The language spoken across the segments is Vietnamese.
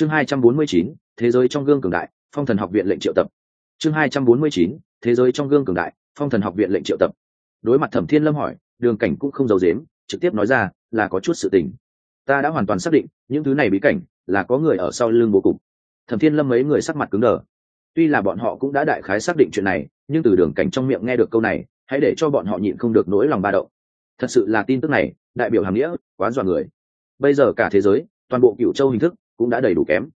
chương hai trăm bốn mươi chín, thế giới trong gương cường đại, phong thần học viện lệnh triệu tập. Chương hai trăm bốn mươi chín, thế giới trong gương cường đại, phong thần học viện lệnh triệu tập. Đối mặt thẩm thiên lâm hỏi, đường cảnh cũng không giấu dếm trực tiếp nói ra là có chút sự tình. Ta đã hoàn toàn xác định, những thứ này bí cảnh là có người ở sau lưng bố cục. Thẩm thiên lâm mấy người sắc mặt cứng đờ. Tuy là bọn họ cũng đã đại khái xác định chuyện này, nhưng từ đường cảnh trong miệng nghe được câu này, hãy để cho bọn họ nhịn không được nỗi lòng ba động. Thật sự là tin tức này, đại biểu hàm nghĩa, quá dọa người. Bây giờ cả thế giới, toàn bộ cựu châu hình thức cũng đã đầy đủ kém.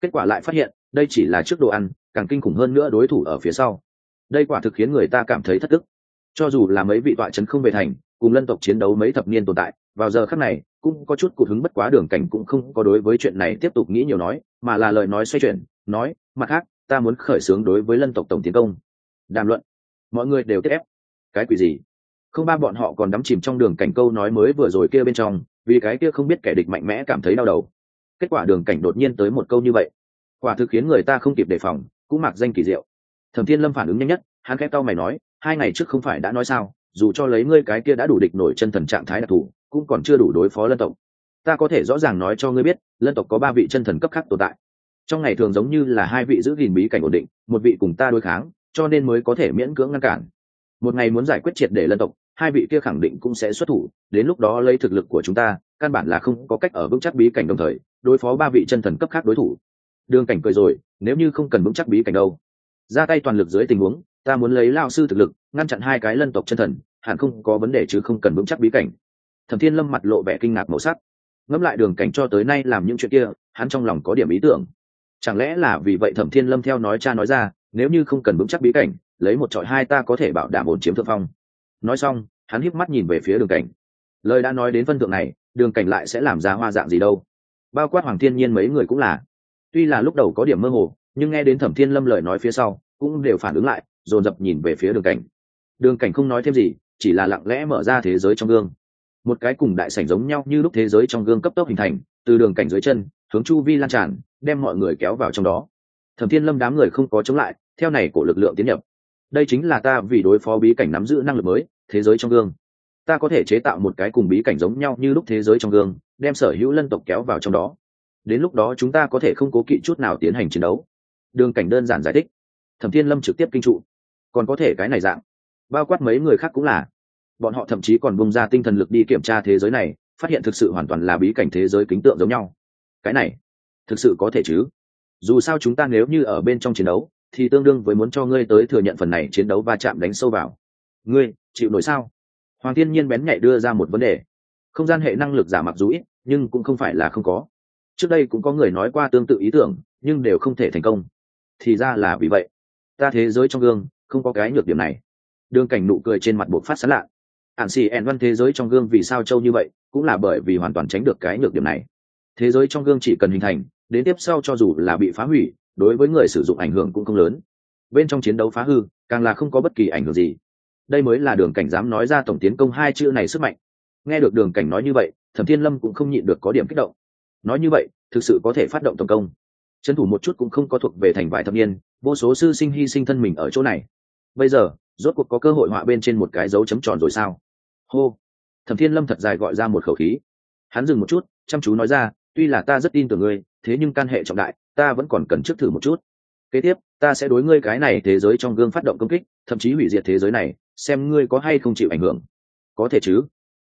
Kết quả lại phát hiện, đây chỉ là trước đồ ăn, càng kinh khủng hơn nữa đối thủ ở phía sau. Đây quả thực khiến người ta cảm thấy thất tức cho dù là mấy vị tọa trấn không về thành, cùng lân tộc chiến đấu mấy thập niên tồn tại, vào giờ khắc này, cũng có chút cụt hứng bất quá đường cảnh cũng không có đối với chuyện này tiếp tục nghĩ nhiều nói, mà là lời nói xoay chuyển, nói, mặt khác, ta muốn khởi xướng đối với lân tộc tổng tiến công. Đàm luận. Mọi người đều tiếp ép. Cái quỷ gì? Không ba bọn họ còn đắm chìm trong đường cảnh câu nói mới vừa rồi kia bên trong, vì cái kia không biết kẻ địch mạnh mẽ cảm thấy đau đầu kết quả đường cảnh đột nhiên tới một câu như vậy. Quả thực khiến người ta không kịp đề phòng, cũng mặc danh kỳ diệu. Thẩm thiên lâm phản ứng nhanh nhất, hắn khẽ cao mày nói, hai ngày trước không phải đã nói sao, dù cho lấy ngươi cái kia đã đủ địch nổi chân thần trạng thái đặc thù, cũng còn chưa đủ đối phó lân tộc. Ta có thể rõ ràng nói cho ngươi biết, lân tộc có ba vị chân thần cấp khác tồn tại. Trong ngày thường giống như là hai vị giữ gìn bí cảnh ổn định, một vị cùng ta đối kháng, cho nên mới có thể miễn cưỡng ngăn cản. Một ngày muốn giải quyết triệt để lân tộc, hai vị kia khẳng định cũng sẽ xuất thủ, đến lúc đó lấy thực lực của chúng ta căn bản là không có cách ở vững chắc bí cảnh đồng thời, đối phó ba vị chân thần cấp khác đối thủ. Đường cảnh cười rồi, nếu như không cần vững chắc bí cảnh đâu. Ra tay toàn lực dưới tình huống, ta muốn lấy lao sư thực lực, ngăn chặn hai cái lân tộc chân thần, hẳn không có vấn đề chứ không cần vững chắc bí cảnh. Thẩm thiên lâm mặt lộ vẻ kinh ngạc màu sắc. Ngẫm lại đường cảnh cho tới nay làm những chuyện kia, hắn trong lòng có điểm ý tưởng. Chẳng lẽ là vì vậy thẩm thiên lâm theo nói cha nói ra, nếu như không cần vững chắc bí cảnh, lấy một trọi hai ta có thể bảo đảm ổn chiếm thượng phong. Nói xong, hắn híp mắt nhìn về phía đường cảnh. Lời đã nói đến phân thượng này đường cảnh lại sẽ làm ra hoa dạng gì đâu. Bao quát hoàng thiên nhiên mấy người cũng là. Tuy là lúc đầu có điểm mơ hồ, nhưng nghe đến thẩm thiên lâm lời nói phía sau, cũng đều phản ứng lại, dồn dập nhìn về phía đường cảnh. Đường cảnh không nói thêm gì, chỉ là lặng lẽ mở ra thế giới trong gương. Một cái cùng đại sảnh giống nhau như lúc thế giới trong gương cấp tốc hình thành, từ đường cảnh dưới chân, hướng chu vi lan tràn, đem mọi người kéo vào trong đó. Thẩm thiên lâm đám người không có chống lại, theo này của lực lượng tiến nhập. Đây chính là ta vì đối phó bí cảnh nắm giữ năng lực mới, thế giới trong gương ta có thể chế tạo một cái cùng bí cảnh giống nhau như lúc thế giới trong gương, đem sở hữu lân tộc kéo vào trong đó. Đến lúc đó chúng ta có thể không cố kỵ chút nào tiến hành chiến đấu. Đường cảnh đơn giản giải thích. Thẩm thiên lâm trực tiếp kinh trụ. Còn có thể cái này dạng. Bao quát mấy người khác cũng là. Bọn họ thậm chí còn bung ra tinh thần lực đi kiểm tra thế giới này, phát hiện thực sự hoàn toàn là bí cảnh thế giới kính tượng giống nhau. Cái này, thực sự có thể chứ? Dù sao chúng ta nếu như ở bên trong chiến đấu, thì tương đương với muốn cho ngươi tới thừa nhận phần này chiến đấu va chạm đánh sâu vào. Ngươi, chịu nổi sao? Hoàng thiên nhiên bén nhạy đưa ra một vấn đề. Không gian hệ năng lực giả mặc dù ít, nhưng cũng không phải là không có. Trước đây cũng có người nói qua tương tự ý tưởng, nhưng đều không thể thành công. Thì ra là vì vậy. Ta thế giới trong gương, không có cái nhược điểm này. Đường cảnh nụ cười trên mặt buộc phát sán lạ. Ạn xì ẹn văn thế giới trong gương vì sao châu như vậy, cũng là bởi vì hoàn toàn tránh được cái nhược điểm này. Thế giới trong gương chỉ cần hình thành, đến tiếp sau cho dù là bị phá hủy, đối với người sử dụng ảnh hưởng cũng không lớn. Bên trong chiến đấu phá hư, càng là không có bất kỳ ảnh hưởng gì đây mới là đường cảnh dám nói ra tổng tiến công hai chữ này sức mạnh. Nghe được đường cảnh nói như vậy, thẩm thiên lâm cũng không nhịn được có điểm kích động. Nói như vậy, thực sự có thể phát động tổng công. Trấn thủ một chút cũng không có thuộc về thành vài thập niên, vô số sư sinh hy sinh thân mình ở chỗ này. Bây giờ, rốt cuộc có cơ hội họa bên trên một cái dấu chấm tròn rồi sao? Hô! Thẩm thiên lâm thật dài gọi ra một khẩu khí. Hắn dừng một chút, chăm chú nói ra, tuy là ta rất tin tưởng ngươi, thế nhưng can hệ trọng đại, ta vẫn còn cần trước thử một chút. Kế tiếp, ta sẽ đối ngươi cái này thế giới trong gương phát động công kích, thậm chí hủy diệt thế giới này xem ngươi có hay không chịu ảnh hưởng. Có thể chứ?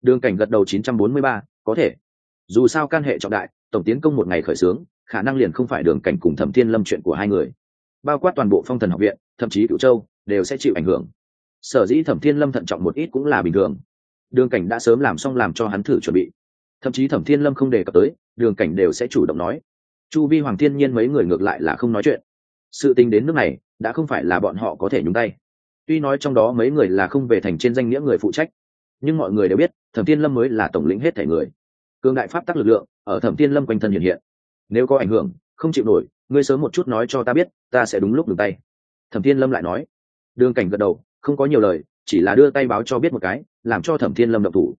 Đường cảnh gật đầu 943, có thể. Dù sao can hệ trọng đại tổng tiến công một ngày khởi xướng khả năng liền không phải đường cảnh cùng thẩm thiên lâm chuyện của hai người. Bao quát toàn bộ phong thần học viện thậm chí cựu châu đều sẽ chịu ảnh hưởng. Sở dĩ thẩm thiên lâm thận trọng một ít cũng là bình thường. Đường cảnh đã sớm làm xong làm cho hắn thử chuẩn bị. Thậm chí thẩm thiên lâm không đề cập tới đường cảnh đều sẽ chủ động nói. Chu vi hoàng thiên nhiên mấy người ngược lại là không nói chuyện. Sự tình đến nước này đã không phải là bọn họ có thể nhúng tay tuy nói trong đó mấy người là không về thành trên danh nghĩa người phụ trách, nhưng mọi người đều biết, thẩm thiên lâm mới là tổng lĩnh hết thể người. Cường đại pháp tắc lực lượng ở thẩm thiên lâm quanh thân hiện hiện. Nếu có ảnh hưởng, không chịu nổi, ngươi sớm một chút nói cho ta biết, ta sẽ đúng lúc ngừng tay. Thẩm thiên lâm lại nói. Đường cảnh gật đầu, không có nhiều lời, chỉ là đưa tay báo cho biết một cái, làm cho thẩm thiên lâm độc thủ.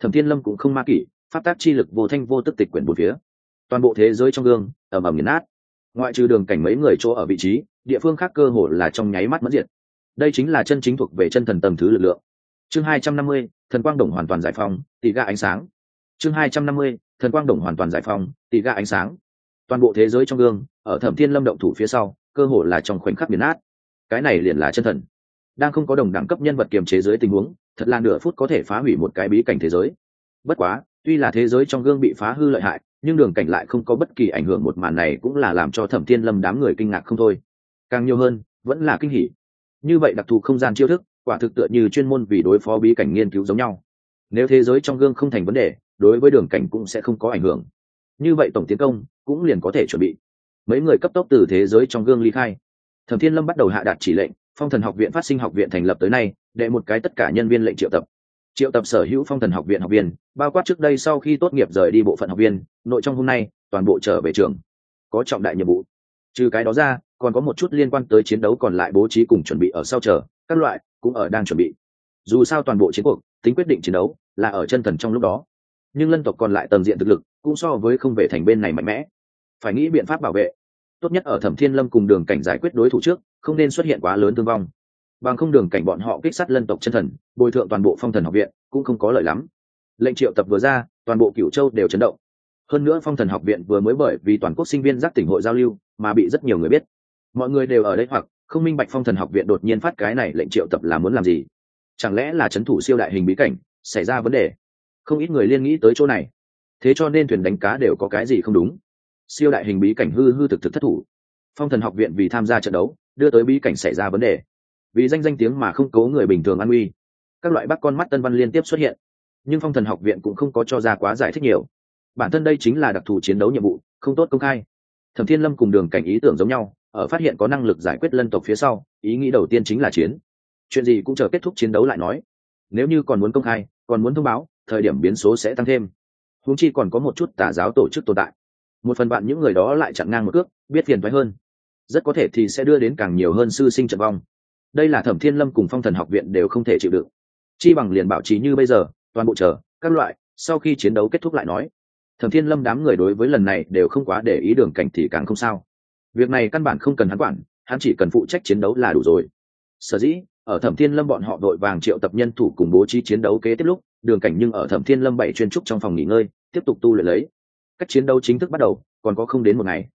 Thẩm thiên lâm cũng không ma kỷ, pháp tác chi lực vô thanh vô tức tịch quyển một phía. Toàn bộ thế giới trong gương ẩm ẩm nghiền nát. Ngoại trừ đường cảnh mấy người chỗ ở vị trí, địa phương khác cơ hồ là trong nháy mắt mất diệt đây chính là chân chính thuộc về chân thần tầng thứ lực lượng. Chương hai trăm năm mươi, thần quang đồng hoàn toàn giải phóng, tỷ ga ánh sáng. Chương hai trăm năm mươi, thần quang đồng hoàn toàn giải phóng, tỷ ga ánh sáng. Toàn bộ thế giới trong gương, ở thẩm thiên lâm động thủ phía sau, cơ hồ là trong khoảnh khắc biến át cái này liền là chân thần. Đang không có đồng đẳng cấp nhân vật kiềm chế dưới tình huống, thật là nửa phút có thể phá hủy một cái bí cảnh thế giới. Bất quá, tuy là thế giới trong gương bị phá hư lợi hại, nhưng đường cảnh lại không có bất kỳ ảnh hưởng một màn này cũng là làm cho thẩm thiên lâm đám người kinh ngạc không thôi. Càng nhiều hơn, vẫn là kinh hỉ như vậy đặc thù không gian chiêu thức, quả thực tựa như chuyên môn vì đối phó bí cảnh nghiên cứu giống nhau. Nếu thế giới trong gương không thành vấn đề, đối với đường cảnh cũng sẽ không có ảnh hưởng. Như vậy tổng tiến công cũng liền có thể chuẩn bị. Mấy người cấp tốc từ thế giới trong gương ly khai. Thẩm thiên lâm bắt đầu hạ đạt chỉ lệnh, phong thần học viện phát sinh học viện thành lập tới nay, đệ một cái tất cả nhân viên lệnh triệu tập. Triệu tập sở hữu phong thần học viện học viên, bao quát trước đây sau khi tốt nghiệp rời đi bộ phận học viên, nội trong hôm nay toàn bộ trở về trường. Có trọng đại nhiệm vụ. Trừ cái đó ra còn có một chút liên quan tới chiến đấu còn lại bố trí cùng chuẩn bị ở sau chờ, các loại cũng ở đang chuẩn bị. Dù sao toàn bộ chiến cuộc, tính quyết định chiến đấu là ở chân thần trong lúc đó. Nhưng lân tộc còn lại tầm diện thực lực cũng so với không về thành bên này mạnh mẽ. Phải nghĩ biện pháp bảo vệ. Tốt nhất ở thẩm thiên lâm cùng đường cảnh giải quyết đối thủ trước, không nên xuất hiện quá lớn thương vong. Bằng không đường cảnh bọn họ kích sát lân tộc chân thần, bồi thượng toàn bộ phong thần học viện cũng không có lợi lắm. Lệnh triệu tập vừa ra, toàn bộ cửu châu đều chấn động. Hơn nữa phong thần học viện vừa mới bởi vì toàn quốc sinh viên giác tỉnh hội giao lưu mà bị rất nhiều người biết mọi người đều ở đây hoặc không minh bạch phong thần học viện đột nhiên phát cái này lệnh triệu tập là muốn làm gì. Chẳng lẽ là c h ấ n thủ siêu đại hình bí cảnh, xảy ra vấn đề? Không ít người liên nghĩ tới chỗ này. Thế cho nên thuyền đánh cá đều có cái gì không đúng? Siêu đại hình bí cảnh hư hư thực thực thất thủ. Phong thần học viện vì tham gia trận đấu, đưa tới bí cảnh xảy ra vấn đề. Vì danh danh tiếng mà không cố người bình thường an uy các loại bắt con mắt tân văn liên tiếp xuất hiện. Nhưng phong thần học viện cũng không có cho ra quá giải thích nhiều. Bản thân đây chính là đặc thù chiến đấu nhiệm vụ, không tốt công khai. Thẩm thiên lâm cùng đường cảnh ý tưởng giống nhau ở phát hiện có năng lực giải quyết lân tộc phía sau, ý nghĩ đầu tiên chính là chiến. Chuyện gì cũng chờ kết thúc chiến đấu lại nói. Nếu như còn muốn công khai, còn muốn thông báo, thời điểm biến số sẽ tăng thêm. Húng chi còn có một chút tà giáo tổ chức tồn tại. Một phần bạn những người đó lại chặn ngang một cước, biết phiền thoái hơn. Rất có thể thì sẽ đưa đến càng nhiều hơn sư sinh trận vong. Đây là thẩm thiên lâm cùng phong thần học viện đều không thể chịu đựng. Chi bằng liền bảo trí như bây giờ, toàn bộ chờ, các loại, sau khi chiến đấu kết thúc lại nói. Thẩm thiên lâm đám người đối với lần này đều không quá để ý đường cảnh thì càng không sao việc này căn bản không cần hắn quản, hắn chỉ cần phụ trách chiến đấu là đủ rồi. Sở dĩ, ở thẩm thiên lâm bọn họ đội vàng triệu tập nhân thủ cùng bố trí chiến đấu kế tiếp lúc, đường cảnh nhưng ở thẩm thiên lâm bảy chuyên trúc trong phòng nghỉ ngơi, tiếp tục tu luyện lấy. Cách chiến đấu chính thức bắt đầu, còn có không đến một ngày.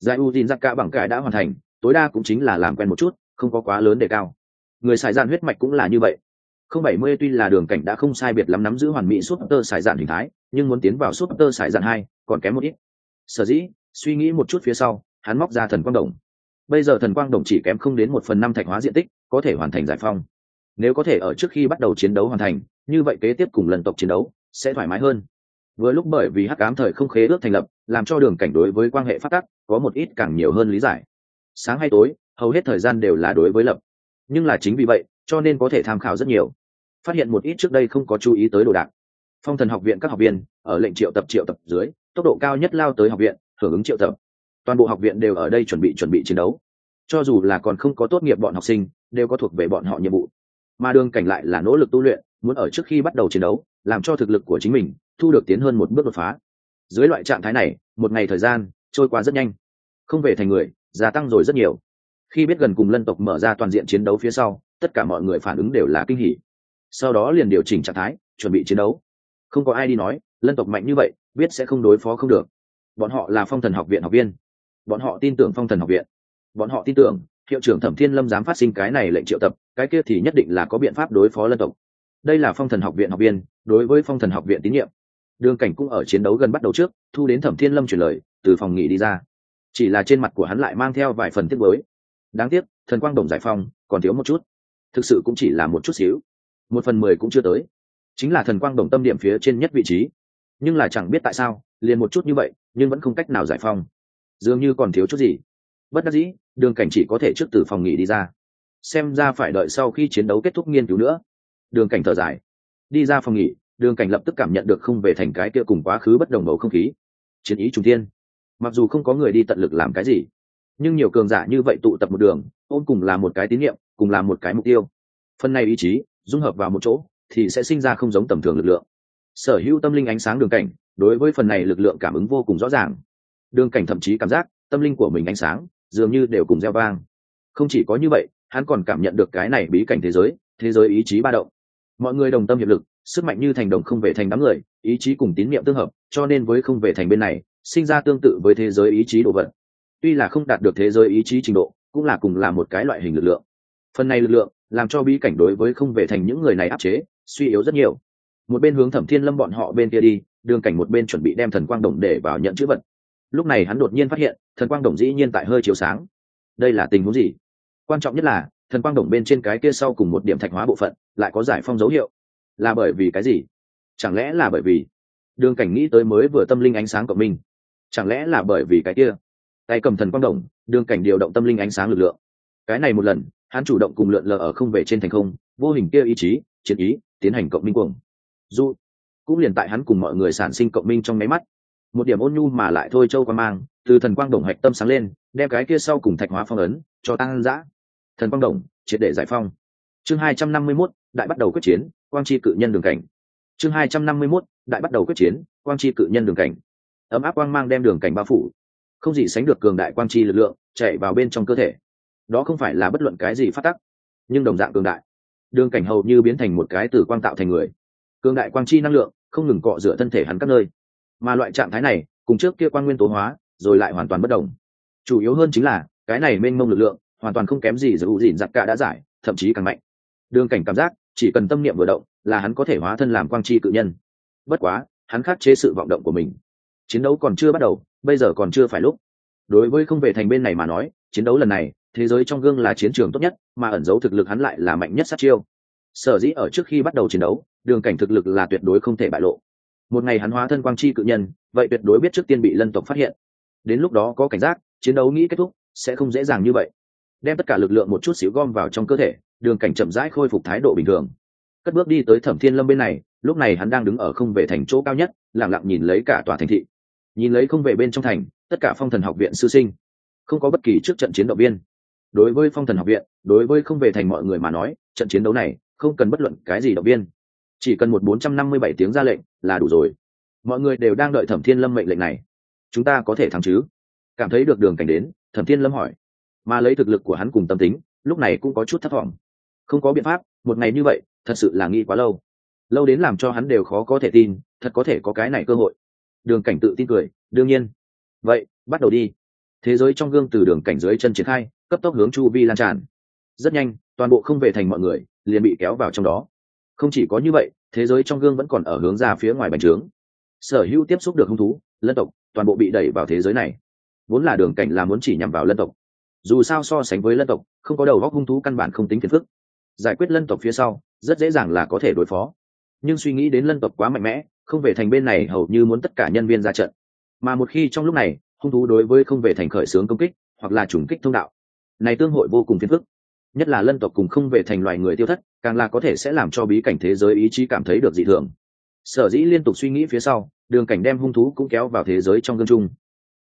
Giải u tin giặc cả bằng cải đã hoàn thành, tối đa cũng chính là làm quen một chút, không có quá lớn đề cao. Người xài dạn huyết mạch cũng là như vậy. Không bảy mươi tuy là đường cảnh đã không sai biệt lắm nắm giữ hoàn mỹ suốt tơ xài dạn hình thái, nhưng muốn tiến vào suốt tơ xài dạn hai, còn kém một ít. Sở dĩ, suy nghĩ một chút phía sau hắn móc ra thần quang đồng. Bây giờ thần quang đồng chỉ kém không đến một phần năm thạch hóa diện tích, có thể hoàn thành giải phong. Nếu có thể ở trước khi bắt đầu chiến đấu hoàn thành, như vậy kế tiếp cùng lần tộc chiến đấu sẽ thoải mái hơn. Vừa lúc bởi vì hắc ám thời không khế ước thành lập, làm cho đường cảnh đối với quan hệ phát tắc có một ít càng nhiều hơn lý giải. Sáng hay tối, hầu hết thời gian đều là đối với lập. Nhưng là chính vì vậy, cho nên có thể tham khảo rất nhiều. Phát hiện một ít trước đây không có chú ý tới đồ đạc. Phong thần học viện các học viên, ở lệnh triệu tập triệu tập dưới, tốc độ cao nhất lao tới học viện, hưởng ứng triệu tập toàn bộ học viện đều ở đây chuẩn bị chuẩn bị chiến đấu. Cho dù là còn không có tốt nghiệp bọn học sinh, đều có thuộc về bọn họ nhiệm vụ. Mà đường cảnh lại là nỗ lực tu luyện, muốn ở trước khi bắt đầu chiến đấu, làm cho thực lực của chính mình thu được tiến hơn một bước đột phá. Dưới loại trạng thái này, một ngày thời gian trôi qua rất nhanh. Không về thành người, gia tăng rồi rất nhiều. Khi biết gần cùng lân tộc mở ra toàn diện chiến đấu phía sau, tất cả mọi người phản ứng đều là kinh hỉ. Sau đó liền điều chỉnh trạng thái, chuẩn bị chiến đấu. Không có ai đi nói, lân tộc mạnh như vậy, biết sẽ không đối phó không được. Bọn họ là phong thần học viện học viên bọn họ tin tưởng phong thần học viện. Bọn họ tin tưởng, hiệu trưởng thẩm thiên lâm dám phát sinh cái này lệnh triệu tập, cái kia thì nhất định là có biện pháp đối phó lân tộc. Đây là phong thần học viện học viên, đối với phong thần học viện tín nhiệm. Đường cảnh cũng ở chiến đấu gần bắt đầu trước, thu đến thẩm thiên lâm chuyển lời, từ phòng nghỉ đi ra. Chỉ là trên mặt của hắn lại mang theo vài phần thiết với đáng tiếc, thần quang đồng giải phong còn thiếu một chút. Thực sự cũng chỉ là một chút xíu. Một phần mười cũng chưa tới. Chính là thần quang đồng tâm điểm phía trên nhất vị trí. Nhưng là chẳng biết tại sao, liền một chút như vậy, nhưng vẫn không cách nào giải phong dường như còn thiếu chút gì. Bất đắc dĩ, đường cảnh chỉ có thể trước từ phòng nghỉ đi ra. Xem ra phải đợi sau khi chiến đấu kết thúc nghiên cứu nữa. Đường cảnh thở dài. Đi ra phòng nghỉ, đường cảnh lập tức cảm nhận được không về thành cái kia cùng quá khứ bất đồng bầu không khí. Chiến ý trung tiên mặc dù không có người đi tận lực làm cái gì, nhưng nhiều cường giả như vậy tụ tập một đường ôm cùng là một cái tín nhiệm, cùng là một cái mục tiêu. Phần này ý chí, dung hợp vào một chỗ, thì sẽ sinh ra không giống tầm thường lực lượng. Sở hữu tâm linh ánh sáng đường cảnh, đối với phần này lực lượng cảm ứng vô cùng rõ ràng đường cảnh thậm chí cảm giác tâm linh của mình ánh sáng dường như đều cùng gieo vang. Không chỉ có như vậy, hắn còn cảm nhận được cái này bí cảnh thế giới thế giới ý chí ba động. Mọi người đồng tâm hiệp lực, sức mạnh như thành đồng không về thành đám người, ý chí cùng tín niệm tương hợp, cho nên với không về thành bên này, sinh ra tương tự với thế giới ý chí đồ vật. Tuy là không đạt được thế giới ý chí trình độ, cũng là cùng là một cái loại hình lực lượng. Phần này lực lượng, làm cho bí cảnh đối với không về thành những người này áp chế, suy yếu rất nhiều. Một bên hướng thẩm thiên lâm bọn họ bên kia đi, đường cảnh một bên chuẩn bị đem thần quang đồng để vào nhận chữ vật lúc này hắn đột nhiên phát hiện, thần quang đồng dĩ nhiên tại hơi chiếu sáng. Đây là tình huống gì? Quan trọng nhất là, thần quang đồng bên trên cái kia sau cùng một điểm thạch hóa bộ phận, lại có giải phong dấu hiệu. Là bởi vì cái gì? Chẳng lẽ là bởi vì đường cảnh nghĩ tới mới vừa tâm linh ánh sáng của mình? Chẳng lẽ là bởi vì cái kia? Tay cầm thần quang đồng, đường cảnh điều động tâm linh ánh sáng lực lượng. Cái này một lần, hắn chủ động cùng lượn lờ ở không về trên thành không, vô hình kia ý chí, chiến ý, tiến hành cộng minh cuồng. Dù, cũng liền tại hắn cùng mọi người sản sinh cộng minh trong máy mắt một điểm ôn nhu mà lại thôi châu quan mang từ thần quang đồng hạch tâm sáng lên đem cái kia sau cùng thạch hóa phong ấn cho tăng dã. Thần quang đồng triệt để giải phong. Chương hai trăm năm mươi 251, đại bắt đầu quyết chiến quang chi cự nhân đường cảnh. Chương hai trăm năm mươi 251, đại bắt đầu quyết chiến quang chi cự nhân đường cảnh. Ấm áp quang mang đem đường cảnh bao phủ. Không gì sánh được cường đại quang chi lực lượng chạy vào bên trong cơ thể. Đó không phải là bất luận cái gì phát tắc nhưng đồng dạng cường đại. Đường cảnh hầu như biến thành một cái từ quang tạo thành người. Cường đại quang chi năng lượng không ngừng cọ rửa thân thể hắn các nơi mà loại trạng thái này, cùng trước kia quan nguyên tố hóa, rồi lại hoàn toàn bất đồng. Chủ yếu hơn chính là, cái này mênh mông lực lượng, hoàn toàn không kém gì giữ dịn giặc cả đã giải, thậm chí càng mạnh. Đường cảnh cảm giác, chỉ cần tâm niệm vừa động, là hắn có thể hóa thân làm quang chi cự nhân. Bất quá, hắn khắc chế sự vọng động của mình. Chiến đấu còn chưa bắt đầu, bây giờ còn chưa phải lúc. Đối với không về thành bên này mà nói, chiến đấu lần này, thế giới trong gương là chiến trường tốt nhất, mà ẩn giấu thực lực hắn lại là mạnh nhất sát chiêu. Sở dĩ ở trước khi bắt đầu chiến đấu, đường cảnh thực lực là tuyệt đối không thể bại lộ một ngày hắn hóa thân quang chi cự nhân, vậy tuyệt đối biết trước tiên bị lân tộc phát hiện. Đến lúc đó có cảnh giác, chiến đấu nghĩ kết thúc, sẽ không dễ dàng như vậy. Đem tất cả lực lượng một chút xíu gom vào trong cơ thể, đường cảnh chậm rãi khôi phục thái độ bình thường. Cất bước đi tới thẩm thiên lâm bên này, lúc này hắn đang đứng ở không về thành chỗ cao nhất lẳng lặng nhìn lấy cả tòa thành thị. Nhìn lấy không về bên trong thành, tất cả phong thần học viện sư sinh. Không có bất kỳ trước trận chiến động viên. Đối với phong thần học viện, đối với không về thành mọi người mà nói, trận chiến đấu này không cần bất luận cái gì động viên chỉ cần một bốn trăm năm mươi bảy tiếng ra lệnh là đủ rồi. Mọi người đều đang đợi thẩm thiên lâm mệnh lệnh này. Chúng ta có thể thắng chứ? Cảm thấy được đường cảnh đến, thẩm thiên lâm hỏi. Mà lấy thực lực của hắn cùng tâm tính, lúc này cũng có chút thất vọng. Không có biện pháp, một ngày như vậy, thật sự là nghĩ quá lâu. Lâu đến làm cho hắn đều khó có thể tin, thật có thể có cái này cơ hội. Đường cảnh tự tin cười, đương nhiên. Vậy, bắt đầu đi. Thế giới trong gương từ đường cảnh dưới chân triển khai, cấp tốc hướng chu vi lan tràn. Rất nhanh, toàn bộ không về thành mọi người, liền bị kéo vào trong đó không chỉ có như vậy, thế giới trong gương vẫn còn ở hướng ra phía ngoài bành trướng. Sở hữu tiếp xúc được hung thú, lân tộc, toàn bộ bị đẩy vào thế giới này. Vốn là đường cảnh là muốn chỉ nhằm vào lân tộc. Dù sao so sánh với lân tộc, không có đầu góc hung thú căn bản không tính phiền phức. Giải quyết lân tộc phía sau, rất dễ dàng là có thể đối phó. Nhưng suy nghĩ đến lân tộc quá mạnh mẽ, không về thành bên này hầu như muốn tất cả nhân viên ra trận. Mà một khi trong lúc này, hung thú đối với không về thành khởi xướng công kích, hoặc là chủng kích thông đạo, này tương hội vô cùng phiền phức. Nhất là lân tộc cùng không về thành loài người tiêu thất càng là có thể sẽ làm cho bí cảnh thế giới ý chí cảm thấy được dị thường. Sở dĩ liên tục suy nghĩ phía sau, đường cảnh đem hung thú cũng kéo vào thế giới trong gương chung.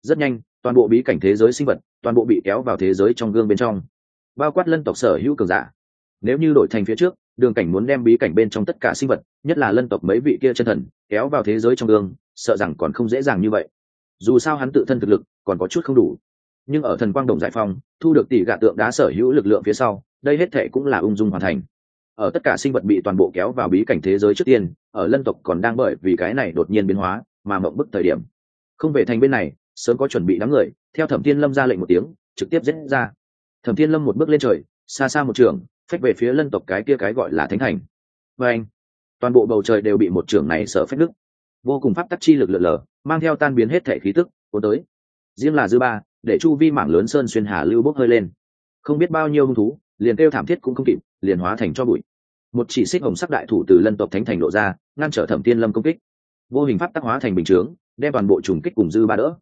Rất nhanh, toàn bộ bí cảnh thế giới sinh vật, toàn bộ bị kéo vào thế giới trong gương bên trong. Bao quát lân tộc sở hữu cường giả. Nếu như đổi thành phía trước, đường cảnh muốn đem bí cảnh bên trong tất cả sinh vật, nhất là lân tộc mấy vị kia chân thần, kéo vào thế giới trong gương, sợ rằng còn không dễ dàng như vậy. Dù sao hắn tự thân thực lực, còn có chút không đủ. Nhưng ở thần quang đồng giải phong thu được tỷ gạ tượng đá sở hữu lực lượng phía sau, đây hết thệ cũng là ung dung hoàn thành ở tất cả sinh vật bị toàn bộ kéo vào bí cảnh thế giới trước tiên, ở lân tộc còn đang bởi vì cái này đột nhiên biến hóa mà mộng bức thời điểm. Không về thành bên này, sớm có chuẩn bị đám người, theo thẩm thiên lâm ra lệnh một tiếng, trực tiếp diễn ra. Thẩm thiên lâm một bước lên trời, xa xa một trường, phách về phía lân tộc cái kia cái gọi là thánh thành. Và anh, toàn bộ bầu trời đều bị một trường này sợ phách đức vô cùng pháp tắc chi lực lượn lờ, mang theo tan biến hết thể khí tức, cuốn tới. Riêng là dư ba, để chu vi mảng lớn sơn xuyên hà lưu bốc hơi lên. Không biết bao nhiêu hung thú, liền kêu thảm thiết cũng không kịp, liền hóa thành cho bụi một chỉ xích hồng sắc đại thủ từ lân tộc thánh thành lộ ra, ngăn trở thẩm tiên lâm công kích. Vô hình pháp tắc hóa thành bình chướng, đem toàn bộ trùng kích cùng dư ba đỡ.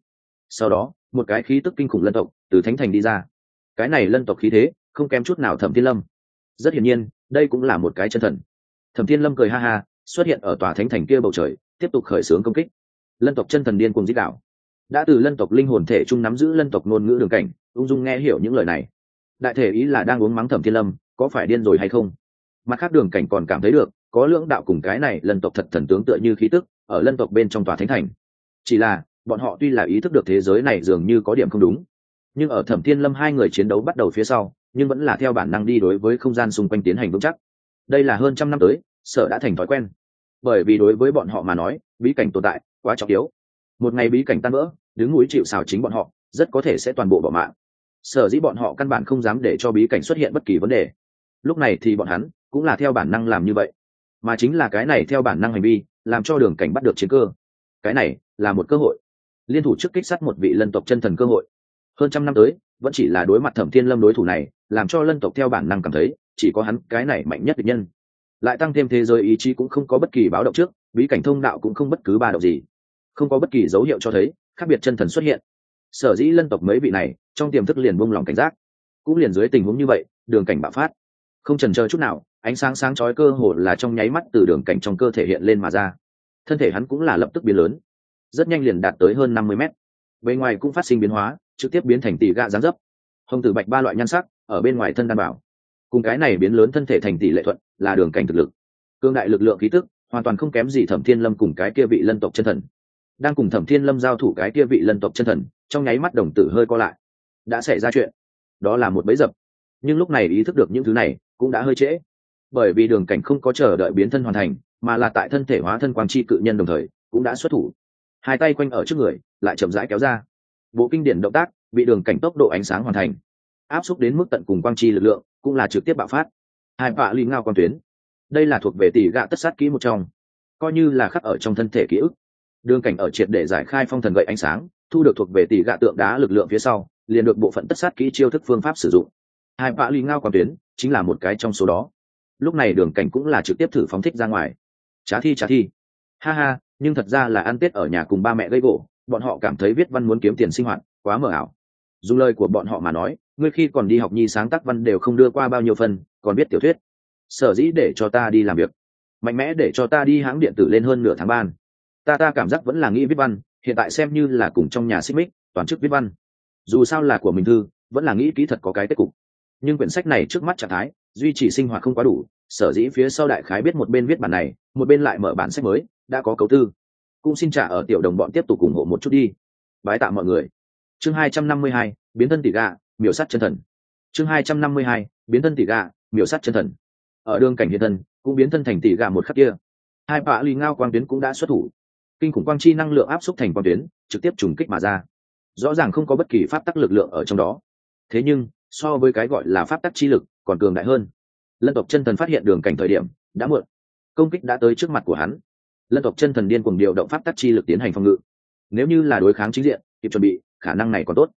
Sau đó, một cái khí tức kinh khủng lân tộc từ thánh thành đi ra. Cái này lân tộc khí thế, không kém chút nào thẩm tiên lâm. Rất hiển nhiên, đây cũng là một cái chân thần. Thẩm tiên lâm cười ha ha, xuất hiện ở tòa thánh thành kia bầu trời, tiếp tục khởi xướng công kích. Lân tộc chân thần điên cùng dích đạo đã từ lân tộc linh hồn thể chung nắm giữ lân tộc ngôn ngữ đường cảnh, ung dung nghe hiểu những lời này. Đại thể ý là đang uống mắng thẩm thiên lâm, có phải điên rồi hay không? Mặt khác đường cảnh còn cảm thấy được, có lưỡng đạo cùng cái này lân tộc thật thần tướng tựa như khí tức, ở lân tộc bên trong tòa thánh thành. Chỉ là, bọn họ tuy là ý thức được thế giới này dường như có điểm không đúng, nhưng ở thẩm thiên lâm hai người chiến đấu bắt đầu phía sau, nhưng vẫn là theo bản năng đi đối với không gian xung quanh tiến hành vững chắc. Đây là hơn trăm năm tới, sở đã thành thói quen. Bởi vì đối với bọn họ mà nói, bí cảnh tồn tại quá trọng yếu. Một ngày bí cảnh tan vỡ, đứng núi chịu xào chính bọn họ, rất có thể sẽ toàn bộ bỏ mạng. Sở dĩ bọn họ căn bản không dám để cho bí cảnh xuất hiện bất kỳ vấn đề. Lúc này thì bọn hắn cũng là theo bản năng làm như vậy. Mà chính là cái này theo bản năng hành vi, làm cho đường cảnh bắt được chiến cơ. Cái này là một cơ hội. Liên thủ trước kích sát một vị lân tộc chân thần cơ hội. Hơn trăm năm tới, vẫn chỉ là đối mặt thẩm thiên lâm đối thủ này, làm cho lân tộc theo bản năng cảm thấy, chỉ có hắn cái này mạnh nhất địch nhân. Lại tăng thêm thế giới ý chí cũng không có bất kỳ báo động trước, bí cảnh thông đạo cũng không bất cứ ba động gì. Không có bất kỳ dấu hiệu cho thấy, khác biệt chân thần xuất hiện. Sở dĩ lân tộc mấy vị này, trong tiềm thức liền buông lòng cảnh giác. Cũng liền dưới tình huống như vậy, đường cảnh bạo phát không trần chờ chút nào, ánh sáng sáng chói cơ hồ là trong nháy mắt từ đường cảnh trong cơ thể hiện lên mà ra. Thân thể hắn cũng là lập tức biến lớn, rất nhanh liền đạt tới hơn năm mươi mét. Bề ngoài cũng phát sinh biến hóa, trực tiếp biến thành tỷ gạ gián dấp. Hồng tử bạch ba loại nhan sắc, ở bên ngoài thân đan bảo. Cùng cái này biến lớn thân thể thành tỷ lệ thuận, là đường cảnh thực lực. Cương đại lực lượng khí tức, hoàn toàn không kém gì thẩm thiên lâm cùng cái kia vị lân tộc chân thần. Đang cùng thẩm thiên lâm giao thủ cái kia vị lân tộc chân thần, trong nháy mắt đồng tử hơi co lại. Đã xảy ra chuyện. Đó là một bẫy dập nhưng lúc này ý thức được những thứ này cũng đã hơi trễ. Bởi vì đường cảnh không có chờ đợi biến thân hoàn thành, mà là tại thân thể hóa thân quang chi cự nhân đồng thời, cũng đã xuất thủ. Hai tay quanh ở trước người, lại chậm rãi kéo ra. Bộ kinh điển động tác, bị đường cảnh tốc độ ánh sáng hoàn thành. Áp xúc đến mức tận cùng quang chi lực lượng, cũng là trực tiếp bạo phát. Hai vạ ly ngao quang tuyến. Đây là thuộc về tỷ gạ tất sát kỹ một trong. Coi như là khắc ở trong thân thể ký ức. Đường cảnh ở triệt để giải khai phong thần gậy ánh sáng, thu được thuộc về tỷ gạ tượng đá lực lượng phía sau, liền được bộ phận tất sát kỹ chiêu thức phương pháp sử dụng hai vạ ly ngao quang tuyến chính là một cái trong số đó. Lúc này đường cảnh cũng là trực tiếp thử phóng thích ra ngoài. Trá thi trá thi. Ha ha, nhưng thật ra là ăn tết ở nhà cùng ba mẹ gây gỗ, bọn họ cảm thấy viết văn muốn kiếm tiền sinh hoạt, quá mờ ảo. Dùng lời của bọn họ mà nói, ngươi khi còn đi học nhi sáng tác văn đều không đưa qua bao nhiêu phần, còn biết tiểu thuyết. Sở dĩ để cho ta đi làm việc. Mạnh mẽ để cho ta đi hãng điện tử lên hơn nửa tháng ban. Ta ta cảm giác vẫn là nghĩ viết văn, hiện tại xem như là cùng trong nhà xích mích toàn chức viết văn. Dù sao là của mình thư, vẫn là nghĩ kỹ thật có cái kết cục nhưng quyển sách này trước mắt trạng thái, duy trì sinh hoạt không quá đủ, sở dĩ phía sau đại khái biết một bên viết bản này, một bên lại mở bản sách mới, đã có cấu tư. Cũng xin trả ở tiểu đồng bọn tiếp tục ủng hộ một chút đi. Bái tạ mọi người. Chương hai trăm năm mươi hai, biến thân tỷ gà, miểu sát chân thần. Chương hai trăm năm mươi hai, biến thân tỷ gà, miểu sát chân thần. Ở đường cảnh hiện thân, cũng biến thân thành tỷ gà một khắc kia. Hai bạ lì ngao quang tuyến cũng đã xuất thủ. Kinh khủng quang chi năng lượng áp xúc thành quang tuyến, trực tiếp trùng kích mà ra. Rõ ràng không có bất kỳ pháp tắc lực lượng ở trong đó. Thế nhưng so với cái gọi là pháp tắc chi lực, còn cường đại hơn. Lân tộc chân thần phát hiện đường cảnh thời điểm, đã muộn. Công kích đã tới trước mặt của hắn. Lân tộc chân thần điên cùng điều động pháp tắc chi lực tiến hành phòng ngự. Nếu như là đối kháng chính diện, kịp chuẩn bị, khả năng này còn tốt.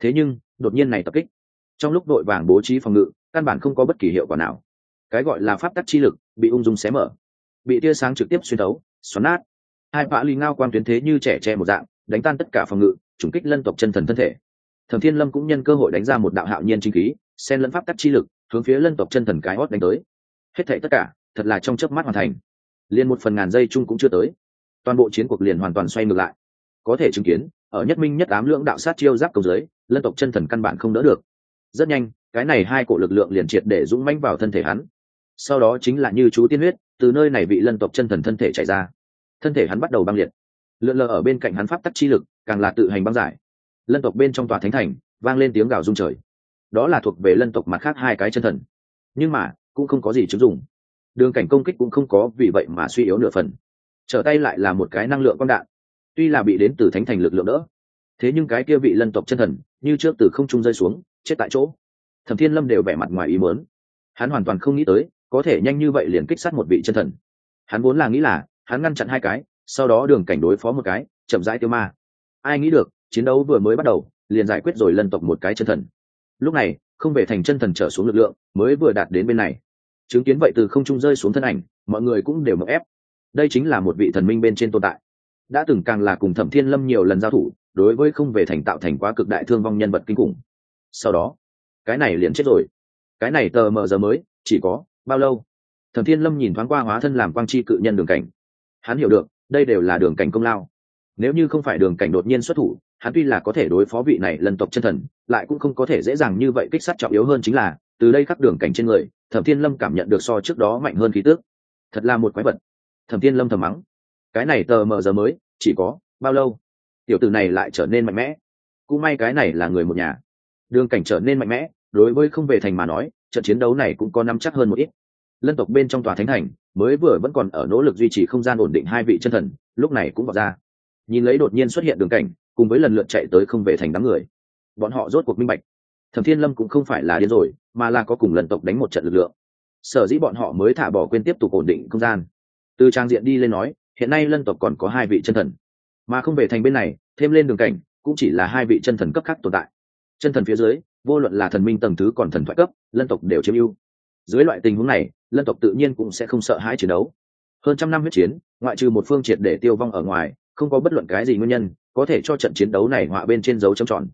Thế nhưng, đột nhiên này tập kích. Trong lúc đội vàng bố trí phòng ngự, căn bản không có bất kỳ hiệu quả nào. Cái gọi là pháp tắc chi lực, bị ung dung xé mở. Bị tia sáng trực tiếp xuyên thấu, xoắn nát. Hai vã ly ngao quan tuyến thế như trẻ tre một dạng, đánh tan tất cả phòng ngự chủng kích lân tộc chân thần thân thể thẩm thiên lâm cũng nhân cơ hội đánh ra một đạo hạo nhiên chính khí xen lẫn pháp tắc chi lực hướng phía lân tộc chân thần cái hót đánh tới. Hết thệ tất cả thật là trong chớp mắt hoàn thành. Liền một phần ngàn giây chung cũng chưa tới. Toàn bộ chiến cuộc liền hoàn toàn xoay ngược lại. Có thể chứng kiến ở nhất minh nhất ám lưỡng đạo sát chiêu giáp cầu giới, lân tộc chân thần căn bản không đỡ được. Rất nhanh cái này hai cổ lực lượng liền triệt để dũng mãnh vào thân thể hắn. Sau đó chính là như chú tiên huyết từ nơi này bị lân tộc chân thần thân thể chạy ra. Thân thể hắn bắt đầu băng liệt. Lượn lờ ở bên cạnh hắn pháp tắc chi lực càng là tự hành băng giải lân tộc bên trong tòa thánh thành, vang lên tiếng gào rung trời. Đó là thuộc về lân tộc mặt khác hai cái chân thần. Nhưng mà, cũng không có gì chứng dụng. Đường cảnh công kích cũng không có vì vậy mà suy yếu nửa phần. Trở tay lại là một cái năng lượng quang đạn. Tuy là bị đến từ thánh thành lực lượng đỡ, thế nhưng cái kia vị lân tộc chân thần, như trước từ không trung rơi xuống, chết tại chỗ. Thẩm thiên lâm đều vẻ mặt ngoài ý mớn hắn hoàn toàn không nghĩ tới, có thể nhanh như vậy liền kích sát một vị chân thần. Hắn vốn là nghĩ là, hắn ngăn chặn hai cái, sau đó đường cảnh đối phó một cái, chậm rãi tiêu ma. Ai nghĩ được chiến đấu vừa mới bắt đầu, liền giải quyết rồi lân tộc một cái chân thần. Lúc này, không về thành chân thần trở xuống lực lượng, mới vừa đạt đến bên này. Chứng kiến vậy từ không trung rơi xuống thân ảnh, mọi người cũng đều mậu ép. Đây chính là một vị thần minh bên trên tồn tại. Đã từng càng là cùng thẩm thiên lâm nhiều lần giao thủ, đối với không về thành tạo thành quá cực đại thương vong nhân vật kinh khủng. Sau đó, cái này liền chết rồi. Cái này tờ mờ giờ mới, chỉ có bao lâu? Thẩm thiên lâm nhìn thoáng qua hóa thân làm quang chi cự nhân đường cảnh. Hắn hiểu được, đây đều là đường cảnh công lao. Nếu như không phải đường cảnh đột nhiên xuất thủ hắn tuy là có thể đối phó vị này lần tộc chân thần, lại cũng không có thể dễ dàng như vậy kích sát trọng yếu hơn chính là, từ đây khắc đường cảnh trên người, thẩm thiên lâm cảm nhận được so trước đó mạnh hơn khí tước thật là một quái vật. Thẩm thiên lâm thầm mắng. Cái này tờ mờ giờ mới, chỉ có bao lâu? Tiểu tử này lại trở nên mạnh mẽ. Cũng may cái này là người một nhà. Đường cảnh trở nên mạnh mẽ, đối với không về thành mà nói, trận chiến đấu này cũng có nắm chắc hơn một ít. Lân tộc bên trong tòa thánh thành, mới vừa vẫn còn ở nỗ lực duy trì không gian ổn định hai vị chân thần, lúc này cũng vào ra. Nhìn lấy đột nhiên xuất hiện đường cảnh cùng với lần lượt chạy tới không về thành đám người. Bọn họ rốt cuộc minh bạch. Thẩm thiên lâm cũng không phải là điên rồi, mà là có cùng lần tộc đánh một trận lực lượng. Sở dĩ bọn họ mới thả bỏ quên tiếp tục ổn định không gian. Từ trang diện đi lên nói, hiện nay lân tộc còn có hai vị chân thần. Mà không về thành bên này, thêm lên đường cảnh, cũng chỉ là hai vị chân thần cấp khác tồn tại. Chân thần phía dưới, vô luận là thần minh tầng thứ còn thần thoại cấp, lân tộc đều chiếm ưu. Dưới loại tình huống này, lân tộc tự nhiên cũng sẽ không sợ hãi chiến đấu. Hơn trăm năm huyết chiến, ngoại trừ một phương triệt để tiêu vong ở ngoài, không có bất luận cái gì nguyên nhân có thể cho trận chiến đấu này họa bên trên dấu trầm tròn.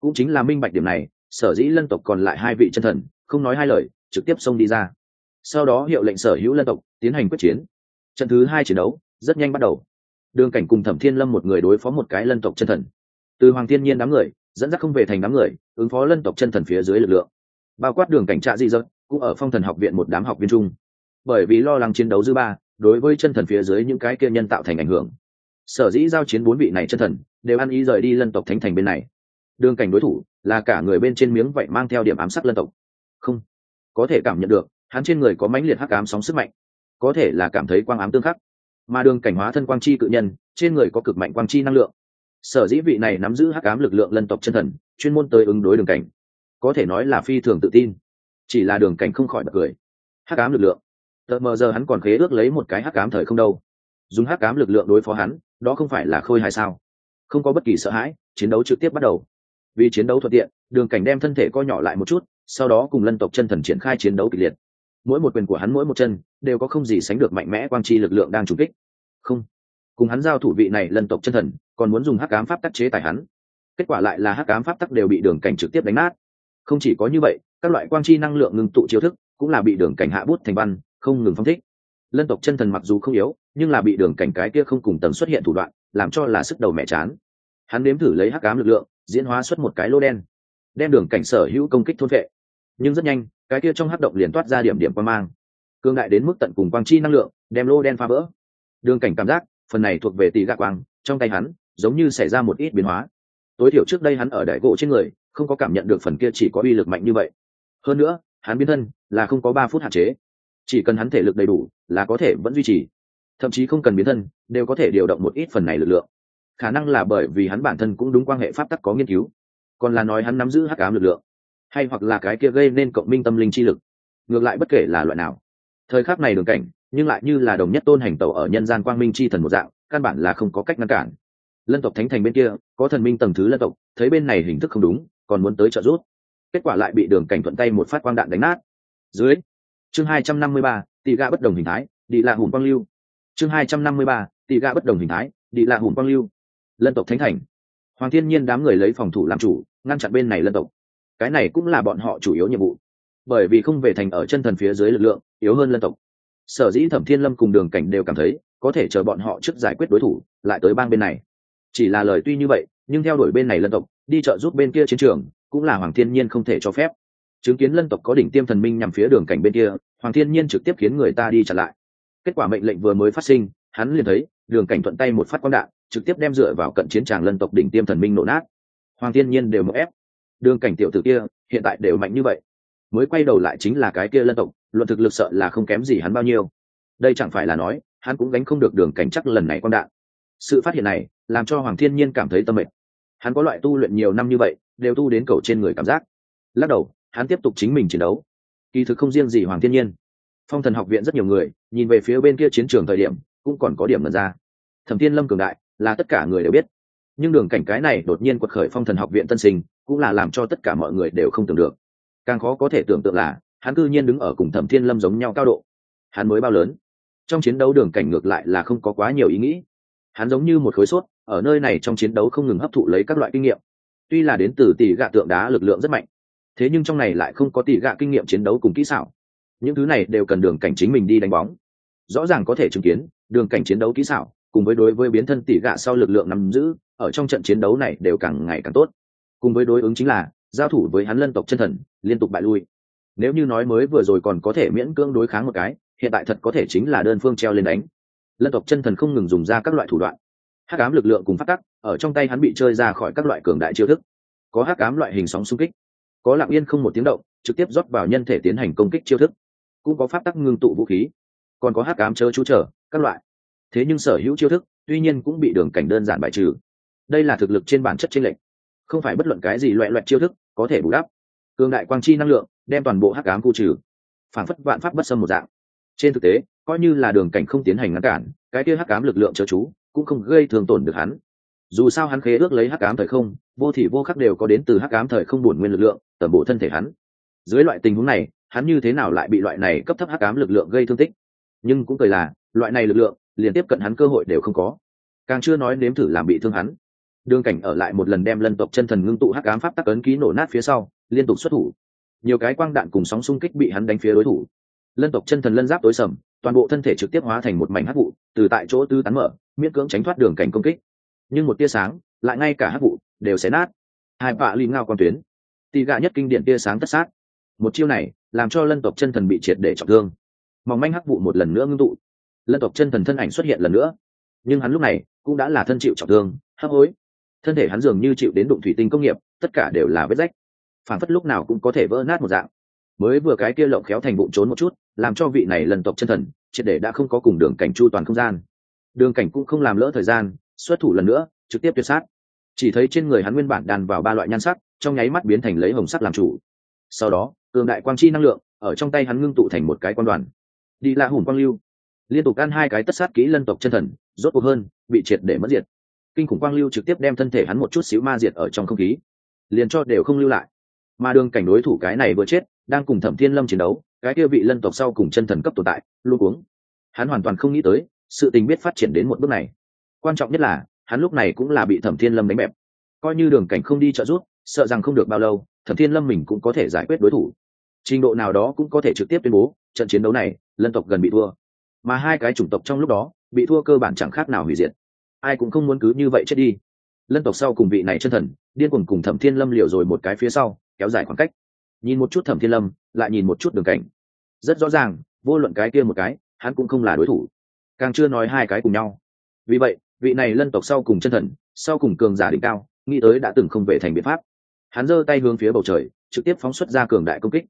Cũng chính là minh bạch điểm này, sở dĩ lân tộc còn lại hai vị chân thần, không nói hai lời, trực tiếp xông đi ra. Sau đó hiệu lệnh sở hữu lân tộc tiến hành quyết chiến. Trận thứ hai chiến đấu rất nhanh bắt đầu. Đường cảnh cùng thẩm thiên lâm một người đối phó một cái lân tộc chân thần. Từ hoàng thiên nhiên đám người, dẫn dắt không về thành đám người, ứng phó lân tộc chân thần phía dưới lực lượng. Bao quát đường cảnh trạ di dật, cũng ở phong thần học viện một đám học viên chung. Bởi vì lo lắng chiến đấu dư ba, đối với chân thần phía dưới những cái kia nhân tạo thành ảnh hưởng sở dĩ giao chiến bốn vị này chân thần, đều ăn ý rời đi lân tộc thánh thành bên này. Đường cảnh đối thủ là cả người bên trên miếng vậy mang theo điểm ám sát lân tộc. Không, có thể cảm nhận được, hắn trên người có mãnh liệt hắc ám sóng sức mạnh. Có thể là cảm thấy quang ám tương khắc. Mà đường cảnh hóa thân quang chi cự nhân, trên người có cực mạnh quang chi năng lượng. Sở dĩ vị này nắm giữ hắc ám lực lượng lân tộc chân thần, chuyên môn tới ứng đối đường cảnh. Có thể nói là phi thường tự tin. Chỉ là đường cảnh không khỏi bật cười. Hắc ám lực lượng. Tờ mờ giờ hắn còn khế ước lấy một cái hắc ám thời không đâu. Dùng hắc ám lực lượng đối phó hắn đó không phải là khôi hài sao? Không có bất kỳ sợ hãi, chiến đấu trực tiếp bắt đầu. Vì chiến đấu thuận tiện, đường cảnh đem thân thể co nhỏ lại một chút, sau đó cùng lân tộc chân thần triển khai chiến đấu kịch liệt. Mỗi một quyền của hắn mỗi một chân, đều có không gì sánh được mạnh mẽ quang chi lực lượng đang trùng kích. Không. Cùng hắn giao thủ vị này lân tộc chân thần, còn muốn dùng hắc cám pháp tắc chế tài hắn. Kết quả lại là hắc cám pháp tắc đều bị đường cảnh trực tiếp đánh nát. Không chỉ có như vậy, các loại quang chi năng lượng ngưng tụ chiêu thức cũng là bị đường cảnh hạ bút thành văn, không ngừng phong thích lân tộc chân thần mặc dù không yếu, nhưng là bị đường cảnh cái kia không cùng tầng xuất hiện thủ đoạn, làm cho là sức đầu mẹ chán. Hắn nếm thử lấy hắc ám lực lượng, diễn hóa xuất một cái lô đen, đem đường cảnh sở hữu công kích thôn vệ. Nhưng rất nhanh, cái kia trong hắc động liền toát ra điểm điểm quan mang cương đại đến mức tận cùng quang chi năng lượng, đem lô đen phá vỡ. Đường cảnh cảm giác, phần này thuộc về tỷ gạ quang, trong tay hắn, giống như xảy ra một ít biến hóa. Tối thiểu trước đây hắn ở đại gỗ trên người, không có cảm nhận được phần kia chỉ có uy lực mạnh như vậy. Hơn nữa, hắn biến thân là không có ba phút hạn chế chỉ cần hắn thể lực đầy đủ là có thể vẫn duy trì. Thậm chí không cần biến thân, đều có thể điều động một ít phần này lực lượng. Khả năng là bởi vì hắn bản thân cũng đúng quan hệ pháp tắc có nghiên cứu. Còn là nói hắn nắm giữ hắc ám lực lượng. Hay hoặc là cái kia gây nên cộng minh tâm linh chi lực. Ngược lại bất kể là loại nào. Thời khắc này đường cảnh, nhưng lại như là đồng nhất tôn hành tẩu ở nhân gian quang minh chi thần một dạng, căn bản là không có cách ngăn cản. Lân tộc thánh thành bên kia, có thần minh tầng thứ lân tộc, thấy bên này hình thức không đúng, còn muốn tới trợ giúp. Kết quả lại bị đường cảnh thuận tay một phát quang đạn đánh nát. Dưới chương hai trăm năm mươi ba, tỷ gạ bất đồng hình thái đi lạ hồn quang lưu. Chương hai trăm năm mươi ba, tỷ gạ bất đồng hình thái đi lạ hồn quang lưu. Lân tộc thánh thành. Hoàng thiên nhiên đám người lấy phòng thủ làm chủ, ngăn chặn bên này lân tộc. Cái này cũng là bọn họ chủ yếu nhiệm vụ. Bởi vì không về thành ở chân thần phía dưới lực lượng, yếu hơn lân tộc. Sở dĩ thẩm thiên lâm cùng đường cảnh đều cảm thấy, có thể chờ bọn họ trước giải quyết đối thủ, lại tới bang bên này. Chỉ là lời tuy như vậy, nhưng theo đuổi bên này lân tộc, đi trợ giúp bên kia chiến trường, cũng là hoàng thiên nhiên không thể cho phép chứng kiến lân tộc có đỉnh tiêm thần minh nhằm phía đường cảnh bên kia, hoàng thiên nhiên trực tiếp khiến người ta đi chặn lại. Kết quả mệnh lệnh vừa mới phát sinh, hắn liền thấy, đường cảnh thuận tay một phát quang đạn, trực tiếp đem dựa vào cận chiến tràng lân tộc đỉnh tiêm thần minh nổ nát. Hoàng thiên nhiên đều mậu ép. Đường cảnh tiểu tử kia, hiện tại đều mạnh như vậy. Mới quay đầu lại chính là cái kia lân tộc, luận thực lực sợ là không kém gì hắn bao nhiêu. Đây chẳng phải là nói, hắn cũng gánh không được đường cảnh chắc lần này quang đạn. Sự phát hiện này, làm cho hoàng thiên nhiên cảm thấy tâm mệnh hắn có loại tu luyện nhiều năm như vậy, đều tu đến cầu trên người cảm giác. Lắc đầu hắn tiếp tục chính mình chiến đấu. Kỳ thực không riêng gì hoàng thiên nhiên. Phong thần học viện rất nhiều người, nhìn về phía bên kia chiến trường thời điểm, cũng còn có điểm lần ra. Thẩm thiên lâm cường đại, là tất cả người đều biết. Nhưng đường cảnh cái này đột nhiên quật khởi phong thần học viện tân sinh, cũng là làm cho tất cả mọi người đều không tưởng được. Càng khó có thể tưởng tượng là, hắn cư nhiên đứng ở cùng thẩm thiên lâm giống nhau cao độ. Hắn mới bao lớn. Trong chiến đấu đường cảnh ngược lại là không có quá nhiều ý nghĩ. Hắn giống như một khối sốt, ở nơi này trong chiến đấu không ngừng hấp thụ lấy các loại kinh nghiệm. Tuy là đến từ tỷ gạ tượng đá lực lượng rất mạnh thế nhưng trong này lại không có tỷ gạ kinh nghiệm chiến đấu cùng kỹ xảo. Những thứ này đều cần đường cảnh chính mình đi đánh bóng. Rõ ràng có thể chứng kiến, đường cảnh chiến đấu kỹ xảo, cùng với đối với biến thân tỷ gạ sau lực lượng nắm giữ, ở trong trận chiến đấu này đều càng ngày càng tốt. Cùng với đối ứng chính là, giao thủ với hắn lân tộc chân thần, liên tục bại lui. Nếu như nói mới vừa rồi còn có thể miễn cưỡng đối kháng một cái, hiện tại thật có thể chính là đơn phương treo lên đánh. Lân tộc chân thần không ngừng dùng ra các loại thủ đoạn. Hắc ám lực lượng cùng phát tắc, ở trong tay hắn bị chơi ra khỏi các loại cường đại chiêu thức. Có hắc ám loại hình sóng xung kích có lặng yên không một tiếng động, trực tiếp rót vào nhân thể tiến hành công kích chiêu thức. Cũng có pháp tắc ngưng tụ vũ khí, còn có hắc ám chớ chú trở, các loại. Thế nhưng sở hữu chiêu thức, tuy nhiên cũng bị đường cảnh đơn giản bài trừ. Đây là thực lực trên bản chất trên lệnh không phải bất luận cái gì loại loại chiêu thức có thể bù đắp. Cường đại quang chi năng lượng, đem toàn bộ hắc ám khu trừ. Phản phất vạn pháp bất xâm một dạng. Trên thực tế, coi như là đường cảnh không tiến hành ngăn cản, cái kia hắc ám lực lượng chớ chú cũng không gây thương tổn được hắn dù sao hắn khế ước lấy hắc ám thời không, vô thị vô khắc đều có đến từ hắc ám thời không bổn nguyên lực lượng, tẩm bộ thân thể hắn. Dưới loại tình huống này, hắn như thế nào lại bị loại này cấp thấp hắc ám lực lượng gây thương tích? Nhưng cũng cười là, loại này lực lượng liền tiếp cận hắn cơ hội đều không có. Càng chưa nói nếm thử làm bị thương hắn. Đương cảnh ở lại một lần đem lân tộc chân thần ngưng tụ hắc ám pháp tắc ấn ký nổ nát phía sau, liên tục xuất thủ. Nhiều cái quang đạn cùng sóng xung kích bị hắn đánh phía đối thủ. Lân tộc chân thần lân giáp tối sầm, toàn bộ thân thể trực tiếp hóa thành một mảnh hắc vụ, từ tại chỗ tư tán mở, miễn cưỡng tránh thoát đường cảnh công kích nhưng một tia sáng, lại ngay cả hắc vụ đều xé nát. Hai vạ lì ngao con tuyến. Tì gạ nhất kinh điện tia sáng tất sát. Một chiêu này làm cho lân tộc chân thần bị triệt để trọng thương. Mỏng manh hắc vụ một lần nữa ngưng tụ. Lân tộc chân thần thân ảnh xuất hiện lần nữa. Nhưng hắn lúc này cũng đã là thân chịu trọng thương, hấp hối. Thân thể hắn dường như chịu đến đụng thủy tinh công nghiệp, tất cả đều là vết rách. Phản phất lúc nào cũng có thể vỡ nát một dạng. Mới vừa cái kia lộng khéo thành bụng trốn một chút, làm cho vị này lần tộc chân thần triệt để đã không có cùng đường cảnh chu toàn không gian. Đường cảnh cũng không làm lỡ thời gian xuất thủ lần nữa, trực tiếp tuyệt sát. Chỉ thấy trên người hắn nguyên bản đàn vào ba loại nhan sắc, trong nháy mắt biến thành lấy hồng sắc làm chủ. Sau đó, cường đại quang chi năng lượng ở trong tay hắn ngưng tụ thành một cái quan đoàn. Đi la hùn quang lưu. Liên tục ăn hai cái tất sát kỹ lân tộc chân thần, rốt cuộc hơn, bị triệt để mất diệt. Kinh khủng quang lưu trực tiếp đem thân thể hắn một chút xíu ma diệt ở trong không khí. Liền cho đều không lưu lại. Mà đường cảnh đối thủ cái này vừa chết, đang cùng thẩm thiên lâm chiến đấu, cái kia vị lân tộc sau cùng chân thần cấp tồn tại, luôn uống hắn hoàn toàn không nghĩ tới, sự tình biết phát triển đến một bước này quan trọng nhất là, hắn lúc này cũng là bị thẩm thiên lâm đánh bẹp. Coi như đường cảnh không đi trợ giúp, sợ rằng không được bao lâu, thẩm thiên lâm mình cũng có thể giải quyết đối thủ. Trình độ nào đó cũng có thể trực tiếp tuyên bố, trận chiến đấu này, lân tộc gần bị thua. Mà hai cái chủng tộc trong lúc đó, bị thua cơ bản chẳng khác nào hủy diệt. Ai cũng không muốn cứ như vậy chết đi. Lân tộc sau cùng vị này chân thần, điên cuồng cùng thẩm thiên lâm liều rồi một cái phía sau, kéo dài khoảng cách. Nhìn một chút thẩm thiên lâm, lại nhìn một chút đường cảnh. Rất rõ ràng, vô luận cái kia một cái, hắn cũng không là đối thủ. Càng chưa nói hai cái cùng nhau. Vì vậy vị này lân tộc sau cùng chân thần, sau cùng cường giả đỉnh cao, nghĩ tới đã từng không về thành biện pháp. Hắn giơ tay hướng phía bầu trời, trực tiếp phóng xuất ra cường đại công kích.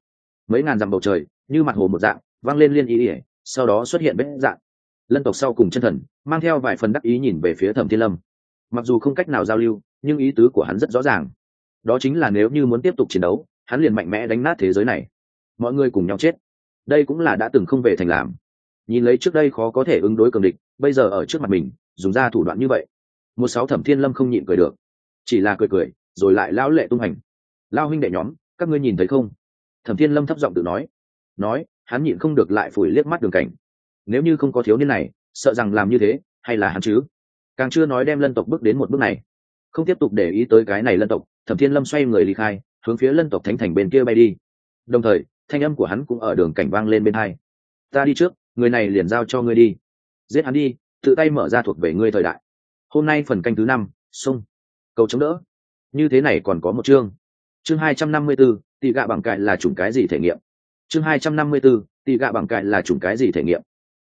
Mấy ngàn dặm bầu trời, như mặt hồ một dạng, vang lên liên ý ỉa, sau đó xuất hiện vết dạng. Lân tộc sau cùng chân thần, mang theo vài phần đắc ý nhìn về phía thẩm thiên lâm. Mặc dù không cách nào giao lưu, nhưng ý tứ của hắn rất rõ ràng. Đó chính là nếu như muốn tiếp tục chiến đấu, hắn liền mạnh mẽ đánh nát thế giới này. Mọi người cùng nhau chết. Đây cũng là đã từng không về thành làm. Nhìn lấy trước đây khó có thể ứng đối cường địch, bây giờ ở trước mặt mình dùng ra thủ đoạn như vậy. Một sáu thẩm thiên lâm không nhịn cười được, chỉ là cười cười, rồi lại lão lệ tung hành. Lao huynh đệ nhóm, các ngươi nhìn thấy không? Thẩm thiên lâm thấp giọng tự nói. Nói, hắn nhịn không được lại phủi liếc mắt đường cảnh. Nếu như không có thiếu niên này, sợ rằng làm như thế, hay là hắn chứ? Càng chưa nói đem lân tộc bước đến một bước này. Không tiếp tục để ý tới cái này lân tộc, thẩm thiên lâm xoay người ly khai, hướng phía lân tộc thánh thành bên kia bay đi. Đồng thời, thanh âm của hắn cũng ở đường cảnh vang lên bên hai. Ta đi trước, người này liền giao cho ngươi đi. Giết hắn đi tự tay mở ra thuộc về ngươi thời đại. Hôm nay phần canh thứ năm sông cầu chống đỡ. Như thế này còn có một chương. Chương hai trăm năm mươi b ố tị gạ bằng cại là chủng cái gì thể nghiệm? Chương hai trăm năm mươi b ố tị gạ bằng cại là chủng cái gì thể nghiệm?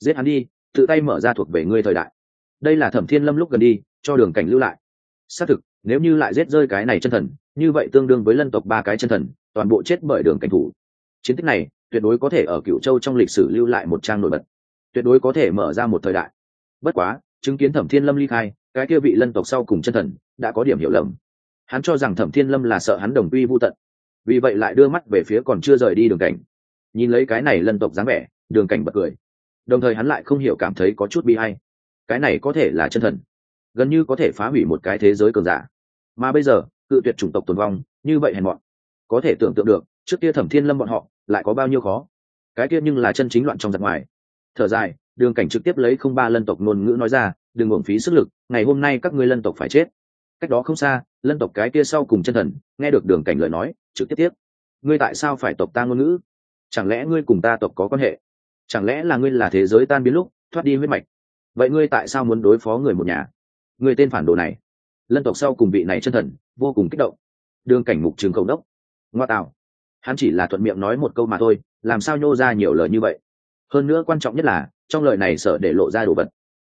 Giết hắn đi, tự tay mở ra thuộc về ngươi thời đại. Đây là thẩm thiên lâm lúc gần đi, cho đường cảnh lưu lại. Xác thực, nếu như lại giết rơi cái này chân thần, như vậy tương đương với lân tộc ba cái chân thần, toàn bộ chết bởi đường cảnh thủ. Chiến tích này, tuyệt đối có thể ở cựu châu trong lịch sử lưu lại một trang nổi bật. Tuyệt đối có thể mở ra một thời đại bất quá, chứng kiến thẩm thiên lâm ly khai, cái kia vị lân tộc sau cùng chân thần đã có điểm hiểu lầm. Hắn cho rằng thẩm thiên lâm là sợ hắn đồng quy vô tận, vì vậy lại đưa mắt về phía còn chưa rời đi đường cảnh. Nhìn lấy cái này lân tộc dáng vẻ, đường cảnh bật cười. Đồng thời hắn lại không hiểu cảm thấy có chút bi hay cái này có thể là chân thần, gần như có thể phá hủy một cái thế giới cường giả. Mà bây giờ, cự tuyệt chủng tộc tồn vong, như vậy hèn mọn. Có thể tưởng tượng được, trước kia thẩm thiên lâm bọn họ lại có bao nhiêu khó. Cái kia nhưng là chân chính loạn trong giặc ngoài. Thở dài đường cảnh trực tiếp lấy không ba lân tộc ngôn ngữ nói ra, đừng uổng phí sức lực, ngày hôm nay các ngươi lân tộc phải chết. Cách đó không xa, lân tộc cái kia sau cùng chân thần, nghe được đường cảnh lời nói, trực tiếp tiếp, ngươi tại sao phải tộc ta ngôn ngữ? Chẳng lẽ ngươi cùng ta tộc có quan hệ? Chẳng lẽ là ngươi là thế giới tan biến lúc, thoát đi huyết mạch? Vậy ngươi tại sao muốn đối phó người một nhà? Ngươi tên phản đồ này. Lân tộc sau cùng vị này chân thần, vô cùng kích động. Đường cảnh mục trường cầu đốc. Ngoa tạo. Hắn chỉ là thuận miệng nói một câu mà thôi, làm sao nhô ra nhiều lời như vậy? Hơn nữa quan trọng nhất là trong lời này sợ để lộ ra đồ vật.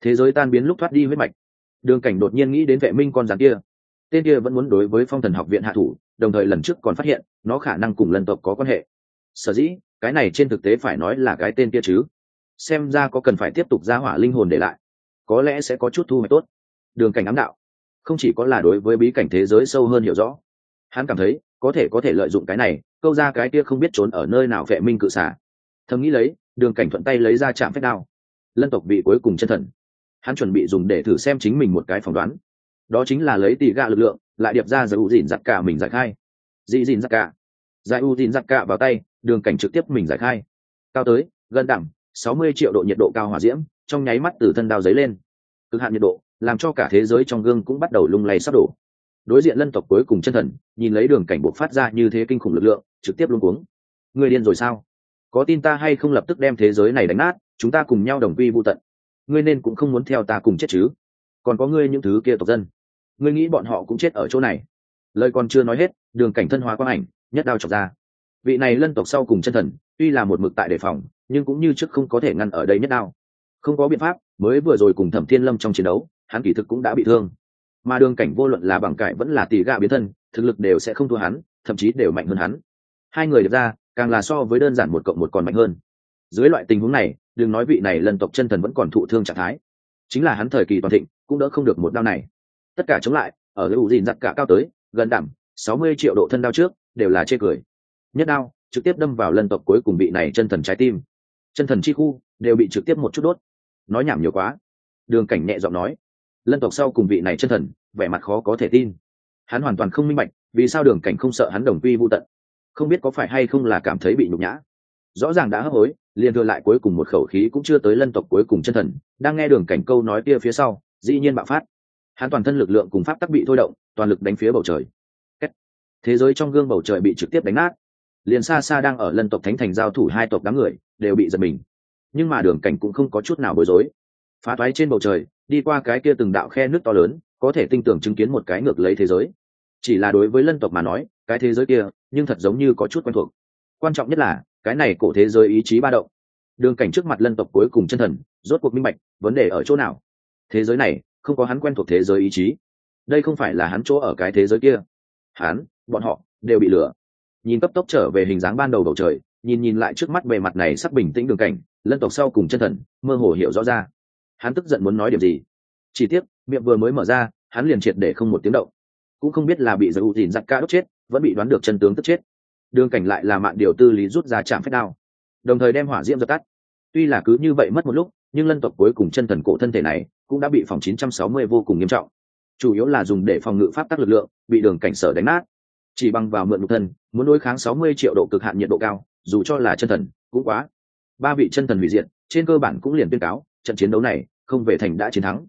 Thế giới tan biến lúc thoát đi huyết mạch. Đường cảnh đột nhiên nghĩ đến vệ minh con rắn kia. Tên kia vẫn muốn đối với phong thần học viện hạ thủ, đồng thời lần trước còn phát hiện, nó khả năng cùng lần tộc có quan hệ. Sở dĩ, cái này trên thực tế phải nói là cái tên kia chứ. Xem ra có cần phải tiếp tục ra hỏa linh hồn để lại. Có lẽ sẽ có chút thu hoạch tốt. Đường cảnh ám đạo. Không chỉ có là đối với bí cảnh thế giới sâu hơn hiểu rõ. Hắn cảm thấy, có thể có thể lợi dụng cái này, câu ra cái kia không biết trốn ở nơi nào vệ minh cự xả. Thầm nghĩ lấy đường cảnh thuận tay lấy ra chạm phép đao. Lân tộc vị cuối cùng chân thần. Hắn chuẩn bị dùng để thử xem chính mình một cái phỏng đoán. Đó chính là lấy tỷ gạ lực lượng, lại điệp ra giải u dìn giặc cả mình giải khai. Dị dìn giặc cả. Giải u dìn giặc cả vào tay, đường cảnh trực tiếp mình giải khai. Cao tới, gần đẳng, sáu mươi triệu độ nhiệt độ cao hỏa diễm, trong nháy mắt từ thân đao giấy lên. Cực hạn nhiệt độ, làm cho cả thế giới trong gương cũng bắt đầu lung lay sắp đổ. Đối diện lân tộc cuối cùng chân thần, nhìn lấy đường cảnh buộc phát ra như thế kinh khủng lực lượng, trực tiếp luôn cuống. Người điên rồi sao? Có tin ta hay không lập tức đem thế giới này đánh nát, chúng ta cùng nhau đồng quy vô tận. Ngươi nên cũng không muốn theo ta cùng chết chứ? Còn có ngươi những thứ kia tộc dân. Ngươi nghĩ bọn họ cũng chết ở chỗ này. Lời còn chưa nói hết, đường cảnh thân hóa quang ảnh, nhất đao chọc ra. Vị này lân tộc sau cùng chân thần, tuy là một mực tại đề phòng, nhưng cũng như trước không có thể ngăn ở đây nhất đao. Không có biện pháp, mới vừa rồi cùng thẩm thiên lâm trong chiến đấu, hắn kỳ thực cũng đã bị thương. Mà đường cảnh vô luận là bằng cải vẫn là tỷ gạ biến thân, thực lực đều sẽ không thua hắn, thậm chí đều mạnh hơn hắn. Hai người được ra càng là so với đơn giản một cộng một còn mạnh hơn. Dưới loại tình huống này, đừng nói vị này lần tộc chân thần vẫn còn thụ thương trạng thái. Chính là hắn thời kỳ toàn thịnh, cũng đỡ không được một đao này. Tất cả chống lại, ở cái ủ dìn giặc cả cao tới, gần đảm sáu mươi triệu độ thân đao trước, đều là chê cười. Nhất đao, trực tiếp đâm vào lần tộc cuối cùng vị này chân thần trái tim. Chân thần chi khu, đều bị trực tiếp một chút đốt. Nói nhảm nhiều quá. Đường cảnh nhẹ giọng nói. Lân tộc sau cùng vị này chân thần, vẻ mặt khó có thể tin. Hắn hoàn toàn không minh bạch, vì sao đường cảnh không sợ hắn đồng quy vô tận không biết có phải hay không là cảm thấy bị nhục nhã. Rõ ràng đã hấp hối, liền thừa lại cuối cùng một khẩu khí cũng chưa tới lân tộc cuối cùng chân thần, đang nghe đường cảnh câu nói kia phía sau, dĩ nhiên bạo phát. Hắn toàn thân lực lượng cùng pháp tắc bị thôi động, toàn lực đánh phía bầu trời. Thế giới trong gương bầu trời bị trực tiếp đánh nát. Liền xa xa đang ở lân tộc thánh thành giao thủ hai tộc đám người, đều bị giật mình. Nhưng mà đường cảnh cũng không có chút nào bối rối. Phá toái trên bầu trời, đi qua cái kia từng đạo khe nước to lớn, có thể tinh tưởng chứng kiến một cái ngược lấy thế giới. Chỉ là đối với lân tộc mà nói, cái thế giới kia nhưng thật giống như có chút quen thuộc. Quan trọng nhất là, cái này cổ thế giới ý chí ba động. Đường cảnh trước mặt lân tộc cuối cùng chân thần, rốt cuộc minh bạch, vấn đề ở chỗ nào? Thế giới này, không có hắn quen thuộc thế giới ý chí. Đây không phải là hắn chỗ ở cái thế giới kia. Hắn, bọn họ, đều bị lừa. Nhìn cấp tốc trở về hình dáng ban đầu bầu trời, nhìn nhìn lại trước mắt bề mặt này sắc bình tĩnh đường cảnh, lân tộc sau cùng chân thần, mơ hồ hiểu rõ ra. Hắn tức giận muốn nói điểm gì? Chỉ tiếc, miệng vừa mới mở ra, hắn liền triệt để không một tiếng động. Cũng không biết là bị giới ưu dìn giặc ca đốt chết vẫn bị đoán được chân tướng tức chết. Đường cảnh lại là mạn điều tư lý rút ra chạm phép đao, đồng thời đem hỏa diễm dập tắt. Tuy là cứ như vậy mất một lúc, nhưng lân tộc cuối cùng chân thần cổ thân thể này cũng đã bị phòng 960 vô cùng nghiêm trọng. Chủ yếu là dùng để phòng ngự pháp tắc lực lượng, bị đường cảnh sở đánh nát. Chỉ bằng vào mượn lục thân, muốn đối kháng 60 triệu độ cực hạn nhiệt độ cao, dù cho là chân thần, cũng quá. Ba vị chân thần hủy diệt, trên cơ bản cũng liền tuyên cáo, trận chiến đấu này không về thành đã chiến thắng.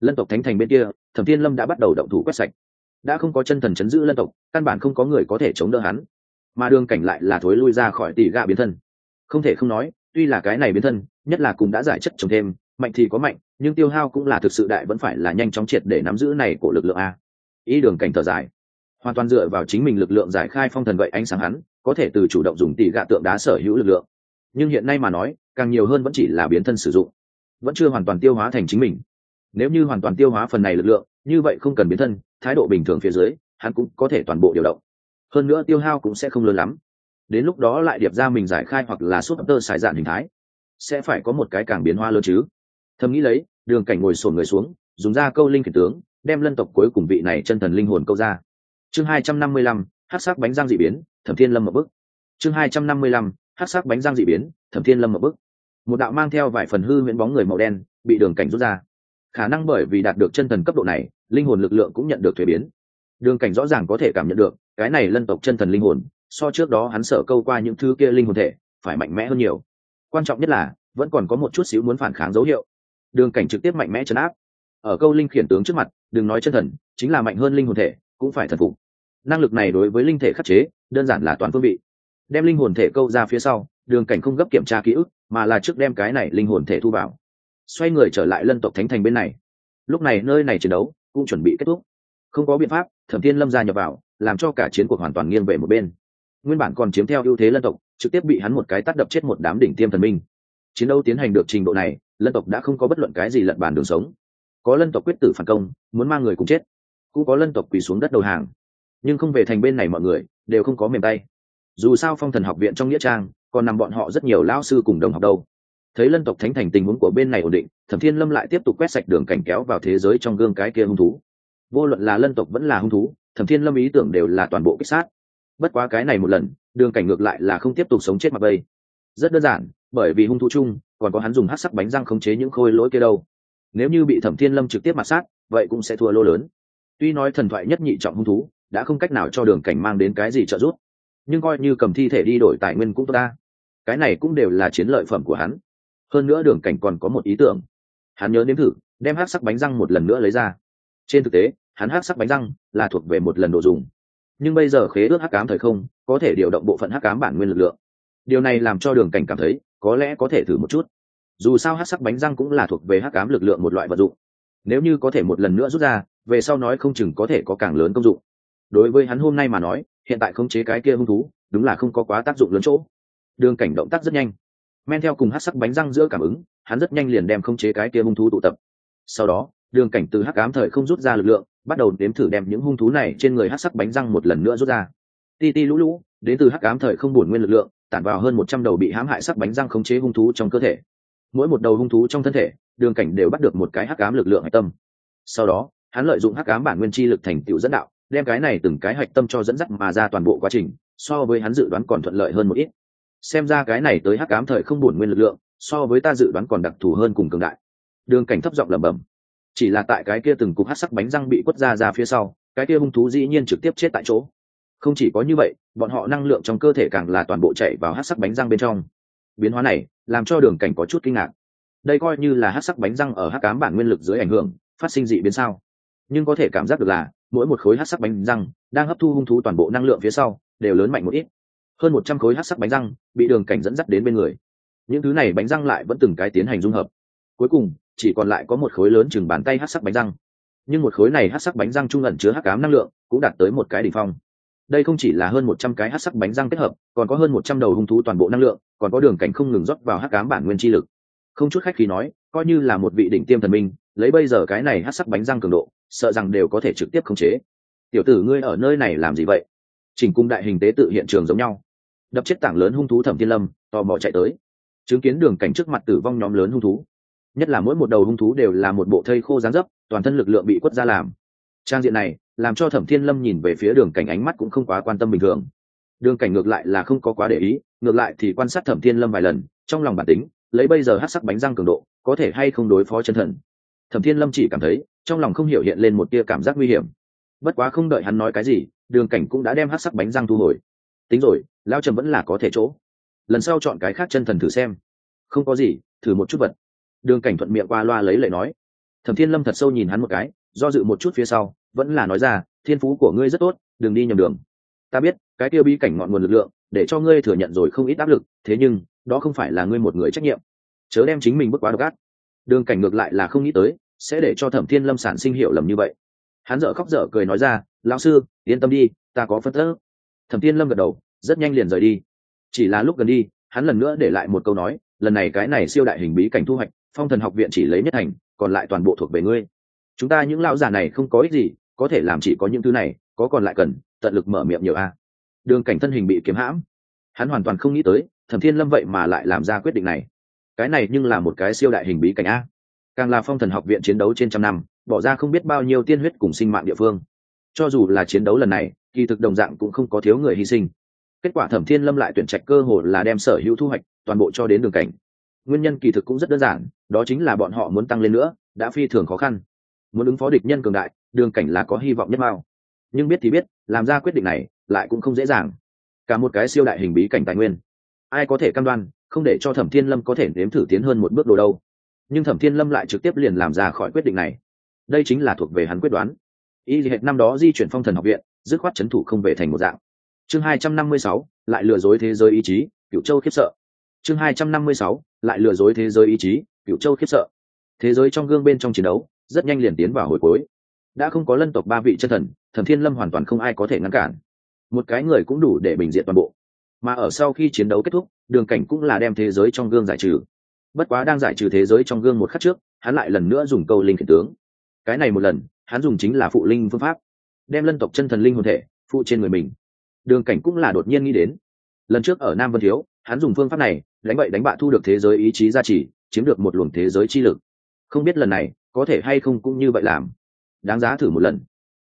Lân tộc thánh thành bên kia, thẩm thiên lâm đã bắt đầu động thủ quét sạch đã không có chân thần chấn giữ lân tộc, căn bản không có người có thể chống đỡ hắn. Mà đường cảnh lại là thối lui ra khỏi tỷ gạ biến thân. Không thể không nói, tuy là cái này biến thân, nhất là cùng đã giải chất trồng thêm, mạnh thì có mạnh, nhưng tiêu hao cũng là thực sự đại vẫn phải là nhanh chóng triệt để nắm giữ này của lực lượng a. Ý đường cảnh thở dài. Hoàn toàn dựa vào chính mình lực lượng giải khai phong thần vậy ánh sáng hắn, có thể từ chủ động dùng tỷ gạ tượng đá sở hữu lực lượng. Nhưng hiện nay mà nói, càng nhiều hơn vẫn chỉ là biến thân sử dụng. Vẫn chưa hoàn toàn tiêu hóa thành chính mình. Nếu như hoàn toàn tiêu hóa phần này lực lượng, như vậy không cần biến thân thái độ bình thường phía dưới, hắn cũng có thể toàn bộ điều động. Hơn nữa tiêu hao cũng sẽ không lớn lắm. Đến lúc đó lại điệp ra mình giải khai hoặc là súp tơ xài dạn hình thái, sẽ phải có một cái càng biến hoa lớn chứ. Thầm nghĩ lấy, đường cảnh ngồi sồn người xuống, dùng ra câu linh khiển tướng, đem lân tộc cuối cùng vị này chân thần linh hồn câu ra. Chương hai trăm năm mươi lăm hát sắc bánh răng dị biến, thẩm thiên lâm một bức chương hai trăm năm mươi lăm hát sắc bánh răng dị biến, thẩm thiên lâm một bức một đạo mang theo vài phần hư huyễn bóng người màu đen, bị đường cảnh rút ra khả năng bởi vì đạt được chân thần cấp độ này, linh hồn lực lượng cũng nhận được thuế biến. Đường cảnh rõ ràng có thể cảm nhận được, cái này lân tộc chân thần linh hồn, so trước đó hắn sợ câu qua những thứ kia linh hồn thể, phải mạnh mẽ hơn nhiều. Quan trọng nhất là, vẫn còn có một chút xíu muốn phản kháng dấu hiệu. Đường cảnh trực tiếp mạnh mẽ chấn áp. Ở câu linh khiển tướng trước mặt, đừng nói chân thần, chính là mạnh hơn linh hồn thể, cũng phải thần phục. Năng lực này đối với linh thể khắc chế, đơn giản là toàn phương vị. Đem linh hồn thể câu ra phía sau, đường cảnh không gấp kiểm tra ký ức, mà là trước đem cái này linh hồn thể thu vào xoay người trở lại lân tộc thánh thành bên này. Lúc này nơi này chiến đấu cũng chuẩn bị kết thúc. Không có biện pháp, thẩm thiên lâm gia nhập vào, làm cho cả chiến cuộc hoàn toàn nghiêng về một bên. Nguyên bản còn chiếm theo ưu thế lân tộc, trực tiếp bị hắn một cái tắt đập chết một đám đỉnh tiêm thần minh. Chiến đấu tiến hành được trình độ này, lân tộc đã không có bất luận cái gì lật bàn đường sống. Có lân tộc quyết tử phản công, muốn mang người cùng chết. Cũng có lân tộc quỳ xuống đất đầu hàng. Nhưng không về thành bên này mọi người, đều không có mềm tay. Dù sao phong thần học viện trong nghĩa trang, còn nằm bọn họ rất nhiều lao sư cùng đồng học đâu thấy lân tộc thánh thành tình huống của bên này ổn định, thẩm thiên lâm lại tiếp tục quét sạch đường cảnh kéo vào thế giới trong gương cái kia hung thú. Vô luận là lân tộc vẫn là hung thú, thẩm thiên lâm ý tưởng đều là toàn bộ kích sát. Bất quá cái này một lần, đường cảnh ngược lại là không tiếp tục sống chết mặt bây rất đơn giản, bởi vì hung thú chung, còn có hắn dùng hát sắc bánh răng khống chế những khôi lỗi kia đâu. Nếu như bị thẩm thiên lâm trực tiếp mặt sát, vậy cũng sẽ thua lô lớn. Tuy nói thần thoại nhất nhị trọng hung thú, đã không cách nào cho đường cảnh mang đến cái gì trợ giúp, nhưng coi như cầm thi thể đi đổi tài nguyên cũng tốt ta. Cái này cũng đều là chiến lợi phẩm của hắn hơn nữa đường cảnh còn có một ý tưởng. Hắn nhớ nếm thử, đem hát sắc bánh răng một lần nữa lấy ra. Trên thực tế, hắn hát sắc bánh răng là thuộc về một lần đồ dùng. Nhưng bây giờ khế ước hắc cám thời không có thể điều động bộ phận hắc cám bản nguyên lực lượng. Điều này làm cho đường cảnh cảm thấy có lẽ có thể thử một chút. Dù sao hát sắc bánh răng cũng là thuộc về hắc cám lực lượng một loại vật dụng. Nếu như có thể một lần nữa rút ra, về sau nói không chừng có thể có càng lớn công dụng. Đối với hắn hôm nay mà nói, hiện tại khống chế cái kia hung thú, đúng là không có quá tác dụng lớn chỗ. Đường cảnh động tác rất nhanh men theo cùng hát sắc bánh răng giữa cảm ứng, hắn rất nhanh liền đem khống chế cái kia hung thú tụ tập. Sau đó, đường cảnh từ hắc ám thời không rút ra lực lượng, bắt đầu đếm thử đem những hung thú này trên người hát sắc bánh răng một lần nữa rút ra. Ti ti lũ lũ, đến từ hắc ám thời không bổn nguyên lực lượng, tản vào hơn một trăm đầu bị hãm hại sắc bánh răng khống chế hung thú trong cơ thể. Mỗi một đầu hung thú trong thân thể, đường cảnh đều bắt được một cái hắc ám lực lượng hạch tâm. Sau đó, hắn lợi dụng hắc ám bản nguyên chi lực thành tựu dẫn đạo, đem cái này từng cái hạch tâm cho dẫn dắt mà ra toàn bộ quá trình, so với hắn dự đoán còn thuận lợi hơn một ít xem ra cái này tới hắc ám thời không bổn nguyên lực lượng, so với ta dự đoán còn đặc thù hơn cùng cường đại. Đường cảnh thấp giọng lẩm bẩm. Chỉ là tại cái kia từng cục hát sắc bánh răng bị quất ra ra phía sau, cái kia hung thú dĩ nhiên trực tiếp chết tại chỗ. Không chỉ có như vậy, bọn họ năng lượng trong cơ thể càng là toàn bộ chạy vào hát sắc bánh răng bên trong. Biến hóa này, làm cho đường cảnh có chút kinh ngạc. Đây coi như là hát sắc bánh răng ở hát cám bản nguyên lực dưới ảnh hưởng, phát sinh dị biến sao? Nhưng có thể cảm giác được là, mỗi một khối hát sắc bánh răng, đang hấp thu hung thú toàn bộ năng lượng phía sau, đều lớn mạnh một ít hơn một trăm khối hát sắc bánh răng bị đường cảnh dẫn dắt đến bên người. Những thứ này bánh răng lại vẫn từng cái tiến hành dung hợp. Cuối cùng, chỉ còn lại có một khối lớn chừng bàn tay hát sắc bánh răng. Nhưng một khối này hát sắc bánh răng trung ẩn chứa hát cám năng lượng, cũng đạt tới một cái đ ỉ n h phong. Đây không chỉ là hơn một trăm cái hát sắc bánh răng kết hợp, còn có hơn một trăm đầu hung thú toàn bộ năng lượng, còn có đường cảnh không ngừng rót vào hát cám bản nguyên chi lực. Không chút khách khi nói, coi như là một vị đỉnh tiêm thần minh, lấy bây giờ cái này hát sắc bánh răng cường độ, sợ rằng đều có thể trực tiếp khống chế. Tiểu tử ngươi ở nơi này làm gì vậy? Chỉnh cung đại hình tế tự hiện trường giống nhau đập chết tảng lớn hung thú thẩm thiên lâm, tò mò chạy tới. Chứng kiến đường cảnh trước mặt tử vong nhóm lớn hung thú, nhất là mỗi một đầu hung thú đều là một bộ thây khô dáng dấp, toàn thân lực lượng bị quất ra làm. Trang diện này, làm cho thẩm thiên lâm nhìn về phía đường cảnh ánh mắt cũng không quá quan tâm bình thường. Đường cảnh ngược lại là không có quá để ý, ngược lại thì quan sát thẩm thiên lâm vài lần, trong lòng bản tính, lấy bây giờ hát sắc bánh răng cường độ, có thể hay không đối phó chân thần. Thẩm thiên lâm chỉ cảm thấy, trong lòng không hiểu hiện lên một tia cảm giác nguy hiểm. Bất quá không đợi hắn nói cái gì, đường cảnh cũng đã đem hát sắc bánh răng thu hồi. Tính rồi lao trầm vẫn là có thể chỗ. Lần sau chọn cái khác chân thần thử xem. Không có gì, thử một chút vật. Đường cảnh thuận miệng qua loa lấy lệ nói. Thẩm thiên lâm thật sâu nhìn hắn một cái, do dự một chút phía sau, vẫn là nói ra, thiên phú của ngươi rất tốt, đừng đi nhầm đường. Ta biết, cái tiêu bi cảnh ngọn nguồn lực lượng, để cho ngươi thừa nhận rồi không ít áp lực, thế nhưng, đó không phải là ngươi một người trách nhiệm. Chớ đem chính mình bước quá độc ác. Đường cảnh ngược lại là không nghĩ tới, sẽ để cho thẩm thiên lâm sản sinh hiểu lầm như vậy. Hắn dở khóc dở cười nói ra, lão sư, yên tâm đi, ta có phân tớ thẩm thiên lâm gật đầu rất nhanh liền rời đi. Chỉ là lúc gần đi, hắn lần nữa để lại một câu nói, lần này cái này siêu đại hình bí cảnh thu hoạch, phong thần học viện chỉ lấy nhất thành, còn lại toàn bộ thuộc về ngươi. Chúng ta những lão già này không có ích gì, có thể làm chỉ có những thứ này, có còn lại cần, tận lực mở miệng nhiều a. Đường cảnh thân hình bị kiếm hãm. Hắn hoàn toàn không nghĩ tới, thẩm thiên lâm vậy mà lại làm ra quyết định này. Cái này nhưng là một cái siêu đại hình bí cảnh a. Càng là phong thần học viện chiến đấu trên trăm năm, bỏ ra không biết bao nhiêu tiên huyết cùng sinh mạng địa phương. Cho dù là chiến đấu lần này, kỳ thực đồng dạng cũng không có thiếu người hy sinh kết quả thẩm thiên lâm lại tuyển trạch cơ hội là đem sở hữu thu hoạch toàn bộ cho đến đường cảnh. Nguyên nhân kỳ thực cũng rất đơn giản, đó chính là bọn họ muốn tăng lên nữa, đã phi thường khó khăn. Muốn ứng phó địch nhân cường đại, đường cảnh là có hy vọng nhất mao. Nhưng biết thì biết, làm ra quyết định này lại cũng không dễ dàng. Cả một cái siêu đại hình bí cảnh tài nguyên. Ai có thể cam đoan, không để cho thẩm thiên lâm có thể nếm thử tiến hơn một bước đồ đâu. Nhưng thẩm thiên lâm lại trực tiếp liền làm ra khỏi quyết định này. Đây chính là thuộc về hắn quyết đoán. Y hệt năm đó di chuyển phong thần học viện, dứt khoát c h ấ n thủ không về thành một dạng chương hai trăm năm mươi sáu, lại lừa dối thế giới ý chí cựu châu khiếp sợ. Chương hai trăm năm mươi sáu, lại lừa dối thế giới ý chí cựu châu khiếp sợ. Thế giới trong gương bên trong chiến đấu, rất nhanh liền tiến vào hồi cuối. Đã không có lân tộc ba vị chân thần thần thiên lâm hoàn toàn không ai có thể ngăn cản. Một cái người cũng đủ để bình diện toàn bộ. Mà ở sau khi chiến đấu kết thúc, đường cảnh cũng là đem thế giới trong gương giải trừ. Bất quá đang giải trừ thế giới trong gương một khắc trước, hắn lại lần nữa dùng câu linh khiển tướng. Cái này một lần, hắn dùng chính là phụ linh phương pháp. Đem lân tộc chân thần linh hồn thể, phụ trên người mình đường cảnh cũng là đột nhiên nghĩ đến. Lần trước ở nam vân thiếu, hắn dùng phương pháp này, đánh bậy đánh bạ thu được thế giới ý chí gia trì, chiếm được một luồng thế giới chi lực. Không biết lần này, có thể hay không cũng như vậy làm. Đáng giá thử một lần.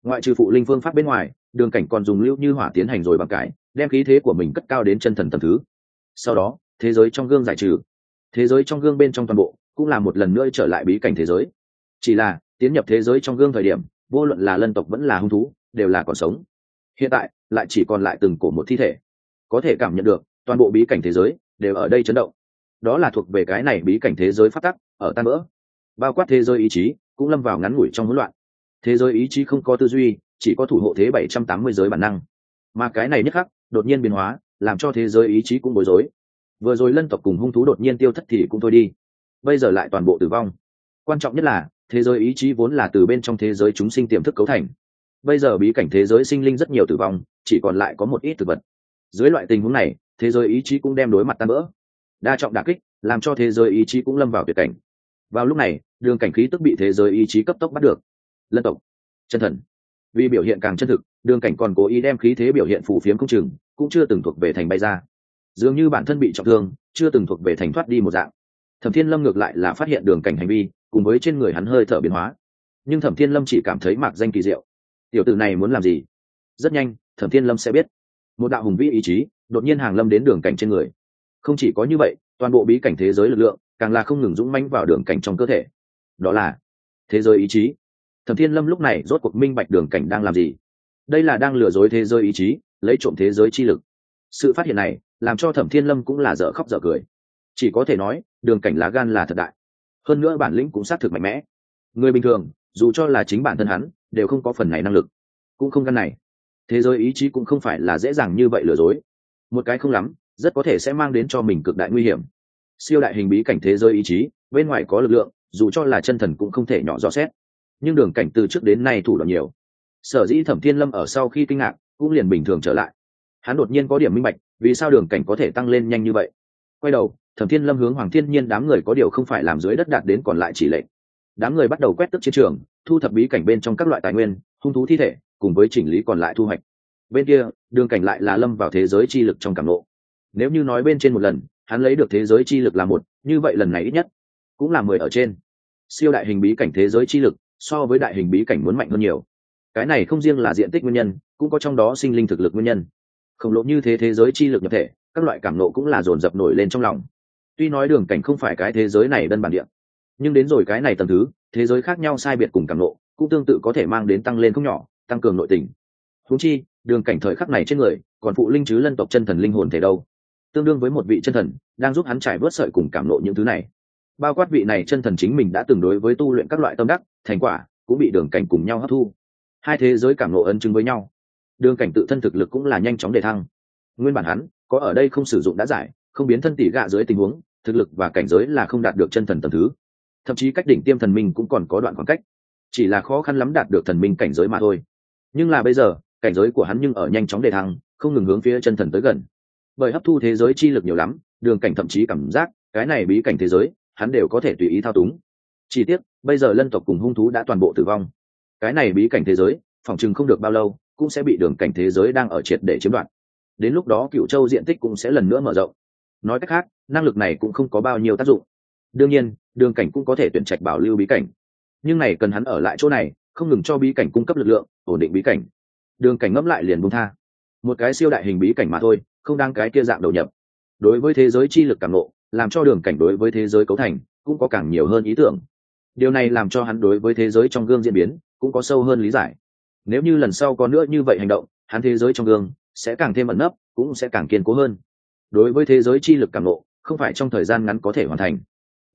Ngoại trừ phụ linh phương pháp bên ngoài, đường cảnh còn dùng lưu như hỏa tiến hành rồi bằng cái đem khí thế của mình cất cao đến chân thần tầm thứ. Sau đó, thế giới trong gương giải trừ. Thế giới trong gương bên trong toàn bộ, cũng là một lần nữa trở lại bí cảnh thế giới. Chỉ là, tiến nhập thế giới trong gương thời điểm, vô luận là lân tộc vẫn là hung thú, đều là còn sống hiện tại, lại chỉ còn lại từng cổ một thi thể. Có thể cảm nhận được, toàn bộ bí cảnh thế giới đều ở đây chấn động. Đó là thuộc về cái này bí cảnh thế giới phát tắc, ở tan vỡ. Bao quát thế giới ý chí, cũng lâm vào ngắn ngủi trong hỗn loạn. Thế giới ý chí không có tư duy, chỉ có thủ hộ thế bảy trăm tám mươi giới bản năng. Mà cái này nhất khắc, đột nhiên biến hóa, làm cho thế giới ý chí cũng bối rối. Vừa rồi lân tộc cùng hung thú đột nhiên tiêu thất thì cũng thôi đi. Bây giờ lại toàn bộ tử vong. Quan trọng nhất là, thế giới ý chí vốn là từ bên trong thế giới chúng sinh tiềm thức cấu thành bây giờ bí cảnh thế giới sinh linh rất nhiều tử vong, chỉ còn lại có một ít thực vật. Dưới loại tình huống này, thế giới ý chí cũng đem đối mặt tan vỡ. Đa trọng đà kích, làm cho thế giới ý chí cũng lâm vào tuyệt cảnh. Vào lúc này, đường cảnh khí tức bị thế giới ý chí cấp tốc bắt được. Lân tộc, chân thần. Vì biểu hiện càng chân thực, đường cảnh còn cố ý đem khí thế biểu hiện phù phiếm công chừng, cũng chưa từng thuộc về thành bay ra. Dường như bản thân bị trọng thương, chưa từng thuộc về thành thoát đi một dạng. Thẩm thiên lâm ngược lại là phát hiện đường cảnh hành vi, cùng với trên người hắn hơi thở biến hóa. Nhưng thẩm thiên lâm chỉ cảm thấy mạc danh kỳ diệu tiểu tử này muốn làm gì? Rất nhanh, thẩm thiên lâm sẽ biết. Một đạo hùng vĩ ý chí, đột nhiên hàng lâm đến đường cảnh trên người. Không chỉ có như vậy, toàn bộ bí cảnh thế giới lực lượng, càng là không ngừng dũng manh vào đường cảnh trong cơ thể. Đó là thế giới ý chí. Thẩm thiên lâm lúc này rốt cuộc minh bạch đường cảnh đang làm gì. Đây là đang lừa dối thế giới ý chí, lấy trộm thế giới chi lực. Sự phát hiện này, làm cho thẩm thiên lâm cũng là dở khóc dở cười. Chỉ có thể nói, đường cảnh lá gan là thật đại. Hơn nữa bản lĩnh cũng xác thực mạnh mẽ. Người bình thường, dù cho là chính bản thân hắn đều không có phần này năng lực. Cũng không gan này. Thế giới ý chí cũng không phải là dễ dàng như vậy lừa dối. Một cái không lắm, rất có thể sẽ mang đến cho mình cực đại nguy hiểm. Siêu đại hình bí cảnh thế giới ý chí, bên ngoài có lực lượng, dù cho là chân thần cũng không thể nhỏ rõ xét. Nhưng đường cảnh từ trước đến nay thủ đoạn nhiều. Sở dĩ thẩm thiên lâm ở sau khi kinh ngạc, cũng liền bình thường trở lại. Hắn đột nhiên có điểm minh bạch, vì sao đường cảnh có thể tăng lên nhanh như vậy. Quay đầu, thẩm thiên lâm hướng hoàng thiên nhiên đám người có điều không phải làm dưới đất đạt đến còn lại chỉ lệnh đám người bắt đầu quét tức chiến trường, thu thập bí cảnh bên trong các loại tài nguyên, hung thú thi thể, cùng với chỉnh lý còn lại thu hoạch. Bên kia, đường cảnh lại là lâm vào thế giới chi lực trong cảm lộ nếu như nói bên trên một lần, hắn lấy được thế giới chi lực là một, như vậy lần này ít nhất cũng là mười ở trên. Siêu đại hình bí cảnh thế giới chi lực, so với đại hình bí cảnh muốn mạnh hơn nhiều. Cái này không riêng là diện tích nguyên nhân, cũng có trong đó sinh linh thực lực nguyên nhân. Khổng lồ như thế thế giới chi lực nhập thể, các loại cảm nộ cũng là dồn dập nổi lên trong lòng. Tuy nói đường cảnh không phải cái thế giới này đơn bản địa nhưng đến rồi cái này tầm thứ, thế giới khác nhau sai biệt cùng cảm lộ cũng tương tự có thể mang đến tăng lên không nhỏ, tăng cường nội tình. Húng chi, đường cảnh thời khắc này trên người, còn phụ linh chứ lân tộc chân thần linh hồn thể đâu. Tương đương với một vị chân thần, đang giúp hắn trải bớt sợi cùng cảm lộ những thứ này. Bao quát vị này chân thần chính mình đã từng đối với tu luyện các loại tâm đắc, thành quả, cũng bị đường cảnh cùng nhau hấp thu. Hai thế giới cảm lộ ân chứng với nhau. Đường cảnh tự thân thực lực cũng là nhanh chóng đề thăng. Nguyên bản hắn, có ở đây không sử dụng đã giải, không biến thân tỷ gạ dưới tình huống, thực lực và cảnh giới là không đạt được chân thần tầm thứ thậm chí cách đỉnh tiêm thần minh cũng còn có đoạn khoảng cách. Chỉ là khó khăn lắm đạt được thần minh cảnh giới mà thôi. Nhưng là bây giờ, cảnh giới của hắn nhưng ở nhanh chóng đề thăng, không ngừng hướng phía chân thần tới gần. Bởi hấp thu thế giới chi lực nhiều lắm, đường cảnh thậm chí cảm giác, cái này bí cảnh thế giới, hắn đều có thể tùy ý thao túng. Chi tiết bây giờ lân tộc cùng hung thú đã toàn bộ tử vong. Cái này bí cảnh thế giới, phòng chừng không được bao lâu, cũng sẽ bị đường cảnh thế giới đang ở triệt để chiếm đoạt. Đến lúc đó cựu châu diện tích cũng sẽ lần nữa mở rộng. Nói cách khác, năng lực này cũng không có bao nhiêu tác dụng đương nhiên, đường cảnh cũng có thể tuyển trạch bảo lưu bí cảnh. Nhưng này cần hắn ở lại chỗ này, không ngừng cho bí cảnh cung cấp lực lượng, ổn định bí cảnh. Đường cảnh ngẫm lại liền bung tha. Một cái siêu đại hình bí cảnh mà thôi, không đang cái kia dạng đầu nhập. Đối với thế giới chi lực càng lộ làm cho đường cảnh đối với thế giới cấu thành, cũng có càng nhiều hơn ý tưởng. Điều này làm cho hắn đối với thế giới trong gương diễn biến, cũng có sâu hơn lý giải. Nếu như lần sau có nữa như vậy hành động, hắn thế giới trong gương sẽ càng thêm ẩn nấp, cũng sẽ càng kiên cố hơn. Đối với thế giới chi lực càng lộ không phải trong thời gian ngắn có thể hoàn thành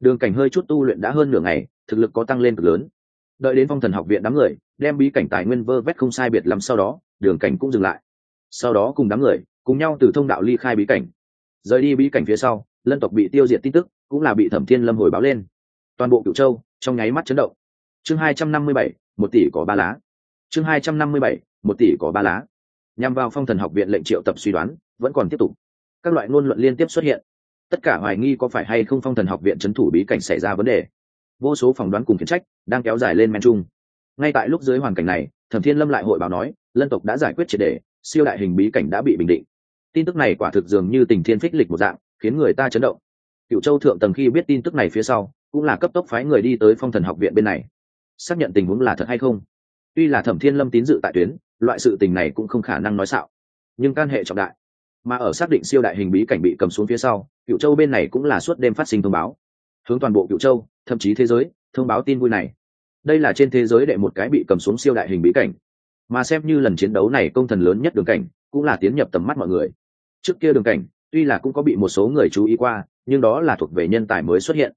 đường cảnh hơi chút tu luyện đã hơn nửa ngày, thực lực có tăng lên cực lớn. Đợi đến phong thần học viện đám người, đem bí cảnh tài nguyên vơ vét không sai biệt lắm sau đó, đường cảnh cũng dừng lại. Sau đó cùng đám người, cùng nhau từ thông đạo ly khai bí cảnh. Rời đi bí cảnh phía sau, lân tộc bị tiêu diệt tin tức, cũng là bị thẩm thiên lâm hồi báo lên. Toàn bộ cựu châu, trong nháy mắt chấn động. Chương hai trăm năm mươi bảy, một tỷ có ba lá. Chương hai trăm năm mươi bảy, một tỷ có ba lá. Nhằm vào phong thần học viện lệnh triệu tập suy đoán, vẫn còn tiếp tục. Các loại ngôn luận liên tiếp xuất hiện tất cả hoài nghi có phải hay không phong thần học viện c h ấ n thủ bí cảnh xảy ra vấn đề. Vô số phỏng đoán cùng khiển trách đang kéo dài lên men trung ngay tại lúc dưới hoàn cảnh này, thẩm thiên lâm lại hội báo nói, lân tộc đã giải quyết triệt đề siêu đại hình bí cảnh đã bị bình định. Tin tức này quả thực dường như tình thiên phích lịch một dạng, khiến người ta chấn động. Cựu châu thượng tầng khi biết tin tức này phía sau, cũng là cấp tốc phái người đi tới phong thần học viện bên này. Xác nhận tình huống là thật hay không? Tuy là thẩm thiên lâm tín dự tại tuyến, loại sự tình này cũng không khả năng nói xạo. Nhưng can hệ trọng đại mà ở xác định siêu đại hình bí cảnh bị cầm xuống phía sau, cựu châu bên này cũng là suốt đêm phát sinh thông báo. Hướng toàn bộ cựu châu, thậm chí thế giới, thông báo tin vui này. Đây là trên thế giới đệ một cái bị cầm xuống siêu đại hình bí cảnh. Mà xem như lần chiến đấu này công thần lớn nhất đường cảnh, cũng là tiến nhập tầm mắt mọi người. Trước kia đường cảnh, tuy là cũng có bị một số người chú ý qua, nhưng đó là thuộc về nhân tài mới xuất hiện.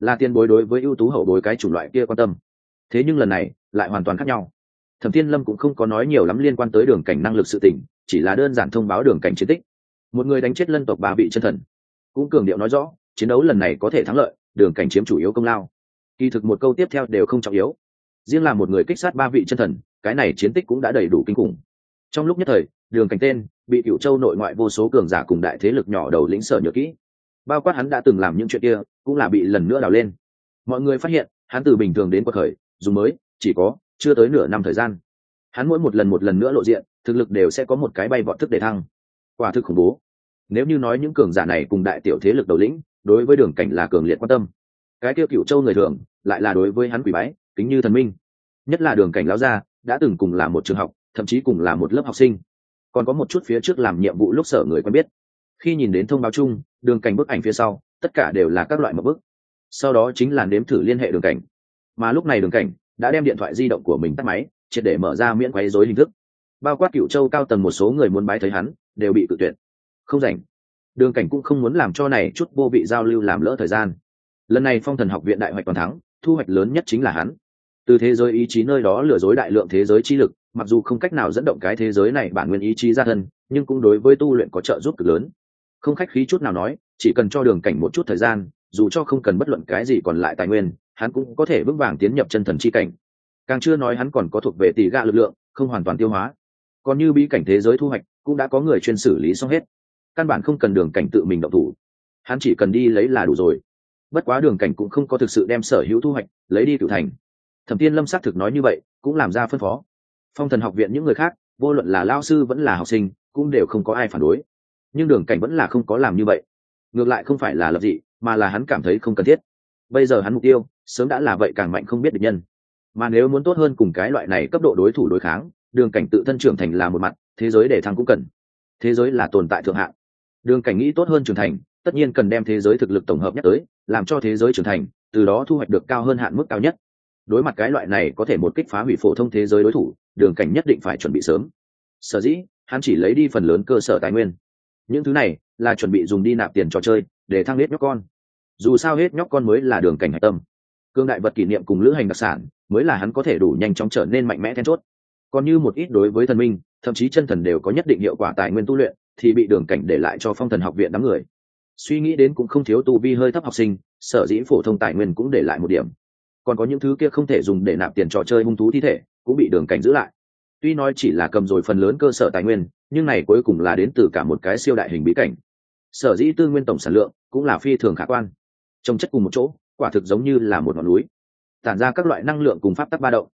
Là tiền bối đối với ưu tú hậu bối cái chủng loại kia quan tâm. Thế nhưng lần này, lại hoàn toàn khác nhau. Thẩm thiên lâm cũng không có nói nhiều lắm liên quan tới đường cảnh năng lực sự tỉnh chỉ là đơn giản thông báo đường cảnh chiến tích một người đánh chết lân tộc ba vị chân thần. Cũng cường điệu nói rõ, chiến đấu lần này có thể thắng lợi, đường cảnh chiếm chủ yếu công lao. Kỳ thực một câu tiếp theo đều không trọng yếu. Riêng là một người kích sát ba vị chân thần, cái này chiến tích cũng đã đầy đủ kinh khủng. Trong lúc nhất thời, đường cảnh tên, bị cựu châu nội ngoại vô số cường giả cùng đại thế lực nhỏ đầu lĩnh sở nhược kỹ. Bao quát hắn đã từng làm những chuyện kia, cũng là bị lần nữa đào lên. Mọi người phát hiện, hắn từ bình thường đến cuộc khởi, dù mới, chỉ có chưa tới nửa năm thời gian. Hắn mỗi một lần một lần nữa lộ diện, thực lực đều sẽ có một cái bay vọt thức để thăng quả thực khủng bố. Nếu như nói những cường giả này cùng đại tiểu thế lực đầu lĩnh, đối với đường cảnh là cường liệt quan tâm. Cái tiêu cựu châu người thường, lại là đối với hắn quỷ bái, kính như thần minh. Nhất là đường cảnh lao gia, đã từng cùng là một trường học, thậm chí cùng là một lớp học sinh. Còn có một chút phía trước làm nhiệm vụ lúc sở người quen biết. Khi nhìn đến thông báo chung, đường cảnh bức ảnh phía sau, tất cả đều là các loại mật bức. Sau đó chính là nếm thử liên hệ đường cảnh. Mà lúc này đường cảnh đã đem điện thoại di động của mình tắt máy, triệt để mở ra miễn quấy dối hình thức. Bao quát cựu châu cao tầng một số người muốn bái thấy hắn đều bị cự tuyệt. Không rảnh. Đường cảnh cũng không muốn làm cho này chút vô vị giao lưu làm lỡ thời gian. Lần này phong thần học viện đại hoạch toàn thắng, thu hoạch lớn nhất chính là hắn. Từ thế giới ý chí nơi đó lừa dối đại lượng thế giới chi lực, mặc dù không cách nào dẫn động cái thế giới này bản nguyên ý chí ra thân, nhưng cũng đối với tu luyện có trợ giúp cực lớn. Không khách khí chút nào nói, chỉ cần cho đường cảnh một chút thời gian, dù cho không cần bất luận cái gì còn lại tài nguyên, hắn cũng có thể vững vàng tiến nhập chân thần chi cảnh. Càng chưa nói hắn còn có thuộc về tỷ gạ lực lượng, không hoàn toàn tiêu hóa. Còn như bí cảnh thế giới thu hoạch cũng đã có người chuyên xử lý xong hết. Căn bản không cần đường cảnh tự mình động thủ. Hắn chỉ cần đi lấy là đủ rồi. Bất quá đường cảnh cũng không có thực sự đem sở hữu thu hoạch lấy đi cựu thành. Thẩm tiên lâm xác thực nói như vậy, cũng làm ra phân phó. Phong thần học viện những người khác, vô luận là lao sư vẫn là học sinh, cũng đều không có ai phản đối. Nhưng đường cảnh vẫn là không có làm như vậy. Ngược lại không phải là lập dị, mà là hắn cảm thấy không cần thiết. Bây giờ hắn mục tiêu, sớm đã là vậy càng mạnh không biết được nhân. Mà nếu muốn tốt hơn cùng cái loại này cấp độ đối thủ đối kháng, đường cảnh tự thân trưởng thành là một mặt thế giới để thăng cũng cần. Thế giới là tồn tại thượng hạng. Đường cảnh nghĩ tốt hơn trưởng thành, tất nhiên cần đem thế giới thực lực tổng hợp nhất tới, làm cho thế giới trưởng thành, từ đó thu hoạch được cao hơn hạn mức cao nhất. Đối mặt cái loại này có thể một kích phá hủy phổ thông thế giới đối thủ, đường cảnh nhất định phải chuẩn bị sớm. Sở dĩ, hắn chỉ lấy đi phần lớn cơ sở tài nguyên. Những thứ này là chuẩn bị dùng đi nạp tiền trò chơi, để thăng hết nhóc con. Dù sao hết nhóc con mới là đường cảnh hạch tâm. Cương đại vật kỷ niệm cùng lữ hành đặc sản mới là hắn có thể đủ nhanh chóng trở nên mạnh mẽ then chốt còn như một ít đối với thần minh, thậm chí chân thần đều có nhất định hiệu quả tài nguyên tu luyện, thì bị đường cảnh để lại cho phong thần học viện đám người. Suy nghĩ đến cũng không thiếu tu vi hơi thấp học sinh, sở dĩ phổ thông tài nguyên cũng để lại một điểm. Còn có những thứ kia không thể dùng để nạp tiền trò chơi hung thú thi thể, cũng bị đường cảnh giữ lại. Tuy nói chỉ là cầm rồi phần lớn cơ sở tài nguyên, nhưng này cuối cùng là đến từ cả một cái siêu đại hình bí cảnh. Sở dĩ tư nguyên tổng sản lượng cũng là phi thường khả quan. Trồng chất cùng một chỗ, quả thực giống như là một ngọn núi. Tản ra các loại năng lượng cùng pháp tắc ba động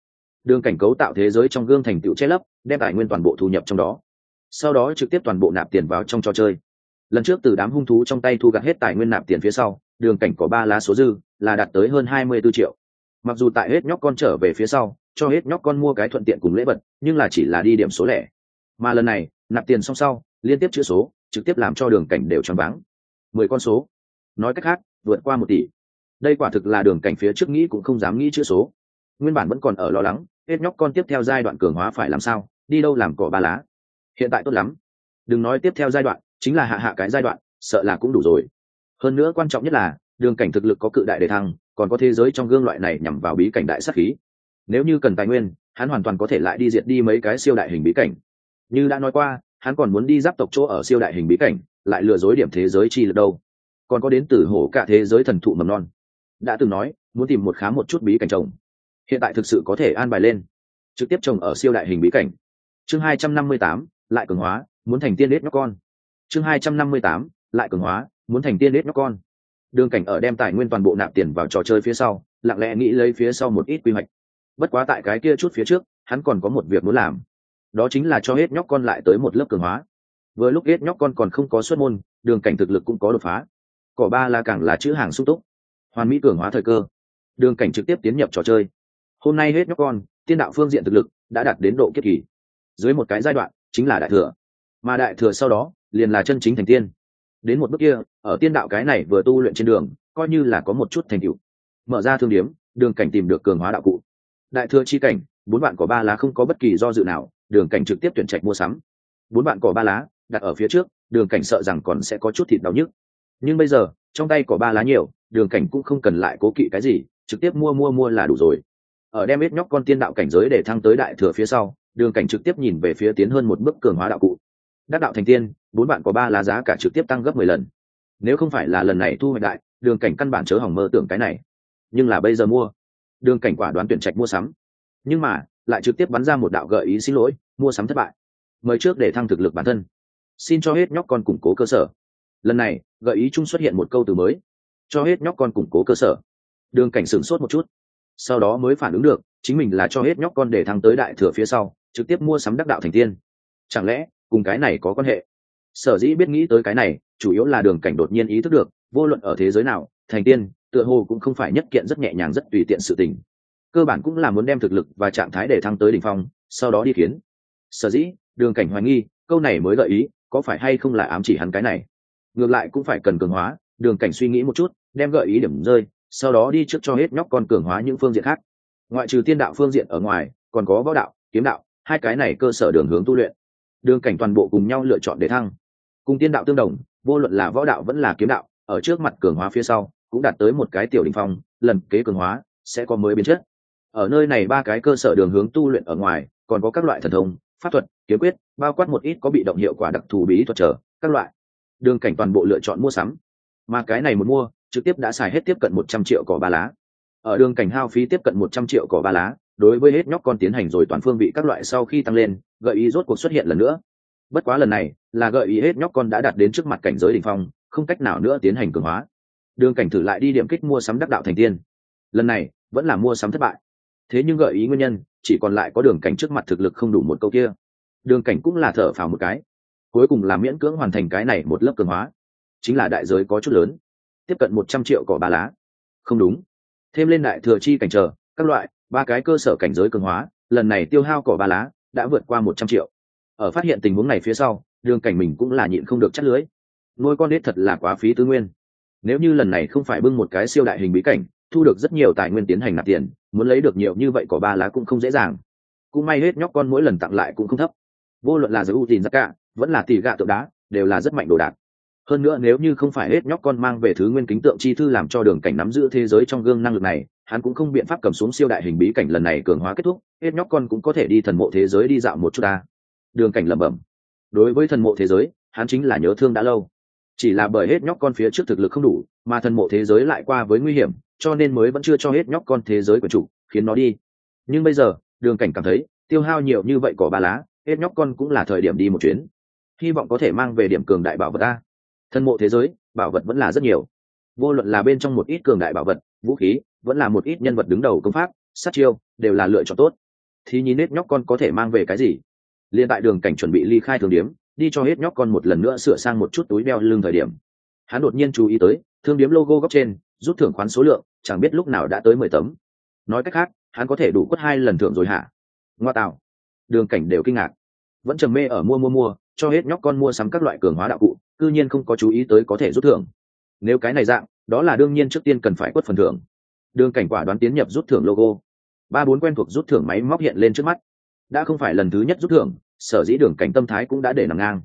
đường cảnh cấu tạo thế giới trong gương thành tựu che lấp, đem tài nguyên toàn bộ thu nhập trong đó. Sau đó trực tiếp toàn bộ nạp tiền vào trong trò chơi. Lần trước từ đám hung thú trong tay thu gặt hết tài nguyên nạp tiền phía sau, đường cảnh có ba lá số dư, là đạt tới hơn hai mươi 24 triệu. Mặc dù tại hết nhóc con trở về phía sau, cho hết nhóc con mua cái thuận tiện cùng lễ vật, nhưng là chỉ là đi điểm số lẻ. Mà lần này, nạp tiền xong sau, liên tiếp chữ số, trực tiếp làm cho đường cảnh đều choáng váng. Mười con số. Nói cách khác, vượt qua một tỷ. Đây quả thực là đường cảnh phía trước nghĩ cũng không dám nghĩ chữ số. Nguyên bản vẫn còn ở lo lắng hết nhóc con tiếp theo giai đoạn cường hóa phải làm sao? Đi đâu làm cỏ ba lá? Hiện tại tốt lắm. Đừng nói tiếp theo giai đoạn, chính là hạ hạ cái giai đoạn, sợ là cũng đủ rồi. Hơn nữa quan trọng nhất là, đường cảnh thực lực có cự đại đề thăng, còn có thế giới trong gương loại này nhằm vào bí cảnh đại sắc khí. Nếu như cần tài nguyên, hắn hoàn toàn có thể lại đi diệt đi mấy cái siêu đại hình bí cảnh. Như đã nói qua, hắn còn muốn đi giáp tộc chỗ ở siêu đại hình bí cảnh, lại lừa dối điểm thế giới chi lực đâu. Còn có đến từ hổ cả thế giới thần thụ mầm non. Đã từng nói, muốn tìm một khám một chút bí cảnh trồng hiện tại thực sự có thể an bài lên. Trực tiếp trồng ở siêu đại hình bí cảnh. Chương hai trăm năm mươi tám, lại cường hóa, muốn thành tiên đết nhóc con. Chương hai trăm năm mươi tám, lại cường hóa, muốn thành tiên đết nhóc con. Đường cảnh ở đem tài nguyên toàn bộ nạp tiền vào trò chơi phía sau, lặng lẽ nghĩ lấy phía sau một ít quy hoạch. Bất quá tại cái kia chút phía trước, hắn còn có một việc muốn làm. Đó chính là cho hết nhóc con lại tới một lớp cường hóa. Vừa lúc hết nhóc con còn không có xuất môn, đường cảnh thực lực cũng có đột phá. Cỏ ba là càng là chữ hàng sung túc. Hoàn mỹ cường hóa thời cơ. Đường cảnh trực tiếp tiến nhập trò chơi hôm nay hết nhóc con, tiên đạo phương diện thực lực đã đạt đến độ kiết kỳ. Dưới một cái giai đoạn, chính là đại thừa. Mà đại thừa sau đó, liền là chân chính thành tiên. Đến một bước kia, ở tiên đạo cái này vừa tu luyện trên đường, coi như là có một chút thành tựu. Mở ra thương điếm, đường cảnh tìm được cường hóa đạo cụ. Đại thừa chi cảnh, bốn bạn có ba lá không có bất kỳ do dự nào, đường cảnh trực tiếp tuyển trạch mua sắm. Bốn bạn có ba lá, đặt ở phía trước, đường cảnh sợ rằng còn sẽ có chút thịt đau nhức. Nhưng bây giờ, trong tay có ba lá nhiều, đường cảnh cũng không cần lại cố kỵ cái gì, trực tiếp mua mua mua là đủ rồi ở đem ít nhóc con tiên đạo cảnh giới để thăng tới đại thừa phía sau, đường cảnh trực tiếp nhìn về phía tiến hơn một bước cường hóa đạo cụ. Đắc đạo thành tiên, bốn bạn có ba lá giá cả trực tiếp tăng gấp mười lần. Nếu không phải là lần này thu hoạch đại, đường cảnh căn bản chớ hỏng mơ tưởng cái này. Nhưng là bây giờ mua, đường cảnh quả đoán tuyển trạch mua sắm. Nhưng mà, lại trực tiếp bắn ra một đạo gợi ý xin lỗi, mua sắm thất bại. Mời trước để thăng thực lực bản thân. Xin cho hết nhóc con củng cố cơ sở. Lần này, gợi ý chung xuất hiện một câu từ mới. Cho hết nhóc con củng cố cơ sở. Đường cảnh sửng sốt một chút sau đó mới phản ứng được, chính mình là cho hết nhóc con để thăng tới đại thừa phía sau, trực tiếp mua sắm đắc đạo thành tiên. Chẳng lẽ, cùng cái này có quan hệ? Sở dĩ biết nghĩ tới cái này, chủ yếu là đường cảnh đột nhiên ý thức được, vô luận ở thế giới nào, thành tiên, tựa hồ cũng không phải nhất kiện rất nhẹ nhàng rất tùy tiện sự tình. Cơ bản cũng là muốn đem thực lực và trạng thái để thăng tới đỉnh phong, sau đó đi kiến. Sở dĩ, đường cảnh hoài nghi, câu này mới gợi ý, có phải hay không là ám chỉ hắn cái này? Ngược lại cũng phải cần cường hóa, đường cảnh suy nghĩ một chút, đem gợi ý điểm rơi sau đó đi trước cho hết nhóc con cường hóa những phương diện khác. Ngoại trừ tiên đạo phương diện ở ngoài, còn có võ đạo, kiếm đạo, hai cái này cơ sở đường hướng tu luyện. Đường cảnh toàn bộ cùng nhau lựa chọn để thăng. Cùng tiên đạo tương đồng, vô luận là võ đạo vẫn là kiếm đạo, ở trước mặt cường hóa phía sau, cũng đạt tới một cái tiểu đình phong, lần kế cường hóa sẽ có mới biến chất. Ở nơi này ba cái cơ sở đường hướng tu luyện ở ngoài, còn có các loại thần thông, pháp thuật, kiếm quyết, bao quát một ít có bị động hiệu quả đặc thù bí thuật trở các loại. Đường cảnh toàn bộ lựa chọn mua sắm. Mà cái này một mua trực tiếp đã xài hết tiếp cận một trăm triệu cỏ ba lá. Ở đường cảnh hao phí tiếp cận một trăm triệu cỏ ba lá, đối với hết nhóc con tiến hành rồi toàn phương vị các loại sau khi tăng lên, gợi ý rốt cuộc xuất hiện lần nữa. Bất quá lần này, là gợi ý hết nhóc con đã đạt đến trước mặt cảnh giới đ ỉ n h phong, không cách nào nữa tiến hành cường hóa. Đường cảnh thử lại đi điểm kích mua sắm đắc đạo thành tiên. Lần này, vẫn là mua sắm thất bại. Thế nhưng gợi ý nguyên nhân, chỉ còn lại có đường cảnh trước mặt thực lực không đủ một câu kia. Đường cảnh cũng là thở phào một cái. Cuối cùng là miễn cưỡng hoàn thành cái này một lớp cường hóa. Chính là đại giới có chút lớn tiếp cận một trăm triệu cỏ ba lá. Không đúng. Thêm lên đại thừa chi cảnh trở, các loại, ba cái cơ sở cảnh giới cường hóa, lần này tiêu hao cỏ ba lá, đã vượt qua một trăm triệu. Ở phát hiện tình huống này phía sau, đường cảnh mình cũng là nhịn không được chắt lưới. Nuôi con đết thật là quá phí tư nguyên. Nếu như lần này không phải bưng một cái siêu đại hình bí cảnh, thu được rất nhiều tài nguyên tiến hành nạp tiền, muốn lấy được nhiều như vậy cỏ ba lá cũng không dễ dàng. Cũng may hết nhóc con mỗi lần tặng lại cũng không thấp. Vô luận là giới ưu tín ra cả, vẫn là tỷ gạ tượng đá, đều là rất mạnh đồ đạc hơn nữa nếu như không phải hết nhóc con mang về thứ nguyên kính tượng chi thư làm cho đường cảnh nắm giữ thế giới trong gương năng lực này, hắn cũng không biện pháp cầm xuống siêu đại hình bí cảnh lần này cường hóa kết thúc, hết nhóc con cũng có thể đi thần mộ thế giới đi dạo một chút ta. Đường cảnh lẩm bẩm. Đối với thần mộ thế giới, hắn chính là nhớ thương đã lâu. Chỉ là bởi hết nhóc con phía trước thực lực không đủ, mà thần mộ thế giới lại qua với nguy hiểm, cho nên mới vẫn chưa cho hết nhóc con thế giới của chủ, khiến nó đi. Nhưng bây giờ, đường cảnh cảm thấy, tiêu hao nhiều như vậy cỏ ba lá, hết nhóc con cũng là thời điểm đi một chuyến. Hy vọng có thể mang về điểm cường đại bảo vật ta thân mộ thế giới, bảo vật vẫn là rất nhiều. Vô luận là bên trong một ít cường đại bảo vật, vũ khí, vẫn là một ít nhân vật đứng đầu công pháp, sát chiêu, đều là lựa chọn tốt. Thì nhìn hết nhóc con có thể mang về cái gì? Liền tại đường cảnh chuẩn bị ly khai thường điếm, đi cho hết nhóc con một lần nữa sửa sang một chút túi đeo lưng thời điểm. Hắn đột nhiên chú ý tới, thương điếm logo góc trên, rút thưởng khoán số lượng, chẳng biết lúc nào đã tới mười tấm. Nói cách khác, hắn có thể đủ quất hai lần thưởng rồi hả? Ngoa tạo. Đường cảnh đều kinh ngạc. Vẫn trầm mê ở mua mua mua, cho hết nhóc con mua sắm các loại cường hóa đạo cụ cư nhiên không có chú ý tới có thể rút thưởng. Nếu cái này dạng, đó là đương nhiên trước tiên cần phải quất phần thưởng. Đường cảnh quả đoán tiến nhập rút thưởng logo. Ba bốn quen thuộc rút thưởng máy móc hiện lên trước mắt. Đã không phải lần thứ nhất rút thưởng, sở dĩ đường cảnh tâm thái cũng đã để nằm ngang.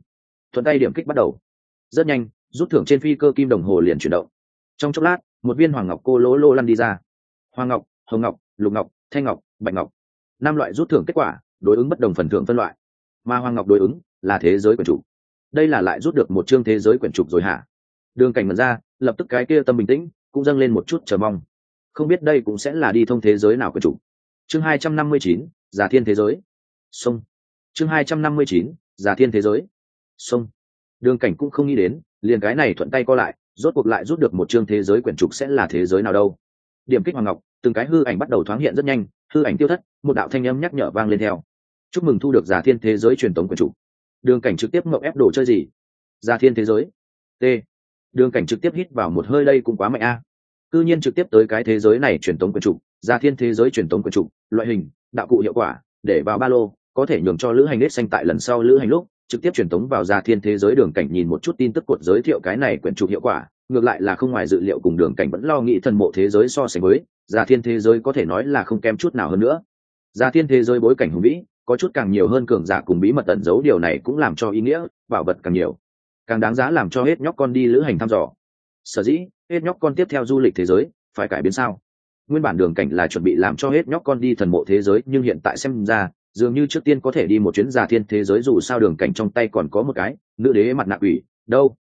Thuận tay điểm kích bắt đầu. Rất nhanh, rút thưởng trên phi cơ kim đồng hồ liền chuyển động. Trong chốc lát, một viên hoàng ngọc cô lỗ lô lăn đi ra. Hoàng ngọc, hồng ngọc, lục ngọc, thanh ngọc, bạch ngọc. Năm loại rút thưởng kết quả, đối ứng bất đồng phần thưởng phân loại. Mà hoàng ngọc đối ứng là thế giới của chủ đây là lại rút được một chương thế giới quyển trục rồi hả? Đường cảnh mật ra, lập tức cái kia tâm bình tĩnh, cũng dâng lên một chút chờ mong. Không biết đây cũng sẽ là đi thông thế giới nào quyển trục. Chương hai trăm năm mươi chín, giả thiên thế giới. Sông. Chương hai trăm năm mươi chín, giả thiên thế giới. Sông. Đường cảnh cũng không nghĩ đến, liền cái này thuận tay co lại, rốt cuộc lại rút được một chương thế giới quyển trục sẽ là thế giới nào đâu. Điểm kích hoàng ngọc, từng cái hư ảnh bắt đầu thoáng hiện rất nhanh, hư ảnh tiêu thất, một đạo thanh âm nhắc nhở vang lên theo. Chúc mừng thu được giả thiên thế giới truyền thống quyển trục đường cảnh trực tiếp mậu ép đồ chơi gì? Ra thiên thế giới. T. Đường cảnh trực tiếp hít vào một hơi, đây cũng quá mạnh a. À. cư nhiên trực tiếp tới cái thế giới này truyền tống quyền trục ra thiên thế giới truyền tống quyền trục loại hình, đạo cụ hiệu quả, để vào ba lô, có thể nhường cho lữ hành nết xanh tại lần sau lữ hành lúc, trực tiếp truyền tống vào ra thiên thế giới. Đường cảnh nhìn một chút tin tức cột giới thiệu cái này quyển trục hiệu quả, ngược lại là không ngoài dự liệu cùng đường cảnh vẫn lo nghĩ thần mộ thế giới so sánh với, ra thiên thế giới có thể nói là không kém chút nào hơn nữa. Ra thiên thế giới bối cảnh hùng vĩ có chút càng nhiều hơn cường giả cùng bí mật tẩn giấu điều này cũng làm cho ý nghĩa, bảo vật càng nhiều. Càng đáng giá làm cho hết nhóc con đi lữ hành thăm dò. Sở dĩ, hết nhóc con tiếp theo du lịch thế giới, phải cải biến sao? Nguyên bản đường cảnh là chuẩn bị làm cho hết nhóc con đi thần mộ thế giới, nhưng hiện tại xem ra, dường như trước tiên có thể đi một chuyến giả thiên thế giới dù sao đường cảnh trong tay còn có một cái, nữ đế mặt nạ ủy đâu?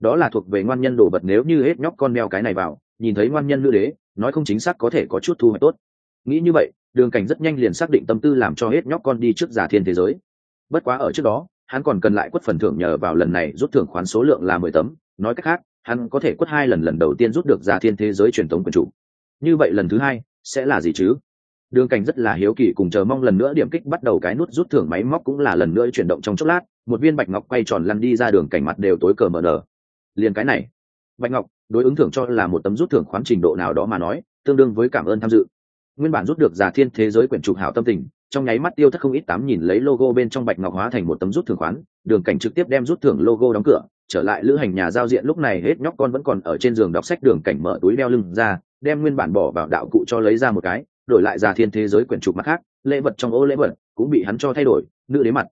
Đó là thuộc về ngoan nhân đồ vật nếu như hết nhóc con mèo cái này vào, nhìn thấy ngoan nhân nữ đế, nói không chính xác có thể có chút thu hoạch tốt. Nghĩ như vậy đường cảnh rất nhanh liền xác định tâm tư làm cho hết nhóc con đi trước giả thiên thế giới. Bất quá ở trước đó, hắn còn cần lại quất phần thưởng nhờ vào lần này rút thưởng khoán số lượng là mười tấm. Nói cách khác, hắn có thể quất hai lần lần đầu tiên rút được giả thiên thế giới truyền thống quyền chủ. Như vậy lần thứ hai, sẽ là gì chứ? Đường cảnh rất là hiếu kỳ cùng chờ mong lần nữa điểm kích bắt đầu cái nút rút thưởng máy móc cũng là lần nữa chuyển động trong chốc lát. Một viên bạch ngọc quay tròn lăn đi ra đường cảnh mặt đều tối cờ mờ nờ liền cái này, bạch ngọc, đối ứng thưởng cho là một tấm rút thưởng khoán trình độ nào đó mà nói, tương đương với cảm ơn tham dự nguyên bản rút được giả thiên thế giới quyển trục hảo tâm tình, trong nháy mắt tiêu thất không ít tám nhìn lấy logo bên trong bạch ngọc hóa thành một tấm rút thưởng khoán, đường cảnh trực tiếp đem rút thưởng logo đóng cửa, trở lại lữ hành nhà giao diện lúc này hết nhóc con vẫn còn ở trên giường đọc sách đường cảnh mở túi đeo lưng ra, đem nguyên bản bỏ vào đạo cụ cho lấy ra một cái, đổi lại giả thiên thế giới quyển trục mặt khác, lễ vật trong ô lễ vật cũng bị hắn cho thay đổi, nữ đế mặt,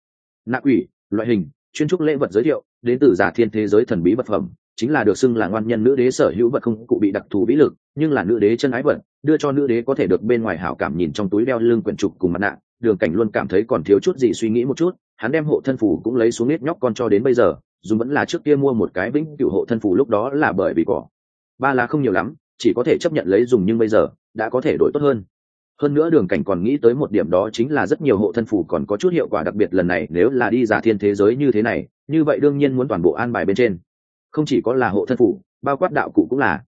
nạ quỷ, loại hình, chuyên trúc lễ vật giới thiệu, đến từ giả thiên thế giới thần bí vật phẩm chính là được xưng là ngoan nhân nữ đế sở hữu vật không cụ bị đặc thù vĩ lực, nhưng là nữ đế chân ái vật, đưa cho nữ đế có thể được bên ngoài hảo cảm nhìn trong túi đeo lưng quyển trục cùng mặt nạ, đường cảnh luôn cảm thấy còn thiếu chút gì suy nghĩ một chút, hắn đem hộ thân phủ cũng lấy xuống nết nhóc con cho đến bây giờ dùng vẫn là trước kia mua một cái vĩnh cựu hộ thân phủ lúc đó là bởi vì cỏ. Ba là không nhiều lắm, chỉ có thể chấp nhận lấy dùng nhưng bây giờ, đã có thể đổi tốt hơn. Hơn nữa đường cảnh còn nghĩ tới một điểm đó chính là rất nhiều hộ thân phủ còn có chút hiệu quả đặc biệt lần này, nếu là đi giả thiên thế giới như thế này, như vậy đương nhiên muốn toàn bộ an bài bên trên không chỉ có là hộ thân phủ, bao quát đạo cụ cũng là.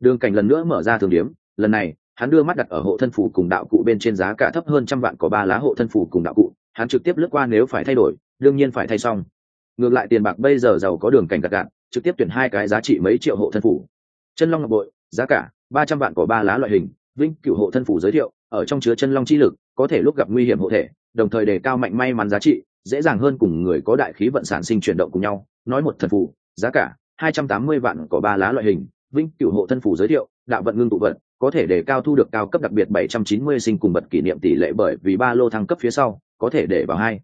Đường cảnh lần nữa mở ra thường điếm, lần này, hắn đưa mắt đặt ở hộ thân phủ cùng đạo cụ bên trên giá cả thấp hơn trăm vạn có ba lá hộ thân phủ cùng đạo cụ, hắn trực tiếp lướt qua nếu phải thay đổi, đương nhiên phải thay xong. Ngược lại tiền bạc bây giờ giàu có đường cảnh gạt gạt trực tiếp tuyển hai cái giá trị mấy triệu hộ thân phủ. Chân long ngọc bội, giá cả, ba trăm vạn có ba lá loại hình vinh cựu hộ thân phủ giới thiệu, ở trong chứa chân long chi lực, có thể lúc gặp nguy hiểm hộ thể, đồng thời đề cao mạnh may mắn giá trị, dễ dàng hơn cùng người có đại khí vận sản sinh chuyển động cùng nhau, nói một thần phủ, giá cả hai trăm tám mươi vạn có ba lá loại hình, vĩnh cửu hộ thân phủ giới thiệu, đạo vận ngưng tụ vận có thể để cao thu được cao cấp đặc biệt bảy trăm chín mươi sinh cùng bật kỷ niệm tỷ lệ bởi vì ba lô thăng cấp phía sau, có thể để vào hai.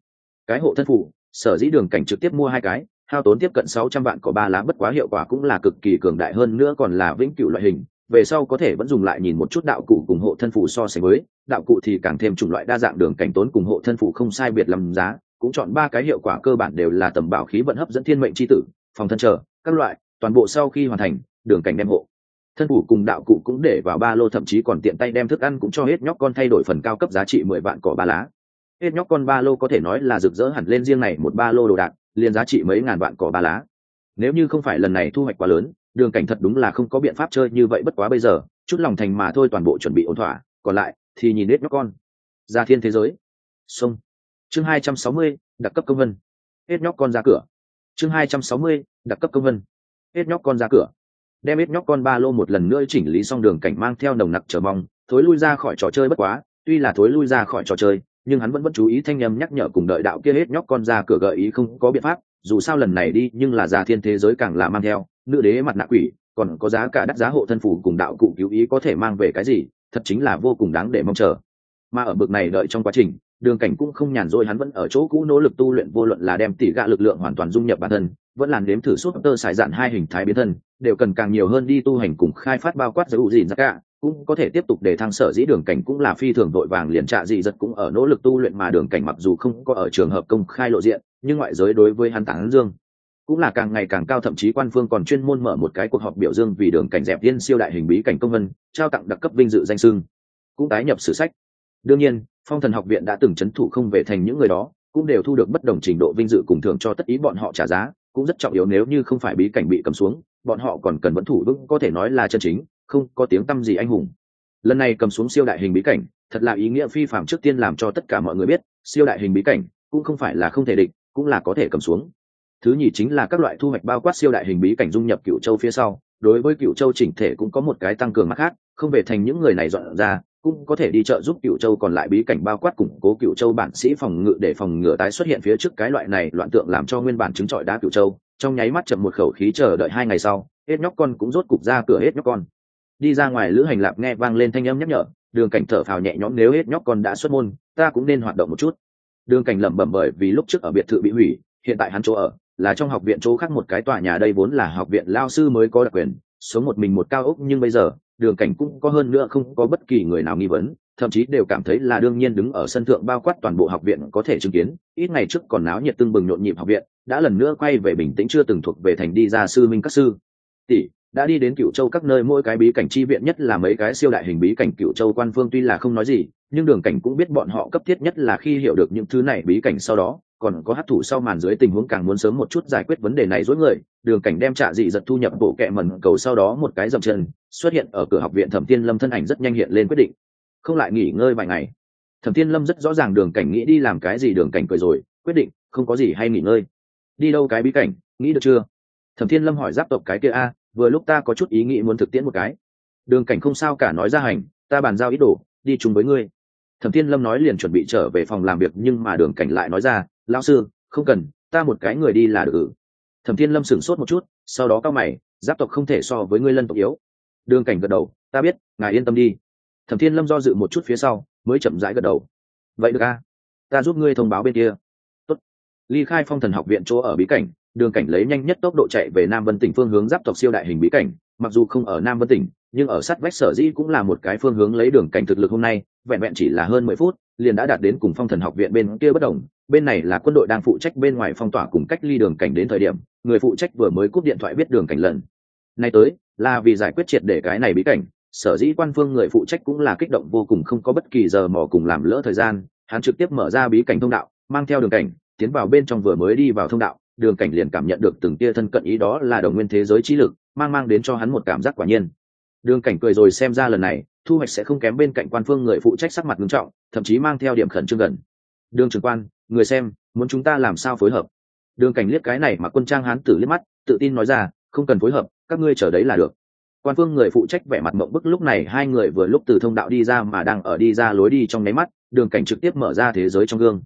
Cái hộ thân phủ sở dĩ đường cảnh trực tiếp mua hai cái, hao tốn tiếp cận sáu trăm vạn có ba lá bất quá hiệu quả cũng là cực kỳ cường đại hơn nữa còn là vĩnh cửu loại hình, về sau có thể vẫn dùng lại nhìn một chút đạo cụ cùng hộ thân phủ so sánh với, đạo cụ thì càng thêm chủng loại đa dạng đường cảnh tốn cùng hộ thân phủ không sai biệt lầm giá, cũng chọn ba cái hiệu quả cơ bản đều là tầm bảo khí vận hấp dẫn thiên mệnh chi tử, phòng thân trở các loại, toàn bộ sau khi hoàn thành, đường cảnh đem hộ. Thân phủ cùng đạo cụ cũng để vào ba lô, thậm chí còn tiện tay đem thức ăn cũng cho hết nhóc con thay đổi phần cao cấp giá trị mười vạn cỏ ba lá. Hết nhóc con ba lô có thể nói là rực rỡ hẳn lên riêng này, một ba lô đồ đạc, liền giá trị mấy ngàn vạn cỏ ba lá. Nếu như không phải lần này thu hoạch quá lớn, đường cảnh thật đúng là không có biện pháp chơi như vậy bất quá bây giờ, chút lòng thành mà thôi toàn bộ chuẩn bị ổn thỏa, còn lại thì nhìn hết nhóc con. Ra thiên thế giới. Sông chương hai trăm sáu mươi, đặc cấp công vân. Hết nhóc con ra cửa. Chương hai trăm sáu mươi đặc cấp công vân. Hết nhóc con ra cửa. Đem hết nhóc con ba lô một lần nữa chỉnh lý xong đường cảnh mang theo nồng nặc chờ mong, thối lui ra khỏi trò chơi bất quá, tuy là thối lui ra khỏi trò chơi, nhưng hắn vẫn vẫn chú ý thanh â nhắc nhở cùng đợi đạo kia hết nhóc con ra cửa gợi ý không có biện pháp, dù sao lần này đi nhưng là già thiên thế giới càng là mang theo, nữ đế mặt nạ quỷ, còn có giá cả đắt giá hộ thân phủ cùng đạo cụ cứu ý có thể mang về cái gì, thật chính là vô cùng đáng để mong chờ. Mà ở bực này đợi trong quá trình, đường cảnh cũng không nhàn rỗi hắn vẫn ở chỗ cũ nỗ lực tu luyện vô luận là đem tỉ gạ lực lượng hoàn toàn dung nhập bản thân vẫn là nếm thử suốt tơ xài dạn hai hình thái biến thân, đều cần càng nhiều hơn đi tu hành cùng khai phát bao quát giới ủ dìn ra cả cũng có thể tiếp tục để thăng sở dĩ đường cảnh cũng là phi thường vội vàng liền trạ dị giật cũng ở nỗ lực tu luyện mà đường cảnh mặc dù không có ở trường hợp công khai lộ diện, nhưng ngoại giới đối với hắn tán dương. Cũng là càng ngày càng cao, thậm chí quan phương còn chuyên môn mở một cái cuộc họp biểu dương vì đường cảnh dẹp viên siêu đại hình bí cảnh công vân, trao tặng đặc cấp vinh dự danh sưng cũng tái nhập sử sách. Đương nhiên, phong thần học viện đã từng c h ấ n thủ không về thành những người đó, cũng đều thu được bất đồng trình độ vinh dự cùng thưởng cho tất ý bọn họ trả giá cũng rất trọng yếu nếu như không phải bí cảnh bị cầm xuống, bọn họ còn cần vẫn thủ vững, có thể nói là chân chính, không có tiếng tăm gì anh hùng. Lần này cầm xuống siêu đại hình bí cảnh, thật là ý nghĩa phi phạm trước tiên làm cho tất cả mọi người biết, siêu đại hình bí cảnh cũng không phải là không thể địch, cũng là có thể cầm xuống. Thứ nhì chính là các loại thu hoạch bao quát siêu đại hình bí cảnh dung nhập cựu châu phía sau, đối với cựu châu chỉnh thể cũng có một cái tăng cường mặt khác, không về thành những người này dọn ra cũng có thể đi trợ giúp cựu châu còn lại bí cảnh bao quát củng cố cựu châu bản sĩ phòng ngự để phòng ngừa tái xuất hiện phía trước cái loại này loạn tượng làm cho nguyên bản chứng trọi đá cựu châu, trong nháy mắt chậm một khẩu khí chờ đợi hai ngày sau, hết nhóc con cũng rốt cục ra cửa hết nhóc con. Đi ra ngoài lữ hành lạp nghe vang lên thanh âm nhắc nhở, đường cảnh thở phào nhẹ nhõm, nếu hết nhóc con đã xuất môn, ta cũng nên hoạt động một chút. Đường cảnh lẩm bẩm bởi vì lúc trước ở biệt thự bị hủy, hiện tại hắn chỗ ở là trong học viện chỗ khác một cái tòa nhà, đây vốn là học viện lao sư mới có đặc quyền, sống một mình một cao ốc nhưng bây giờ đường cảnh cũng có hơn nữa không có bất kỳ người nào nghi vấn, thậm chí đều cảm thấy là đương nhiên đứng ở sân thượng bao quát toàn bộ học viện có thể chứng kiến. Ít ngày trước còn náo nhiệt tưng bừng nhộn nhịp học viện, đã lần nữa quay về bình tĩnh chưa từng thuộc về thành đi ra sư minh các sư. Tỷ, đã đi đến cựu châu các nơi mỗi cái bí cảnh chi viện nhất là mấy cái siêu đại hình bí cảnh cựu châu quan phương tuy là không nói gì, nhưng đường cảnh cũng biết bọn họ cấp thiết nhất là khi hiểu được những thứ này bí cảnh sau đó còn có hát thủ sau màn dưới tình huống càng muốn sớm một chút giải quyết vấn đề này dối người, đường cảnh đem trạ dị giật thu nhập bộ kẹ mần cầu sau đó một cái dậm chân, xuất hiện ở cửa học viện thẩm tiên lâm thân ảnh rất nhanh hiện lên quyết định. Không lại nghỉ ngơi vài ngày. Thẩm tiên lâm rất rõ ràng đường cảnh nghĩ đi làm cái gì đường cảnh cười rồi, quyết định, không có gì hay nghỉ ngơi. Đi đâu cái bí cảnh, nghĩ được chưa? Thẩm tiên lâm hỏi giáp tộc cái kia, a, vừa lúc ta có chút ý nghĩ muốn thực tiễn một cái. Đường cảnh không sao cả nói ra hành, ta bàn giao ý đồ, đi chung với ngươi. Thẩm tiên lâm nói liền chuẩn bị trở về phòng làm việc nhưng mà đường cảnh lại nói ra lão sư, không cần, ta một cái người đi là được. Thẩm Thiên lâm sửng sốt một chút, sau đó cao mày, giáp tộc không thể so với ngươi lân tộc yếu. Đường cảnh gật đầu, ta biết, ngài yên tâm đi. Thẩm thiên lâm do dự một chút phía sau, mới chậm rãi gật đầu. Vậy được a, ta giúp ngươi thông báo bên kia. Tốt. ly khai phong thần học viện chỗ ở bí cảnh, đường cảnh lấy nhanh nhất tốc độ chạy về nam vân tỉnh phương hướng giáp tộc siêu đại hình bí cảnh. Mặc dù không ở nam vân tỉnh, nhưng ở sát vách sở dĩ cũng là một cái phương hướng lấy đường cảnh thực lực hôm nay vẹn vẹn chỉ là hơn mười phút, liền đã đạt đến cùng phong thần học viện bên kia bất đồng. Bên này là quân đội đang phụ trách bên ngoài phong tỏa cùng cách ly đường cảnh đến thời điểm, người phụ trách vừa mới cúp điện thoại biết đường cảnh lần. Nay tới, là vì giải quyết triệt để cái này bí cảnh, sở dĩ quan phương người phụ trách cũng là kích động vô cùng không có bất kỳ giờ mò cùng làm lỡ thời gian, hắn trực tiếp mở ra bí cảnh thông đạo, mang theo đường cảnh, tiến vào bên trong vừa mới đi vào thông đạo, đường cảnh liền cảm nhận được từng tia thân cận ý đó là đồng nguyên thế giới trí lực, mang mang đến cho hắn một cảm giác quả nhiên. Đường cảnh cười rồi xem ra lần này thu hoạch sẽ không kém bên cạnh quan phương người phụ trách sắc mặt nghiêm trọng thậm chí mang theo điểm khẩn trương gần. Đường trưởng quan người xem muốn chúng ta làm sao phối hợp? Đường cảnh liếc cái này mà quân trang hán tử liếc mắt tự tin nói ra không cần phối hợp các ngươi chờ đấy là được. Quan phương người phụ trách vẻ mặt mộng bức lúc này hai người vừa lúc từ thông đạo đi ra mà đang ở đi ra lối đi trong nháy mắt đường cảnh trực tiếp mở ra thế giới trong gương.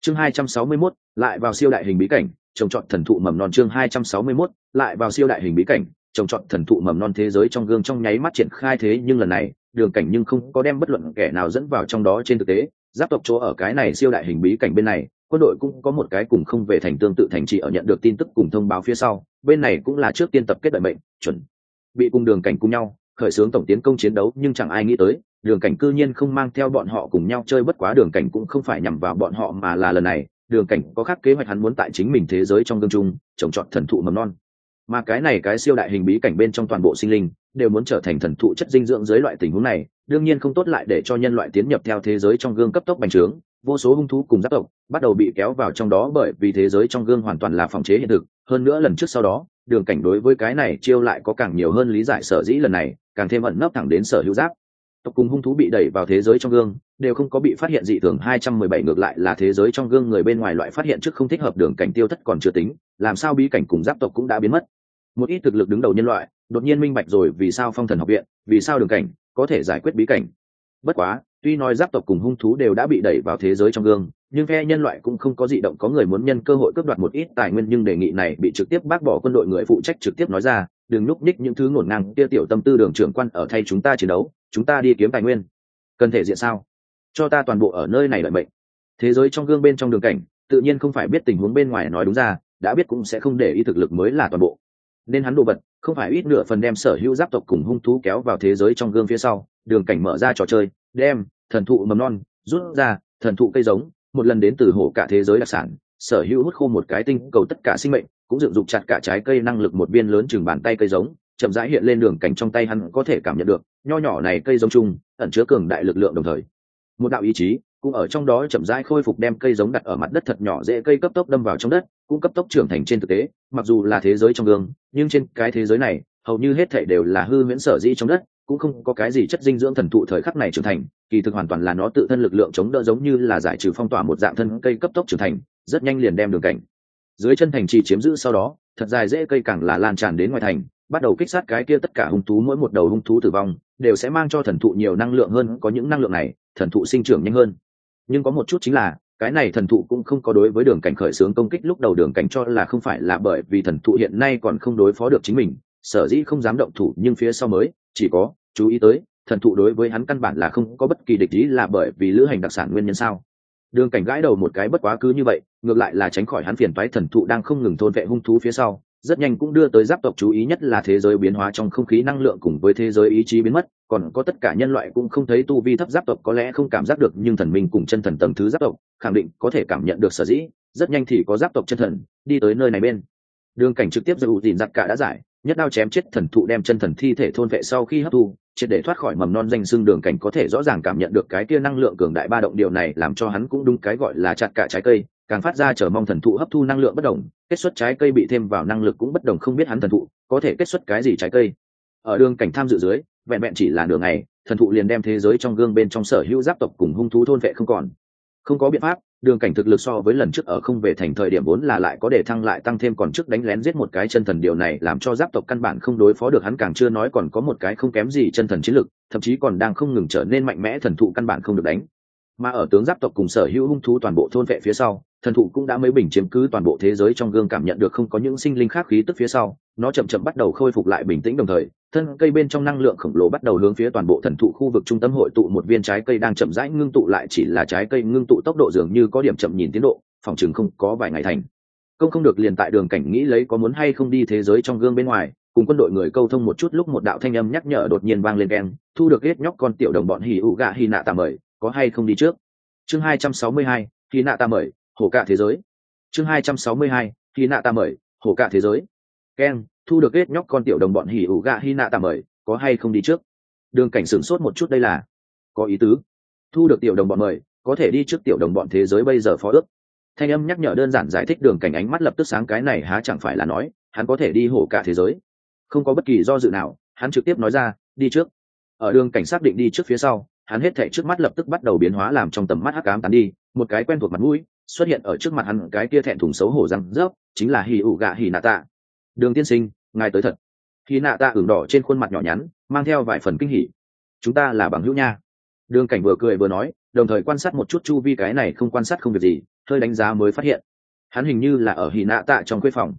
Chương 261, lại vào siêu đại hình bí cảnh trồng trọt thần thụ mầm non. Chương 261, lại vào siêu đại hình bí cảnh trồng trọt thần thụ mầm non thế giới trong gương trong nháy mắt triển khai thế nhưng lần này đường cảnh nhưng không có đem bất luận kẻ nào dẫn vào trong đó trên thực tế. Giáp tộc chỗ ở cái này siêu đại hình bí cảnh bên này, quân đội cũng có một cái cùng không về thành tương tự thành trì ở nhận được tin tức cùng thông báo phía sau. Bên này cũng là trước tiên tập kết đợi mệnh, chuẩn bị cùng đường cảnh cùng nhau, khởi xướng tổng tiến công chiến đấu, nhưng chẳng ai nghĩ tới, đường cảnh cư nhiên không mang theo bọn họ cùng nhau chơi bất quá đường cảnh cũng không phải nhằm vào bọn họ mà là lần này. Đường cảnh có khác kế hoạch hắn muốn tại chính mình thế giới trong gương chung trồng trọt thần thụ mầm non. Mà cái này cái siêu đại hình bí cảnh bên trong toàn bộ sinh linh đều muốn trở thành thần thụ chất dinh dưỡng dưới loại tình huống này, đương nhiên không tốt lại để cho nhân loại tiến nhập theo thế giới trong gương cấp tốc bành trướng. Vô số hung thú cùng giáp tộc bắt đầu bị kéo vào trong đó bởi vì thế giới trong gương hoàn toàn là phòng chế hiện thực. Hơn nữa lần trước sau đó, đường cảnh đối với cái này chiêu lại có càng nhiều hơn lý giải sở dĩ lần này, càng thêm ẩn nấp thẳng đến sở hữu giáp tộc cùng hung thú bị đẩy vào thế giới trong gương, đều không có bị phát hiện dị thường. 217 ngược lại là thế giới trong gương người bên ngoài loại phát hiện trước không thích hợp đường cảnh tiêu thất còn chưa tính, làm sao bí cảnh cùng giáp tộc cũng đã biến mất một ít thực lực đứng đầu nhân loại, đột nhiên minh bạch rồi vì sao phong thần học viện, vì sao đường cảnh có thể giải quyết bí cảnh. Bất quá, tuy nói giáp tộc cùng hung thú đều đã bị đẩy vào thế giới trong gương, nhưng phe nhân loại cũng không có dị động có người muốn nhân cơ hội cướp đoạt một ít tài nguyên nhưng đề nghị này bị trực tiếp bác bỏ quân đội người phụ trách trực tiếp nói ra, đừng núp ních những thứ ngổn ngang kia tiểu tâm tư đường trưởng quan ở thay chúng ta chiến đấu, chúng ta đi kiếm tài nguyên. Cần thể diện sao? Cho ta toàn bộ ở nơi này lợi mệnh. Thế giới trong gương bên trong đường cảnh, tự nhiên không phải biết tình huống bên ngoài nói đúng ra, đã biết cũng sẽ không để ý thực lực mới là toàn bộ nên hắn đồ vật, không phải ít nửa phần đem sở hữu giáp tộc cùng hung thú kéo vào thế giới trong gương phía sau, đường cảnh mở ra trò chơi, đem thần thụ mầm non, rút ra, thần thụ cây giống, một lần đến từ hổ cả thế giới đặc sản, sở hữu hút khô một cái tinh cầu tất cả sinh mệnh, cũng dựng dục chặt cả trái cây năng lực một viên lớn chừng bàn tay cây giống, chậm rãi hiện lên đường cảnh trong tay hắn có thể cảm nhận được, nho nhỏ này cây giống chung, ẩn chứa cường đại lực lượng đồng thời. Một đạo ý chí cũng ở trong đó chậm rãi khôi phục đem cây giống đặt ở mặt đất thật nhỏ dễ cây cấp tốc đâm vào trong đất, cũng cấp tốc trưởng thành trên thực tế, mặc dù là thế giới trong gương, nhưng trên cái thế giới này, hầu như hết thảy đều là hư huyễn sở dĩ trong đất, cũng không có cái gì chất dinh dưỡng thần thụ thời khắc này trưởng thành, kỳ thực hoàn toàn là nó tự thân lực lượng chống đỡ giống như là giải trừ phong tỏa một dạng thân cây cấp tốc trưởng thành, rất nhanh liền đem đường cảnh. Dưới chân thành trì chiếm giữ sau đó, thật dài dễ cây càng là lan tràn đến ngoài thành, bắt đầu kích sát cái kia tất cả hung thú, mỗi một đầu hung thú tử vong, đều sẽ mang cho thần thụ nhiều năng lượng hơn, có những năng lượng này, thần thụ sinh trưởng nhanh hơn nhưng có một chút chính là, cái này thần thụ cũng không có đối với đường cảnh khởi xướng công kích lúc đầu đường cảnh cho là không phải là bởi vì thần thụ hiện nay còn không đối phó được chính mình, sở dĩ không dám động thủ, nhưng phía sau mới, chỉ có, chú ý tới, thần thụ đối với hắn căn bản là không có bất kỳ địch ý là bởi vì lữ hành đặc sản nguyên nhân sao. Đường cảnh gãi đầu một cái bất quá cứ như vậy, ngược lại là tránh khỏi hắn phiền toái thần thụ đang không ngừng thôn vệ hung thú phía sau rất nhanh cũng đưa tới giáp tộc chú ý nhất là thế giới biến hóa trong không khí năng lượng cùng với thế giới ý chí biến mất, còn có tất cả nhân loại cũng không thấy tu vi thấp giáp tộc, có lẽ không cảm giác được nhưng thần minh cùng chân thần tầng thứ giáp tộc, khẳng định có thể cảm nhận được sở dĩ, rất nhanh thì có giáp tộc chân thần đi tới nơi này bên. Đường cảnh trực tiếp giữ dìn giặc cả đã giải nhất đao chém chết thần thụ đem chân thần thi thể thôn vệ sau khi hấp thu, triệt để thoát khỏi mầm non danh xưng đường cảnh có thể rõ ràng cảm nhận được cái kia năng lượng cường đại ba động, điều này làm cho hắn cũng đúng cái gọi là chặt cả trái cây, càng phát ra chờ mong thần thụ hấp thu năng lượng bất đồng kết xuất trái cây bị thêm vào năng lực cũng bất đồng không biết hắn thần thụ có thể kết xuất cái gì trái cây. Ở đường cảnh tham dự dưới, vẹn vẹn chỉ là nửa ngày, thần thụ liền đem thế giới trong gương bên trong sở hữu giáp tộc cùng hung thú thôn vệ không còn. Không có biện pháp đường cảnh thực lực so với lần trước ở không về thành thời điểm vốn là lại có để thăng lại tăng thêm còn trước đánh lén giết một cái chân thần điều này làm cho giáp tộc căn bản không đối phó được hắn càng chưa nói còn có một cái không kém gì chân thần chiến lực, thậm chí còn đang không ngừng trở nên mạnh mẽ thần thụ căn bản không được đánh. Mà ở tướng giáp tộc cùng sở hữu hung thú toàn bộ thôn vệ phía sau thần thụ cũng đã mấy bình chiếm cứ toàn bộ thế giới trong gương cảm nhận được không có những sinh linh khác khí tức phía sau, nó chậm chậm bắt đầu khôi phục lại bình tĩnh đồng thời, thân cây bên trong năng lượng khổng lồ bắt đầu hướng phía toàn bộ thần thụ khu vực trung tâm hội tụ một viên trái cây đang chậm rãi ngưng tụ lại chỉ là trái cây ngưng tụ tốc độ dường như có điểm chậm nhìn tiến độ, phòng chừng không có vài ngày thành. Công không được liền tại đường cảnh nghĩ lấy có muốn hay không đi thế giới trong gương bên ngoài, cùng quân đội người câu thông một chút lúc một đạo thanh âm nhắc nhở đột nhiên vang lên keng, thu được hết nhóc con tiểu đồng bọn hì ụ gạ hì nạ tạm mời, có hay không đi trước? Chương hai trăm sáu mươi hai hì nạ tạm mời hổ cả thế giới. Chương hai trăm sáu mươi hai hì nạ ta mời, hổ cả thế giới. Keng thu được ghét nhóc con tiểu đồng bọn hỉ ủ gạ hi nạ ta mời, có hay không đi trước? Đường cảnh sửng sốt một chút đây là. Có ý tứ. Thu được tiểu đồng bọn mời, có thể đi trước tiểu đồng bọn thế giới bây giờ phó ước. Thanh âm nhắc nhở đơn giản giải thích đường cảnh ánh mắt lập tức sáng cái này há chẳng phải là nói, hắn có thể đi hổ cả thế giới. Không có bất kỳ do dự nào, hắn trực tiếp nói ra, đi trước. Ở đường cảnh xác định đi trước phía sau, hắn hết thể trước mắt lập tức bắt đầu biến hóa làm trong tầm mắt hắc ám tán đi, một cái quen thuộc mặt mũi xuất hiện ở trước mặt hắn cái kia thẹn thùng xấu hổ răng rớp, chính là hì ủ gạ hì nạ tạ. Đường tiên sinh, ngài tới thật. Hì nạ tạ ửng đỏ trên khuôn mặt nhỏ nhắn, mang theo vài phần kinh hỉ. Chúng ta là bằng hữu nha. Đường cảnh vừa cười vừa nói, đồng thời quan sát một chút chu vi cái này không quan sát không việc gì, hơi đánh giá mới phát hiện. Hắn hình như là ở hì nạ tạ trong quê phòng.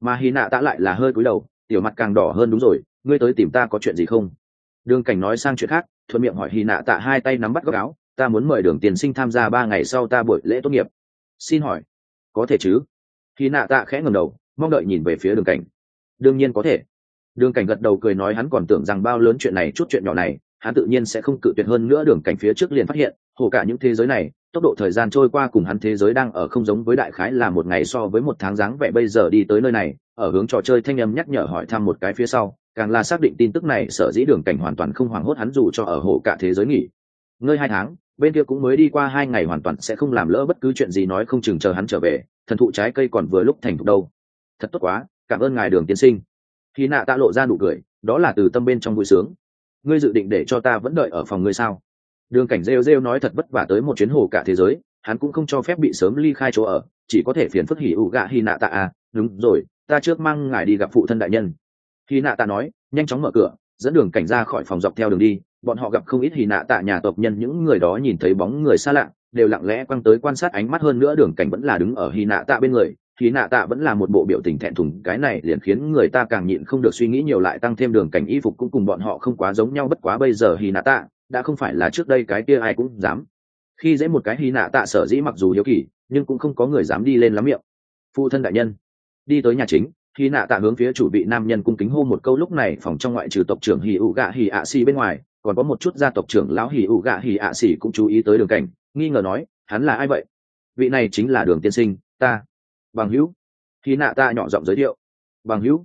Mà hì nạ tạ lại là hơi cúi đầu, tiểu mặt càng đỏ hơn đúng rồi, ngươi tới tìm ta có chuyện gì không? Đường cảnh nói sang chuyện khác, thuận miệng hỏi hì nạ tạ hai tay nắm bắt góc áo, ta muốn mời đường tiền sinh tham gia ba ngày sau ta buổi lễ tốt nghiệp xin hỏi, có thể chứ? Khi nạ tạ khẽ ngầm đầu, mong đợi nhìn về phía đường cảnh. Đương nhiên có thể. Đường cảnh gật đầu cười nói hắn còn tưởng rằng bao lớn chuyện này, chút chuyện nhỏ này, hắn tự nhiên sẽ không cự tuyệt hơn nữa đường cảnh phía trước liền phát hiện, hồ cả những thế giới này, tốc độ thời gian trôi qua cùng hắn thế giới đang ở không giống với đại khái là một ngày so với một tháng dáng vẻ bây giờ đi tới nơi này, ở hướng trò chơi thanh âm nhắc nhở hỏi thăm một cái phía sau, càng là xác định tin tức này sở dĩ đường cảnh hoàn toàn không hoảng hốt hắn dù cho ở hồ cả thế giới nghỉ ngơi hai tháng, bên kia cũng mới đi qua hai ngày hoàn toàn sẽ không làm lỡ bất cứ chuyện gì nói không chừng chờ hắn trở về, thần thụ trái cây còn vừa lúc thành thục đâu. Thật tốt quá, cảm ơn ngài đường tiên sinh. Khi nạ ta lộ ra nụ cười, đó là từ tâm bên trong vui sướng. Ngươi dự định để cho ta vẫn đợi ở phòng ngươi sao? Đường cảnh rêu rêu nói thật vất vả tới một chuyến hồ cả thế giới, hắn cũng không cho phép bị sớm ly khai chỗ ở, chỉ có thể phiền phức hỉ ủ gạ hy nạ tạ à đúng rồi, ta trước mang ngài đi gặp phụ thân đại nhân. Hy nạ tạ nói, nhanh chóng mở cửa, dẫn đường cảnh ra khỏi phòng dọc theo đường đi bọn họ gặp không ít hì nạ tạ nhà tộc nhân, những người đó nhìn thấy bóng người xa lạ, đều lặng lẽ quăng tới quan sát ánh mắt hơn nữa đường cảnh vẫn là đứng ở hì nạ tạ bên người. Hì nạ tạ vẫn là một bộ biểu tình thẹn thùng, cái này liền khiến người ta càng nhịn không được suy nghĩ nhiều lại tăng thêm đường cảnh y phục cũng cùng bọn họ không quá giống nhau, bất quá bây giờ hì nạ tạ đã không phải là trước đây cái kia ai cũng dám. Khi dễ một cái hì nạ tạ sở dĩ mặc dù hiếu kỳ, nhưng cũng không có người dám đi lên lắm miệng. Phụ thân đại nhân, đi tới nhà chính, hì nạ tạ hướng phía chủ vị nam nhân cung kính hô một câu, lúc này phòng trong ngoại trừ tộc trưởng hì ụ gạ hì ạ xi bên ngoài còn có một chút gia tộc trưởng lão hỉ ủ gạ hỉ ạ xỉ cũng chú ý tới đường cảnh, nghi ngờ nói, hắn là ai vậy? Vị này chính là đường tiên sinh, ta. Bằng hữu. Khi nạ ta nhỏ giọng giới thiệu. Bằng hữu.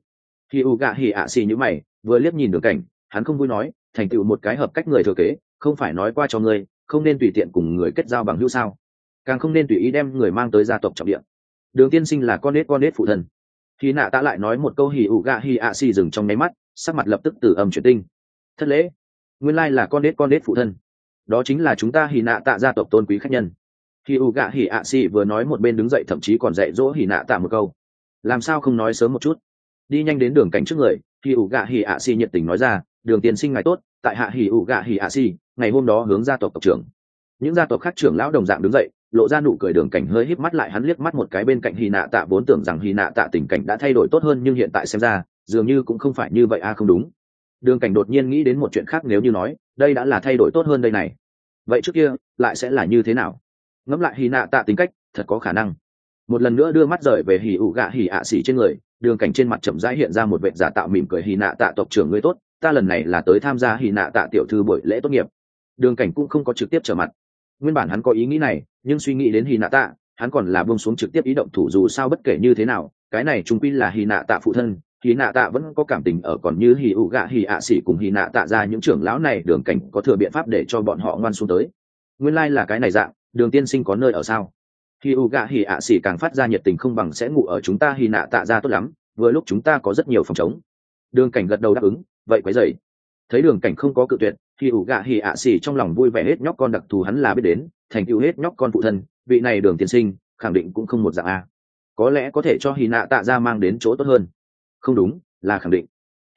Khi u gạ hỉ ạ xì như mày, vừa liếc nhìn đường cảnh, hắn không vui nói, thành tựu một cái hợp cách người thừa kế, không phải nói qua cho ngươi, không nên tùy tiện cùng người kết giao bằng hữu sao? Càng không nên tùy ý đem người mang tới gia tộc trọng địa. Đường tiên sinh là con nết con nết phụ thân. Khi nạ ta lại nói một câu hỉ ủ gạ hỉ ạ xì dừng trong nháy mắt, sắc mặt lập tức từ âm chuyển tinh. Thất lễ nguyên lai là con đết con đết phụ thân. Đó chính là chúng ta hì nạ tạ gia tộc tôn quý khách nhân. Khi u gạ hì ạ xì vừa nói một bên đứng dậy thậm chí còn dạy dỗ hì nạ tạ một câu. Làm sao không nói sớm một chút? Đi nhanh đến đường cảnh trước người, khi u gạ hỉ ạ xì nhiệt tình nói ra, đường tiên sinh ngài tốt, tại hạ hỉ u gạ hỉ ạ xì ngày hôm đó hướng gia tộc tộc trưởng. Những gia tộc khác trưởng lão đồng dạng đứng dậy, lộ ra nụ cười đường cảnh hơi híp mắt lại, hắn liếc mắt một cái bên cạnh hì nạ tạ vốn tưởng rằng hì nạ tạ tình cảnh đã thay đổi tốt hơn, nhưng hiện tại xem ra, dường như cũng không phải như vậy a, không đúng đường cảnh đột nhiên nghĩ đến một chuyện khác nếu như nói, đây đã là thay đổi tốt hơn đây này. Vậy trước kia, lại sẽ là như thế nào? Ngẫm lại hy nạ tạ tính cách, thật có khả năng. Một lần nữa đưa mắt rời về hì ụ gạ hì ạ xỉ trên người, đường cảnh trên mặt chậm rãi hiện ra một vệ giả tạo mỉm cười hì nạ tạ tộc trưởng ngươi tốt, ta lần này là tới tham gia hì nạ tạ tiểu thư buổi lễ tốt nghiệp. Đường cảnh cũng không có trực tiếp trở mặt. Nguyên bản hắn có ý nghĩ này, nhưng suy nghĩ đến hì nạ tạ, hắn còn là buông xuống trực tiếp ý động thủ dù sao bất kể như thế nào, cái này trung quy là hì nạ tạ phụ thân hì nạ tạ vẫn có cảm tình ở còn như hì ụ gạ hì ạ xỉ cùng hì nạ tạ ra những trưởng lão này, đường cảnh có thừa biện pháp để cho bọn họ ngoan xuống tới. Nguyên lai、like、là cái này dạng, đường tiên sinh có nơi ở sao? Hì ụ gạ hì ạ xỉ càng phát ra nhiệt tình không bằng sẽ ngủ ở chúng ta, hì nạ tạ ra tốt lắm, vừa lúc chúng ta có rất nhiều phòng chống đường cảnh gật đầu đáp ứng, vậy quấy dày thấy đường cảnh không có cự tuyệt thì ủ gạ hì ạ xỉ trong lòng vui vẻ hết nhóc con đặc thù hắn là biết đến, thành tựu hết nhóc con phụ thân, vị này đường tiên sinh, khẳng định cũng không một dạng a. Có lẽ có thể cho hì nạ tạ ra mang đến chỗ tốt hơn không đúng, là khẳng định.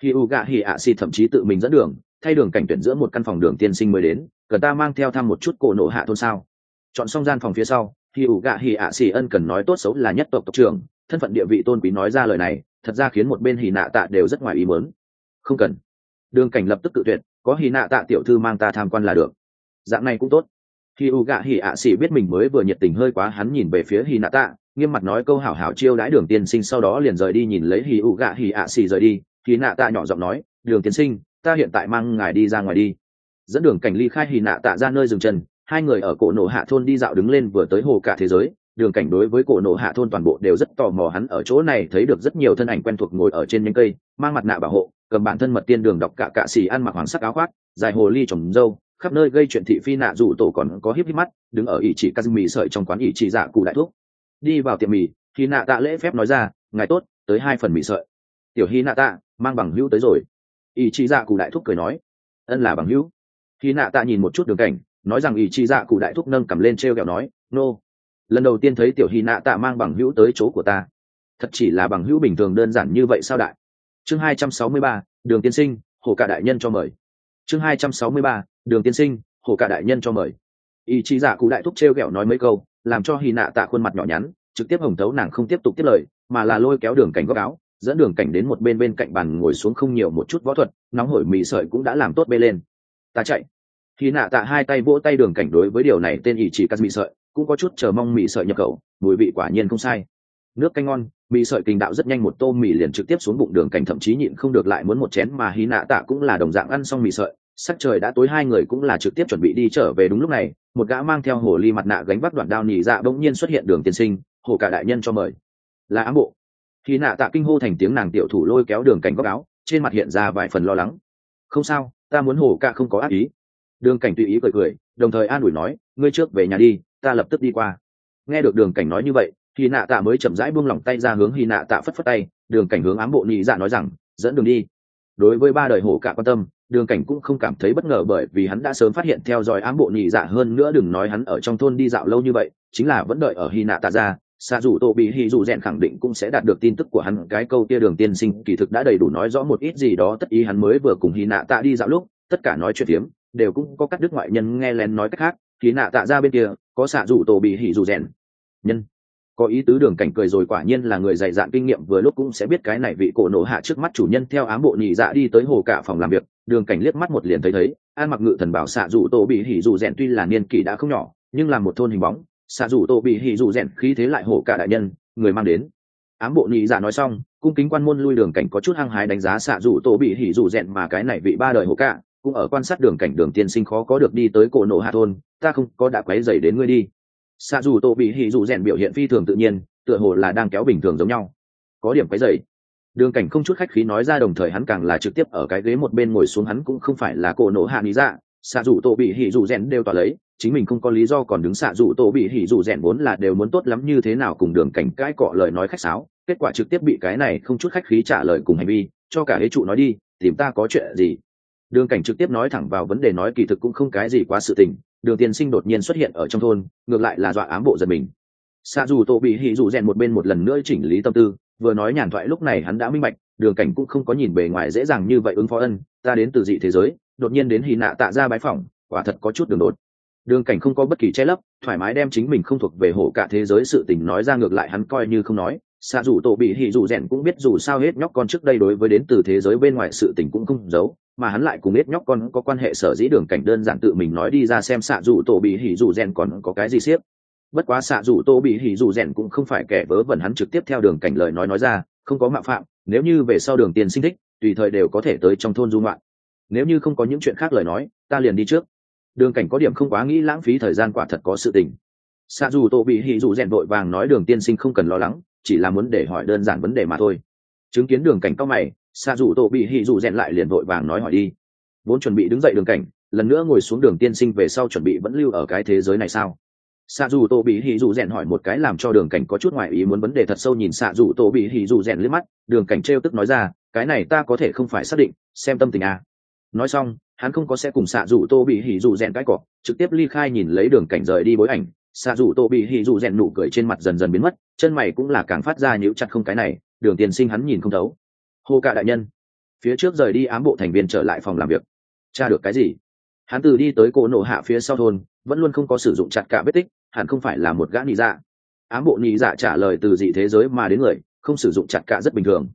Khi u gạ Hỉ ạ xì thậm chí tự mình dẫn đường, thay đường cảnh tuyển giữa một căn phòng đường tiên sinh mới đến, cần ta mang theo thăm một chút cổ nộ hạ thôn sao? Chọn xong gian phòng phía sau khi u gạ Hỉ ạ xì ân cần nói tốt xấu là nhất tộc tộc trưởng, thân phận địa vị tôn quý nói ra lời này, thật ra khiến một bên hì nạ tạ đều rất ngoài ý mớn không cần. Đường cảnh lập tức cự tuyệt, có hì nạ tạ tiểu thư mang ta tham quan là được. Dạng này cũng tốt. Khi u gạ Hỉ ạ xì biết mình mới vừa nhiệt tình hơi quá, hắn nhìn về phía hì nạ tạ nghiêm mặt nói câu hảo hảo chiêu đãi đường tiên sinh sau đó liền rời đi nhìn lấy hì ụ gạ hì ạ xì rời đi. Hì nạ tạ nhỏ giọng nói, đường tiên sinh, ta hiện tại mang ngài đi ra ngoài đi. Dẫn đường cảnh ly khai hì nạ tạ ra nơi dừng chân, hai người ở cổ nổ hạ thôn đi dạo đứng lên vừa tới hồ cả thế giới. Đường cảnh đối với cổ nổ hạ thôn toàn bộ đều rất tò mò, hắn ở chỗ này thấy được rất nhiều thân ảnh quen thuộc ngồi ở trên nhánh cây, mang mặt nạ bảo hộ, cầm bản thân mật tiên đường đọc cả cạ xì ăn mặc hoàng sắc áo khoác, dài hồ ly trồng dâu khắp nơi gây chuyện thị phi nạ rủ tổ còn có hiếp híp mắt, đứng ở ỷ chỉ kazumi sợi trong quán ỷ chỉ dạ cụ đại thuốc đi vào tiệm mì khi nạ tạ lễ phép nói ra, ngài tốt, tới hai phần mì sợi. Tiểu hy nạ tạ mang bằng hữu tới rồi. Ý chí dạ cụ đại thúc cười nói, ân là bằng hữu. Khi nạ tạ nhìn một chút đường cảnh, nói rằng ý chí dạ cụ đại thúc nâng cầm lên t r e o kẹo nói, nô、no. lần đầu tiên thấy tiểu hy nạ tạ mang bằng hữu tới chỗ của ta. Thật chỉ là bằng hữu bình thường đơn giản như vậy sao đại? Chương hai trăm sáu mươi ba, đường tiên sinh, hồ cả đại nhân cho mời. Chương hai trăm sáu mươi ba, đường tiên sinh, hồ cả đại nhân cho mời. Ý chí Dạ cụ đại thúc t r e o kẹo nói mấy câu làm cho hy nạ tạ khuôn mặt nhỏ nhắn, trực tiếp hồng thấu nàng không tiếp tục tiếp lời, mà là lôi kéo đường cảnh góc áo, dẫn đường cảnh đến một bên bên cạnh bàn ngồi xuống không nhiều một chút võ thuật, nóng hổi mì sợi cũng đã làm tốt bê lên. Ta chạy. Khi nạ tạ hai tay vỗ tay đường cảnh đối với điều này tên ỷ chỉ cắt mì sợi, cũng có chút chờ mong mì sợi nhập khẩu, mùi vị quả nhiên không sai. Nước canh ngon, mì sợi kinh đạo rất nhanh một tô mì liền trực tiếp xuống bụng đường cảnh thậm chí nhịn không được lại muốn một chén mà hí nạ tạ cũng là đồng dạng ăn xong mì sợi sắc trời đã tối, hai người cũng là trực tiếp chuẩn bị đi trở về đúng lúc này, một gã mang theo hồ ly mặt nạ gánh vác đoạn đao nỉ dạ bỗng nhiên xuất hiện đường tiên sinh, hồ cả đại nhân cho mời. Là ám bộ. Khi nạ tạ kinh hô thành tiếng nàng tiểu thủ lôi kéo đường cảnh góc áo, trên mặt hiện ra vài phần lo lắng. Không sao, ta muốn hồ cả không có ác ý. Đường cảnh tùy ý cười cười, đồng thời an ủi nói, ngươi trước về nhà đi, ta lập tức đi qua. Nghe được đường cảnh nói như vậy thì nạ tạ mới chậm rãi buông lỏng tay ra hướng hy nạ tạ phất phất tay, đường cảnh hướng ám bộ nhị dạ nói rằng, dẫn đường đi. Đối với ba đời hổ cả quan tâm đường cảnh cũng không cảm thấy bất ngờ bởi vì hắn đã sớm phát hiện theo dõi ám bộ nhị dạ hơn nữa đừng nói hắn ở trong thôn đi dạo lâu như vậy, chính là vẫn đợi ở hy nạ tạ ra xa dù tô bị hy dù rèn khẳng định cũng sẽ đạt được tin tức của hắn. Cái câu tia đường tiên sinh kỳ thực đã đầy đủ nói rõ một ít gì đó, tất ý hắn mới vừa cùng hy nạ tạ đi dạo lúc, tất cả nói chuyện phiếm đều cũng có các đức ngoại nhân nghe lén nói cách khác. Hy nạ tạ ra bên kia có xạ dù tô bị hy dù rèn. Nhân có ý tứ đường cảnh cười rồi quả nhiên là người dày dạn kinh nghiệm, vừa lúc cũng sẽ biết cái này vị cổ nổ hạ trước mắt chủ nhân theo ám bộ nhị dạ đi tới hồ cả phòng làm việc, đường cảnh liếc mắt một liền thấy thấy, an mặc ngự thần bảo xạ dù tổ bị hỉ dù rèn tuy là niên kỷ đã không nhỏ, nhưng là một thôn hình bóng, xạ dù tổ bị hỉ dù rèn khí thế lại hồ cả đại nhân, người mang đến. Ám bộ nhị dạ nói xong, cung kính quan môn lui đường cảnh có chút hăng hái đánh giá xạ dù tổ bị hỉ dù rèn mà cái này vị ba đời hồ cả, cũng ở quan sát đường cảnh đường tiên sinh khó có được đi tới cổ nổ hạ thôn, ta không có đã quấy dày đến ngươi đi xạ dù tổ bị hỉ dù rèn biểu hiện phi thường tự nhiên, tựa hồ là đang kéo bình thường giống nhau. Có điểm cái dày đường cảnh không chút khách khí nói ra đồng thời hắn càng là trực tiếp ở cái ghế một bên ngồi xuống, hắn cũng không phải là cổ nổ hạ lý dạ. Xạ dù tổ bị hỉ dù rèn đều tỏa lấy, chính mình không có lý do còn đứng xạ dù tổ bị hỉ dù rèn vốn là đều muốn tốt lắm như thế nào cùng đường cảnh cãi cọ lời nói khách sáo, kết quả trực tiếp bị cái này không chút khách khí trả lời cùng hành vi, cho cả hế trụ nói đi, tìm ta có chuyện gì? Đường cảnh trực tiếp nói thẳng vào vấn đề nói kỳ thực cũng không cái gì quá sự tình đường tiên sinh đột nhiên xuất hiện ở trong thôn, ngược lại là dọa ám bộ giật mình. Xa dù tổ bị hỉ dù rèn một bên một lần nữa chỉnh lý tâm tư, vừa nói nhàn thoại lúc này hắn đã minh bạch, đường cảnh cũng không có nhìn bề ngoài dễ dàng như vậy ứng phó ân, ta đến từ dị thế giới, đột nhiên đến hì nạ tạ ra bái phỏng, quả thật có chút đường đột. Đường cảnh không có bất kỳ che lấp, thoải mái đem chính mình không thuộc về hổ cả thế giới sự tình nói ra ngược lại hắn coi như không nói. Xa dù tổ bị hỉ dù rèn cũng biết dù sao hết nhóc con trước đây đối với đến từ thế giới bên ngoài sự tình cũng không giấu mà hắn lại cùng ít nhóc con có quan hệ sở dĩ đường cảnh đơn giản tự mình nói đi ra xem xạ dù tổ bị hỉ dù rèn còn có cái gì siết bất quá xạ dù tô bị hỉ dù rèn cũng không phải kẻ vớ vẩn hắn trực tiếp theo đường cảnh lời nói nói ra, không có mạo phạm, nếu như về sau đường tiền sinh thích, tùy thời đều có thể tới trong thôn du ngoạn. Nếu như không có những chuyện khác lời nói, ta liền đi trước. Đường cảnh có điểm không quá nghĩ lãng phí thời gian quả thật có sự tình. Xạ dù tô bị hỉ dù rèn vội vàng nói đường tiên sinh không cần lo lắng, chỉ là muốn để hỏi đơn giản vấn đề mà thôi. Chứng kiến đường cảnh cao mày xạ dù tô bị hỉ dù rèn lại liền vội vàng nói hỏi đi. Vốn chuẩn bị đứng dậy đường cảnh, lần nữa ngồi xuống đường tiên sinh về sau chuẩn bị vẫn lưu ở cái thế giới này sao? Xạ dù tô bị hỉ dù rèn hỏi một cái làm cho đường cảnh có chút ngoại ý muốn vấn đề thật sâu nhìn xạ dù tô bị hỉ dù rèn liếc mắt, đường cảnh trêu tức nói ra, cái này ta có thể không phải xác định, xem tâm tình à. nói xong, hắn không có sẽ cùng xạ dù tô bị hỉ dù rèn cái cọ, trực tiếp ly khai nhìn lấy đường cảnh rời đi bối ảnh. Xạ dù tô bị hỉ dù rèn nụ cười trên mặt dần dần biến mất, chân mày cũng là càng phát ra nhíu chặt không cái này, đường Tiên sinh hắn nhìn không thấu hô cả đại nhân. Phía trước rời đi ám bộ thành viên trở lại phòng làm việc. Tra được cái gì? Hắn từ đi tới cổ nổ hạ phía sau thôn, vẫn luôn không có sử dụng chặt cả vết tích, hẳn không phải là một gã nị dạ. Ám bộ nị dạ trả lời từ dị thế giới mà đến người, không sử dụng chặt cả rất bình thường.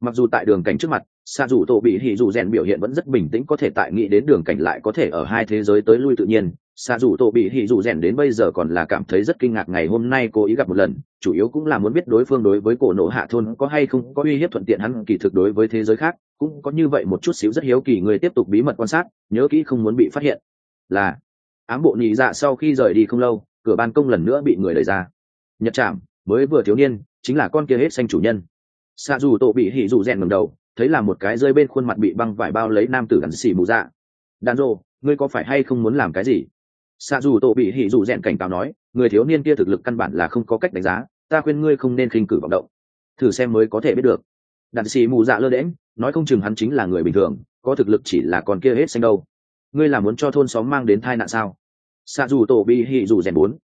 Mặc dù tại đường cảnh trước mặt xa dù tổ bị hỉ dù rèn biểu hiện vẫn rất bình tĩnh có thể tại nghĩ đến đường cảnh lại có thể ở hai thế giới tới lui tự nhiên xa dù tổ bị hỉ dù rèn đến bây giờ còn là cảm thấy rất kinh ngạc ngày hôm nay cô ý gặp một lần, chủ yếu cũng là muốn biết đối phương đối với cổ nổ hạ thôn có hay không có uy hiếp thuận tiện hắn kỳ thực đối với thế giới khác, cũng có như vậy một chút xíu rất hiếu kỳ người tiếp tục bí mật quan sát, nhớ kỹ không muốn bị phát hiện. Là, ám bộ nhị dạ sau khi rời đi không lâu, cửa ban công lần nữa bị người đẩy ra. Nhật trạm mới vừa thiếu niên, chính là con kia hết xanh chủ nhân. Xa dù tổ bị hỉ dù rèn ngầm đầu, thấy là một cái rơi bên khuôn mặt bị băng vải bao lấy nam tử đàn xì mù dạ. Đàn rô ngươi có phải hay không muốn làm cái gì? Xạ dù tổ bị hỉ dù rèn cảnh cáo nói người thiếu niên kia thực lực căn bản là không có cách đánh giá ta khuyên ngươi không nên khinh cử vọng động. Thử xem mới có thể biết được. Đạn sĩ mù dạ lơ đễm nói không chừng hắn chính là người bình thường có thực lực chỉ là còn kia hết xanh đâu. Ngươi là muốn cho thôn xóm mang đến tai nạn sao? Xạ dù tổ bị hỉ dù rèn bốn.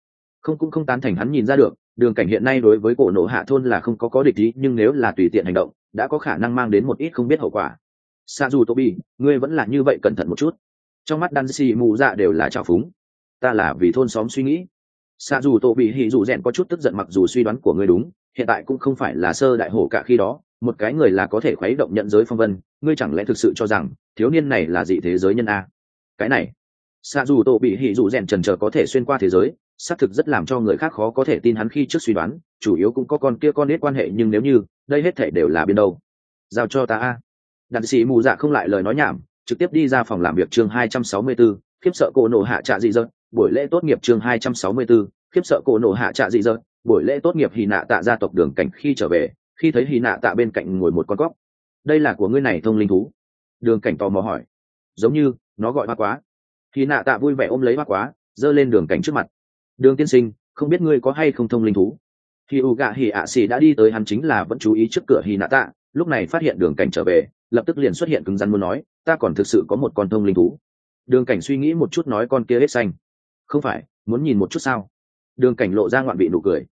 Không cũng không tán thành hắn nhìn ra được đường cảnh hiện nay đối với cổ nổ hạ thôn là không có có địch ý nhưng nếu là tùy tiện hành động đã có khả năng mang đến một ít không biết hậu quả. Xạ dù tô Bị, ngươi vẫn là như vậy cẩn thận một chút. Trong mắt đan xì mù dạ đều là trào phúng ta là vì thôn xóm suy nghĩ. Xa dù tô bị hỉ dù rèn có chút tức giận mặc dù suy đoán của ngươi đúng hiện tại cũng không phải là sơ đại hổ cả khi đó một cái người là có thể khuấy động nhận giới phong vân ngươi chẳng lẽ thực sự cho rằng thiếu niên này là dị thế giới nhân a? Cái này xa dù tô bị hỉ dù rèn trần trờ có thể xuyên qua thế giới xác thực rất làm cho người khác khó có thể tin hắn khi trước suy đoán chủ yếu cũng có con kia con nết quan hệ nhưng nếu như đây hết thể đều là biên đâu. Giao cho ta a. Đàn sĩ mù dạ không lại lời nói nhảm trực tiếp đi ra phòng làm việc chương 264, khiếp sợ cổ nổ hạ trạ dị dợt buổi lễ tốt nghiệp chương 264, khiếp sợ cổ nổ hạ trạ dị dợt buổi lễ tốt nghiệp hì nạ tạ gia tộc đường cảnh khi trở về khi thấy hì nạ tạ bên cạnh ngồi một con cóc. Đây là của ngươi này thông linh thú. Đường cảnh tò mò hỏi. Giống như nó gọi hoa quá. Hì nạ tạ vui vẻ ôm lấy hoa quá giơ lên đường cảnh trước mặt. Đường tiên sinh không biết ngươi có hay không thông linh thú? Khi u gạ hỉ ạ xì đã đi tới hắn chính là vẫn chú ý trước cửa hì nạ tạ lúc này phát hiện đường cảnh trở về lập tức liền xuất hiện cứng rắn muốn nói ta còn thực sự có một con thông linh thú. Đường cảnh suy nghĩ một chút nói con kia hết xanh không phải, muốn nhìn một chút sao? Đường cảnh lộ ra ngoạn vị nụ cười.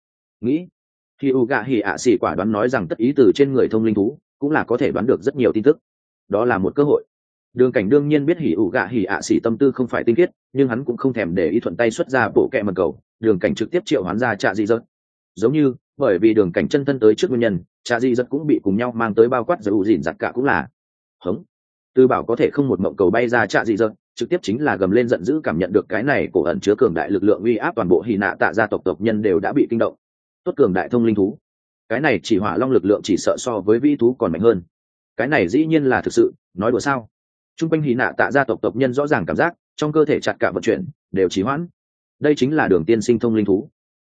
Nghĩ khi u gạ hỉ ạ xỉ quả đoán nói rằng tất ý từ trên người thông linh thú cũng là có thể đoán được rất nhiều tin tức. Đó là một cơ hội. Đường cảnh đương nhiên biết hỉ ủ gạ hỉ ạ xỉ tâm tư không phải tinh khiết, nhưng hắn cũng không thèm để ý thuận tay xuất ra bộ kẹ mật cầu, đường cảnh trực tiếp triệu hoán ra trạ dị dật. Giống như, bởi vì đường cảnh chân thân tới trước nguyên nhân, trạ dị dật cũng bị cùng nhau mang tới bao quát giữ dìn giặt cả cũng là. Hống. Tư bảo có thể không một mộng cầu bay ra trạ dị dật trực tiếp chính là gầm lên giận dữ cảm nhận được cái này cổ ẩn chứa cường đại lực lượng uy áp toàn bộ hì nạ tạ gia tộc tộc nhân đều đã bị kinh động. Tốt cường đại thông linh thú. Cái này chỉ hỏa long lực lượng chỉ sợ so với vi thú còn mạnh hơn. Cái này dĩ nhiên là thực sự, nói đùa sao? T r u n g quanh hì nạ tạ gia tộc tộc nhân rõ ràng cảm giác, trong cơ thể chặt cả vận chuyển, đều trì hoãn. Đây chính là đường tiên sinh thông linh thú.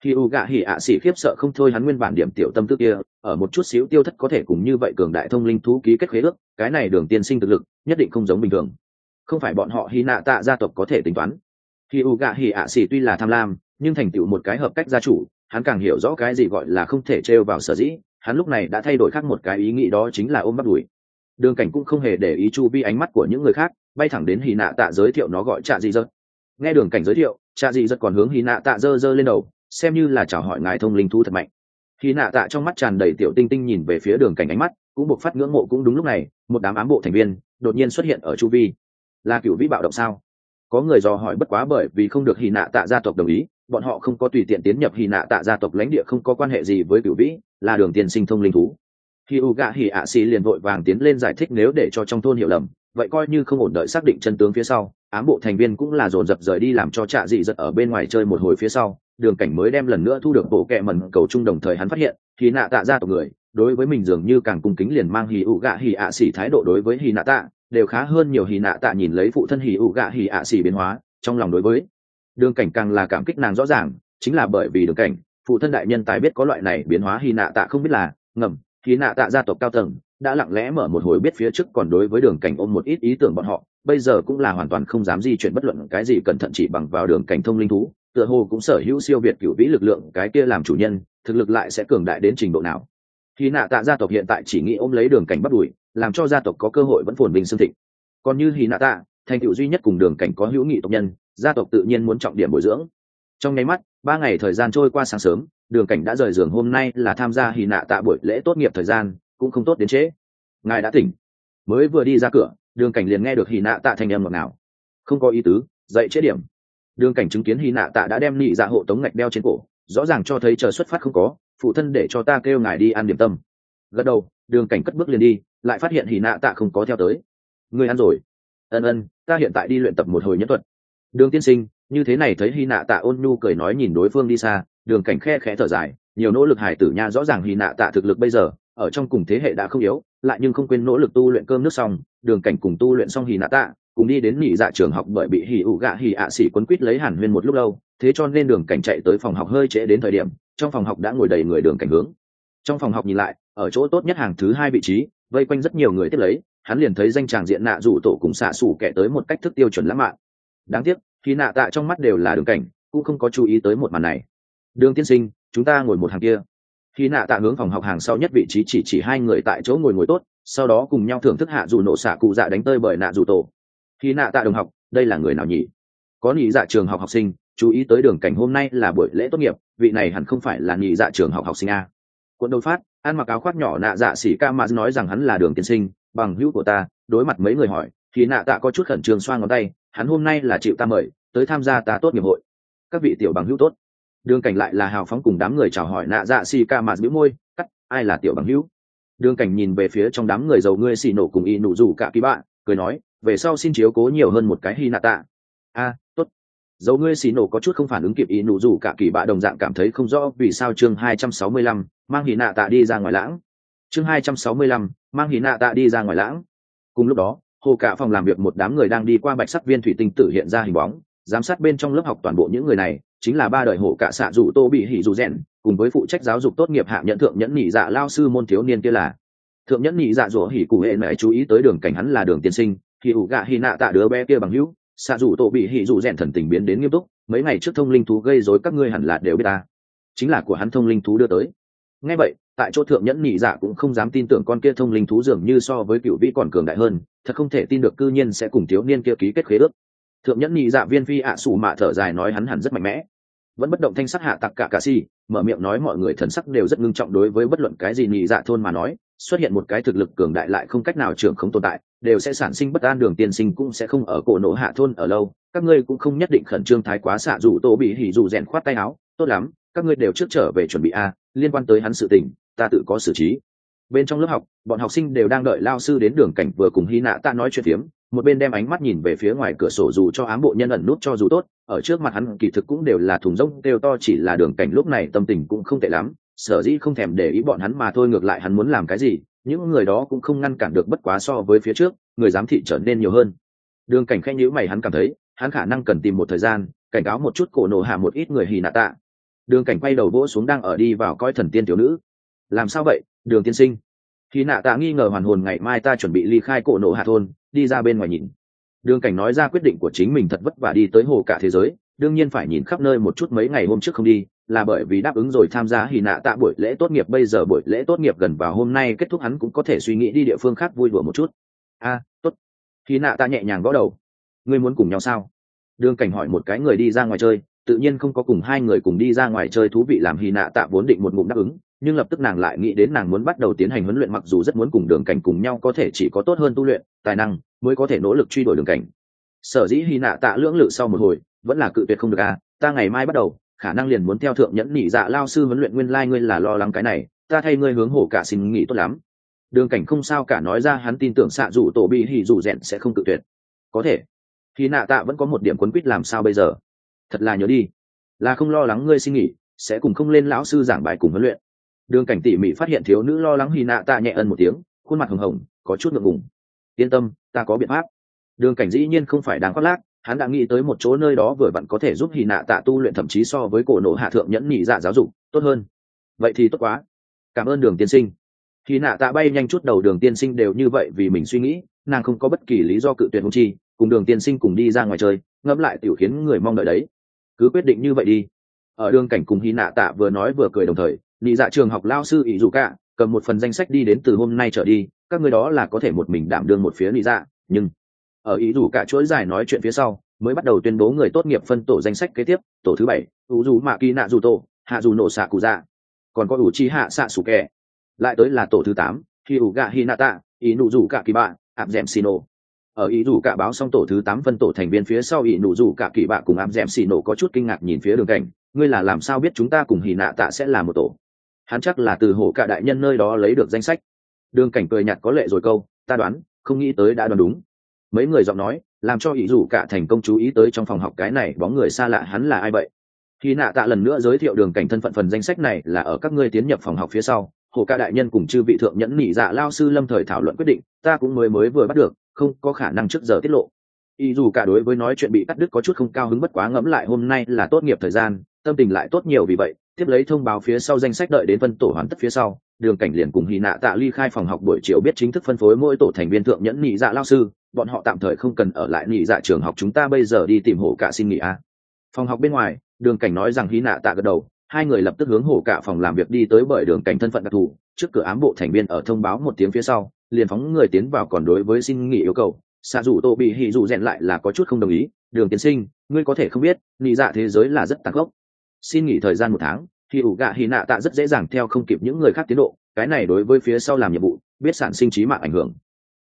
Khi u gạ hỉ ạ xỉ khiếp sợ không thôi hắn nguyên bản điểm tiểu tâm tư kia, ở một chút xíu tiêu thất có thể cùng như vậy cường đại thông linh thú ký kết khế ước, cái này đường tiên sinh thực lực, nhất định không giống bình thường không phải bọn họ hy nạ tạ gia tộc có thể tính toán. Khi u gạ hỉ ạ xỉ tuy là tham lam, nhưng thành tựu một cái hợp cách gia chủ, hắn càng hiểu rõ cái gì gọi là không thể trêu vào sở dĩ, hắn lúc này đã thay đổi khác một cái ý nghĩ đó chính là ôm bắt đùi. Đường cảnh cũng không hề để ý chu vi ánh mắt của những người khác, bay thẳng đến hy nạ tạ giới thiệu nó gọi trạ dị dật. Nghe đường cảnh giới thiệu, trạ dị dật còn hướng hy nạ tạ dơ dơ lên đầu, xem như là chào hỏi ngài thông linh thú thật mạnh. Khi nạ tạ trong mắt tràn đầy tiểu tinh tinh nhìn về phía đường cảnh ánh mắt, cũng buộc phát ngưỡng mộ cũng đúng lúc này, một đám ám bộ thành viên đột nhiên xuất hiện ở chu vi là cựu vĩ bạo động sao? Có người dò hỏi bất quá bởi vì không được hy nạ tạ gia tộc đồng ý, bọn họ không có tùy tiện tiến nhập hy nạ tạ gia tộc lãnh địa không có quan hệ gì với cựu vĩ, là đường tiền sinh thông linh thú. Khi u gạ hỉ ạ xì liền vội vàng tiến lên giải thích nếu để cho trong thôn hiểu lầm, vậy coi như không ổn đợi xác định chân tướng phía sau, ám bộ thành viên cũng là dồn dập rời đi làm cho trạ dị giật ở bên ngoài chơi một hồi phía sau, đường cảnh mới đem lần nữa thu được bộ kẹ mần cầu chung đồng thời hắn phát hiện khi nạ tạ ra tộc người, đối với mình dường như càng cung kính liền mang hì ụ gạ hì ạ xỉ thái độ đối với hì nạ tạ đều khá hơn nhiều hì nạ tạ nhìn lấy phụ thân hì ụ gạ hì ạ xỉ biến hóa, trong lòng đối với. Đường cảnh càng là cảm kích nàng rõ ràng, chính là bởi vì đường cảnh, phụ thân đại nhân tài biết có loại này biến hóa hì nạ tạ không biết là, ngầm, hì nạ tạ gia tộc cao tầng, đã lặng lẽ mở một hồi biết phía trước còn đối với đường cảnh ôm một ít ý tưởng bọn họ, bây giờ cũng là hoàn toàn không dám di chuyển bất luận cái gì cẩn thận chỉ bằng vào đường cảnh thông linh thú, tựa hồ cũng sở hữu siêu việt cựu vĩ lực lượng cái kia làm chủ nhân, thực lực lại sẽ cường đại đến trình độ nào khi nạ tạ gia tộc hiện tại chỉ nghĩ ôm lấy đường cảnh bắt đuổi, làm cho gia tộc có cơ hội vẫn phồn bình xương thịnh. Còn như hì nạ tạ, thành tựu duy nhất cùng đường cảnh có hữu nghị tộc nhân, gia tộc tự nhiên muốn trọng điểm bồi dưỡng. Trong nháy mắt, ba ngày thời gian trôi qua sáng sớm, đường cảnh đã rời giường hôm nay là tham gia hì nạ tạ buổi lễ tốt nghiệp thời gian, cũng không tốt đến trễ. Ngài đã tỉnh. Mới vừa đi ra cửa, đường cảnh liền nghe được hì nạ tạ thành em ngọt nào không có ý tứ, dậy chế điểm. Đường cảnh chứng kiến hy nạ tạ đã đem nị dạ hộ tống ngạch đeo trên cổ rõ ràng cho thấy chờ xuất phát không có, phụ thân để cho ta kêu ngài đi ăn điểm tâm. Gật đầu, đường cảnh cất bước liền đi, lại phát hiện hì nạ tạ không có theo tới. Người ăn rồi. Ân ân, ta hiện tại đi luyện tập một hồi nhất thuật. Đường tiên sinh, như thế này thấy hy nạ tạ ôn nhu cười nói nhìn đối phương đi xa, đường cảnh khe khẽ thở dài, nhiều nỗ lực hải tử nha rõ ràng hy nạ tạ thực lực bây giờ, ở trong cùng thế hệ đã không yếu, lại nhưng không quên nỗ lực tu luyện cơm nước xong, đường cảnh cùng tu luyện xong hy nạ tạ, cùng đi đến nghỉ dạ trường học bởi bị hỉ ủ gạ hỉ ạ xỉ quấn quýt lấy hàn huyên một lúc lâu thế cho nên đường cảnh chạy tới phòng học hơi trễ đến thời điểm, trong phòng học đã ngồi đầy người đường cảnh hướng. Trong phòng học nhìn lại, ở chỗ tốt nhất hàng thứ hai vị trí, vây quanh rất nhiều người tiếp lấy, hắn liền thấy danh tràng diện nạ rủ tổ cùng xạ xủ kẻ tới một cách thức tiêu chuẩn lãng mạn. Đáng tiếc, khi nạ tạ trong mắt đều là đường cảnh, cũng không có chú ý tới một màn này. Đường tiên sinh, chúng ta ngồi một hàng kia. Khi nạ tạ hướng phòng học hàng sau nhất vị trí chỉ chỉ hai người tại chỗ ngồi ngồi tốt, sau đó cùng nhau thưởng thức hạ dù nổ xạ cụ dạ đánh tơi bởi nạ dù tổ. Khi nạ tạ đồng học, đây là người nào nhỉ? Có nghĩ dạ trường học học sinh chú ý tới đường cảnh hôm nay là buổi lễ tốt nghiệp vị này hẳn không phải là nhị dạ trường học học sinh a. Quận đột phát ăn mặc áo khoác nhỏ nạ dạ xỉ ca mà nói rằng hắn là đường tiên sinh bằng hữu của ta đối mặt mấy người hỏi thì nạ tạ có chút khẩn trương xoa ngón tay hắn hôm nay là chịu ta mời tới tham gia ta tốt nghiệp hội. Các vị tiểu bằng hữu tốt. Đường cảnh lại là hào phóng cùng đám người chào hỏi nạ dạ xỉ ca mà giữ môi cắt ai là tiểu bằng hữu? Đường cảnh nhìn về phía trong đám người giàu ngươi xì nổ cùng y nụ rủ cả ký bạn cười nói về sau xin chiếu cố nhiều hơn một cái hy nạ tạ. A à, dẫu dấu ngươi xì nổ có chút không phản ứng kịp ý nụ dù cả kỳ bạ đồng dạng cảm thấy không rõ vì sao chương hai trăm sáu mươi lăm, mang hì nạ tạ đi ra ngoài lãng. Chương hai trăm sáu mươi lăm, mang hì nạ tạ đi ra ngoài lãng. Cùng lúc đó, hồ cả phòng làm việc một đám người đang đi qua bạch sắc viên thủy tinh tử hiện ra hình bóng. Giám sát bên trong lớp học toàn bộ những người này, chính là ba đời hộ cả xạ dù tô bị hỉ dù rèn, cùng với phụ trách giáo dục tốt nghiệp hạ nhận thượng nhẫn nhị dạ lao sư môn thiếu niên kia là. Thượng nhẫn nhị dạ dỗ hỉ cụ hệ mẹ chú ý tới đường cảnh hắn là đường tiên sinh, thì ủ gạ hy nạ tạ đứa bé kia bằng hữu xạ dù tổ bị hỉ dù rèn thần tình biến đến nghiêm túc, mấy ngày trước thông linh thú gây rối các ngươi hẳn là đều biết ta. Chính là của hắn thông linh thú đưa tới. Ngay vậy, tại chỗ thượng nhẫn nhị dạ cũng không dám tin tưởng con kia thông linh thú dường như so với cựu vĩ còn cường đại hơn, thật không thể tin được cư nhiên sẽ cùng thiếu niên kia ký kết khế ước. Thượng nhẫn nhị dạ viên phi ạ à sủ mạ thở dài nói hắn hẳn rất mạnh mẽ. Vẫn bất động thanh sắc hạ tặc cả cà si, mở miệng nói mọi người thần sắc đều rất ngưng trọng đối với bất luận cái gì nhị dạ thôn mà nói xuất hiện một cái thực lực cường đại lại không cách nào trưởng không tồn tại, đều sẽ sản sinh bất an, đường tiên sinh cũng sẽ không ở cổ nổ hạ thôn ở lâu. Các ngươi cũng không nhất định khẩn trương thái quá xạ dù tô bị hỉ dù rèn khoát tay áo. Tốt lắm, các ngươi đều trước trở về chuẩn bị a, liên quan tới hắn sự tình, ta tự có xử trí. Bên trong lớp học, bọn học sinh đều đang đợi lao sư đến đường cảnh vừa cùng hy nạ ta nói chuyện phiếm. Một bên đem ánh mắt nhìn về phía ngoài cửa sổ dù cho ám bộ nhân ẩn nút cho dù tốt, ở trước mặt hắn kỳ thực cũng đều là thùng rông đều to chỉ là đường cảnh lúc này tâm tình cũng không tệ lắm sở dĩ không thèm để ý bọn hắn mà thôi, ngược lại hắn muốn làm cái gì, những người đó cũng không ngăn cản được bất quá so với phía trước, người giám thị trở nên nhiều hơn. Đường cảnh khanh nhữ mày, hắn cảm thấy, hắn khả năng cần tìm một thời gian, cảnh cáo một chút cổ nổ hạ một ít người hì nạ tạ. Đường cảnh quay đầu vỗ xuống đang ở đi vào coi thần tiên tiểu nữ. Làm sao vậy, đường tiên sinh? Khi nạ tạ nghi ngờ hoàn hồn, ngày mai ta chuẩn bị ly khai cổ nổ hạ thôn, đi ra bên ngoài nhìn. Đường cảnh nói ra quyết định của chính mình thật vất vả đi tới hồ cả thế giới, đương nhiên phải nhìn khắp nơi một chút mấy ngày hôm trước không đi là bởi vì đáp ứng rồi tham gia hì nạ tạ buổi lễ tốt nghiệp. Bây giờ buổi lễ tốt nghiệp gần vào hôm nay kết thúc hắn cũng có thể suy nghĩ đi địa phương khác vui đùa một chút. A à, tốt. Hì nạ tạ nhẹ nhàng gõ đầu. Ngươi muốn cùng nhau sao? Đường cảnh hỏi một cái người đi ra ngoài chơi. Tự nhiên không có cùng hai người cùng đi ra ngoài chơi thú vị làm hì nạ tạ vốn định một ngụm đáp ứng nhưng lập tức nàng lại nghĩ đến nàng muốn bắt đầu tiến hành huấn luyện mặc dù rất muốn cùng đường cảnh cùng nhau có thể chỉ có tốt hơn tu luyện tài năng mới có thể nỗ lực truy đuổi đường cảnh. Sở dĩ hy nạ tạ lưỡng lự sau một hồi vẫn là cự tuyệt không được à? Ta ngày mai bắt đầu khả năng liền muốn theo thượng nhẫn nhị dạ lao sư huấn luyện nguyên lai ngươi là lo lắng cái này, ta thay ngươi hướng hổ cả xin nghỉ tốt lắm. Đường cảnh không sao cả nói ra, hắn tin tưởng xạ dù tổ bị hỉ dù rẽn sẽ không cự tuyệt. Có thể. Khi nạ tạ vẫn có một điểm quấn quýt làm sao bây giờ? Thật là nhớ đi. Là không lo lắng ngươi xin nghỉ, sẽ cùng không lên lão sư giảng bài cùng huấn luyện. Đường cảnh tỉ mỉ phát hiện thiếu nữ lo lắng hy nạ tạ nhẹ ân một tiếng, khuôn mặt hồng hồng, có chút ngượng ngùng. Yên tâm, ta có biện pháp. Đường cảnh dĩ nhiên không phải đáng khoác lác hắn đã nghĩ tới một chỗ nơi đó vừa vặn có thể giúp hy nạ tạ tu luyện, thậm chí so với cổ nộ hạ thượng nhẫn nhị dạ giáo dục, tốt hơn. Vậy thì tốt quá. Cảm ơn đường tiên sinh. Hy nạ tạ bay nhanh chút đầu đường tiên sinh đều như vậy vì mình suy nghĩ, nàng không có bất kỳ lý do cự tuyệt hông chi, cùng đường tiên sinh cùng đi ra ngoài chơi, ngẫm lại tiểu khiến người mong đợi đấy. Cứ quyết định như vậy đi. Ở đường cảnh cùng hy nạ tạ vừa nói vừa cười đồng thời, nhị dạ trường học lao sư ỷ dù cả cầm một phần danh sách đi đến từ hôm nay trở đi, các người đó là có thể một mình đảm đương một phía nhị dạ nhưng ở ý dù cả chuỗi dài nói chuyện phía sau, mới bắt đầu tuyên bố người tốt nghiệp phân tổ danh sách kế tiếp, tổ thứ bảy u dù mạ kỳ nạ dù tổ hạ dù nổ xạ cụ dạ. Còn có ủ chi hạ xạ sủ kẻ. Lại tới là tổ thứ tám khi ủ gạ hi nạ tạ, ý nụ dù cả kỳ bạ áp dẻm xì nổ. Ở ý dù cả báo xong tổ thứ tám phân tổ thành viên phía sau, ý nụ dù cả kỳ bạ cùng áp dẻm xì nổ có chút kinh ngạc nhìn phía đường cảnh, ngươi là làm sao biết chúng ta cùng hì nạ tạ sẽ là một tổ? Hắn chắc là từ hổ cả đại nhân nơi đó lấy được danh sách. Đường cảnh cười nhạt có lệ rồi câu, ta đoán, không nghĩ tới đã đoán đúng mấy người giọng nói, làm cho ý dù cả thành công chú ý tới trong phòng học cái này bóng người xa lạ hắn là ai vậy? Khi nạ tạ lần nữa giới thiệu đường cảnh thân phận phần danh sách này là ở các ngươi tiến nhập phòng học phía sau, hồ ca đại nhân cùng chư vị thượng nhẫn nhị dạ lao sư lâm thời thảo luận quyết định, ta cũng mới mới vừa bắt được, không có khả năng trước giờ tiết lộ. Ý dù cả đối với nói chuyện bị cắt đứt có chút không cao hứng bất quá ngẫm lại hôm nay là tốt nghiệp thời gian, tâm tình lại tốt nhiều vì vậy, tiếp lấy thông báo phía sau danh sách đợi đến phân tổ hoàn tất phía sau, đường cảnh liền cùng hy nạ tạ ly khai phòng học buổi chiều biết chính thức phân phối mỗi tổ thành viên thượng nhẫn nhị dạ lao sư bọn họ tạm thời không cần ở lại nghỉ dạ trường học chúng ta bây giờ đi tìm hổ cả xin nghỉ a phòng học bên ngoài, đường cảnh nói rằng hy nạ tạ gật đầu, hai người lập tức hướng hổ cả phòng làm việc đi tới bởi đường cảnh thân phận đặc thù, trước cửa ám bộ thành viên ở thông báo một tiếng phía sau, liền phóng người tiến vào còn đối với xin nghỉ yêu cầu. Xạ dù tô bị hì dù rèn lại là có chút không đồng ý, đường tiến sinh, ngươi có thể không biết, nghỉ dạ thế giới là rất tàn khốc. Xin nghỉ thời gian một tháng, thì ủ gạ hy nạ tạ rất dễ dàng theo không kịp những người khác tiến độ, cái này đối với phía sau làm nhiệm vụ, biết sản sinh trí mạng ảnh hưởng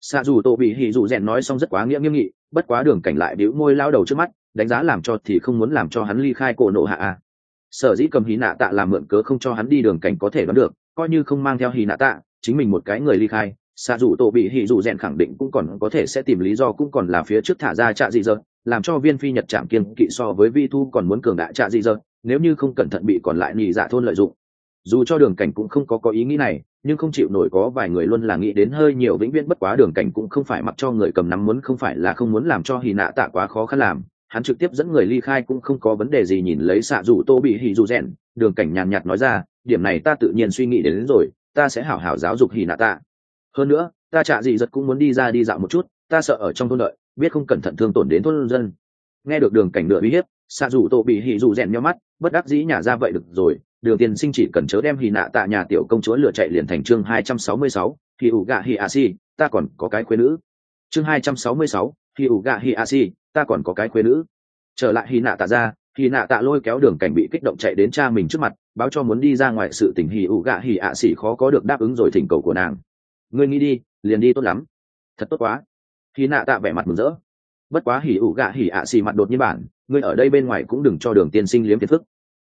xạ dù tô bị hì dù rèn nói xong rất quá nghĩa nghiêm nghị, bất quá đường cảnh lại bĩu môi lao đầu trước mắt, đánh giá làm cho thì không muốn làm cho hắn ly khai cổ nộ hạ a sở dĩ cầm hì nạ tạ làm mượn cớ không cho hắn đi đường cảnh có thể đoán được, coi như không mang theo hì nạ tạ, chính mình một cái người ly khai, xạ dù tổ bị hì dù rèn khẳng định cũng còn có thể sẽ tìm lý do cũng còn là phía trước thả ra trạ dị dơ, làm cho viên phi nhật trạm kiên kỵ so với vi thu còn muốn cường đại trạ dị dơ, nếu như không cẩn thận bị còn lại nhị dạ thôn lợi dụng. Dù cho đường cảnh cũng không có có ý nghĩ này nhưng không chịu nổi có vài người luôn là nghĩ đến hơi nhiều vĩnh viễn bất quá đường cảnh cũng không phải mặc cho người cầm nắm muốn không phải là không muốn làm cho hì nạ tạ quá khó khăn làm. Hắn trực tiếp dẫn người ly khai cũng không có vấn đề gì nhìn lấy xạ dù tô bị hì dù rèn đường cảnh nhàn nhạt nói ra điểm này ta tự nhiên suy nghĩ đến, đến rồi ta sẽ hảo hảo giáo dục hì nạ tạ. Hơn nữa ta chạ gì giật cũng muốn đi ra đi dạo một chút ta sợ ở trong thôn lợi biết không cẩn thận thương tổn đến thôn dân. Nghe được đường cảnh nửa uy hiếp xạ dù tô bị hì dù rèn nhau mắt bất đắc dĩ nhả ra vậy được rồi đường tiên sinh chỉ cần chớ đem hì nạ tạ nhà tiểu công chúa lựa chạy liền thành chương hai trăm sáu mươi sáu hì ủ gạ hì a si, ta còn có cái khuyên nữ. Chương hai trăm sáu mươi sáu hì ủ gạ hì a si, ta còn có cái khuyên nữ. Trở lại hì nạ tạ ra hì nạ tạ lôi kéo đường cảnh bị kích động chạy đến cha mình trước mặt, báo cho muốn đi ra ngoài sự tình hì ủ gạ hì ạ xỉ khó có được đáp ứng rồi thỉnh cầu của nàng. Ngươi nghĩ đi, liền đi tốt lắm. Thật tốt quá. Hì nạ tạ vẻ mặt mừng rỡ. Bất quá hì ủ gạ hì ạ xỉ mặt đột nhiên bản, ngươi ở đây bên ngoài cũng đừng cho đường tiên sinh liếm phiền phức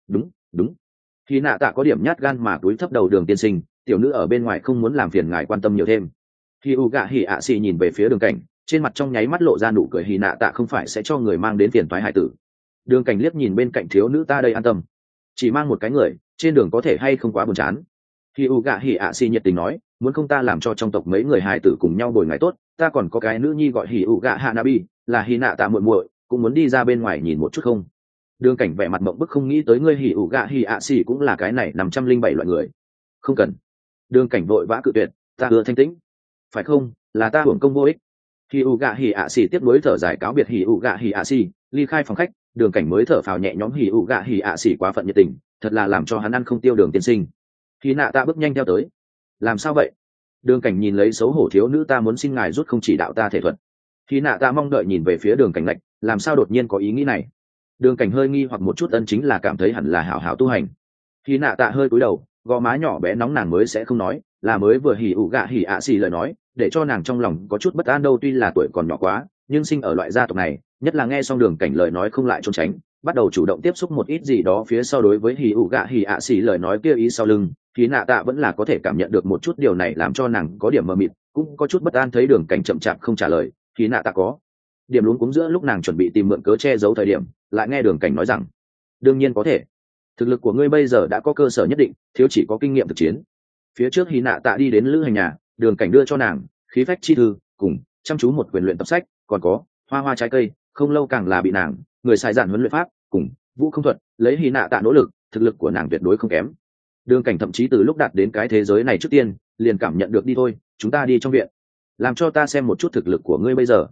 đúng đúng khi nạ tạ có điểm nhát gan mà túi thấp đầu đường tiên sinh, tiểu nữ ở bên ngoài không muốn làm phiền ngài quan tâm nhiều thêm. Khi u gạ hỉ ạ xì nhìn về phía đường cảnh, trên mặt trong nháy mắt lộ ra nụ cười hì nạ tạ không phải sẽ cho người mang đến phiền thoái hải tử. Đường cảnh liếc nhìn bên cạnh thiếu nữ ta đây an tâm. Chỉ mang một cái người, trên đường có thể hay không quá buồn chán. Khi u gạ hỉ ạ xì nhiệt tình nói, muốn không ta làm cho trong tộc mấy người hải tử cùng nhau bồi ngày tốt, ta còn có cái nữ nhi gọi hỉ u gạ hạ nabi là hì nạ tạ muội muội, cũng muốn đi ra bên ngoài nhìn một chút không? Đường cảnh vẻ mặt mộng bức không nghĩ tới ngươi hỉ ủ gạ hỉ ạ xỉ cũng là cái này nằm trăm linh bảy loại người. Không cần. Đường cảnh vội vã cự tuyệt, ta ưa thanh tĩnh. Phải không? Là ta hưởng công vô ích. Hỉ ủ gạ hỉ ạ xỉ tiếp nối thở giải cáo biệt hỉ ủ gạ hỉ ạ xỉ, ly khai phòng khách, đường cảnh mới thở phào nhẹ nhõm hỉ ủ gạ hỉ ạ xỉ quá phận nhiệt tình, thật là làm cho hắn ăn không tiêu đường tiên sinh. Khi nạ ta bước nhanh theo tới. Làm sao vậy? Đường cảnh nhìn lấy xấu hổ thiếu nữ ta muốn xin ngài rút không chỉ đạo ta thể thuật. Khi nạ ta mong đợi nhìn về phía đường cảnh lạch làm sao đột nhiên có ý nghĩ này? Đường cảnh hơi nghi hoặc một chút ân chính là cảm thấy hẳn là hảo hảo tu hành. Khi nạ tạ hơi cúi đầu, gò má nhỏ bé nóng nàng mới sẽ không nói, là mới vừa hỉ ủ gạ hỉ ạ xì lời nói, để cho nàng trong lòng có chút bất an đâu tuy là tuổi còn nhỏ quá, nhưng sinh ở loại gia tộc này, nhất là nghe xong đường cảnh lời nói không lại trốn tránh, bắt đầu chủ động tiếp xúc một ít gì đó phía sau đối với hỉ ủ gạ hỉ ạ xì lời nói kia ý sau lưng thì nạ tạ vẫn là có thể cảm nhận được một chút điều này làm cho nàng có điểm mờ mịt, cũng có chút bất an thấy đường cảnh chậm chạp không trả lời thì nạ tạ có điểm luống cúng giữa lúc nàng chuẩn bị tìm mượn cớ che giấu thời điểm, lại nghe đường cảnh nói rằng, đương nhiên có thể. Thực lực của ngươi bây giờ đã có cơ sở nhất định, thiếu chỉ có kinh nghiệm thực chiến. Phía trước hy nạ tạ đi đến lữ hành nhà, đường cảnh đưa cho nàng khí phách chi thư, cùng chăm chú một quyền luyện tập sách, còn có, hoa hoa trái cây, không lâu càng là bị nàng, người sai giản huấn luyện pháp, cùng vũ không thuật, lấy hy nạ tạ nỗ lực, thực lực của nàng tuyệt đối không kém. Đường cảnh thậm chí từ lúc đạt đến cái thế giới này trước tiên, liền cảm nhận được, đi thôi, chúng ta đi trong viện, làm cho ta xem một chút thực lực của ngươi bây giờ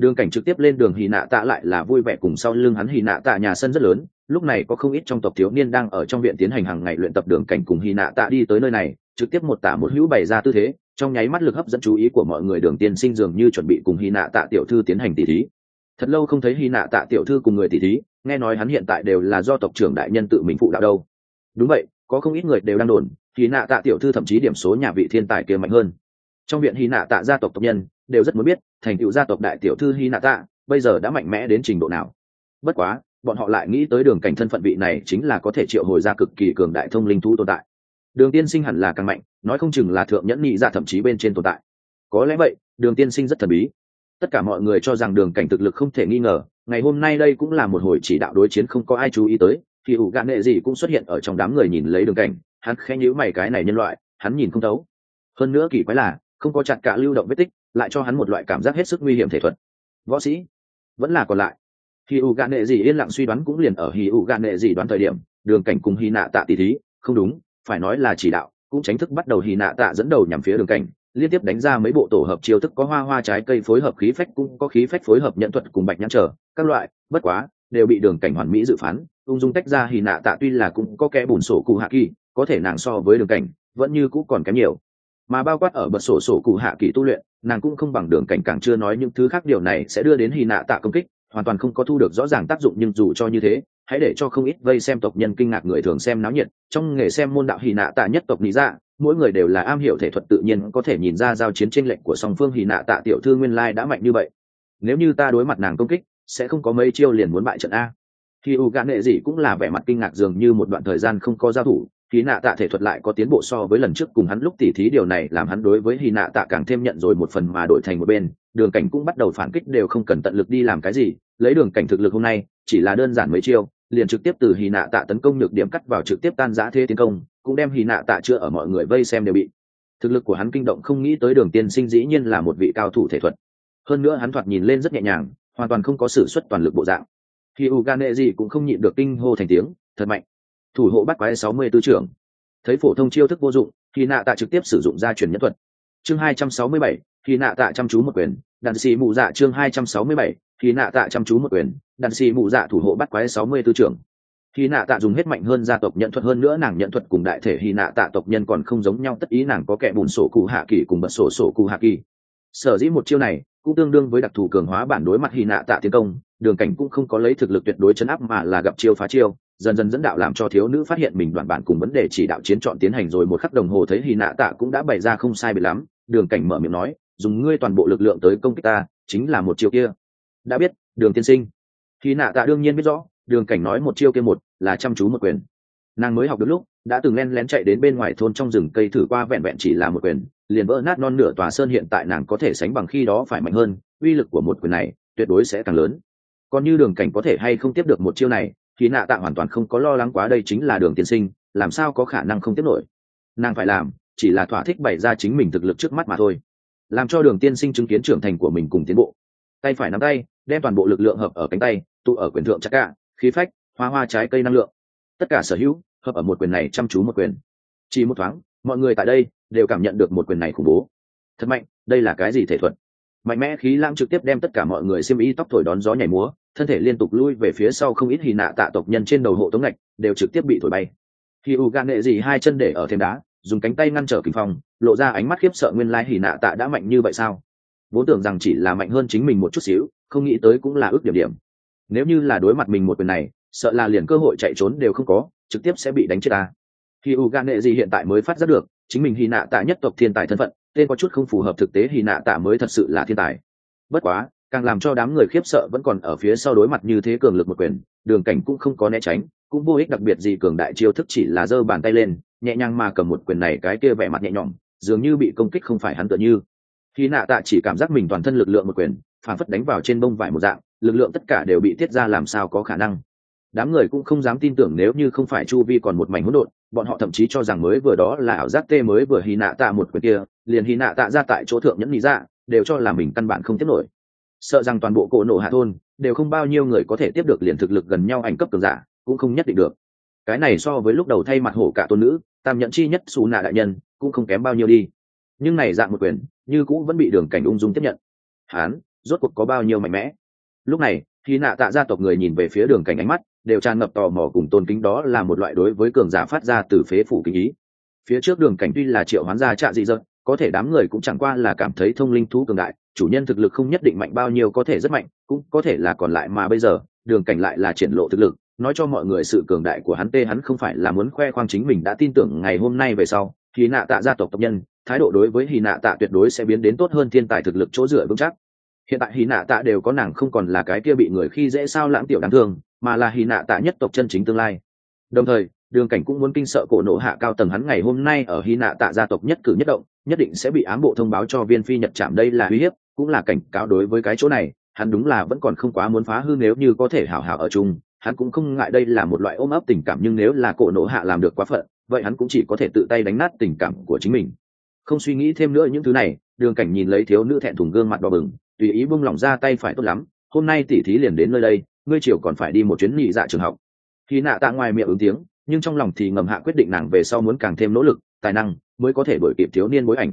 đường cảnh trực tiếp lên đường hì nạ tạ lại là vui vẻ cùng sau lưng hắn hì nạ tạ nhà sân rất lớn, lúc này có không ít trong tộc thiếu niên đang ở trong viện tiến hành hàng ngày luyện tập đường cảnh cùng hì nạ tạ đi tới nơi này, trực tiếp một tả một hữu bày ra tư thế, trong nháy mắt lực hấp dẫn chú ý của mọi người đường tiên sinh dường như chuẩn bị cùng hy nạ tạ tiểu thư tiến hành tỷ thí. Thật lâu không thấy hy nạ tạ tiểu thư cùng người tỷ thí, nghe nói hắn hiện tại đều là do tộc trưởng đại nhân tự mình phụ đạo đâu. Đúng vậy, có không ít người đều đang đồn hy nạ tạ tiểu thư thậm chí điểm số nhà vị thiên tài kia mạnh hơn trong viện hy nạ tạ gia tộc tộc nhân đều rất muốn biết, thành tựu gia tộc đại tiểu thư hy nạ tạ bây giờ đã mạnh mẽ đến trình độ nào. Bất quá, bọn họ lại nghĩ tới đường cảnh thân phận vị này chính là có thể triệu hồi ra cực kỳ cường đại thông linh thú tồn tại. Đường tiên sinh hẳn là càng mạnh, nói không chừng là thượng nhẫn nhị ra thậm chí bên trên tồn tại. Có lẽ vậy, đường tiên sinh rất thần bí. Tất cả mọi người cho rằng đường cảnh thực lực không thể nghi ngờ, ngày hôm nay đây cũng là một hồi chỉ đạo đối chiến không có ai chú ý tới, thì ủ gạn nghệ gì cũng xuất hiện ở trong đám người nhìn lấy đường cảnh, hắn khẽ nhíu mày cái này nhân loại, hắn nhìn không thấu. Hơn nữa kỳ quái là không có chặt cả lưu động vết tích, lại cho hắn một loại cảm giác hết sức nguy hiểm thể thuật. Võ sĩ, vẫn là còn lại. Hì ủ gạn nệ gì yên lặng suy đoán cũng liền ở hì ủ gạn nệ gì đoán thời điểm, đường cảnh cùng hy nạ tạ tỷ thí, không đúng, phải nói là chỉ đạo, cũng tránh thức bắt đầu hì nạ tạ dẫn đầu nhằm phía đường cảnh, liên tiếp đánh ra mấy bộ tổ hợp chiêu thức có hoa hoa trái cây phối hợp khí phách cũng có khí phách phối hợp nhận thuật cùng bạch nhãn trở, các loại, bất quá, đều bị đường cảnh hoàn mỹ dự phán, ung dung tách ra hì nạ tạ tuy là cũng có kẽ bùn sổ cụ hạ kỳ, có thể nàng so với đường cảnh, vẫn như cũng còn kém nhiều mà bao quát ở bật sổ sổ cụ hạ kỳ tu luyện, nàng cũng không bằng đường cảnh càng chưa nói những thứ khác, điều này sẽ đưa đến hy nạ tạ công kích, hoàn toàn không có thu được rõ ràng tác dụng, nhưng dù cho như thế, hãy để cho không ít vây xem tộc nhân kinh ngạc người thường xem náo nhiệt, trong nghề xem môn đạo hy nạ tạ nhất tộc lý dạ mỗi người đều là am hiểu thể thuật tự nhiên, có thể nhìn ra giao chiến tranh lệnh của song phương hy nạ tạ tiểu thư nguyên lai đã mạnh như vậy. Nếu như ta đối mặt nàng công kích, sẽ không có mấy chiêu liền muốn bại trận a. Khi u gạn nệ gì cũng là vẻ mặt kinh ngạc dường như một đoạn thời gian không có giao thủ khi nạ tạ thể thuật lại có tiến bộ so với lần trước cùng hắn lúc tỉ thí, điều này làm hắn đối với hy nạ tạ càng thêm nhận rồi một phần mà đổi thành một bên. Đường cảnh cũng bắt đầu phản kích đều không cần tận lực đi làm cái gì. Lấy đường cảnh thực lực hôm nay, chỉ là đơn giản mấy chiêu, liền trực tiếp từ hy nạ tạ tấn công nhược điểm cắt vào trực tiếp tan giã thế tiến công, cũng đem hy nạ tạ chưa ở mọi người vây xem đều bị. Thực lực của hắn kinh động không nghĩ tới đường tiên sinh dĩ nhiên là một vị cao thủ thể thuật. Hơn nữa hắn thoạt nhìn lên rất nhẹ nhàng, hoàn toàn không có s ử suất toàn lực bộ dạng. Khi u gan nệ gì cũng không nhịn được kinh hô thành tiếng, thật mạnh thủ hộ bắt quái sáu mươi tư trưởng. Thấy phổ thông chiêu thức vô dụng thì nạ tạ trực tiếp sử dụng gia truyền nhân thuật. Chương hai trăm sáu mươi bảy thì nạ tạ chăm chú một quyền, đàn xì mụ dạ chương hai trăm sáu mươi bảy thì nạ tạ chăm chú một quyền, đàn xì mụ dạ thủ hộ bắt quái sáu mươi tư trưởng. Khi nạ tạ dùng hết mạnh hơn gia tộc nhận thuật hơn nữa, nàng nhận thuật cùng đại thể hy nạ tạ tộc nhân còn không giống nhau, tất ý nàng có kẻ bùn sổ cụ hạ kỳ cùng bật sổ sổ cụ hạ kỳ. Sở dĩ một chiêu này cũng tương đương với đặc thù cường hóa bản đối mặt hy nạ tạ tiến công, đường cảnh cũng không có lấy thực lực tuyệt đối chấn áp mà là gặp chiêu phá chiêu dần dần dẫn đạo làm cho thiếu nữ phát hiện mình đoạn bản cùng vấn đề chỉ đạo chiến chọn tiến hành rồi một khắc đồng hồ thấy hy nạ tạ cũng đã bày ra không sai biệt lắm, đường cảnh mở miệng nói, dùng ngươi toàn bộ lực lượng tới công kích ta, chính là một chiêu kia. Đã biết, đường tiên sinh. Hy nạ tạ đương nhiên biết rõ, đường cảnh nói một chiêu kia một là chăm chú một quyền. Nàng mới học được lúc, đã từng len lén chạy đến bên ngoài thôn trong rừng cây thử qua vẹn vẹn chỉ là một quyền, liền vỡ nát non nửa tòa sơn hiện tại nàng có thể sánh bằng khi đó phải mạnh hơn, uy lực của một quyền này tuyệt đối sẽ càng lớn. Còn như đường cảnh có thể hay không tiếp được một chiêu này khi nạ tạ hoàn toàn không có lo lắng quá đây chính là đường tiên sinh, làm sao có khả năng không tiếp nổi? Nàng phải làm, chỉ là thỏa thích bày ra chính mình thực lực trước mắt mà thôi. Làm cho đường tiên sinh chứng kiến trưởng thành của mình cùng tiến bộ. Tay phải nắm tay, đem toàn bộ lực lượng hợp ở cánh tay, tụ ở quyền thượng chắc cả, khí phách, hoa hoa trái cây năng lượng. Tất cả sở hữu, hợp ở một quyền này chăm chú một quyền. Chỉ một thoáng, mọi người tại đây đều cảm nhận được một quyền này khủng bố. Thật mạnh, đây là cái gì thể thuật? Mạnh mẽ khí lãng trực tiếp đem tất cả mọi người xiêm y tóc thổi đón gió nhảy múa, thân thể liên tục lui về phía sau không ít hì nạ tạ tộc nhân trên đầu hộ tống ngạch, đều trực tiếp bị thổi bay. Khi u gan nệ gì hai chân để ở thêm đá, dùng cánh tay ngăn trở kinh phong, lộ ra ánh mắt khiếp sợ nguyên lai hì nạ tạ đã mạnh như vậy sao? Vốn tưởng rằng chỉ là mạnh hơn chính mình một chút xíu, không nghĩ tới cũng là ước điểm điểm. Nếu như là đối mặt mình một quyền này, sợ là liền cơ hội chạy trốn đều không có, trực tiếp sẽ bị đánh chết ta. Khi u gan nệ gì hiện tại mới phát giác được, chính mình hì nạ tạ nhất tộc thiên tài thân phận tên có chút không phù hợp thực tế thì nạ tạ mới thật sự là thiên tài. Bất quá, càng làm cho đám người khiếp sợ vẫn còn ở phía sau đối mặt như thế cường lực một quyền, đường cảnh cũng không có né tránh, cũng vô ích đặc biệt gì cường đại chiêu thức chỉ là giơ bàn tay lên, nhẹ nhàng mà cầm một quyền này cái kia vẻ mặt nhẹ nhõm, dường như bị công kích không phải hắn tựa như. Khi nạ tạ chỉ cảm giác mình toàn thân lực lượng một quyền, phản phất đánh vào trên bông vải một dạng, lực lượng tất cả đều bị tiết ra làm sao có khả năng. Đám người cũng không dám tin tưởng nếu như không phải chu vi còn một mảnh hỗn độn bọn họ thậm chí cho rằng mới vừa đó là ảo giác tê mới vừa hy nạ tạ một quyền kia, liền hy nạ tạ ra tại chỗ thượng nhẫn lý ra dạ, đều cho là mình căn bản không tiếp nổi. Sợ rằng toàn bộ cổ nổ hạ thôn, đều không bao nhiêu người có thể tiếp được liền thực lực gần nhau ảnh cấp cường giả, cũng không nhất định được. Cái này so với lúc đầu thay mặt hổ cả tôn nữ, tam nhẫn chi nhất xù nạ đại nhân, cũng không kém bao nhiêu đi. Nhưng này dạng một quyền, như cũng vẫn bị đường cảnh ung dung tiếp nhận. Hán, rốt cuộc có bao nhiêu mạnh mẽ? Lúc này khi nạ tạ gia tộc người nhìn về phía đường cảnh ánh mắt đều tràn ngập tò mò cùng tôn kính đó là một loại đối với cường giả phát ra từ phế phủ kinh ý. Phía trước đường cảnh tuy là triệu hoán gia trạ dị dợt có thể đám người cũng chẳng qua là cảm thấy thông linh thú cường đại, chủ nhân thực lực không nhất định mạnh bao nhiêu có thể rất mạnh, cũng có thể là còn lại mà bây giờ, đường cảnh lại là triển lộ thực lực, nói cho mọi người sự cường đại của hắn tê hắn không phải là muốn khoe khoang chính mình đã tin tưởng ngày hôm nay về sau thì nạ tạ gia tộc tộc nhân, thái độ đối với hy nạ tạ tuyệt đối sẽ biến đến tốt hơn thiên tài thực lực chỗ dựa vững chắc. Hiện tại hy nạ tạ đều có nàng không còn là cái kia bị người khi dễ sao lãng tiểu đáng thương mà là hy nạ tạ nhất tộc chân chính tương lai. Đồng thời, đường cảnh cũng muốn kinh sợ cổ nộ hạ cao tầng hắn ngày hôm nay ở hy nạ tạ gia tộc nhất cử nhất động, nhất định sẽ bị ám bộ thông báo cho viên phi nhật chạm đây là uy hiếp, cũng là cảnh cáo đối với cái chỗ này, hắn đúng là vẫn còn không quá muốn phá hư nếu như có thể hảo hảo ở chung, hắn cũng không ngại đây là một loại ôm ấp tình cảm nhưng nếu là cổ nộ hạ làm được quá phận, vậy hắn cũng chỉ có thể tự tay đánh nát tình cảm của chính mình. Không suy nghĩ thêm nữa những thứ này, đường cảnh nhìn lấy thiếu nữ thẹn thùng gương mặt đỏ bừng, tùy ý bung lỏng ra tay phải tốt lắm, hôm nay tỉ thí liền đến nơi đây ngươi chiều còn phải đi một chuyến nhị dạ trường học. Khi nạ tạ ngoài miệng ứng tiếng, nhưng trong lòng thì ngầm hạ quyết định nàng về sau muốn càng thêm nỗ lực, tài năng mới có thể đổi kịp thiếu niên bối ảnh.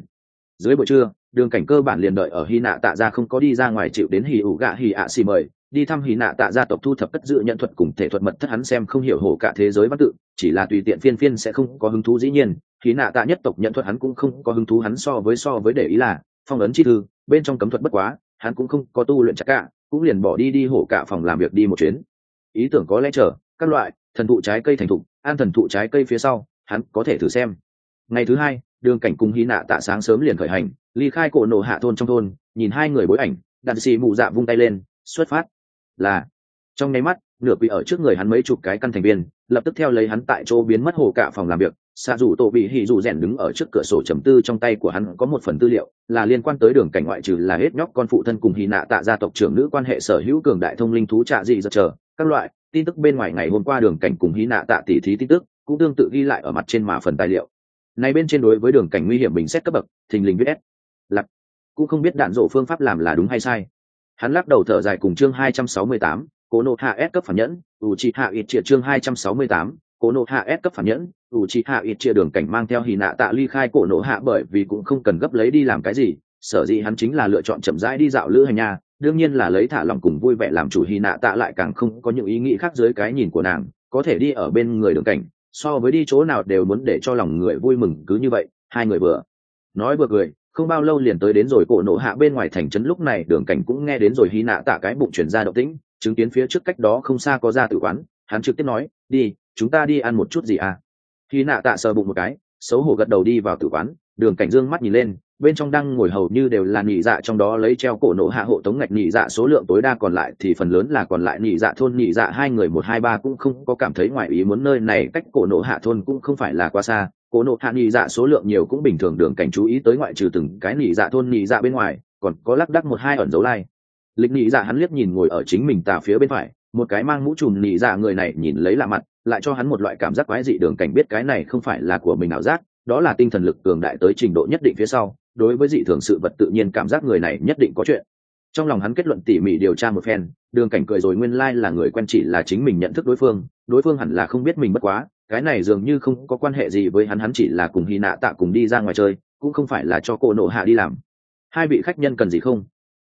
Dưới buổi trưa, đường cảnh cơ bản liền đợi ở hy nạ tạ ra không có đi ra ngoài chịu đến hì ủ gạ hì ạ xì mời, đi thăm hì nạ tạ gia tộc thu thập cất dự nhận thuật cùng thể thuật mật thất hắn xem không hiểu hổ cả thế giới văn tự, chỉ là tùy tiện phiên phiên sẽ không có hứng thú dĩ nhiên. Hì nạ tạ nhất tộc nhận thuật hắn cũng không có hứng thú hắn so với so với để ý là phong ấn chi thư, bên trong cấm thuật bất quá, hắn cũng không có tu luyện chắc cả cũng liền bỏ đi đi hổ cả phòng làm việc đi một chuyến. Ý tưởng có lẽ chờ, các loại, thần thụ trái cây thành thụ an thần thụ trái cây phía sau, hắn có thể thử xem. Ngày thứ hai, đường cảnh cùng hy nạ tạ sáng sớm liền khởi hành, ly khai cổ nổ hạ thôn trong thôn, nhìn hai người bối ảnh đạn xì mụ dạ vung tay lên, xuất phát. Là, trong nháy mắt, nửa quỷ ở trước người hắn mấy chục cái căn thành viên, lập tức theo lấy hắn tại chỗ biến mất hồ cả phòng làm việc xạ dù tổ bị hì dù rèn đứng ở trước cửa sổ trầm tư trong tay của hắn có một phần tư liệu, là liên quan tới đường cảnh ngoại trừ là hết nhóc con phụ thân cùng hì nạ tạ gia tộc trưởng nữ quan hệ sở hữu cường đại thông linh thú trạ dị giật chờ, các loại, tin tức bên ngoài ngày hôm qua đường cảnh cùng hì nạ tạ tỉ thí tin tức, cũng tương tự ghi lại ở mặt trên mà phần tài liệu. Này bên trên đối với đường cảnh nguy hiểm bình xét cấp bậc, thình lình viết s lặc cũng không biết đạn dộ phương pháp làm là đúng hay sai. Hắn lắc đầu thở dài cùng chương hai trăm sáu mươi tám, cố nộ hạ s cấp phản nhẫn ủ trị hạ ít triệt chương hai trăm sáu mươi tám Cổ nộ hạ ép cấp phản nhẫn, ủ trị hạ ít chia đường cảnh mang theo hì nạ tạ ly khai cổ nộ hạ bởi vì cũng không cần gấp lấy đi làm cái gì, sở dĩ hắn chính là lựa chọn chậm rãi đi dạo lữ hành nha, đương nhiên là lấy thả lòng cùng vui vẻ làm chủ hì nạ tạ lại càng không có những ý nghĩ khác dưới cái nhìn của nàng, có thể đi ở bên người đường cảnh, so với đi chỗ nào đều muốn để cho lòng người vui mừng cứ như vậy, hai người vừa nói vừa cười, không bao lâu liền tới đến rồi cổ nổ hạ bên ngoài thành trấn lúc này, đường cảnh cũng nghe đến rồi hy nạ tạ cái bụng chuyển ra động tĩnh, chứng kiến phía trước cách đó không xa có ra tự quán, hắn trực tiếp nói đi, chúng ta đi ăn một chút gì à? Khi nạ tạ sờ bụng một cái, xấu hổ gật đầu đi vào tử quán, đường cảnh dương mắt nhìn lên, bên trong đang ngồi hầu như đều là nhị dạ trong đó lấy treo cổ nổ hạ hộ tống ngạch nhị dạ số lượng tối đa còn lại thì phần lớn là còn lại nhị dạ thôn, nhị dạ hai người một, hai, ba cũng không có cảm thấy ngoài ý muốn nơi này, cách cổ nổ hạ thôn cũng không phải là quá xa, cổ nổ hạ nhị dạ số lượng nhiều cũng bình thường, đường cảnh chú ý tới ngoại trừ từng cái nhị dạ thôn, nhị dạ bên ngoài, còn có lắc đắc một, hai ẩn dấu lai. Lịch nhị dạ hắn liếc nhìn ngồi ở chính mình tà phía bên phải một cái mang mũ trùm nhị dạ người này nhìn lấy lạ mặt, lại cho hắn một loại cảm giác quái dị đường cảnh biết cái này không phải là của mình ảo giác, đó là tinh thần lực cường đại tới trình độ nhất định phía sau, đối với dị thường sự vật tự nhiên cảm giác người này nhất định có chuyện. Trong lòng hắn kết luận tỉ mỉ điều tra một phen, đường cảnh cười rồi nguyên lai là người quen chỉ là chính mình nhận thức đối phương đối phương hẳn là không biết mình bất quá, cái này dường như không có quan hệ gì với hắn hắn chỉ là cùng hy nạ tạ cùng đi ra ngoài chơi, cũng không phải là cho cô nộ hạ đi làm. Hai vị khách nhân cần gì không?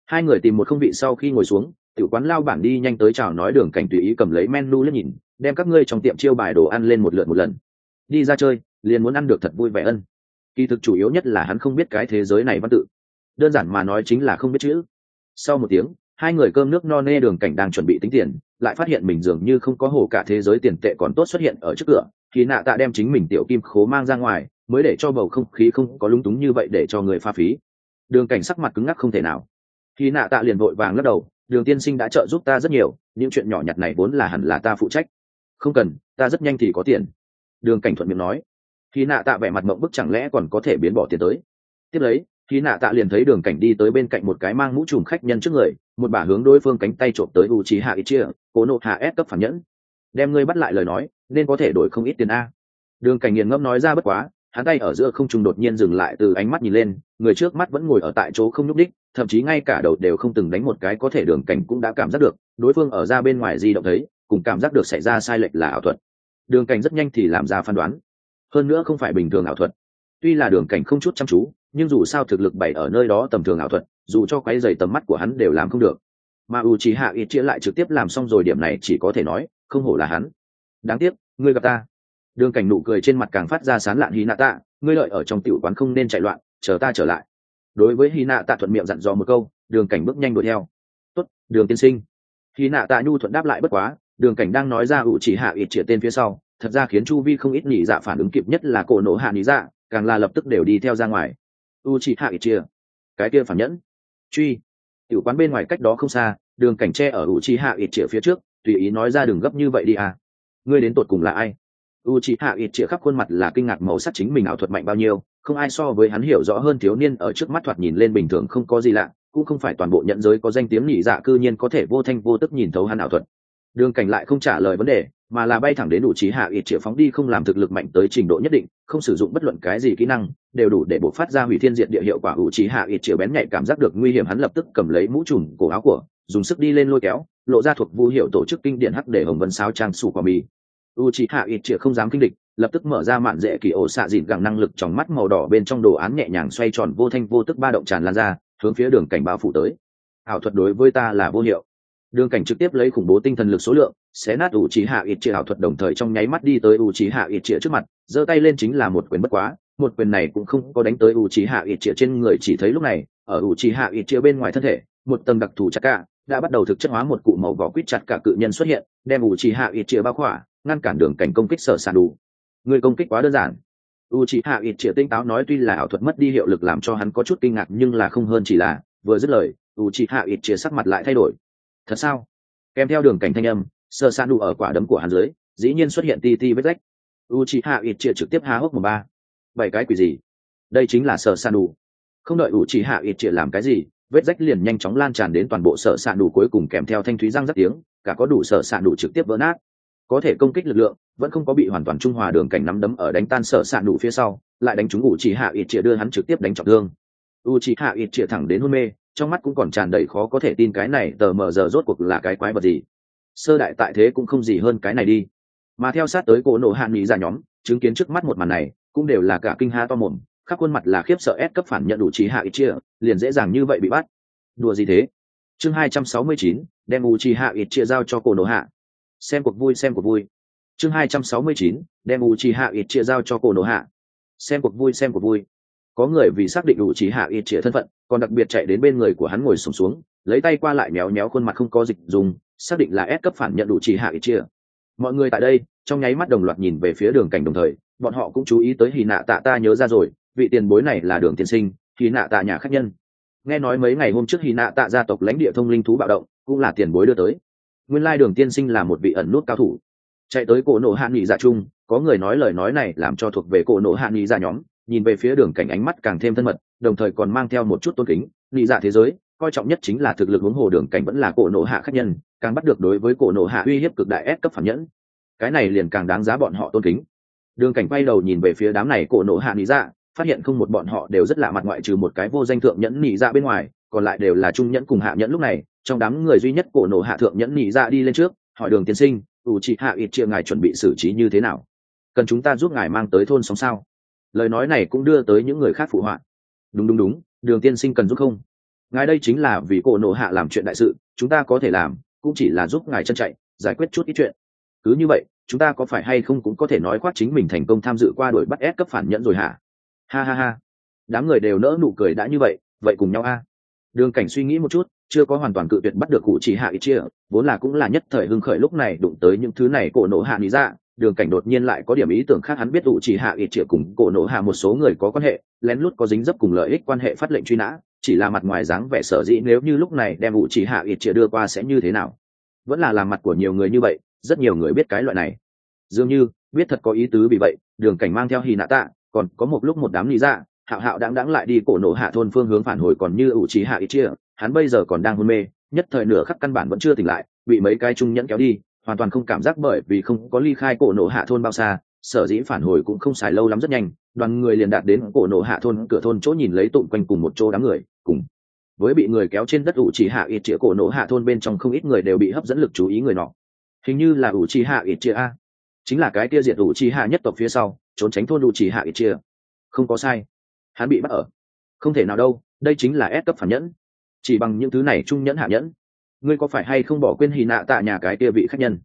Hai người tìm một không vị sau khi ngồi xuống tiểu quán lao bản đi nhanh tới chào nói đường cảnh tùy ý cầm lấy menu lên nhìn, đem các ngươi trong tiệm chiêu bài đồ ăn lên một lượt một lần. Đi ra chơi, liền muốn ăn được thật vui vẻ ân. Kỳ thực chủ yếu nhất là hắn không biết cái thế giới này văn tự. Đơn giản mà nói chính là không biết chữ. Sau một tiếng, hai người cơm nước no nê đường cảnh đang chuẩn bị tính tiền, lại phát hiện mình dường như không có hồ cả thế giới tiền tệ còn tốt xuất hiện ở trước cửa khi nạ tạ đem chính mình tiểu kim khố mang ra ngoài, mới để cho bầu không khí không có lung túng như vậy để cho người pha phí. Đường cảnh sắc mặt cứng ngắc không thể nào. Khi nạ tạ liền vội vàng lắc đầu đường tiên sinh đã trợ giúp ta rất nhiều, những chuyện nhỏ nhặt này vốn là hẳn là ta phụ trách. Không cần, ta rất nhanh thì có tiền. Đường cảnh thuận miệng nói. Khi nạ tạ vẻ mặt mộng bức chẳng lẽ còn có thể biến bỏ tiền tới? Tiếp lấy, khi nạ tạ liền thấy đường cảnh đi tới bên cạnh một cái mang mũ trùm khách nhân trước người, một bà hướng đối phương cánh tay trộm tới u trí hạ ít chia cố nộ hạ ép cấp phản nhẫn. Đem ngươi bắt lại lời nói, nên có thể đổi không ít tiền a. Đường cảnh nghiền ngẫm nói ra bất quá, hắn tay ở giữa không trùng đột nhiên dừng lại từ ánh mắt nhìn lên, người trước mắt vẫn ngồi ở tại chỗ không nhúc đích thậm chí ngay cả đầu đều không từng đánh một cái có thể đường cảnh cũng đã cảm giác được, đối phương ở ra bên ngoài di động thấy, cùng cảm giác được xảy ra sai lệch là ảo thuật. Đường cảnh rất nhanh thì làm ra phán đoán. Hơn nữa không phải bình thường ảo thuật. Tuy là đường cảnh không chút chăm chú, nhưng dù sao thực lực bày ở nơi đó tầm thường ảo thuật, dù cho quay dày tầm mắt của hắn đều làm không được. Mà u trí hạ ít chĩa lại trực tiếp làm xong rồi điểm này chỉ có thể nói, không hổ là hắn. Đáng tiếc, ngươi gặp ta. Đường cảnh nụ cười trên mặt càng phát ra sán lạn hy nạ tạ ngươi lợi ở trong tiểu quán không nên chạy loạn, chờ ta trở lại đối với hy nạ tạ thuận miệng dặn dò một câu, đường cảnh bước nhanh đuổi theo. Tốt, đường tiên sinh. Hy nạ tạ nhu thuận đáp lại bất quá, đường cảnh đang nói ra ủ chỉ hạ ít chĩa tên phía sau, thật ra khiến chu vi không ít nhị dạ phản ứng kịp nhất là cổ nổ hạ nhị dạ càng là lập tức đều đi theo ra ngoài. U chỉ hạ ít chia cái kia phản nhẫn. Truy. Tiểu quán bên ngoài cách đó không xa, đường cảnh tre ở u chỉ hạ ít chia phía trước, tùy ý nói ra đường gấp như vậy đi à. Ngươi đến tột cùng là ai? U chỉ hạ ít chia khắp khuôn mặt là kinh ngạc màu sắc chính mình ảo thuật mạnh bao nhiêu không ai so với hắn hiểu rõ hơn thiếu niên ở trước mắt thoạt nhìn lên bình thường không có gì lạ, cũng không phải toàn bộ nhận giới có danh tiếng nhị dạ cư nhiên có thể vô thanh vô tức nhìn thấu hắn ảo thuật. Đường cảnh lại không trả lời vấn đề, mà là bay thẳng đến đủ trí hạ ít triệu phóng đi không làm thực lực mạnh tới trình độ nhất định, không sử dụng bất luận cái gì kỹ năng, đều đủ để bộc phát ra hủy thiên diện địa hiệu quả ủ trí hạ ít triệu bén nhạy cảm giác được nguy hiểm hắn lập tức cầm lấy mũ trùm cổ áo của, dùng sức đi lên lôi kéo, lộ ra thuộc vô hiệu tổ chức kinh điển hắc để hồng vân sao trang sủ quả mì. U trí hạ ít triệu không dám kinh địch lập tức mở ra mạn dễ kỳ ổ xạ dịn gẳng năng lực trong mắt màu đỏ bên trong đồ án nhẹ nhàng xoay tròn vô thanh vô tức ba động tràn lan ra, hướng phía đường cảnh bao phủ tới. Ảo thuật đối với ta là vô hiệu. Đường cảnh trực tiếp lấy khủng bố tinh thần lực số lượng, xé nát ủ trí hạ ít chia ảo thuật đồng thời trong nháy mắt đi tới ủ trí hạ ít chia trước mặt, giơ tay lên chính là một quyền bất quá, một quyền này cũng không có đánh tới ủ trí hạ ít chia trên người chỉ thấy lúc này, ở ủ trí hạ ít chia bên ngoài thân thể, một tầng đặc thù chặt cả đã bắt đầu thực chất hóa một cụ màu vỏ quýt chặt cả cự nhân xuất hiện, đem ủ trí hạ ít chia bao khỏa, ngăn cản đường cảnh công kích sở sản đủ người công kích quá đơn giản. U chị hạ ít chĩa tinh táo nói tuy là ảo thuật mất đi hiệu lực làm cho hắn có chút kinh ngạc nhưng là không hơn chỉ là, vừa dứt lời u chị hạ ít chĩa sắc mặt lại thay đổi. Thật sao? Kèm theo đường cảnh thanh âm, sơ san đủ ở quả đấm của hắn dưới, dĩ nhiên xuất hiện ti ti vết rách. U chị hạ ít chĩa trực tiếp há hốc một ba. Bảy cái quỷ gì? Đây chính là sơ san đủ không đợi u chị hạ ít chĩa làm cái gì, vết rách liền nhanh chóng lan tràn đến toàn bộ sở s đủ cuối cùng kèm theo thanh thúy răng rất tiếng, cả có đủ sở s đủ trực tiếp vỡ nát có thể công kích lực lượng, vẫn không có bị hoàn toàn trung hòa đường cảnh nắm đấm ở đánh tan sở sạn đủ phía sau, lại đánh trúng ủ chỉ hạ ít chĩa đưa hắn trực tiếp đánh trọng thương. U chỉ hạ ít chĩa thẳng đến hôn mê, trong mắt cũng còn tràn đầy khó có thể tin cái này tờ mờ giờ rốt cuộc là cái quái vật gì. Sơ đại tại thế cũng không gì hơn cái này đi. Mà theo sát tới cổ nổ hạn mỹ ra nhóm, chứng kiến trước mắt một màn này, cũng đều là cả kinh ha to mồm, khắp khuôn mặt là khiếp sợ ép cấp phản nhận đủ trí hạ ít chia liền dễ dàng như vậy bị bắt. Đùa gì thế? Chương hai trăm sáu mươi chín, đem u chi hạ ít chia giao cho cổ nổ hạ xem cuộc vui xem cuộc vui. Chương hai trăm sáu mươi chín đem u chi hạ ít chia giao cho cổ nổ hạ. Xem cuộc vui xem cuộc vui. Có người vì xác định đủ trí hạ ít chia thân phận còn đặc biệt chạy đến bên người của hắn ngồi sùng xuống, xuống lấy tay qua lại méo méo khuôn mặt không có dịch dùng xác định là S cấp phản nhận đủ chỉ hạ ít chia mọi người tại đây trong nháy mắt đồng loạt nhìn về phía đường cảnh đồng thời bọn họ cũng chú ý tới hì nạ tạ ta nhớ ra rồi vị tiền bối này là đường tiên sinh hì nạ tạ nhà khách nhân. Nghe nói mấy ngày hôm trước hì nạ tạ gia tộc lãnh địa thông linh thú bạo động cũng là tiền bối đưa tới nguyên lai đường tiên sinh là một vị ẩn nút cao thủ. Chạy tới cổ nộ hạ nghị dạ chung, có người nói lời nói này làm cho thuộc về cổ nộ hạ nghị dạ nhóm, nhìn về phía đường cảnh ánh mắt càng thêm thân mật, đồng thời còn mang theo một chút tôn kính. Nghị dạ thế giới, coi trọng nhất chính là thực lực huống hồ đường cảnh vẫn là cổ nộ hạ khách nhân, càng bắt được đối với cổ nộ hạ uy hiếp cực đại ép cấp phản nhẫn. Cái này liền càng đáng giá bọn họ tôn kính. Đường cảnh quay đầu nhìn về phía đám này cổ nộ hạ nị dạ phát hiện không một bọn họ đều rất lạ mặt ngoại trừ một cái vô danh thượng nhẫn nị dạ bên ngoài, còn lại đều là trung nhẫn cùng hạ nhẫn lúc này trong đám người duy nhất cổ nổ hạ thượng nhẫn nhị ra đi lên trước, hỏi đường tiên sinh, ủ chị hạ ít chia ngài chuẩn bị xử trí như thế nào? Cần chúng ta giúp ngài mang tới thôn sống sao? Lời nói này cũng đưa tới những người khác phụ họa. Đúng đúng đúng, đường tiên sinh cần giúp không? Ngài đây chính là vì cổ nộ hạ làm chuyện đại sự, chúng ta có thể làm, cũng chỉ là giúp ngài chân chạy, giải quyết chút ít chuyện. Cứ như vậy, chúng ta có phải hay không cũng có thể nói khoác chính mình thành công tham dự qua đuổi bắt ép cấp phản nhẫn rồi hả? Ha ha ha. Đám người đều nỡ nụ cười đã như vậy vậy cùng nhau a. Đường cảnh suy nghĩ một chút chưa có hoàn toàn cự tuyệt bắt được cụ chỉ hạ ít chia, vốn là cũng là nhất thời hưng khởi lúc này đụng tới những thứ này cổ nổ hạ lý ra, đường cảnh đột nhiên lại có điểm ý tưởng khác hắn biết cụ chỉ hạ ít chia cùng cổ nổ hạ một số người có quan hệ, lén lút có dính dấp cùng lợi ích quan hệ phát lệnh truy nã, chỉ là mặt ngoài dáng vẻ sở dĩ nếu như lúc này đem cụ chỉ hạ ít chia đưa qua sẽ như thế nào. Vẫn là làm mặt của nhiều người như vậy, rất nhiều người biết cái loại này. Dường như, biết thật có ý tứ vì vậy, đường cảnh mang theo hì nạ tạ, còn có một lúc một đám lý ra, hạo hạo đáng đáng lại đi cổ nổ hạ thôn phương hướng phản hồi còn như ủ trí hạ ít chia hắn bây giờ còn đang hôn mê, nhất thời nửa khắc căn bản vẫn chưa tỉnh lại, bị mấy cái trung nhẫn kéo đi, hoàn toàn không cảm giác bởi vì không có ly khai cổ nổ hạ thôn bao xa, sở dĩ phản hồi cũng không xài lâu lắm rất nhanh, đoàn người liền đạt đến cổ nổ hạ thôn cửa thôn chỗ nhìn lấy tụm quanh cùng một chỗ đám người, cùng với bị người kéo trên đất ủ chỉ hạ ít chĩa cổ nổ hạ thôn bên trong không ít người đều bị hấp dẫn lực chú ý người nọ. Hình như là ủ chỉ hạ ít chĩa a. Chính là cái kia diệt ủ chỉ hạ nhất tộc phía sau, trốn tránh thôn ủ chỉ hạ ít chĩa. Không có sai. Hắn bị bắt ở. Không thể nào đâu, đây chính là ép cấp phản nhẫn chỉ bằng những thứ này trung nhẫn hạ nhẫn. Ngươi có phải hay không bỏ quên hì nạ tạ nhà cái kia vị khách nhân?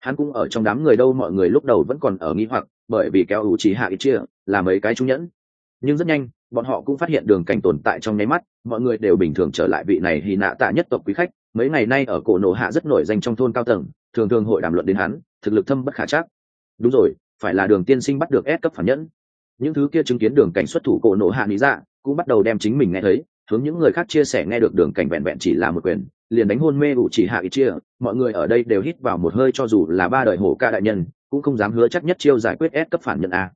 Hắn cũng ở trong đám người đâu mọi người lúc đầu vẫn còn ở nghi hoặc, bởi vì kéo ủ trí hạ ít chia, là mấy cái trung nhẫn. Nhưng rất nhanh, bọn họ cũng phát hiện đường cảnh tồn tại trong nháy mắt, mọi người đều bình thường trở lại vị này hì nạ tạ nhất tộc quý khách. Mấy ngày nay ở cổ nổ hạ rất nổi danh trong thôn cao tầng, thường thường hội đàm luận đến hắn, thực lực thâm bất khả chắc. Đúng rồi, phải là đường tiên sinh bắt được ép cấp phản nhẫn. Những thứ kia chứng kiến đường cảnh xuất thủ cổ nổ hạ lý dạ cũng bắt đầu đem chính mình nghe thấy hướng những người khác chia sẻ nghe được đường cảnh vẹn vẹn chỉ là một quyền, liền đánh hôn mê ủ chỉ hạ ít chia. Mọi người ở đây đều hít vào một hơi cho dù là ba đời hổ ca đại nhân, cũng không dám hứa chắc nhất chiêu giải quyết ép cấp phản nhận a.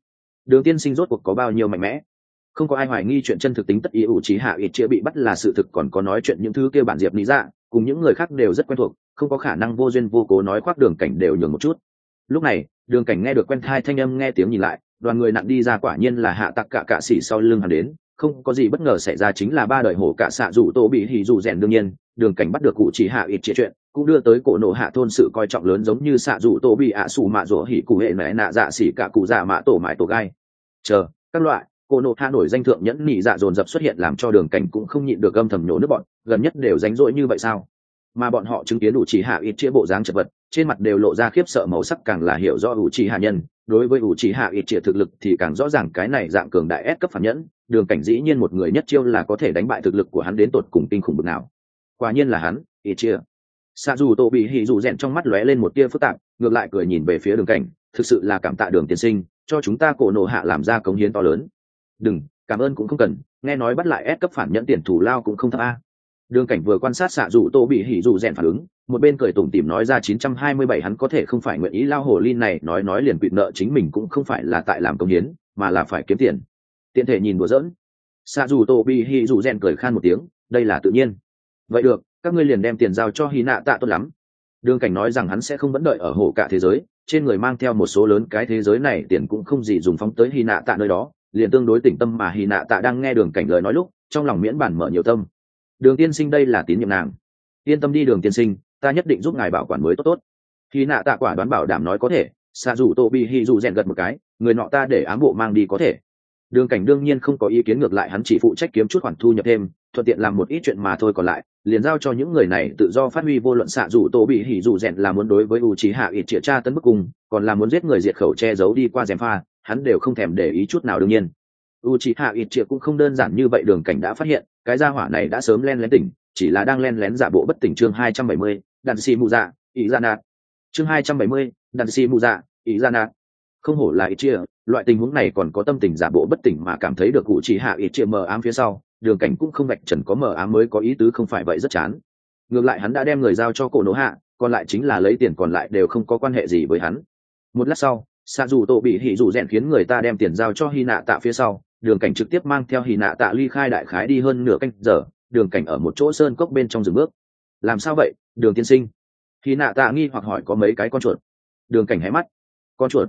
Đường tiên sinh rốt cuộc có bao nhiêu mạnh mẽ? Không có ai hoài nghi chuyện chân thực tính tất ý ủ chỉ hạ ít chia bị bắt là sự thực, còn có nói chuyện những thứ kia bản diệp lý dạ cùng những người khác đều rất quen thuộc, không có khả năng vô duyên vô cố nói khoác đường cảnh đều nhường một chút. Lúc này, đường cảnh nghe được quen thai thanh âm nghe tiếng nhìn lại, đoàn người nặng đi ra quả nhiên là hạ tặc cả cạ xỉ sau lưng hắn đến không có gì bất ngờ xảy ra chính là ba đời hổ cả xạ rủ tô bị hỉ dù rèn đương nhiên, đường cảnh bắt được cụ chỉ hạ ít chia chuyện, cũng đưa tới cổ nộ hạ thôn sự coi trọng lớn giống như xạ rủ tô bị ạ xù mạ rỗ hỉ cụ hệ mẹ nạ dạ xỉ cả cụ dạ mạ tổ mãi tổ gai. Chờ, các loại, cổ nộ hạ nổi danh thượng nhẫn nhị dạ dồn dập xuất hiện làm cho đường cảnh cũng không nhịn được âm thầm nhổ nước bọn, gần nhất đều ránh rỗi như vậy sao? Mà bọn họ chứng kiến đủ chỉ hạ ít chĩa bộ dáng chật vật, trên mặt đều lộ ra khiếp sợ màu sắc càng là hiểu rõ ủ chỉ hạ nhân. Đối với ủ chỉ hạ ít triệt thực lực thì càng rõ ràng cái này dạng cường đại ép cấp phản nhẫn, đường cảnh dĩ nhiên một người nhất chiêu là có thể đánh bại thực lực của hắn đến tột cùng kinh khủng bực nào. Quả nhiên là hắn, ít chĩa. Xa dù tô bị hỉ dù rèn trong mắt lóe lên một tia phức tạp, ngược lại cười nhìn về phía đường cảnh, thực sự là cảm tạ đường tiên sinh, cho chúng ta cổ nộ hạ làm ra cống hiến to lớn. Đừng, cảm ơn cũng không cần, nghe nói bắt lại ép cấp phản nhẫn tiền thủ lao cũng không thấp a đường cảnh vừa quan sát xạ dù tô bị hỉ dù rèn phản ứng, một bên cười tủm tỉm nói ra 927 hắn có thể không phải nguyện ý lao hồ ly này, nói nói liền quỵt nợ chính mình cũng không phải là tại làm công hiến, mà là phải kiếm tiền. Tiện thể nhìn đùa giỡn. Xạ dù tô bị hỉ dù rèn cười khan một tiếng, đây là tự nhiên. Vậy được, các ngươi liền đem tiền giao cho hy nạ tạ tốt lắm. Đường cảnh nói rằng hắn sẽ không vẫn đợi ở hồ cả thế giới, trên người mang theo một số lớn cái thế giới này tiền cũng không gì dùng phóng tới hy nạ tạ nơi đó, liền tương đối tỉnh tâm mà hy nạ tạ đang nghe đường cảnh lời nói lúc, trong lòng miễn bản mở nhiều tâm đường tiên sinh đây là tín nhiệm nàng. Yên tâm đi đường tiên sinh, ta nhất định giúp ngài bảo quản mới tốt tốt. Khi nạ tạ quả đoán bảo đảm nói có thể xạ dù tô bị hy dù rèn gật một cái, người nọ ta để ám bộ mang đi có thể. Đường cảnh đương nhiên không có ý kiến ngược lại, hắn chỉ phụ trách kiếm chút khoản thu nhập thêm, thuận tiện làm một ít chuyện mà thôi còn lại, liền giao cho những người này tự do phát huy vô luận xạ dù tô bị hỉ dù rèn là muốn đối với u trí hạ ít triệt tra tấn bức cùng còn là muốn giết người diệt khẩu che giấu đi qua rèm pha, hắn đều không thèm để ý chút nào đương nhiên. U trí hạ ít triệt cũng không đơn giản như vậy, đường cảnh đã phát hiện cái gia hỏa này đã sớm len lén tỉnh, chỉ là đang len lén giả bộ bất tỉnh chương hai trăm bảy mươi đàn xì mù dạ ý ra nạt. Chương hai trăm bảy mươi đàn xì mù dạ ý ra nạt. Không hổ là ít chia loại tình huống này còn có tâm tình giả bộ bất tỉnh mà cảm thấy được cụ chỉ hạ ít chia mờ ám phía sau, đường cảnh cũng không vạch trần có mờ ám mới có ý tứ không phải vậy rất chán. Ngược lại hắn đã đem người giao cho cổ nỗ hạ, còn lại chính là lấy tiền còn lại đều không có quan hệ gì với hắn. Một lát sau xa dù tổ bị hỉ dù rèn khiến người ta đem tiền giao cho hy nạ tạ phía sau đường cảnh trực tiếp mang theo hì nạ tạ ly khai đại khái đi hơn nửa canh giờ, đường cảnh ở một chỗ sơn cốc bên trong rừng bước. Làm sao vậy, đường tiên sinh? Hì nạ tạ nghi hoặc hỏi có mấy cái con chuột. Đường cảnh hé mắt. Con chuột.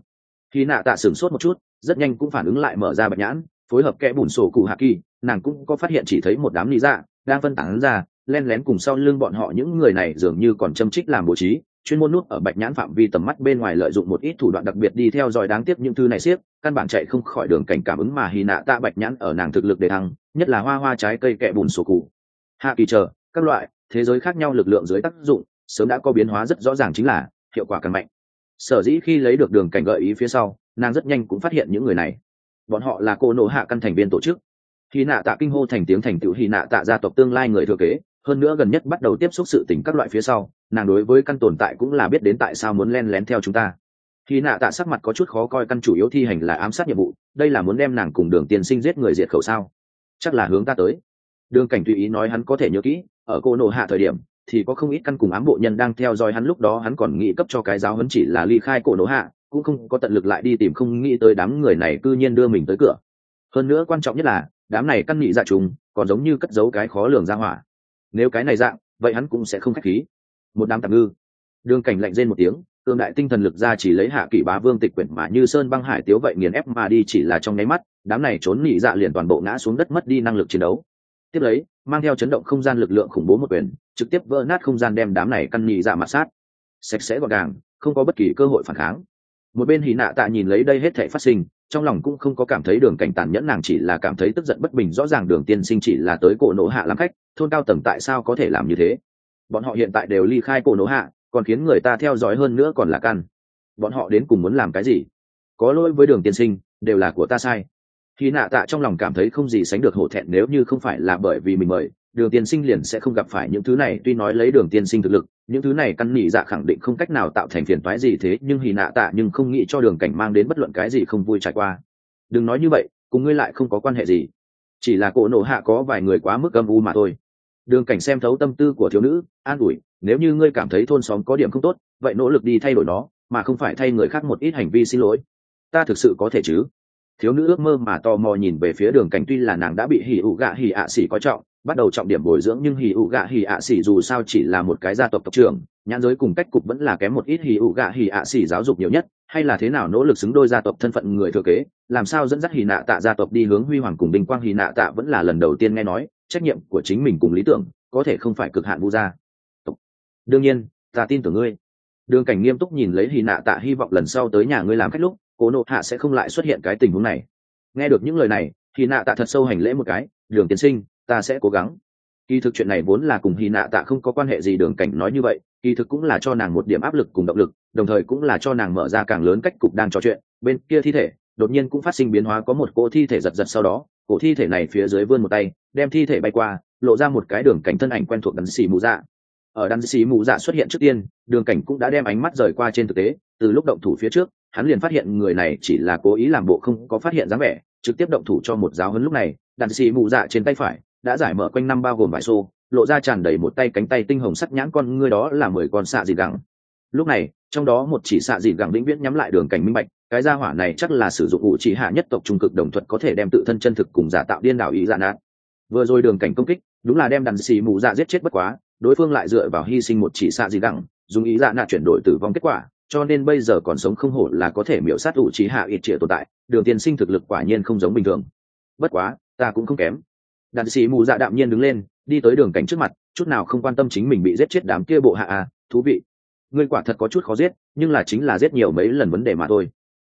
Hì nạ tạ sửng sốt một chút, rất nhanh cũng phản ứng lại mở ra bạch nhãn, phối hợp kẽ bùn sổ cụ hạ kỳ, nàng cũng có phát hiện chỉ thấy một đám lý dạ đang phân tán ra, len lén cùng sau lưng bọn họ những người này dường như còn châm trích làm bố trí chuyên môn nút ở bạch nhãn phạm vi tầm mắt bên ngoài lợi dụng một ít thủ đoạn đặc biệt đi theo dõi đáng tiếc những thứ này siết căn bản chạy không khỏi đường cảnh cảm ứng mà hy nạ tạ bạch nhãn ở nàng thực lực để thăng, nhất là hoa hoa trái cây kẹ bùn sổ cụ. Hạ kỳ chờ, các loại, thế giới khác nhau lực lượng dưới tác dụng, sớm đã có biến hóa rất rõ ràng chính là, hiệu quả càng mạnh. Sở dĩ khi lấy được đường cảnh gợi ý phía sau, nàng rất nhanh cũng phát hiện những người này. Bọn họ là cô nộ hạ căn thành viên tổ chức. Hy nạ tạ kinh hô thành tiếng thành tựu hy nạ tạ gia tộc tương lai người thừa kế, hơn nữa gần nhất bắt đầu tiếp xúc sự tình các loại phía sau nàng đối với căn tồn tại cũng là biết đến tại sao muốn len lén theo chúng ta. Khi nạ tạ sắc mặt có chút khó coi căn chủ yếu thi hành là ám sát nhiệm vụ, đây là muốn đem nàng cùng đường tiên sinh giết người diệt khẩu sao? Chắc là hướng ta tới. Đường cảnh tùy ý nói hắn có thể nhớ kỹ, ở cô nổ hạ thời điểm, thì có không ít căn cùng ám bộ nhân đang theo dõi hắn lúc đó hắn còn nghĩ cấp cho cái giáo hấn chỉ là ly khai cổ nổ hạ, cũng không có tận lực lại đi tìm không nghĩ tới đám người này cư nhiên đưa mình tới cửa. Hơn nữa quan trọng nhất là, đám này căn nghị dạ trùng, còn giống như cất giấu cái khó lường ra hỏa. Nếu cái này dạng, vậy hắn cũng sẽ không khách khí một đám tạm ngư. Đường cảnh lạnh rên một tiếng tương đại tinh thần lực ra chỉ lấy hạ kỷ bá vương tịch quyển mà như sơn băng hải tiếu vậy nghiền ép mà đi chỉ là trong nháy mắt, đám này trốn nhị dạ liền toàn bộ ngã xuống đất mất đi năng lực chiến đấu. Tiếp lấy, mang theo chấn động không gian lực lượng khủng bố một quyền, trực tiếp vỡ nát không gian đem đám này căn nhị dạ mà sát. Sạch sẽ gọn gàng, không có bất kỳ cơ hội phản kháng. Một bên hì nạ tạ nhìn lấy đây hết thể phát sinh, trong lòng cũng không có cảm thấy đường cảnh tàn nhẫn, nàng chỉ là cảm thấy tức giận bất bình, rõ ràng đường tiên sinh chỉ là tới cổ nổ hạ làm khách, thôn cao tầng tại sao có thể làm như thế? Bọn họ hiện tại đều ly khai cổ nổ hạ, còn khiến người ta theo dõi hơn nữa còn là căn. Bọn họ đến cùng muốn làm cái gì? Có lỗi với đường tiên sinh, đều là của ta sai. Khi nạ tạ trong lòng cảm thấy không gì sánh được hổ thẹn nếu như không phải là bởi vì mình mời, đường tiên sinh liền sẽ không gặp phải những thứ này. Tuy nói lấy đường tiên sinh thực lực, những thứ này căn nhị dạ khẳng định không cách nào tạo thành phiền toái gì thế, nhưng hì nạ tạ nhưng không nghĩ cho đường cảnh mang đến bất luận cái gì không vui trải qua. Đừng nói như vậy, cùng ngươi lại không có quan hệ gì. Chỉ là cỗ nổ hạ có vài người quá mức âm u mà thôi đường cảnh xem thấu tâm tư của thiếu nữ, an ủi, nếu như ngươi cảm thấy thôn xóm có điểm không tốt, vậy nỗ lực đi thay đổi nó, mà không phải thay người khác một ít hành vi xin lỗi. Ta thực sự có thể chứ? Thiếu nữ ước mơ mà tò mò nhìn về phía đường cảnh tuy là nàng đã bị hỉ ụ gạ hỉ ạ xỉ có trọng, bắt đầu trọng điểm bồi dưỡng nhưng hỉ ụ gạ hỉ ạ xỉ dù sao chỉ là một cái gia tộc tộc trưởng, nhãn giới cùng cách cục vẫn là kém một ít hỉ ụ gạ hỉ ạ xỉ giáo dục nhiều nhất, hay là thế nào nỗ lực xứng đôi gia tộc thân phận người thừa kế, làm sao dẫn dắt hỉ nạ tạ gia tộc đi hướng huy hoàng cùng đình quang hỉ nạ tạ vẫn là lần đầu tiên nghe nói trách nhiệm của chính mình cùng lý tưởng, có thể không phải cực hạn vu gia. Đương nhiên, ta tin tưởng ngươi. Đường cảnh nghiêm túc nhìn lấy hỉ nạ tạ hy vọng lần sau tới nhà ngươi làm khách lúc, cố nộ hạ sẽ không lại xuất hiện cái tình huống này. Nghe được những lời này, hỉ nạ tạ thật sâu hành lễ một cái, đường tiến sinh, ta sẽ cố gắng. Kỳ thực chuyện này vốn là cùng hy nạ tạ không có quan hệ gì, đường cảnh nói như vậy, kỳ thực cũng là cho nàng một điểm áp lực cùng động lực, đồng thời cũng là cho nàng mở ra càng lớn cách cục đang trò chuyện. Bên kia thi thể, đột nhiên cũng phát sinh biến hóa, có một cỗ thi thể giật giật sau đó cổ thi thể này phía dưới vươn một tay, đem thi thể bay qua, lộ ra một cái đường cảnh thân ảnh quen thuộc đắn xì mù dạ. Ở đắn xì mù dạ xuất hiện trước tiên, đường cảnh cũng đã đem ánh mắt rời qua trên thực tế, từ lúc động thủ phía trước, hắn liền phát hiện người này chỉ là cố ý làm bộ không có phát hiện dáng vẻ, trực tiếp động thủ cho một giáo hơn lúc này đàn xì mù dạ trên tay phải đã giải mở quanh năm bao gồm vải xô, lộ ra tràn đầy một tay cánh tay tinh hồng sắc nhãn con ngươi đó là mười con xạ dịt gẳng. Lúc này, trong đó một chỉ xạ dịt gẳng vĩnh viễn nhắm lại đường cảnh minh bạch cái gia hỏa này chắc là sử dụng ủ chỉ hạ nhất tộc trung cực đồng thuận có thể đem tự thân chân thực cùng giả tạo điên đảo ý dạ nạn vừa rồi đường cảnh công kích, đúng là đem đàn xì mù dạ giết chết bất quá, đối phương lại dựa vào hy sinh một chỉ xạ gì gẳng dùng ý dạ nạt chuyển đổi tử vong kết quả, cho nên bây giờ còn sống không hổ là có thể miễu sát ủ trí hạ ít trịa tồn tại, đường tiên sinh thực lực quả nhiên không giống bình thường. Bất quá, ta cũng không kém. Đạn sĩ mù dạ đạm nhiên đứng lên, đi tới đường cảnh trước mặt, chút nào không quan tâm chính mình bị giết chết đám kia bộ hạ à thú vị. Ngươi quả thật có chút khó giết, nhưng là chính là giết nhiều mấy lần vấn đề mà thôi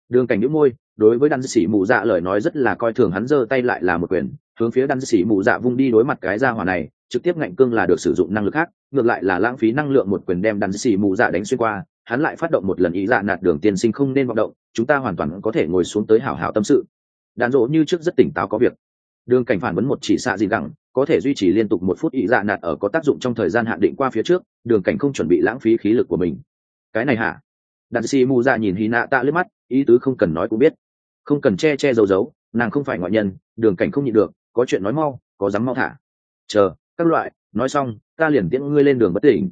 đường cảnh nhũ môi, đối với đan sĩ mù dạ lời nói rất là coi thường hắn giơ tay lại là một quyền, hướng phía đan sĩ mù dạ vung đi đối mặt cái ra hỏa này, trực tiếp ngạnh cương là được sử dụng năng lực khác, ngược lại là lãng phí năng lượng một quyền đem đan sĩ mù dạ đánh xuyên qua, hắn lại phát động một lần ý dạ nạt đường tiên sinh không nên vọng động, chúng ta hoàn toàn có thể ngồi xuống tới hảo hảo tâm sự. Đàn rỗ như trước rất tỉnh táo có việc. Đường cảnh phản vấn một chỉ xạ gì gẳng, có thể duy trì liên tục một phút ý dạ nạt ở có tác dụng trong thời gian hạn định qua phía trước, đường cảnh không chuẩn bị lãng phí khí lực của mình. Cái này hả? Đàn sĩ mù dạ nhìn hy nạ tạ lướt mắt ý tứ không cần nói cũng biết. Không cần che che giấu giấu, nàng không phải ngoại nhân, đường cảnh không nhịn được, có chuyện nói mau, có dám mau thả. Chờ, các loại, nói xong, ta liền tiễn ngươi lên đường bất tỉnh.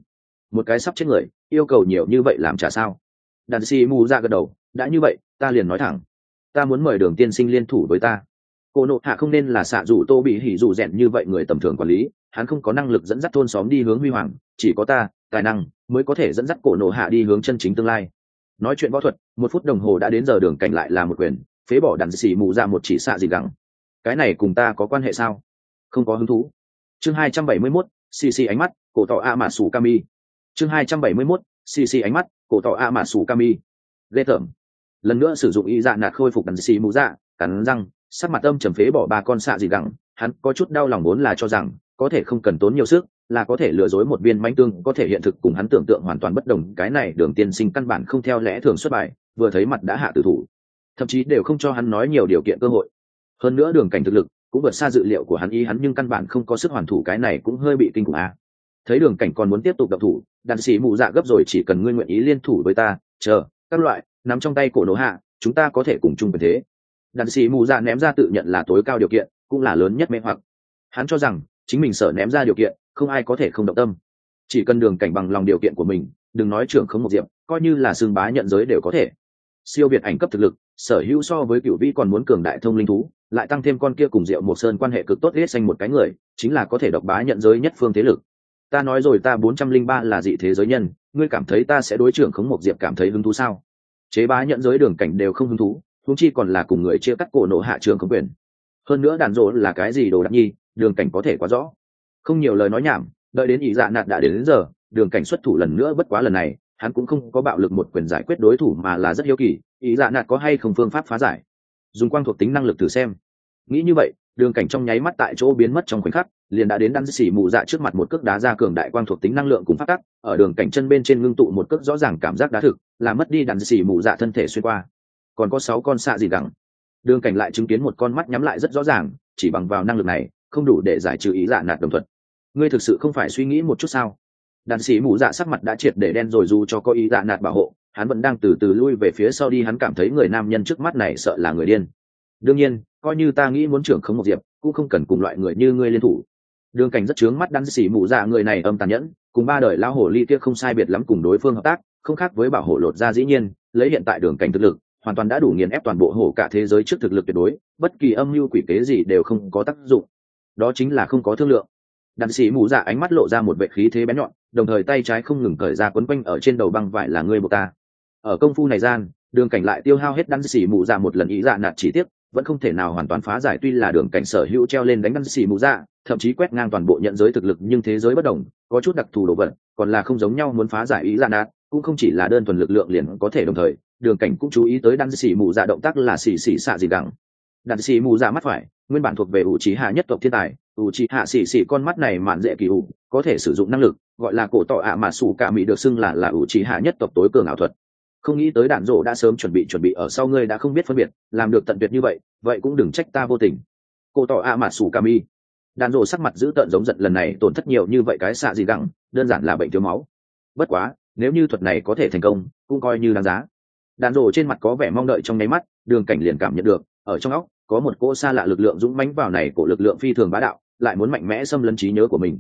Một cái sắp chết người, yêu cầu nhiều như vậy làm trả sao? Đàn si mù ra gật đầu, đã như vậy, ta liền nói thẳng. Ta muốn mời đường tiên sinh liên thủ với ta. Cô nộ hạ không nên là xạ dù tô bị hỉ dù rèn như vậy người tầm thường quản lý, hắn không có năng lực dẫn dắt thôn xóm đi hướng huy hoàng, chỉ có ta, tài năng, mới có thể dẫn dắt cổ nộ hạ đi hướng chân chính tương lai nói chuyện võ thuật một phút đồng hồ đã đến giờ đường cảnh lại là một quyền phế bỏ đàn xì mù ra một chỉ xạ gì gắng cái này cùng ta có quan hệ sao? Không có hứng thú. Chương hai trăm bảy mươi 271, xì xì ánh mắt cổ tỏ a mà sủ kami. Chương hai trăm bảy mươi 271, xì xì ánh mắt cổ tỏ a mà sủ kami. Ghê tởm. Lần nữa sử dụng y dạ nạt khôi phục đàn xì mù dạ cắn răng sắc mặt âm trầm phế bỏ ba con xạ gì gắng hắn có chút đau lòng muốn là cho rằng có thể không cần tốn nhiều sức, là có thể lừa dối một viên manh tương, có thể hiện thực cùng hắn tưởng tượng hoàn toàn bất đồng, cái này đường tiên sinh căn bản không theo lẽ thường xuất bài, vừa thấy mặt đã hạ tử thủ. Thậm chí đều không cho hắn nói nhiều điều kiện cơ hội. Hơn nữa đường cảnh thực lực, cũng vượt xa dự liệu của hắn ý, hắn nhưng căn bản không có sức hoàn thủ, cái này cũng hơi bị kinh khủng a. Thấy đường cảnh còn muốn tiếp tục độc thủ, đàn sĩ mụ dạ gấp rồi, chỉ cần ngươi nguyện ý liên thủ với ta, chờ, các loại, nắm trong tay cổ nổ hạ, chúng ta có thể cùng chung về thế. Đàn sĩ mù dạ ném ra tự nhận là tối cao điều kiện, cũng là lớn nhất mê hoặc. Hắn cho rằng chính mình sở ném ra điều kiện, không ai có thể không động tâm. Chỉ cần đường cảnh bằng lòng điều kiện của mình, đừng nói trưởng không một diệp, coi như là xương bá nhận giới đều có thể. Siêu việt ảnh cấp thực lực, sở hữu so với cựu vĩ còn muốn cường đại thông linh thú, lại tăng thêm con kia cùng diệu một sơn quan hệ cực tốt hết xanh một cái người, chính là có thể độc bá nhận giới nhất phương thế lực. Ta nói rồi ta bốn trăm linh ba là dị thế giới nhân, ngươi cảm thấy ta sẽ đối trưởng khống một diệp cảm thấy hứng thú sao? Chế bá nhận giới đường cảnh đều không hứng thú húng chi còn là cùng người chia cắt cổ nộ hạ trường khống quyền. Hơn nữa đàn rộ là cái gì đồ đắc nhi? Đường cảnh có thể quá rõ. Không nhiều lời nói nhảm đợi đến ý dạ nạt đã đến, đến giờ đường cảnh xuất thủ lần nữa bất quá lần này hắn cũng không có bạo lực một quyền giải quyết đối thủ mà là rất hiếu kỳ ý dạ nạt có hay không phương pháp phá giải. Dùng quang thuộc tính năng lực thử xem. Nghĩ như vậy đường cảnh trong nháy mắt tại chỗ biến mất trong khoảnh khắc liền đã đến đan xỉ mù dạ trước mặt một cước đá ra cường đại quang thuộc tính năng lượng cùng phát tắc ở đường cảnh chân bên trên ngưng tụ một cước rõ ràng cảm giác đá thực là mất đi đan xỉ mù dạ thân thể xuyên qua. Còn có sáu con xạ gì đẳng đường cảnh lại chứng kiến một con mắt nhắm lại rất rõ ràng chỉ bằng vào năng lực này không đủ để giải trừ ý dạ nạt đồng thuận. Ngươi thực sự không phải suy nghĩ một chút sao? Đàn sĩ mù dạ sắc mặt đã triệt để đen rồi dù cho có ý dạ nạt bảo hộ, hắn vẫn đang từ từ lui về phía sau đi, hắn cảm thấy người nam nhân trước mắt này sợ là người điên. Đương nhiên, coi như ta nghĩ muốn trưởng không một diệp, cũng không cần cùng loại người như ngươi liên thủ. Đường cảnh rất trướng mắt đan xỉ mụ dạ người này âm tàn nhẫn, cùng ba đời lao hổ ly kia không sai biệt lắm cùng đối phương hợp tác, không khác với bảo hộ lột ra dĩ nhiên, lấy hiện tại đường cảnh thực lực, hoàn toàn đã đủ nghiền ép toàn bộ hổ cả thế giới trước thực lực tuyệt đối, bất kỳ âm mưu quỷ kế gì đều không có tác dụng đó chính là không có thương lượng. Đạn sĩ mù dạ ánh mắt lộ ra một vệ khí thế bén nhọn, đồng thời tay trái không ngừng cởi ra quấn quanh ở trên đầu băng vải là ngươi buộc ta. Ở công phu này gian, đường cảnh lại tiêu hao hết đan sĩ mù dạ một lần ý dạ nạt chỉ tiếc, vẫn không thể nào hoàn toàn phá giải tuy là đường cảnh sở hữu treo lên đánh đạn sĩ mù dạ thậm chí quét ngang toàn bộ nhận giới thực lực nhưng thế giới bất đồng, có chút đặc thù đồ vật, còn là không giống nhau muốn phá giải ý dạ nạt, cũng không chỉ là đơn thuần lực lượng liền có thể đồng thời, đường cảnh cũng chú ý tới đan sĩ mù dạ động tác là xì xì xạ gì đẳng đạn sĩ mù ra mắt phải, nguyên bản thuộc về ủ trí hạ nhất tộc thiên tài. Ủ trí hạ xì xì con mắt này mạn dễ kỳ ủ, có thể sử dụng năng lực, gọi là cổ tọ ạ mà sủ cả mỹ được xưng là là ủ trí hạ nhất tộc tối cường ảo thuật. Không nghĩ tới đạn rổ đã sớm chuẩn bị chuẩn bị ở sau ngươi đã không biết phân biệt, làm được tận tuyệt như vậy vậy cũng đừng trách ta vô tình. Cổ tỏ a mà sủ cả mỹ đạn rổ sắc mặt giữ tợn giống giận lần này tổn thất nhiều như vậy cái xạ gì đẳng đơn giản là bệnh thiếu máu. Bất quá, nếu như thuật này có thể thành công, cũng coi như đáng giá. Đạn rổ trên mặt có vẻ mong đợi trong nháy mắt, đường cảnh liền cảm nhận được ở trong óc, có một cỗ xa lạ lực lượng dũng mãnh vào này của lực lượng phi thường bá đạo, lại muốn mạnh mẽ xâm lấn trí nhớ của mình.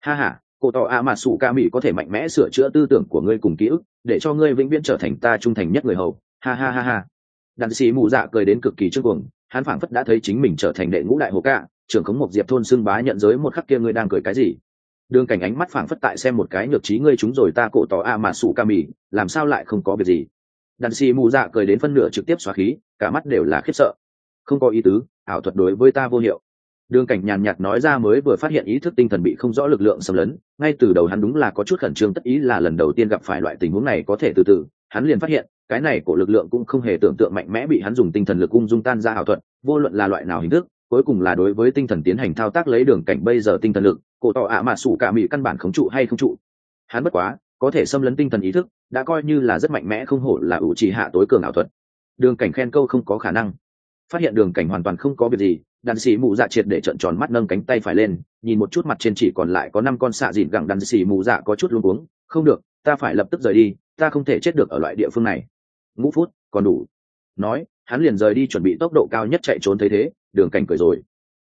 Ha ha cổ tỏ a mà sủ ca mỹ có thể mạnh mẽ sửa chữa tư tưởng của ngươi cùng ký ức, để cho ngươi vĩnh viễn trở thành ta trung thành nhất người hầu. Ha ha ha ha. Đàn sĩ mù dạ cười đến cực kỳ trước cuồng, hắn phảng phất đã thấy chính mình trở thành đệ ngũ đại hồ ca, trưởng khống một diệp thôn xưng bá nhận giới một khắc kia ngươi đang cười cái gì? Đường cảnh ánh mắt phảng phất tại xem một cái nhược trí ngươi chúng rồi ta cổ tỏ a mà sủ ca mỹ làm sao lại không có việc gì? Đàn sĩ mù dạ cười đến phân nửa trực tiếp xóa khí, cả mắt đều là khiếp sợ không có ý tứ, ảo thuật đối với ta vô hiệu. Đường cảnh nhàn nhạt nói ra mới vừa phát hiện ý thức tinh thần bị không rõ lực lượng xâm lấn, ngay từ đầu hắn đúng là có chút khẩn trương, tất ý là lần đầu tiên gặp phải loại tình huống này có thể từ từ, hắn liền phát hiện, cái này của lực lượng cũng không hề tưởng tượng mạnh mẽ bị hắn dùng tinh thần lực ung dung tan ra ảo thuật, vô luận là loại nào hình thức, cuối cùng là đối với tinh thần tiến hành thao tác lấy đường cảnh bây giờ tinh thần lực, cổ tỏ ạ mà sủ cả mỹ căn bản khống trụ hay không trụ. Hắn bất quá, có thể xâm lấn tinh thần ý thức, đã coi như là rất mạnh mẽ không hổ là ủ trì hạ tối cường ảo thuật. Đường cảnh khen câu không có khả năng phát hiện đường cảnh hoàn toàn không có việc gì, đàn sĩ mù dạ triệt để trận tròn mắt nâng cánh tay phải lên, nhìn một chút mặt trên chỉ còn lại có năm con xạ dịn gẳng đàn sĩ mù dạ có chút luôn uống không được, ta phải lập tức rời đi, ta không thể chết được ở loại địa phương này. Ngũ phút, còn đủ. Nói, hắn liền rời đi chuẩn bị tốc độ cao nhất chạy trốn thấy thế, đường cảnh cười rồi.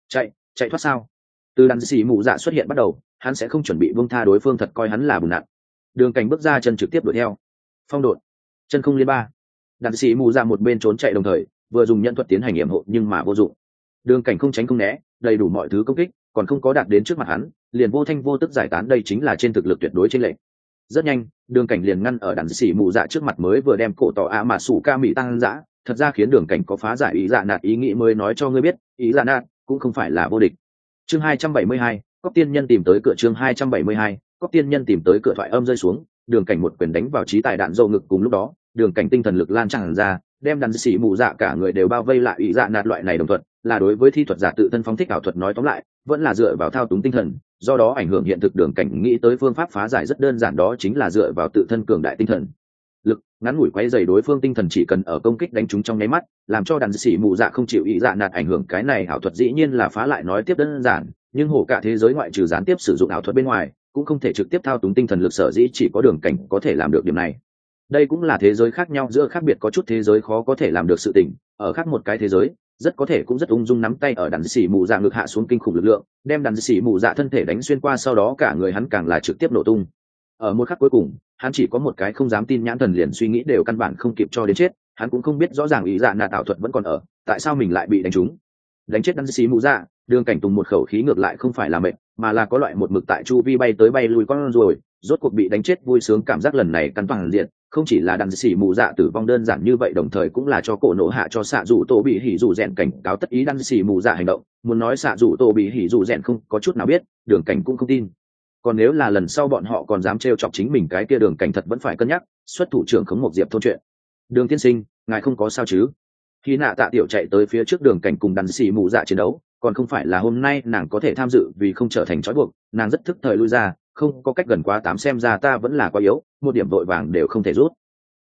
Chạy chạy thoát sao? Từ đàn sĩ mù dạ xuất hiện bắt đầu, hắn sẽ không chuẩn bị vương tha đối phương thật coi hắn là bùn nặng đường cảnh bước ra chân trực tiếp đuổi theo. Phong đột. Chân không liên ba. Đàn sĩ mù dạ một bên trốn chạy đồng thời vừa dùng nhận thuật tiến hành nghiệm hộ nhưng mà vô dụng. Đường cảnh không tránh không né, đầy đủ mọi thứ công kích, còn không có đạt đến trước mặt hắn, liền vô thanh vô tức giải tán đây chính là trên thực lực tuyệt đối trên lệnh rất nhanh, đường cảnh liền ngăn ở đàn xỉ mù dạ trước mặt mới vừa đem cổ tỏ ạ mà sủ ca mỹ tăng dã. Thật ra khiến đường cảnh có phá giải ý dạ nạt ý nghĩ mới nói cho ngươi biết, ý dạ nạt cũng không phải là vô địch. Chương hai trăm bảy mươi hai cóc tiên nhân tìm tới cửa chương hai trăm bảy mươi hai cóc tiên nhân tìm tới cửa thoại âm rơi xuống, đường cảnh một quyền đánh vào trí tài đạn dâu ngực cùng lúc đó, đường cảnh tinh thần lực lan tràn ra đem đàn xỉ mù dạ cả người đều bao vây lại ý dạ nạt loại này đồng thuận là đối với thi thuật giả tự thân phóng thích ảo thuật nói tóm lại, vẫn là dựa vào thao túng tinh thần, do đó ảnh hưởng hiện thực đường cảnh nghĩ tới phương pháp phá giải rất đơn giản đó chính là dựa vào tự thân cường đại tinh thần. Lực, ngắn ngủi quay dày đối phương tinh thần chỉ cần ở công kích đánh chúng trong nháy mắt, làm cho đàn sĩ mù dạ không chịu ý dạ nạt ảnh hưởng cái này ảo thuật dĩ nhiên là phá lại nói tiếp đơn giản, nhưng hổ cả thế giới ngoại trừ gián tiếp sử dụng ảo thuật bên ngoài, cũng không thể trực tiếp thao túng tinh thần lực sở dĩ chỉ có đường cảnh có thể làm được điểm này đây cũng là thế giới khác nhau, giữa khác biệt có chút thế giới khó có thể làm được sự tình, ở khác một cái thế giới, rất có thể cũng rất ung dung nắm tay ở đàn xỉ mù dạ ngực hạ xuống kinh khủng lực lượng, đem đàn xỉ mù dạ thân thể đánh xuyên qua, sau đó cả người hắn càng là trực tiếp nổ tung. Ở một khắc cuối cùng, hắn chỉ có một cái không dám tin nhãn thần liền suy nghĩ đều căn bản không kịp cho đến chết, hắn cũng không biết rõ ràng ý dạ nà tạo thuật vẫn còn ở, tại sao mình lại bị đánh trúng. Đánh chết đan xí mũ dạ đường cảnh tùng một khẩu khí ngược lại không phải là mệnh, mà là có loại một mực tại chu vi bay tới bay lui con rồi rốt cuộc bị đánh chết vui sướng cảm giác lần này căn toàn diện không chỉ là đằng xỉ mù dạ tử vong đơn giản như vậy, đồng thời cũng là cho cổ nổ hạ cho xạ dù tổ bị hỉ dù rèn cảnh cáo tất ý đằng xỉ mù dạ hành động. Muốn nói xạ dù tổ bị hỉ dù rèn không có chút nào biết, đường cảnh cũng không tin. Còn nếu là lần sau bọn họ còn dám trêu chọc chính mình, cái kia đường cảnh thật vẫn phải cân nhắc, xuất thủ trưởng khống một diệp thôn chuyện. Đường tiên sinh, ngài không có sao chứ? Khi nạ tạ tiểu chạy tới phía trước đường cảnh cùng đàn xì mù dạ chiến đấu, còn không phải là hôm nay nàng có thể tham dự vì không trở thành trói buộc, nàng rất thức thời lui ra không có cách gần quá tám xem ra ta vẫn là quá yếu, một điểm vội vàng đều không thể rút.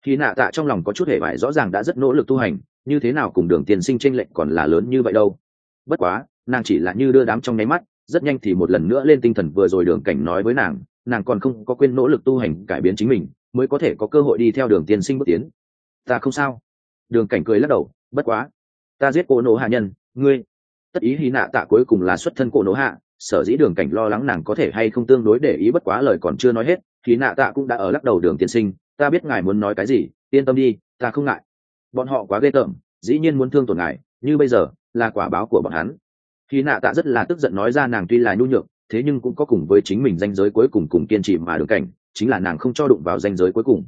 Khi nạ tạ trong lòng có chút hệ vải rõ ràng đã rất nỗ lực tu hành, như thế nào cùng đường tiên sinh tranh lệnh còn là lớn như vậy đâu. Bất quá, nàng chỉ là như đưa đám trong nháy mắt, rất nhanh thì một lần nữa lên tinh thần vừa rồi đường cảnh nói với nàng nàng còn không có quên nỗ lực tu hành cải biến chính mình, mới có thể có cơ hội đi theo đường tiên sinh bước tiến. Ta không sao. Đường cảnh cười lắc đầu, bất quá. Ta giết cô nổ hạ nhân, ngươi. Tất ý hy nạ tạ cuối cùng là xuất thân cô nổ hạ sở dĩ đường cảnh lo lắng nàng có thể hay không tương đối để ý bất quá lời còn chưa nói hết, thì nạ tạ cũng đã ở lắc đầu đường tiên sinh, ta biết ngài muốn nói cái gì, yên tâm đi, ta không ngại. Bọn họ quá ghê tởm, dĩ nhiên muốn thương tổn ngài, như bây giờ, là quả báo của bọn hắn. Khi nạ tạ rất là tức giận nói ra nàng tuy là nhu nhược, thế nhưng cũng có cùng với chính mình danh giới cuối cùng cùng kiên trì mà đường cảnh, chính là nàng không cho đụng vào danh giới cuối cùng.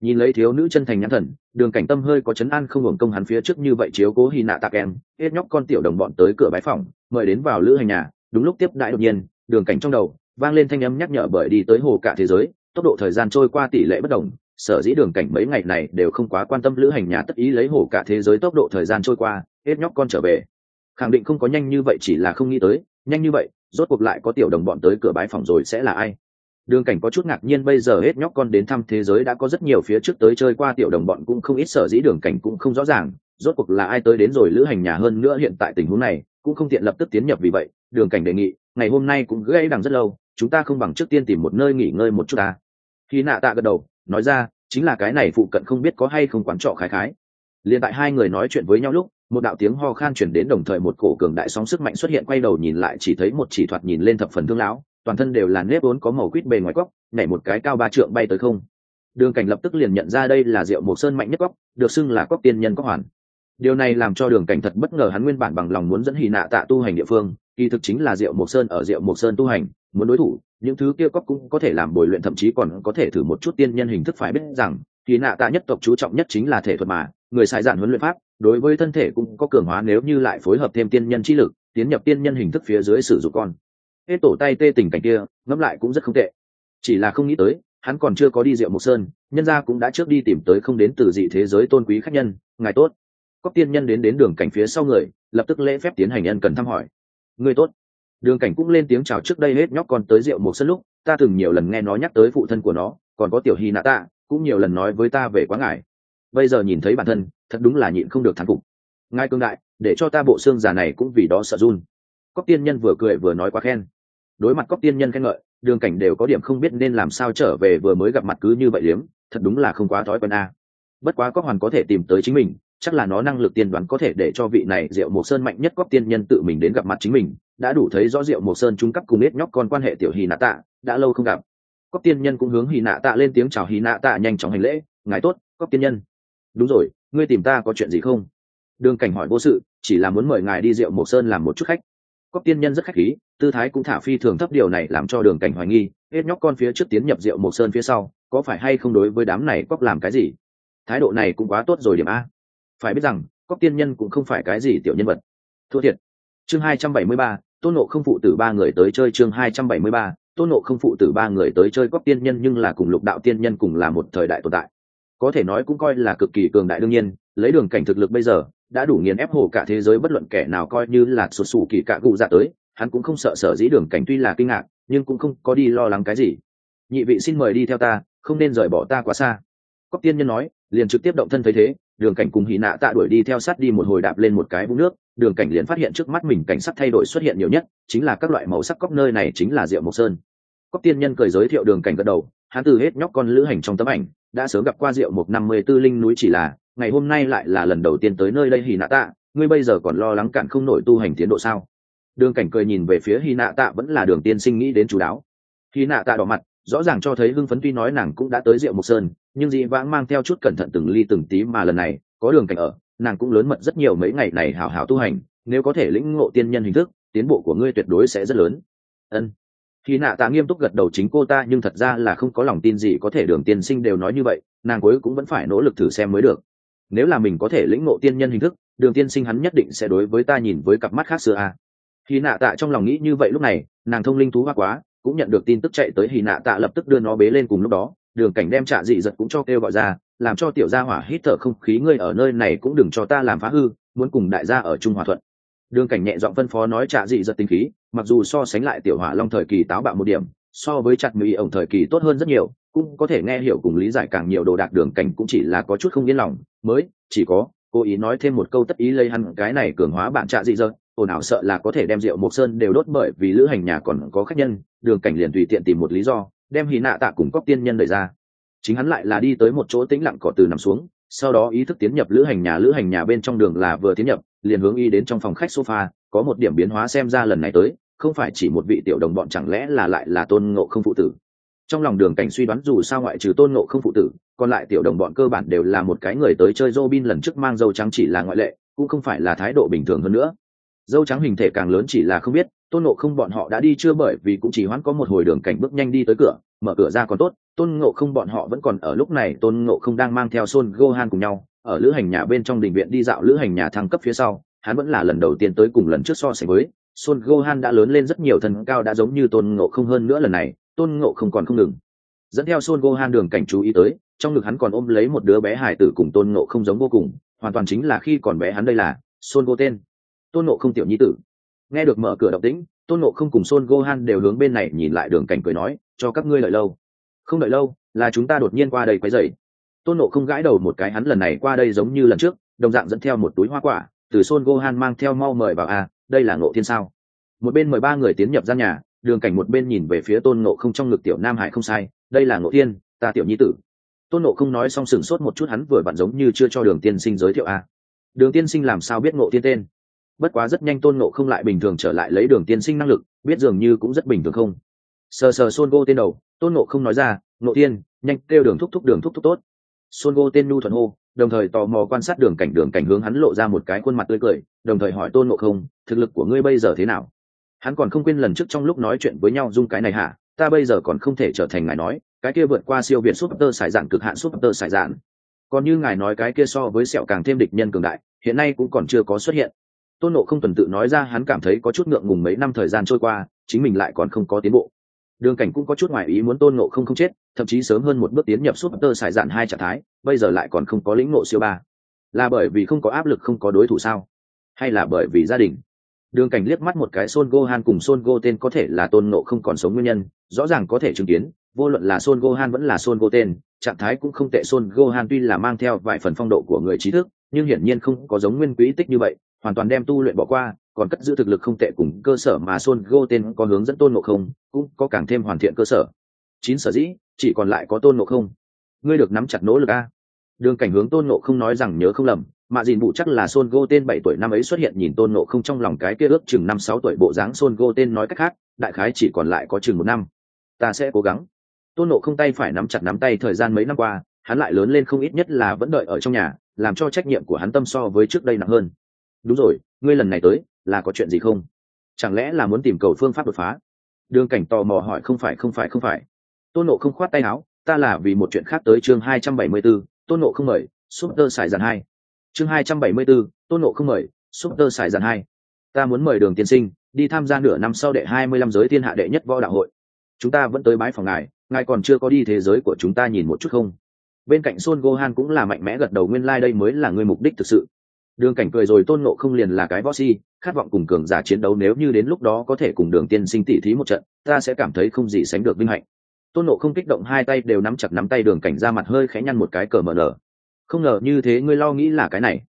Nhìn lấy thiếu nữ chân thành nhãn thần, đường cảnh tâm hơi có chấn an không hưởng công hắn phía trước như vậy chiếu cố hy nạ tạc em hết nhóc con tiểu đồng bọn tới cửa bái phòng, mời đến vào lữ hành nhà đúng lúc tiếp đại đột nhiên, đường cảnh trong đầu, vang lên thanh âm nhắc nhở bởi đi tới hồ cả thế giới, tốc độ thời gian trôi qua tỷ lệ bất đồng, sở dĩ đường cảnh mấy ngày này đều không quá quan tâm lữ hành nhà tất ý lấy hồ cả thế giới tốc độ thời gian trôi qua, hết nhóc con trở về. Khẳng định không có nhanh như vậy chỉ là không nghĩ tới, nhanh như vậy, rốt cuộc lại có tiểu đồng bọn tới cửa bái phòng rồi sẽ là ai? Đường cảnh có chút ngạc nhiên bây giờ hết nhóc con đến thăm thế giới đã có rất nhiều phía trước tới chơi qua tiểu đồng bọn cũng không ít sở dĩ đường cảnh cũng không rõ ràng, rốt cuộc là ai tới đến rồi lữ hành nhà hơn nữa hiện tại tình huống này cũng không tiện lập tức tiến nhập vì vậy, đường cảnh đề nghị, ngày hôm nay cũng gây đằng rất lâu, chúng ta không bằng trước tiên tìm một nơi nghỉ ngơi một chút ta. Khi nạ tạ gật đầu, nói ra, chính là cái này phụ cận không biết có hay không quán trọ khái khái. Liền tại hai người nói chuyện với nhau lúc, một đạo tiếng ho khan chuyển đến đồng thời một cổ cường đại sóng sức mạnh xuất hiện quay đầu nhìn lại chỉ thấy một chỉ thoạt nhìn lên thập phần thương lão, toàn thân đều là nếp vốn có màu quýt bề ngoài góc, nhảy một cái cao ba trượng bay tới không. Đường cảnh lập tức liền nhận ra đây là rượu mộc sơn mạnh nhất góc, được xưng là góc tiên nhân có hoàn điều này làm cho đường cảnh thật bất ngờ hắn nguyên bản bằng lòng muốn dẫn hì nạ tạ tu hành địa phương, kỳ thực chính là rượu mộc sơn ở rượu mộc sơn tu hành, muốn đối thủ, những thứ kia cóc cũng có thể làm bồi luyện, thậm chí còn có thể thử một chút tiên nhân hình thức phải biết rằng hì nạ tạ nhất tộc chú trọng nhất chính là thể thuật mà, người sai dạn huấn luyện pháp, đối với thân thể cũng có cường hóa nếu như lại phối hợp thêm tiên nhân trí lực, tiến nhập tiên nhân hình thức phía dưới sử dụng con. Hết tổ tay tê tình cảnh kia, ngẫm lại cũng rất không tệ. Chỉ là không nghĩ tới, hắn còn chưa có đi rượu mộc sơn, nhân gia cũng đã trước đi tìm tới không đến từ dị thế giới tôn quý khách nhân, ngài tốt cóc tiên nhân đến đến đường cảnh phía sau người, lập tức lễ phép tiến hành ân cần thăm hỏi. Người tốt. Đường cảnh cũng lên tiếng chào trước đây hết nhóc còn tới rượu một sân lúc, ta từng nhiều lần nghe nó nhắc tới phụ thân của nó, còn có tiểu hy nạ tạ, cũng nhiều lần nói với ta về quá ngại. Bây giờ nhìn thấy bản thân, thật đúng là nhịn không được thắng phục. Ngài cương đại, để cho ta bộ xương già này cũng vì đó sợ run. Cóc tiên nhân vừa cười vừa nói quá khen. Đối mặt cóc tiên nhân khen ngợi, đường cảnh đều có điểm không biết nên làm sao trở về vừa mới gặp mặt cứ như vậy liếm, thật đúng là không quá thói quen a. Bất quá cóc hoàn có thể tìm tới chính mình chắc là nó năng lực tiên đoán có thể để cho vị này diệu mộc sơn mạnh nhất góp tiên nhân tự mình đến gặp mặt chính mình, đã đủ thấy rõ diệu mộc sơn trung cấp cùng biết nhóc con quan hệ tiểu Hỉ nạ tạ, đã lâu không gặp. Góp tiên nhân cũng hướng Hỉ nạ tạ lên tiếng chào Hỉ nạ tạ nhanh chóng hành lễ, ngài tốt góp tiên nhân. Đúng rồi, ngươi tìm ta có chuyện gì không? Đường cảnh hỏi vô sự, chỉ là muốn mời ngài đi diệu mộc sơn làm một chút khách. Góp tiên nhân rất khách khí, tư thái cũng thả phi thường thấp, điều này làm cho đường cảnh hoài nghi, hết nhóc con phía trước tiến nhập diệu mộc sơn phía sau, có phải hay không đối với đám này cóc làm cái gì? Thái độ này cũng quá tốt rồi điểm a phải biết rằng cóc tiên nhân cũng không phải cái gì tiểu nhân vật. Thua thiệt. Chương hai trăm bảy mươi ba, tôn nộ không phụ tử ba người tới chơi chương hai trăm bảy mươi ba, tôn nộ không phụ tử ba người tới chơi cóc tiên nhân nhưng là cùng lục đạo tiên nhân cùng là một thời đại tồn tại. Có thể nói cũng coi là cực kỳ cường đại đương nhiên, lấy đường cảnh thực lực bây giờ, đã đủ nghiền ép hồ cả thế giới bất luận kẻ nào coi như là sụt sù kỳ cạ cụ dạ tới, hắn cũng không sợ sở dĩ đường cảnh tuy là kinh ngạc, nhưng cũng không có đi lo lắng cái gì. Nhị vị xin mời đi theo ta, không nên rời bỏ ta quá xa. Cóc tiên nhân nói, liền trực tiếp động thân thấy thế đường cảnh cùng hì nạ tạ đuổi đi theo sát đi một hồi đạp lên một cái vũng nước. Đường cảnh liền phát hiện trước mắt mình cảnh sắc thay đổi xuất hiện nhiều nhất, chính là các loại màu sắc cóc nơi này chính là rượu mộc sơn. Cóc tiên nhân cười giới thiệu đường cảnh gật đầu, hắn từ hết nhóc con lữ hành trong tấm ảnh, đã sớm gặp qua rượu mộc năm mươi tư linh núi chỉ là, ngày hôm nay lại là lần đầu tiên tới nơi đây hì nạ tạ, ngươi bây giờ còn lo lắng cản không nổi tu hành tiến độ sao? Đường cảnh cười nhìn về phía hy nạ tạ, vẫn là đường tiên sinh nghĩ đến chú đáo. Hy nạ tạ đỏ mặt rõ ràng cho thấy hưng phấn tuy nói nàng cũng đã tới rượu mộc sơn, nhưng dĩ vãng mang theo chút cẩn thận từng ly từng tí mà lần này, có đường cảnh ở, nàng cũng lớn mật rất nhiều mấy ngày này hảo hảo tu hành, nếu có thể lĩnh ngộ tiên nhân hình thức, tiến bộ của ngươi tuyệt đối sẽ rất lớn. Ân. Khi nạ tạ nghiêm túc gật đầu chính cô ta, nhưng thật ra là không có lòng tin gì có thể đường tiên sinh đều nói như vậy, nàng cuối cũng vẫn phải nỗ lực thử xem mới được. Nếu là mình có thể lĩnh ngộ tiên nhân hình thức, đường tiên sinh hắn nhất định sẽ đối với ta nhìn với cặp mắt khác xưa a à. khi nạ tạ trong lòng nghĩ như vậy lúc này, nàng thông linh thú hoa quá cũng nhận được tin tức chạy tới hì nạ tạ lập tức đưa nó bế lên cùng lúc đó, đường cảnh đem trạ dị giật cũng cho kêu gọi ra, làm cho tiểu gia hỏa hít thở không khí ngươi ở nơi này cũng đừng cho ta làm phá hư, muốn cùng đại gia ở trung hòa thuận. Đường cảnh nhẹ giọng phân phó nói trạ dị giật tinh khí, mặc dù so sánh lại tiểu hỏa long thời kỳ táo bạo một điểm, so với chặt mỹ ổng thời kỳ tốt hơn rất nhiều, cũng có thể nghe hiểu cùng lý giải càng nhiều đồ đạc đường cảnh cũng chỉ là có chút không yên lòng, mới chỉ có cố ý nói thêm một câu tất ý lấy hẳn cái này cường hóa bạn trạ dị giật ồn ào sợ là có thể đem rượu mộc sơn đều đốt bởi vì lữ hành nhà còn có khách nhân, đường cảnh liền tùy tiện tìm một lý do, đem hì nạ tạ cùng cóc tiên nhân đẩy ra. Chính hắn lại là đi tới một chỗ tĩnh lặng cỏ từ nằm xuống, sau đó ý thức tiến nhập lữ hành nhà, lữ hành nhà bên trong đường là vừa tiến nhập, liền hướng y đến trong phòng khách sofa, có một điểm biến hóa xem ra lần này tới, không phải chỉ một vị tiểu đồng bọn chẳng lẽ là lại là tôn ngộ không phụ tử. Trong lòng đường cảnh suy đoán dù sao ngoại trừ tôn ngộ không phụ tử, còn lại tiểu đồng bọn cơ bản đều là một cái người tới chơi Robin lần trước mang dâu trắng chỉ là ngoại lệ, cũng không phải là thái độ bình thường hơn nữa dâu trắng hình thể càng lớn chỉ là không biết, tôn ngộ không bọn họ đã đi chưa bởi vì cũng chỉ hoãn có một hồi đường cảnh bước nhanh đi tới cửa, mở cửa ra còn tốt, tôn ngộ không bọn họ vẫn còn ở lúc này, tôn ngộ không đang mang theo Son Gohan cùng nhau, ở lữ hành nhà bên trong đình viện đi dạo lữ hành nhà thăng cấp phía sau, hắn vẫn là lần đầu tiên tới cùng lần trước so sánh với, Son Gohan đã lớn lên rất nhiều thần cao đã giống như tôn ngộ không hơn nữa lần này, tôn ngộ không còn không ngừng. Dẫn theo Son Gohan đường cảnh chú ý tới, trong ngực hắn còn ôm lấy một đứa bé hải tử cùng tôn ngộ không giống vô cùng, hoàn toàn chính là khi còn bé hắn đây là Son Go tên tôn ngộ không tiểu nhi tử. Nghe được mở cửa độc tĩnh, tôn ngộ không cùng Son Gohan đều hướng bên này nhìn lại đường cảnh cười nói, cho các ngươi lợi lâu. Không đợi lâu, là chúng ta đột nhiên qua đây quấy rầy. Tôn ngộ không gãi đầu một cái, hắn lần này qua đây giống như lần trước, đồng dạng dẫn theo một túi hoa quả, từ Son Gohan mang theo mau mời vào à đây là ngộ thiên sao? Một bên mời ba người tiến nhập gian nhà, đường cảnh một bên nhìn về phía tôn ngộ không trong ngực tiểu nam hải không sai, đây là ngộ thiên, ta tiểu nhi tử. Tôn ngộ không nói xong sửng sốt một chút, hắn vừa vặn giống như chưa cho đường tiên sinh giới thiệu a. Đường tiên sinh làm sao biết ngộ thiên tên? Bất quá rất nhanh tôn nộ không lại bình thường trở lại lấy đường tiên sinh năng lực, biết dường như cũng rất bình thường không? Sờ sờ xôn gô tên đầu, tôn nộ không nói ra nộ tiên, nhanh kêu đường thúc thúc, đường thúc thúc tốt. Xôn gô tên nu thuận hô, đồng thời tò mò quan sát đường cảnh đường cảnh hướng hắn lộ ra một cái khuôn mặt tươi cười, đồng thời hỏi tôn nộ không, thực lực của ngươi bây giờ thế nào? Hắn còn không quên lần trước trong lúc nói chuyện với nhau dung cái này hả? Ta bây giờ còn không thể trở thành ngài nói, cái kia vượt qua siêu việt súp tơ sải dạn cực hạn súp tơ sải dạn còn như ngài nói cái kia so với sẹo càng thêm địch nhân cường đại, hiện nay cũng còn chưa có xuất hiện tôn nộ không tuần tự nói ra hắn cảm thấy có chút ngượng ngùng mấy năm thời gian trôi qua chính mình lại còn không có tiến bộ. Đường cảnh cũng có chút ngoài ý muốn tôn nộ không không chết thậm chí sớm hơn một bước tiến nhập súp tơ xài dạn hai trạng thái bây giờ lại còn không có lĩnh ngộ siêu ba. Là bởi vì không có áp lực không có đối thủ sao? Hay là bởi vì gia đình? Đường cảnh liếc mắt một cái Son Gohan cùng Son Go tên có thể là tôn nộ không còn sống nguyên nhân, rõ ràng có thể chứng kiến, vô luận là Son Gohan vẫn là Son Go tên, trạng thái cũng không tệ. Son Gohan tuy là mang theo vài phần phong độ của người trí thức, nhưng hiển nhiên không có giống nguyên quỹ tích như vậy, hoàn toàn đem tu luyện bỏ qua, còn cất giữ thực lực không tệ cùng cơ sở mà Son Go tên có hướng dẫn tôn nộ không, cũng có càng thêm hoàn thiện cơ sở. Chín sở dĩ, chỉ còn lại có tôn nộ không. Ngươi được nắm chặt nỗ lực a. Đường cảnh hướng tôn nộ không nói rằng nhớ không lầm, mạ dìn bụ chắc là Son Go tên bảy tuổi năm ấy xuất hiện nhìn tôn nộ không trong lòng cái kia ước chừng năm sáu tuổi bộ dáng Son Go tên nói cách khác, đại khái chỉ còn lại có chừng một năm. Ta sẽ cố gắng. Tôn nộ không tay phải nắm chặt nắm tay thời gian mấy năm qua, hắn lại lớn lên không ít nhất là vẫn đợi ở trong nhà, làm cho trách nhiệm của hắn tâm so với trước đây nặng hơn. Đúng rồi, ngươi lần này tới, là có chuyện gì không? Chẳng lẽ là muốn tìm cầu phương pháp đột phá? Đường cảnh tò mò hỏi không phải không phải không phải. Tôn nộ không khoát tay áo, ta là vì một chuyện khác tới chương hai trăm bảy mươi 274, tôn nộ không mời, Super xài dàn hai chương hai trăm bảy mươi 274, tôn nộ không mời super sải dàn hai ta muốn mời đường tiên sinh đi tham gia nửa năm sau đệ hai mươi lăm giới thiên hạ đệ nhất võ đạo hội chúng ta vẫn tới bái phòng ngài ngài còn chưa có đi thế giới của chúng ta nhìn một chút không bên cạnh Son Gohan cũng là mạnh mẽ gật đầu nguyên lai đây mới là người mục đích thực sự. Đường cảnh cười rồi tôn nộ không liền là cái võ si khát vọng cùng cường giả chiến đấu nếu như đến lúc đó có thể cùng đường tiên sinh tỉ thí một trận, ta sẽ cảm thấy không gì sánh được vinh hạnh. Tôn nộ không kích động hai tay đều nắm chặt nắm tay đường cảnh ra mặt hơi khẽ nhăn một cái cờ mở nở, không ngờ như thế ngươi lo nghĩ là cái này.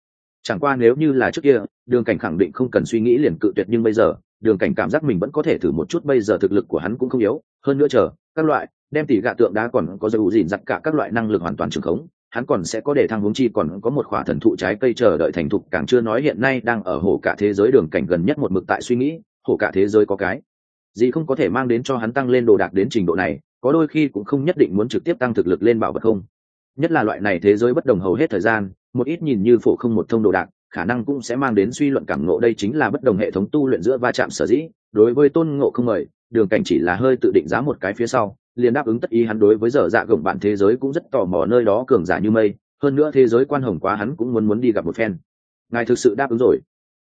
Chẳng qua nếu như là trước kia đường cảnh khẳng định không cần suy nghĩ liền cự tuyệt nhưng bây giờ đường cảnh cảm giác mình vẫn có thể thử một chút bây giờ thực lực của hắn cũng không yếu hơn nữa chờ các loại đem tỷ gạ tượng đá còn có dầu dìn giặt cả các loại năng lực hoàn toàn trường khống hắn còn sẽ có để thăng hướng chi còn có một khỏa thần thụ trái cây chờ đợi thành thục, càng chưa nói hiện nay đang ở hồ cả thế giới đường cảnh gần nhất một mực tại suy nghĩ hồ cả thế giới có cái gì không có thể mang đến cho hắn tăng lên đồ đạc đến trình độ này, có đôi khi cũng không nhất định muốn trực tiếp tăng thực lực lên bảo vật không. Nhất là loại này thế giới bất đồng hầu hết thời gian, một ít nhìn như phổ không một thông đồ đạc, khả năng cũng sẽ mang đến suy luận cảm ngộ đây chính là bất đồng hệ thống tu luyện giữa va chạm sở dĩ, đối với tôn ngộ không mời đường cảnh chỉ là hơi tự định giá một cái phía sau liền đáp ứng tất ý hắn đối với dở dạ gồng bạn thế giới cũng rất tò mò nơi đó cường giả như mây hơn nữa thế giới quan hồng quá hắn cũng muốn muốn đi gặp một phen. Ngài thực sự đáp ứng rồi.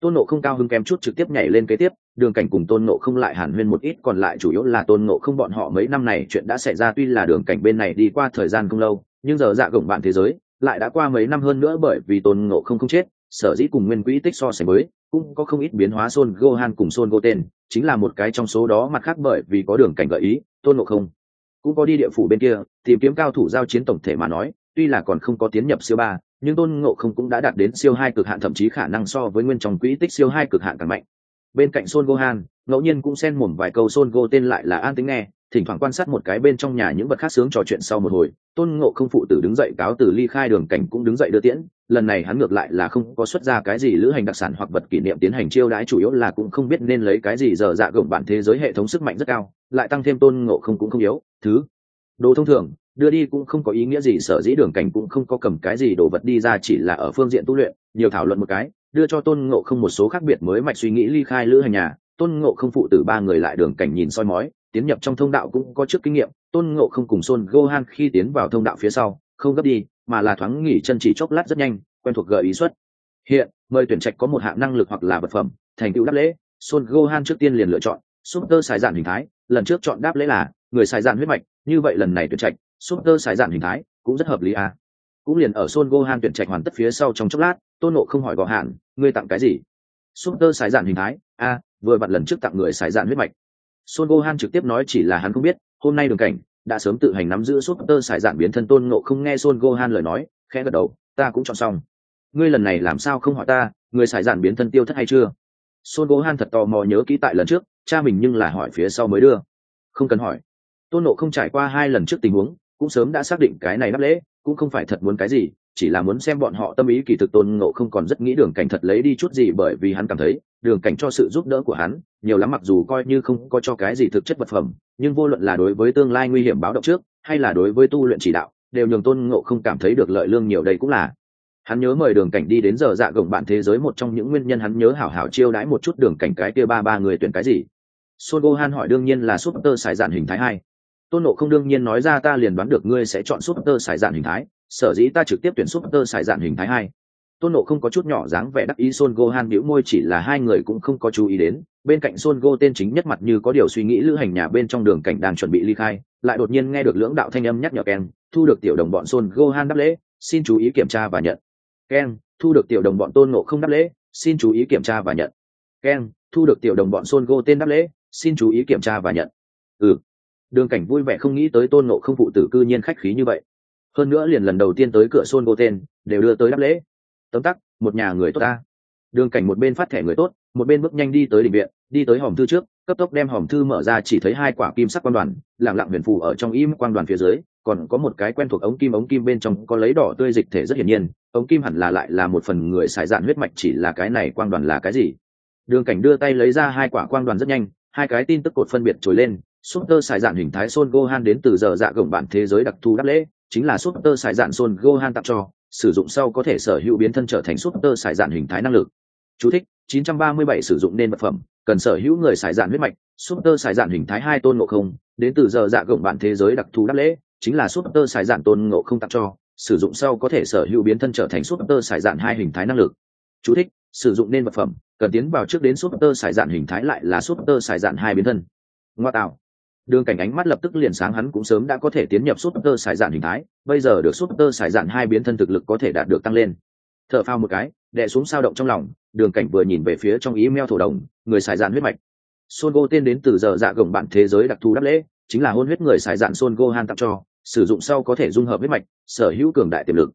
Tôn nộ không cao hứng kém chút trực tiếp nhảy lên kế tiếp đường cảnh cùng tôn nộ không lại hàn huyên một ít còn lại chủ yếu là tôn nộ không bọn họ mấy năm này chuyện đã xảy ra tuy là đường cảnh bên này đi qua thời gian không lâu nhưng giờ dạ gồng bạn thế giới lại đã qua mấy năm hơn nữa bởi vì tôn nộ không không chết sở dĩ cùng nguyên quỹ tích so sánh mới cũng có không ít biến hóa Son Gohan cùng Son Goten, chính là một cái trong số đó mặt khác bởi vì có đường cảnh gợi ý, Tôn Ngộ Không cũng có đi địa phủ bên kia, tìm kiếm cao thủ giao chiến tổng thể mà nói, tuy là còn không có tiến nhập siêu ba, nhưng Tôn Ngộ Không cũng đã đạt đến siêu hai cực hạn thậm chí khả năng so với nguyên trong quỹ tích siêu hai cực hạn càng mạnh. Bên cạnh Son Gohan, ngẫu nhiên cũng xen mồm vài câu Son Goten lại là an tính nghe, thỉnh thoảng quan sát một cái bên trong nhà những vật khác sướng trò chuyện sau một hồi, Tôn Ngộ Không phụ tử đứng dậy cáo từ ly khai đường cảnh cũng đứng dậy đưa tiễn, lần này hắn ngược lại là không có xuất ra cái gì lữ hành đặc sản hoặc vật kỷ niệm tiến hành chiêu đãi chủ yếu là cũng không biết nên lấy cái gì giờ dạ gồng bản thế giới hệ thống sức mạnh rất cao lại tăng thêm tôn ngộ không cũng không yếu thứ. Đồ thông thường đưa đi cũng không có ý nghĩa gì sở dĩ đường cảnh cũng không có cầm cái gì đồ vật đi ra chỉ là ở phương diện tu luyện nhiều thảo luận một cái đưa cho tôn ngộ không một số khác biệt mới mạch suy nghĩ ly khai lữ hành nhà tôn ngộ không phụ tử ba người lại đường cảnh nhìn soi mói tiến nhập trong thông đạo cũng có trước kinh nghiệm tôn ngộ không cùng xôn gohan khi tiến vào thông đạo phía sau không gấp đi mà là thoáng nghỉ chân chỉ chốc lát rất nhanh quen thuộc gợi ý xuất hiện mời tuyển trạch có một hạng năng lực hoặc là vật phẩm thành tựu đáp lễ Son Gohan trước tiên liền lựa chọn Super xài giản hình thái, lần trước chọn đáp lễ là người xài giản huyết mạch, như vậy lần này tuyển trạch Super xài giản hình thái cũng rất hợp lý à. Cũng liền ở Son Gohan tuyển trạch hoàn tất phía sau trong chốc lát, Tôn Nộ không hỏi gò hạn, ngươi tặng cái gì? Super xài giản hình thái, a, vừa vặn lần trước tặng người xài dạn huyết mạch. Son Gohan trực tiếp nói chỉ là hắn không biết, hôm nay đường cảnh đã sớm tự hành nắm giữ Super xài dạn biến thân Tôn Ngộ không nghe Son Gohan lời nói, khẽ gật đầu, ta cũng chọn xong ngươi lần này làm sao không hỏi ta người xài dạn biến thân tiêu thất hay chưa Son Gohan thật tò mò nhớ kỹ tại lần trước, cha mình nhưng là hỏi phía sau mới đưa. Không cần hỏi. Tôn Nộ không trải qua hai lần trước tình huống, cũng sớm đã xác định cái này đáp lễ, cũng không phải thật muốn cái gì, chỉ là muốn xem bọn họ tâm ý kỳ thực Tôn Ngộ không còn rất nghĩ đường cảnh thật lấy đi chút gì bởi vì hắn cảm thấy, đường cảnh cho sự giúp đỡ của hắn, nhiều lắm mặc dù coi như không có cho cái gì thực chất vật phẩm, nhưng vô luận là đối với tương lai nguy hiểm báo động trước, hay là đối với tu luyện chỉ đạo, đều nhường Tôn Ngộ không cảm thấy được lợi lương nhiều đây cũng là. Hắn nhớ mời đường cảnh đi đến giờ dạ gồng bạn thế giới một trong những nguyên nhân hắn nhớ hảo hảo chiêu đãi một chút đường cảnh cái kia ba ba người tuyển cái gì. Son Gohan hỏi đương nhiên là Super xài Dạn hình thái hai. Tôn Nộ không đương nhiên nói ra ta liền đoán được ngươi sẽ chọn Super xài Dạn hình thái, sở dĩ ta trực tiếp tuyển súp tơ xài Dạn hình thái hai. Tôn Nộ không có chút nhỏ dáng vẻ đắc ý Son Gohan biểu môi chỉ là hai người cũng không có chú ý đến, bên cạnh Son Go tên chính nhất mặt như có điều suy nghĩ lữ hành nhà bên trong đường cảnh đang chuẩn bị ly khai, lại đột nhiên nghe được lưỡng đạo thanh âm nhắc nhở Ken, thu được tiểu đồng bọn Son Gohan đáp lễ, xin chú ý kiểm tra và nhận. Keng thu được tiểu đồng bọn tôn nộ không đáp lễ xin chú ý kiểm tra và nhận. Keng thu được tiểu đồng bọn son go tên đáp lễ xin chú ý kiểm tra và nhận. Ừ. Đường cảnh vui vẻ không nghĩ tới tôn nộ không phụ tử cư nhiên khách khí như vậy hơn nữa liền lần đầu tiên tới cửa Xôn gô tên, đều đưa tới đáp lễ. Tấm tắc, một nhà người tốt ta. Đường cảnh một bên phát thẻ người tốt, một bên bước nhanh đi tới định viện, đi tới hòm thư trước, cấp tốc đem hòm thư mở ra chỉ thấy hai quả kim sắc quan đoàn lẳng lặng huyền phù ở trong im quan đoàn phía dưới, còn có một cái quen thuộc ống kim ống kim bên trong có lấy đỏ tươi dịch thể rất hiển nhiên, ống kim hẳn là lại là một phần người xài dạn huyết mạch chỉ là cái này quang đoàn là cái gì. Đường cảnh đưa tay lấy ra hai quả quang đoàn rất nhanh, hai cái tin tức cột phân biệt trồi lên súp tơ xài dạn hình thái son gohan đến từ giờ dạ gồng bản thế giới đặc thù đáp lễ chính là súp tơ xài dạn son gohan tặng cho sử dụng sau có thể sở hữu biến thân trở thành súp tơ xài dạn hình thái năng lực. Chú thích, 937 sử dụng nên vật phẩm cần sở hữu người xài dạn huyết mạch súp tơ xài dạn hình thái hai tôn ngộ không đến từ giờ dạ gồng bản thế giới đặc thù đáp lễ chính là súp tơ xài dạn tôn ngộ không tặng cho sử dụng sau có thể sở hữu biến thân trở thành super sải dạn hai hình thái năng lực. Chú thích, sử dụng nên vật phẩm cần tiến vào trước đến super sải dạn hình thái lại là super sải dạn hai biến thân. Ngoa tạo đường cảnh ánh mắt lập tức liền sáng hắn cũng sớm đã có thể tiến nhập super sải dạn hình thái bây giờ được super sải dạn hai biến thân thực lực có thể đạt được tăng lên. Thở phao một cái đè xuống sao động trong lòng đường cảnh vừa nhìn về phía trong email thổ đồng người xài dạn huyết mạch. Son Go tên đến từ giờ dạ gồng bạn thế giới đặc thù đáp lễ, chính là hôn huyết người xài dạn Son Gohan tặng cho, sử dụng sau có thể dung hợp huyết mạch sở hữu cường đại tiềm lực.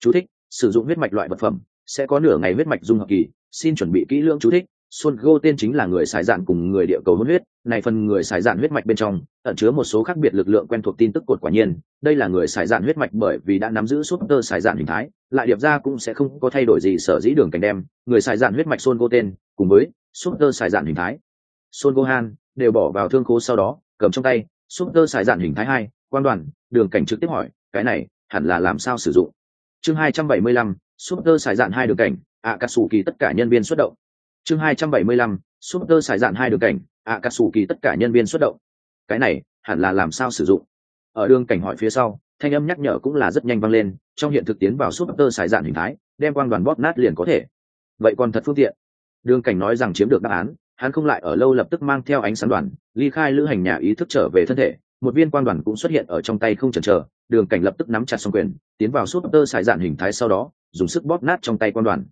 Chú thích sử dụng huyết mạch loại vật phẩm sẽ có nửa ngày huyết mạch dung hợp kỳ xin chuẩn bị kỹ lưỡng chú thích. Sun Go tên chính là người xài dạn cùng người địa cầu hôn huyết, này phần người xài dạn huyết mạch bên trong, ẩn chứa một số khác biệt lực lượng quen thuộc tin tức cột quả nhiên, đây là người xài dạn huyết mạch bởi vì đã nắm giữ super xài dạn hình thái, lại điệp ra cũng sẽ không có thay đổi gì sở dĩ đường cảnh đem, người xài dạn huyết mạch Sun Go tên, cùng với super xài dạn hình thái. Sun Gohan đều bỏ vào thương khố sau đó, cầm trong tay super xài dạn hình thái hai, quan đoàn, đường cảnh trực tiếp hỏi, cái này hẳn là làm sao sử dụng? Chương 275, super xài dạn hai đường cảnh, ạ kỳ tất cả nhân viên xuất động chương hai trăm bảy mươi lăm, super xài dạn hai đường cảnh ạ cà sủ kỳ tất cả nhân viên xuất động. Cái này, hẳn là làm sao sử dụng? Ở đường cảnh hỏi phía sau, thanh âm nhắc nhở cũng là rất nhanh vang lên, trong hiện thực tiến vào super xài dạn hình thái, đem quang đoàn bóp nát liền có thể. Vậy còn thật phương tiện. Đường cảnh nói rằng chiếm được đáp án, hắn không lại ở lâu lập tức mang theo ánh sáng đoàn, ly khai lữ hành nhà ý thức trở về thân thể. Một viên quang đoàn cũng xuất hiện ở trong tay không chần chờ, đường cảnh lập tức nắm chặt xong quyền, tiến vào super xài dạn hình thái sau đó, dùng sức bóp nát trong tay quang đoàn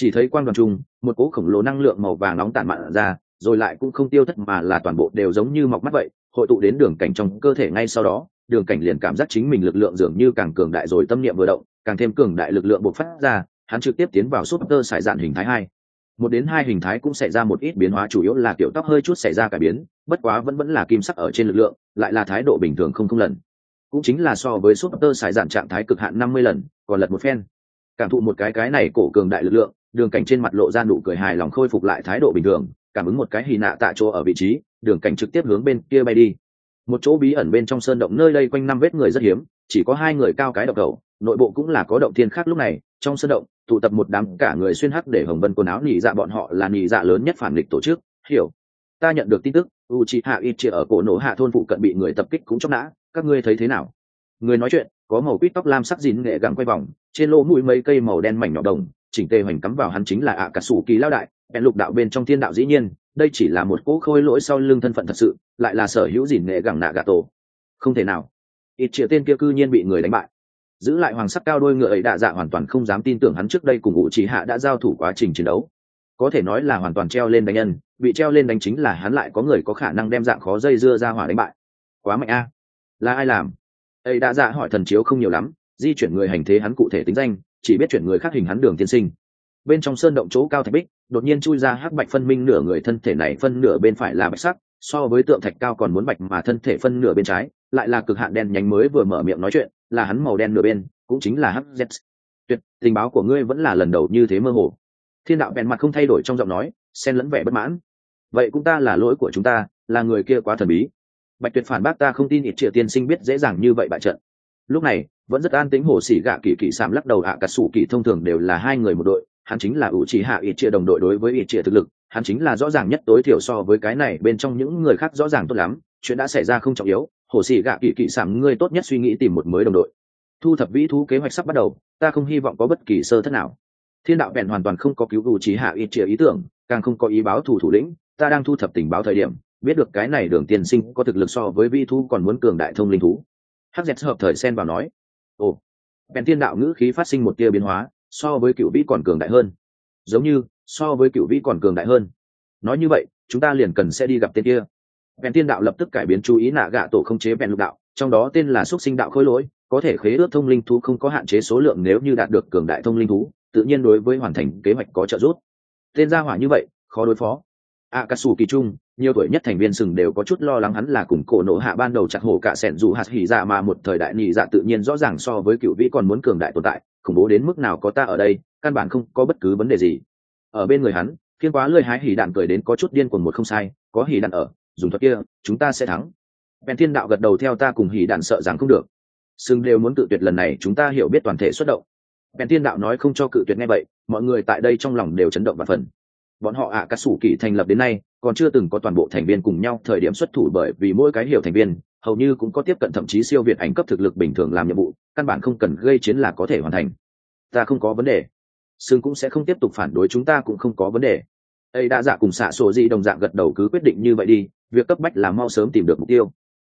chỉ thấy quang đoàn trung một cỗ khổng lồ năng lượng màu vàng nóng tản mạn ra, rồi lại cũng không tiêu thất mà là toàn bộ đều giống như mọc mắt vậy, hội tụ đến đường cảnh trong cơ thể ngay sau đó, đường cảnh liền cảm giác chính mình lực lượng dường như càng cường đại rồi tâm niệm vừa động, càng thêm cường đại lực lượng bộc phát ra, hắn trực tiếp tiến vào súp tơ sải dạn hình thái hai. Một đến hai hình thái cũng xảy ra một ít biến hóa, chủ yếu là kiểu tóc hơi chút xảy ra cải biến, bất quá vẫn vẫn là kim sắc ở trên lực lượng, lại là thái độ bình thường không không lần. Cũng chính là so với súp tơ sải dạn trạng thái cực hạn năm mươi lần, còn lật một phen. Cảm thụ một cái cái này cổ cường đại lực lượng đường cảnh trên mặt lộ ra nụ cười hài lòng khôi phục lại thái độ bình thường, cảm ứng một cái hì nạ tại chỗ ở vị trí, đường cảnh trực tiếp hướng bên kia bay đi. Một chỗ bí ẩn bên trong sơn động nơi đây quanh năm vết người rất hiếm, chỉ có hai người cao cái độc cầu nội bộ cũng là có động thiên khác lúc này, trong sơn động, tụ tập một đám cả người xuyên hắc để hồng vân quần áo nỉ dạ bọn họ là nỉ dạ lớn nhất phản địch tổ chức, hiểu. Ta nhận được tin tức u c hạ ít chia ở cổ nổ hạ thôn phụ cận bị người tập kích cũng chóc nã, các ngươi thấy thế nào? Người nói chuyện, có màu quýt tóc lam sắc dín nghệ gắng quay vòng, trên lỗ mũi mấy cây màu đen mảnh nhỏ đồng chỉnh tề hoành cắm vào hắn chính là ạ cả sủ kỳ lao đại bèn lục đạo bên trong thiên đạo dĩ nhiên, đây chỉ là một cỗ khôi lỗi sau lưng thân phận thật sự, lại là sở hữu dìn nghệ gẳng nạ gà tổ không thể nào. Ít triệu tên kia cư nhiên bị người đánh bại. Giữ lại hoàng sắc cao đôi ngựa ấy đạ dạ hoàn toàn không dám tin tưởng hắn trước đây cùng ngụ chỉ hạ đã giao thủ quá trình chiến đấu. Có thể nói là hoàn toàn treo lên đánh nhân, bị treo lên đánh chính là hắn lại có người có khả năng đem dạng khó dây dưa ra hỏa đánh bại. Quá mạnh a. Là ai làm? Ấy đạ dạ hỏi thần chiếu không nhiều lắm, di chuyển người hành thế hắn cụ thể tính danh chỉ biết chuyển người khác hình hắn đường tiên sinh. Bên trong sơn động chỗ cao thạch bích, đột nhiên chui ra hắc bạch phân minh nửa người thân thể này, phân nửa bên phải là bạch sắc, so với tượng thạch cao còn muốn bạch mà thân thể phân nửa bên trái, lại là cực hạn đen nhánh mới vừa mở miệng nói chuyện, là hắn màu đen nửa bên, cũng chính là hắc z. Tuyệt, tình báo của ngươi vẫn là lần đầu như thế mơ hồ. Thiên đạo bèn mặt không thay đổi trong giọng nói, xen lẫn vẻ bất mãn. Vậy cũng ta là lỗi của chúng ta, là người kia quá thần bí. Bạch tuyệt phản bác ta không tin ít triệu tiên sinh biết dễ dàng như vậy bại trận. Lúc này vẫn rất an tĩnh, hồ sĩ gạ kỳ kỳ sạm lắc đầu hạ cả sủ kỳ thông thường đều là hai người một đội, hắn chính là ủ chỉ hạ ít chia đồng đội đối với ít chia thực lực, hắn chính là rõ ràng nhất tối thiểu so với cái này, bên trong những người khác rõ ràng tốt lắm, chuyện đã xảy ra không trọng yếu, hồ sĩ gạ kỳ kỳ sạm ngươi tốt nhất suy nghĩ tìm một mới đồng đội. Thu thập vĩ thú kế hoạch sắp bắt đầu, ta không hy vọng có bất kỳ sơ thất nào. Thiên đạo vẹn hoàn toàn không có cứu ủ trì hạ ít chia ý tưởng, càng không có ý báo thủ thủ lĩnh, ta đang thu thập tình báo thời điểm, biết được cái này đường tiên sinh có thực lực so với vi thú còn muốn cường đại thông linh thú. Hắc dẹt hợp thời xen vào nói ồ, bèn thiên đạo ngữ khí phát sinh một tia biến hóa, so với cựu vĩ còn cường đại hơn. Giống như, so với cựu vĩ còn cường đại hơn. Nói như vậy, chúng ta liền cần sẽ đi gặp tên kia. Bèn thiên đạo lập tức cải biến chú ý nạ gạ tổ không chế bèn lục đạo, trong đó tên là xúc sinh đạo khôi lỗi, có thể khế ước thông linh thú không có hạn chế số lượng nếu như đạt được cường đại thông linh thú, tự nhiên đối với hoàn thành kế hoạch có trợ giúp. Tên gia hỏa như vậy, khó đối phó a cà sù kỳ trung nhiều tuổi nhất thành viên sừng đều có chút lo lắng hắn là cùng cổ nổ hạ ban đầu chặt hổ cả sẻn dù hạt hỉ dạ mà một thời đại nhị dạ tự nhiên rõ ràng so với cựu vĩ còn muốn cường đại tồn tại, khủng bố đến mức nào có ta ở đây, căn bản không có bất cứ vấn đề gì. Ở bên người hắn Thiên quá lười hái hỉ đạn cười đến có chút điên cuồng một không sai, có hỉ đạn ở, dùng thuật kia, chúng ta sẽ thắng. Bèn thiên đạo gật đầu theo ta cùng hỉ đạn sợ rằng không được. Sừng đều muốn cự tuyệt lần này, chúng ta hiểu biết toàn thể xuất động. Bèn thiên đạo nói không cho cự tuyệt nghe vậy, mọi người tại đây trong lòng đều chấn động và phần bọn họ ạ à, các sủ kỳ thành lập đến nay còn chưa từng có toàn bộ thành viên cùng nhau thời điểm xuất thủ bởi vì mỗi cái hiểu thành viên hầu như cũng có tiếp cận thậm chí siêu việt ảnh cấp thực lực bình thường làm nhiệm vụ căn bản không cần gây chiến là có thể hoàn thành. Ta không có vấn đề. Sương cũng sẽ không tiếp tục phản đối chúng ta cũng không có vấn đề. Ấy đã dạ cùng xạ sổ di đồng dạng gật đầu cứ quyết định như vậy đi việc cấp bách là mau sớm tìm được mục tiêu.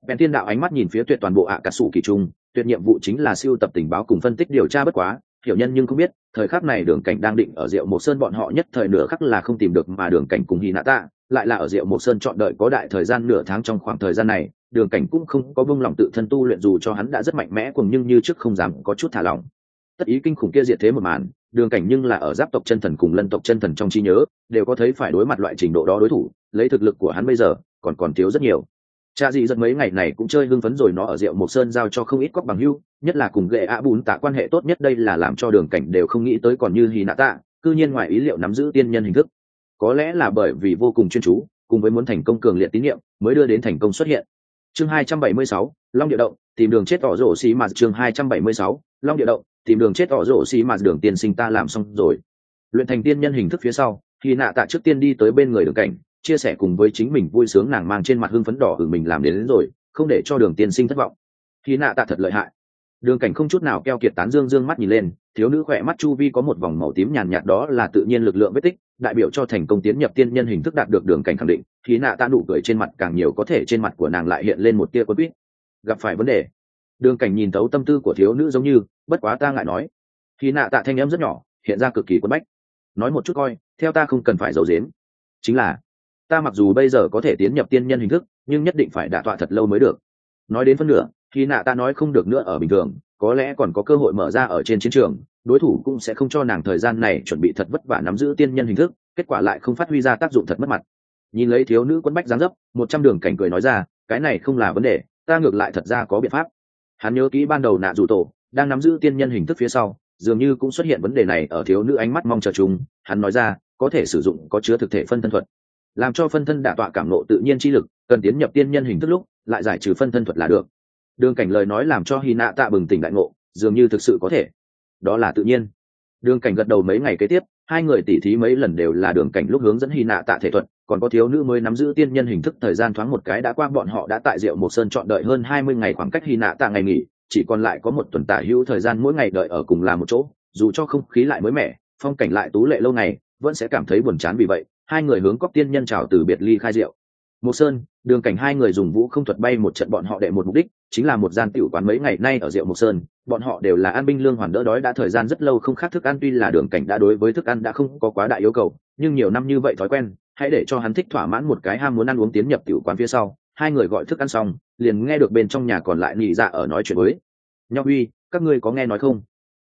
Bèn thiên đạo ánh mắt nhìn phía tuyệt toàn bộ ạ à cả sủ kỳ trung tuyệt nhiệm vụ chính là siêu tập tình báo cùng phân tích điều tra bất quá hiểu nhân nhưng không biết, thời khắc này đường cảnh đang định ở rượu một sơn bọn họ nhất thời nửa khắc là không tìm được mà đường cảnh cùng hy nạ tạ lại là ở rượu một sơn chọn đợi có đại thời gian nửa tháng trong khoảng thời gian này, đường cảnh cũng không có vung lòng tự thân tu luyện dù cho hắn đã rất mạnh mẽ cùng nhưng như trước không dám có chút thả lỏng. Tất ý kinh khủng kia diệt thế một màn, đường cảnh nhưng là ở giáp tộc chân thần cùng lân tộc chân thần trong trí nhớ, đều có thấy phải đối mặt loại trình độ đó đối thủ, lấy thực lực của hắn bây giờ, còn còn thiếu rất nhiều cha dị giật mấy ngày này cũng chơi hưng phấn rồi nó ở rượu một sơn giao cho không ít cóc bằng hưu nhất là cùng ghệ ạ bùn tạ quan hệ tốt nhất đây là làm cho đường cảnh đều không nghĩ tới còn như hì nạ tạ cư nhiên ngoài ý liệu nắm giữ tiên nhân hình thức. Có lẽ là bởi vì vô cùng chuyên chú cùng với muốn thành công cường liệt tín nhiệm mới đưa đến thành công xuất hiện. Chương 276, long địa động tìm đường chết tỏ rổ xì mà chương 276, long địa động tìm đường chết tỏ rổ xì mà đường tiên sinh ta làm xong rồi. Luyện thành tiên nhân hình thức phía sau khi nạ tạ trước tiên đi tới bên người đường cảnh chia sẻ cùng với chính mình vui sướng nàng mang trên mặt hưng phấn đỏ hử mình làm đến, đến rồi không để cho đường tiên sinh thất vọng. Khi nạ tạ thật lợi hại. Đường cảnh không chút nào keo kiệt tán dương dương mắt nhìn lên thiếu nữ khỏe mắt chu vi có một vòng màu tím nhàn nhạt đó là tự nhiên lực lượng vết tích đại biểu cho thành công tiến nhập tiên nhân hình thức đạt được đường cảnh khẳng định khi nạ tạ nụ cười trên mặt càng nhiều có thể trên mặt của nàng lại hiện lên một tia quân quýt. Gặp phải vấn đề. Đường cảnh nhìn thấu tâm tư của thiếu nữ giống như bất quá ta ngại nói. Khi nạ tạ thanh em rất nhỏ hiện ra cực kỳ quân bách. Nói một chút coi theo ta không cần phải giấu dếm chính là ta mặc dù bây giờ có thể tiến nhập tiên nhân hình thức, nhưng nhất định phải đả tọa thật lâu mới được. Nói đến phân nửa, khi nạ ta nói không được nữa ở bình thường, có lẽ còn có cơ hội mở ra ở trên chiến trường, đối thủ cũng sẽ không cho nàng thời gian này chuẩn bị thật vất vả nắm giữ tiên nhân hình thức, kết quả lại không phát huy ra tác dụng thật mất mặt. Nhìn lấy thiếu nữ quân bách dáng dấp, một trăm đường cảnh cười nói ra, cái này không là vấn đề, ta ngược lại thật ra có biện pháp. Hắn nhớ kỹ ban đầu nạ dù tổ, đang nắm giữ tiên nhân hình thức phía sau, dường như cũng xuất hiện vấn đề này ở thiếu nữ ánh mắt mong chờ chúng hắn nói ra, có thể sử dụng, có chứa thực thể phân thân thuật làm cho phân thân đả tọa cảm nộ tự nhiên chi lực, cần tiến nhập tiên nhân hình thức lúc, lại giải trừ phân thân thuật là được. Đường cảnh lời nói làm cho hy nạ tạ bừng tỉnh đại ngộ, dường như thực sự có thể. Đó là tự nhiên. Đường cảnh gật đầu mấy ngày kế tiếp, hai người tỉ thí mấy lần đều là đường cảnh lúc hướng dẫn hy nạ tạ thể thuật, còn có thiếu nữ mới nắm giữ tiên nhân hình thức thời gian thoáng một cái đã qua, bọn họ đã tại rượu một sơn chọn đợi hơn hai mươi ngày khoảng cách hy nạ tạ ngày nghỉ, chỉ còn lại có một tuần tả hữu thời gian mỗi ngày đợi ở cùng là một chỗ, dù cho không khí lại mới mẻ, phong cảnh lại tú lệ lâu ngày, vẫn sẽ cảm thấy buồn chán vì vậy hai người hướng cóc tiên nhân chào từ biệt ly khai rượu. Một sơn, đường cảnh hai người dùng vũ không thuật bay một trận bọn họ đệ một mục đích, chính là một gian tiểu quán mấy ngày nay ở rượu mộc sơn, bọn họ đều là an binh lương hoàn đỡ đói đã thời gian rất lâu không khác thức ăn, tuy là đường cảnh đã đối với thức ăn đã không có quá đại yêu cầu, nhưng nhiều năm như vậy thói quen, hãy để cho hắn thích thỏa mãn một cái ham muốn ăn uống tiến nhập tiểu quán phía sau. Hai người gọi thức ăn xong, liền nghe được bên trong nhà còn lại nhị dạ ở nói chuyện với. Nhau uy các ngươi có nghe nói không?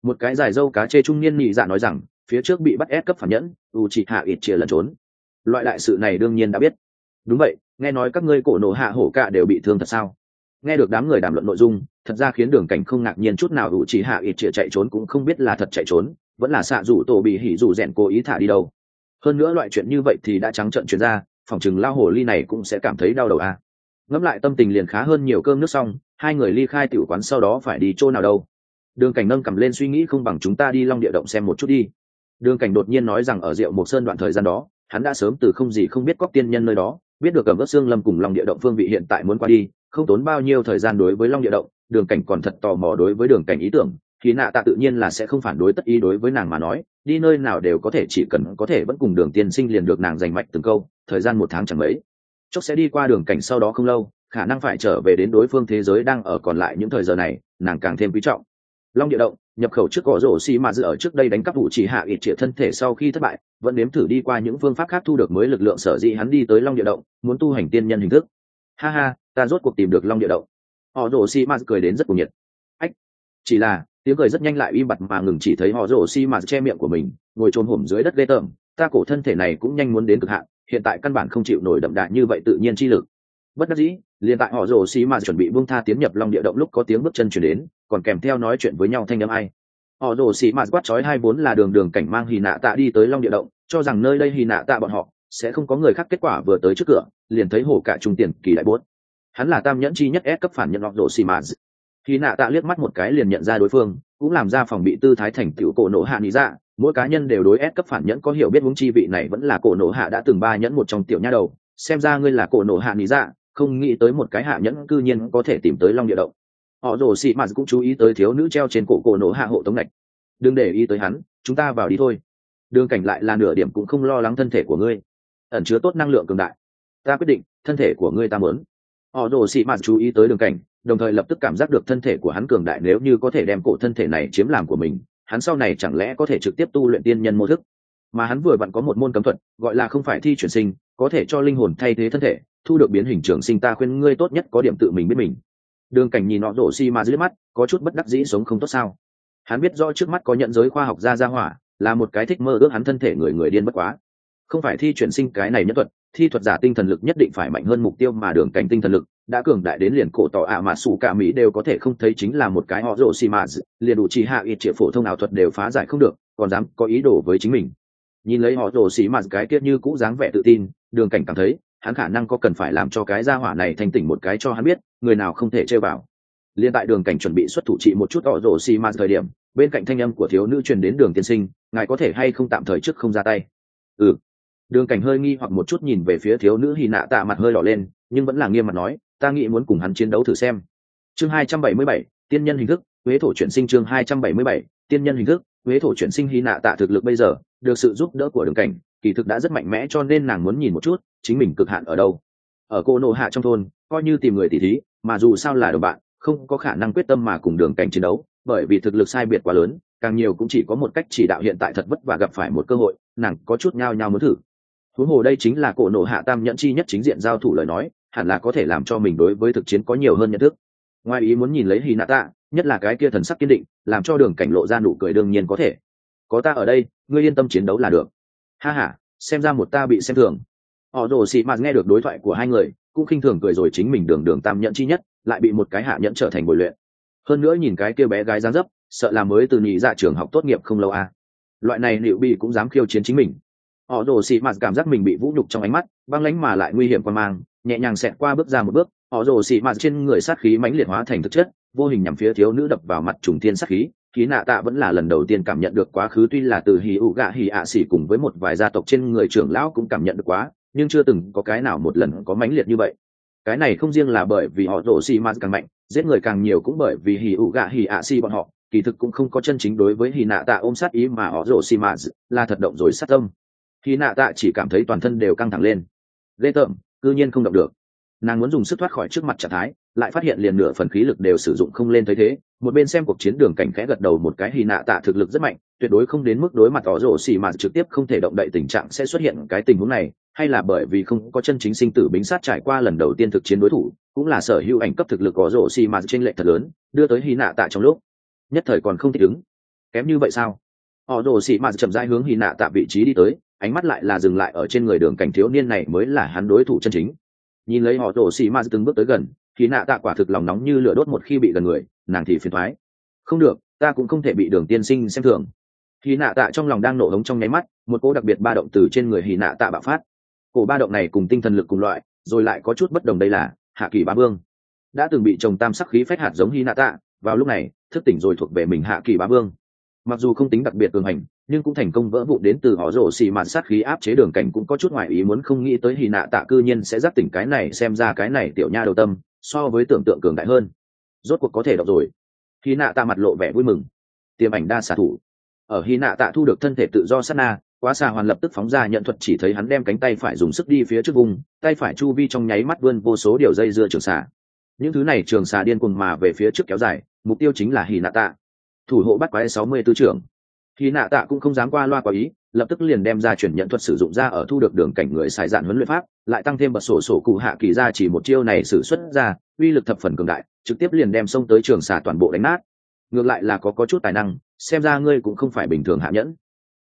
Một cái dài dâu cá chê trung niên nhị dạ nói rằng, phía trước bị bắt ép cấp phản nhẫn u chỉ hạ ít chia lẩn trốn loại đại sự này đương nhiên đã biết. Đúng vậy, nghe nói các ngươi cổ nổ hạ hổ cạ đều bị thương thật sao? Nghe được đám người đàm luận nội dung, thật ra khiến đường cảnh không ngạc nhiên chút nào ủ chỉ hạ ít chĩa chạy trốn cũng không biết là thật chạy trốn, vẫn là xạ rủ tổ bị hỉ rủ rèn cố ý thả đi đâu. Hơn nữa loại chuyện như vậy thì đã trắng trận chuyển ra, phòng chừng lao hồ ly này cũng sẽ cảm thấy đau đầu à. ngẫm lại tâm tình liền khá hơn nhiều cơm nước xong, hai người ly khai tiểu quán sau đó phải đi chỗ nào đâu. Đường cảnh nâng cầm lên suy nghĩ không bằng chúng ta đi long địa động xem một chút đi. Đường cảnh đột nhiên nói rằng ở rượu một sơn đoạn thời gian đó hắn đã sớm từ không gì không biết cóc tiên nhân nơi đó, biết được cầm ớt xương lâm cùng long địa động phương vị hiện tại muốn qua đi, không tốn bao nhiêu thời gian đối với long địa động, đường cảnh còn thật tò mò đối với đường cảnh ý tưởng, thì nạ tạ tự nhiên là sẽ không phản đối tất ý đối với nàng mà nói, đi nơi nào đều có thể chỉ cần có thể vẫn cùng đường tiên sinh liền được nàng giành mạch từng câu, thời gian một tháng chẳng mấy. Chốc sẽ đi qua đường cảnh sau đó không lâu, khả năng phải trở về đến đối phương thế giới đang ở còn lại những thời giờ này, nàng càng thêm quý trọng. Long địa động nhập khẩu trước cỏ rổ xi mà dự ở trước đây đánh cắp vụ chỉ hạ ít triệt thân thể sau khi thất bại, vẫn nếm thử đi qua những phương pháp khác thu được mới lực lượng sở dĩ hắn đi tới long địa động, muốn tu hành tiên nhân hình thức. Ha ha, ta rốt cuộc tìm được long địa động. Họ rổ xi mà cười đến rất cuồng nhiệt. Ách, chỉ là, tiếng cười rất nhanh lại im bặt mà ngừng chỉ thấy họ rổ xi mà che miệng của mình, ngồi trôn hổm dưới đất ghê tởm. Ta cổ thân thể này cũng nhanh muốn đến cực hạn, hiện tại căn bản không chịu nổi đậm đà như vậy tự nhiên chi lực. Bất đắc dĩ, liền tại họ rồ xì mà chuẩn bị buông tha tiến nhập long địa động lúc có tiếng bước chân chuyển đến còn kèm theo nói chuyện với nhau thanh âm ai. Họ rồ xì mà quát chói hai vốn là đường đường cảnh mang hì nạ tạ đi tới long địa động, cho rằng nơi đây hì nạ tạ bọn họ sẽ không có người khác. Kết quả vừa tới trước cửa, liền thấy hổ cả trung tiền kỳ đại bốt. Hắn là tam nhẫn chi nhất ép cấp phản nhận họ rồ xì mà. Hì nạ tạ liếc mắt một cái liền nhận ra đối phương, cũng làm ra phòng bị tư thái thành tiểu cổ nổ hạ lý dạ. Mỗi cá nhân đều đối ép cấp phản nhẫn có hiểu biết vững chi vị này vẫn là cổ nổ hạ đã từng ba nhẫn một trong tiểu nha đầu. Xem ra ngươi là cổ nổ hạ lý dạ không nghĩ tới một cái hạ nhẫn cư nhiên có thể tìm tới long địa động họ rồ xị mạt cũng chú ý tới thiếu nữ treo trên cổ cổ nổ hạ hộ tống lạch đừng để ý tới hắn, chúng ta vào đi thôi. Đường cảnh lại là nửa điểm cũng không lo lắng thân thể của ngươi. Ẩn chứa tốt năng lượng cường đại. Ta quyết định, thân thể của ngươi ta muốn. Họ rồ xị mạt chú ý tới đường cảnh, đồng thời lập tức cảm giác được thân thể của hắn cường đại nếu như có thể đem cổ thân thể này chiếm làm của mình, hắn sau này chẳng lẽ có thể trực tiếp tu luyện tiên nhân mô thức? Mà hắn vừa vặn có một môn cấm thuật, gọi là không phải thi chuyển sinh, có thể cho linh hồn thay thế thân thể, thu được biến hình trường sinh ta khuyên ngươi tốt nhất có điểm tự mình biết mình đường cảnh nhìn nọ đổ xi mà dưới mắt, có chút bất đắc dĩ sống không tốt sao? Hắn biết rõ trước mắt có nhận giới khoa học gia gia hỏa, là một cái thích mơ ước hắn thân thể người người điên bất quá. Không phải thi chuyển sinh cái này nhất thuật, thi thuật giả tinh thần lực nhất định phải mạnh hơn mục tiêu mà đường cảnh tinh thần lực, đã cường đại đến liền cổ tỏ ạ mà sủ cả mỹ đều có thể không thấy chính là một cái họ rổ xì mà liền đủ chỉ hạ ít triệu phổ thông ảo thuật đều phá giải không được, còn dám có ý đồ với chính mình. Nhìn lấy họ rổ xì mà cái kia như cũ dáng vẻ tự tin, đường cảnh cảm thấy hắn khả năng có cần phải làm cho cái gia hỏa này thành tỉnh một cái cho hắn biết, người nào không thể chơi vào. Liên tại đường cảnh chuẩn bị xuất thủ trị một chút họ rổ xi mà thời điểm, bên cạnh thanh âm của thiếu nữ truyền đến đường tiên sinh, ngài có thể hay không tạm thời trước không ra tay? Ừ. Đường cảnh hơi nghi hoặc một chút nhìn về phía thiếu nữ hy nạ tạ mặt hơi đỏ lên, nhưng vẫn là nghiêm mặt nói, ta nghĩ muốn cùng hắn chiến đấu thử xem. Chương hai trăm bảy mươi bảy, tiên nhân hình thức, huế thổ chuyển sinh chương hai trăm bảy mươi bảy, tiên nhân hình thức, huế thổ chuyển sinh hy nạ tạ thực lực bây giờ, được sự giúp đỡ của đường cảnh kỳ thực đã rất mạnh mẽ cho nên nàng muốn nhìn một chút, chính mình cực hạn ở đâu. Ở cô nộ hạ trong thôn, coi như tìm người tỉ thí, mà dù sao là đồng bạn, không có khả năng quyết tâm mà cùng đường cảnh chiến đấu, bởi vì thực lực sai biệt quá lớn, càng nhiều cũng chỉ có một cách chỉ đạo hiện tại thật vất và gặp phải một cơ hội, nàng có chút nhao nhao muốn thử. Huống hồ đây chính là cổ nộ hạ tam nhẫn chi nhất chính diện giao thủ lời nói, hẳn là có thể làm cho mình đối với thực chiến có nhiều hơn nhận thức. Ngoài ý muốn nhìn lấy hy nạ tạ, nhất là cái kia thần sắc kiên định, làm cho đường cảnh lộ ra nụ cười đương nhiên có thể. Có ta ở đây, ngươi yên tâm chiến đấu là được ha h a xem ra một ta bị xem thường. Họ rồ xị mạt nghe được đối thoại của hai người, cũng khinh thường cười rồi chính mình đường đường tam nhẫn chi nhất, lại bị một cái hạ nhẫn trở thành bồi luyện. Hơn nữa nhìn cái kia bé gái dáng dấp, sợ là mới từ nhị dạ trường học tốt nghiệp không lâu à. loại này liệu bị cũng dám khiêu chiến chính mình. Họ rồ xị mạt cảm giác mình bị vũ nhục trong ánh mắt, băng lánh mà lại nguy hiểm qua mang, nhẹ nhàng xẹt qua bước ra một bước, họ rồ xị mạt trên người sát khí mãnh liệt hóa thành thực chất, vô hình nhằm phía thiếu nữ đập vào mặt trùng thiên sát khí khí nạ tạ vẫn là lần đầu tiên cảm nhận được quá khứ, tuy là từ hì ụ gạ hì ạ xỉ cùng với một vài gia tộc trên người trưởng lão cũng cảm nhận được quá, nhưng chưa từng có cái nào một lần có mãnh liệt như vậy. Cái này không riêng là bởi vì họ rồ xì ma càng mạnh, giết người càng nhiều cũng bởi vì hì ụ gạ hì ạ xỉ bọn họ, kỳ thực cũng không có chân chính đối với hì nạ tạ ôm sát ý mà họ rồ xì ma là thật động rồi sát tâm. Hì nạ tạ chỉ cảm thấy toàn thân đều căng thẳng lên. Ghê tởm, cư nhiên không động được. Nàng muốn dùng sức thoát khỏi trước mặt trạng thái lại phát hiện liền nửa phần khí lực đều sử dụng không lên thấy thế, một bên xem cuộc chiến đường cảnh khẽ gật đầu một cái hy nạ tạ thực lực rất mạnh, tuyệt đối không đến mức đối mặt tỏ rổ xì mà trực tiếp không thể động đậy tình trạng sẽ xuất hiện cái tình huống này, hay là bởi vì không có chân chính sinh tử bính sát trải qua lần đầu tiên thực chiến đối thủ, cũng là sở hữu ảnh cấp thực lực có rổ xì mà trên lệ thật lớn, đưa tới hy nạ tạ trong lúc nhất thời còn không thích ứng. Kém như vậy sao? Họ rổ xì mà chậm rãi hướng hy nạ tạ vị trí đi tới, ánh mắt lại là dừng lại ở trên người đường cảnh thiếu niên này mới là hắn đối thủ chân chính. Nhìn lấy họ rổ xì mà từng bước tới gần khi nạ tạ quả thực lòng nóng như lửa đốt một khi bị gần người, nàng thì phiền thoái. Không được, ta cũng không thể bị đường tiên sinh xem thường. Khi nạ tạ trong lòng đang nổ hống trong nháy mắt, một cỗ đặc biệt ba động từ trên người hì nạ tạ bạo phát. Cổ ba động này cùng tinh thần lực cùng loại, rồi lại có chút bất đồng đây là, hạ kỳ ba vương. Đã từng bị trồng tam sắc khí phách hạt giống hy nạ tạ, vào lúc này, thức tỉnh rồi thuộc về mình hạ kỳ bá vương. Mặc dù không tính đặc biệt cường hành, nhưng cũng thành công vỡ vụ đến từ họ rổ xì màn sát khí áp chế đường cảnh cũng có chút ngoại ý muốn không nghĩ tới hy nạ tạ cư nhiên sẽ giáp tỉnh cái này, xem ra cái này tiểu nha đầu tâm so với tưởng tượng cường đại hơn. Rốt cuộc có thể đọc rồi. Hy nạ tạ mặt lộ vẻ vui mừng. Tiềm ảnh đa xạ thủ. Ở hy nạ tạ thu được thân thể tự do sát na, quá xà hoàn lập tức phóng ra nhận thuật chỉ thấy hắn đem cánh tay phải dùng sức đi phía trước vùng, tay phải chu vi trong nháy mắt vươn vô số điều dây dưa trường xà những thứ này trường xà điên cuồng mà về phía trước kéo dài, mục tiêu chính là hy nạ tạ thủ hộ bắt quái sáu mươi tư trưởng khi nạ tạ cũng không dám qua loa quá ý, lập tức liền đem ra chuyển nhận thuật sử dụng ra ở thu được đường cảnh người xài dạn huấn luyện pháp, lại tăng thêm bật sổ sổ cụ hạ kỳ ra chỉ một chiêu này sử xuất ra, uy lực thập phần cường đại, trực tiếp liền đem xông tới trường xà toàn bộ đánh nát. Ngược lại là có có chút tài năng, xem ra ngươi cũng không phải bình thường hạ nhẫn.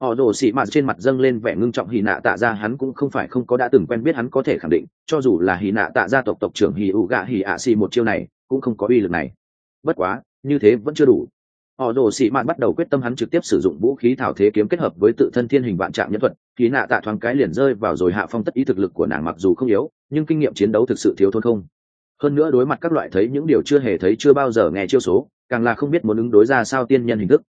Họ đổ xị mạt trên mặt dâng lên vẻ ngưng trọng hì nạ tạ ra hắn cũng không phải không có đã từng quen biết hắn có thể khẳng định, cho dù là hì nạ tạ gia tộc tộc trưởng hì ụ gạ hì ạ xì một chiêu này, cũng không có uy lực này. Bất quá, như thế vẫn chưa đủ họ rồ sĩ mạn bắt đầu quyết tâm hắn trực tiếp sử dụng vũ khí thảo thế kiếm kết hợp với tự thân thiên hình vạn trạng nhân thuật. Khí nạ tạ thoáng cái liền rơi vào rồi hạ phong tất ý thực lực của nàng mặc dù không yếu, nhưng kinh nghiệm chiến đấu thực sự thiếu thốn không. Hơn nữa đối mặt các loại thấy những điều chưa hề thấy chưa bao giờ nghe chiêu số, càng là không biết muốn ứng đối ra sao tiên nhân hình thức.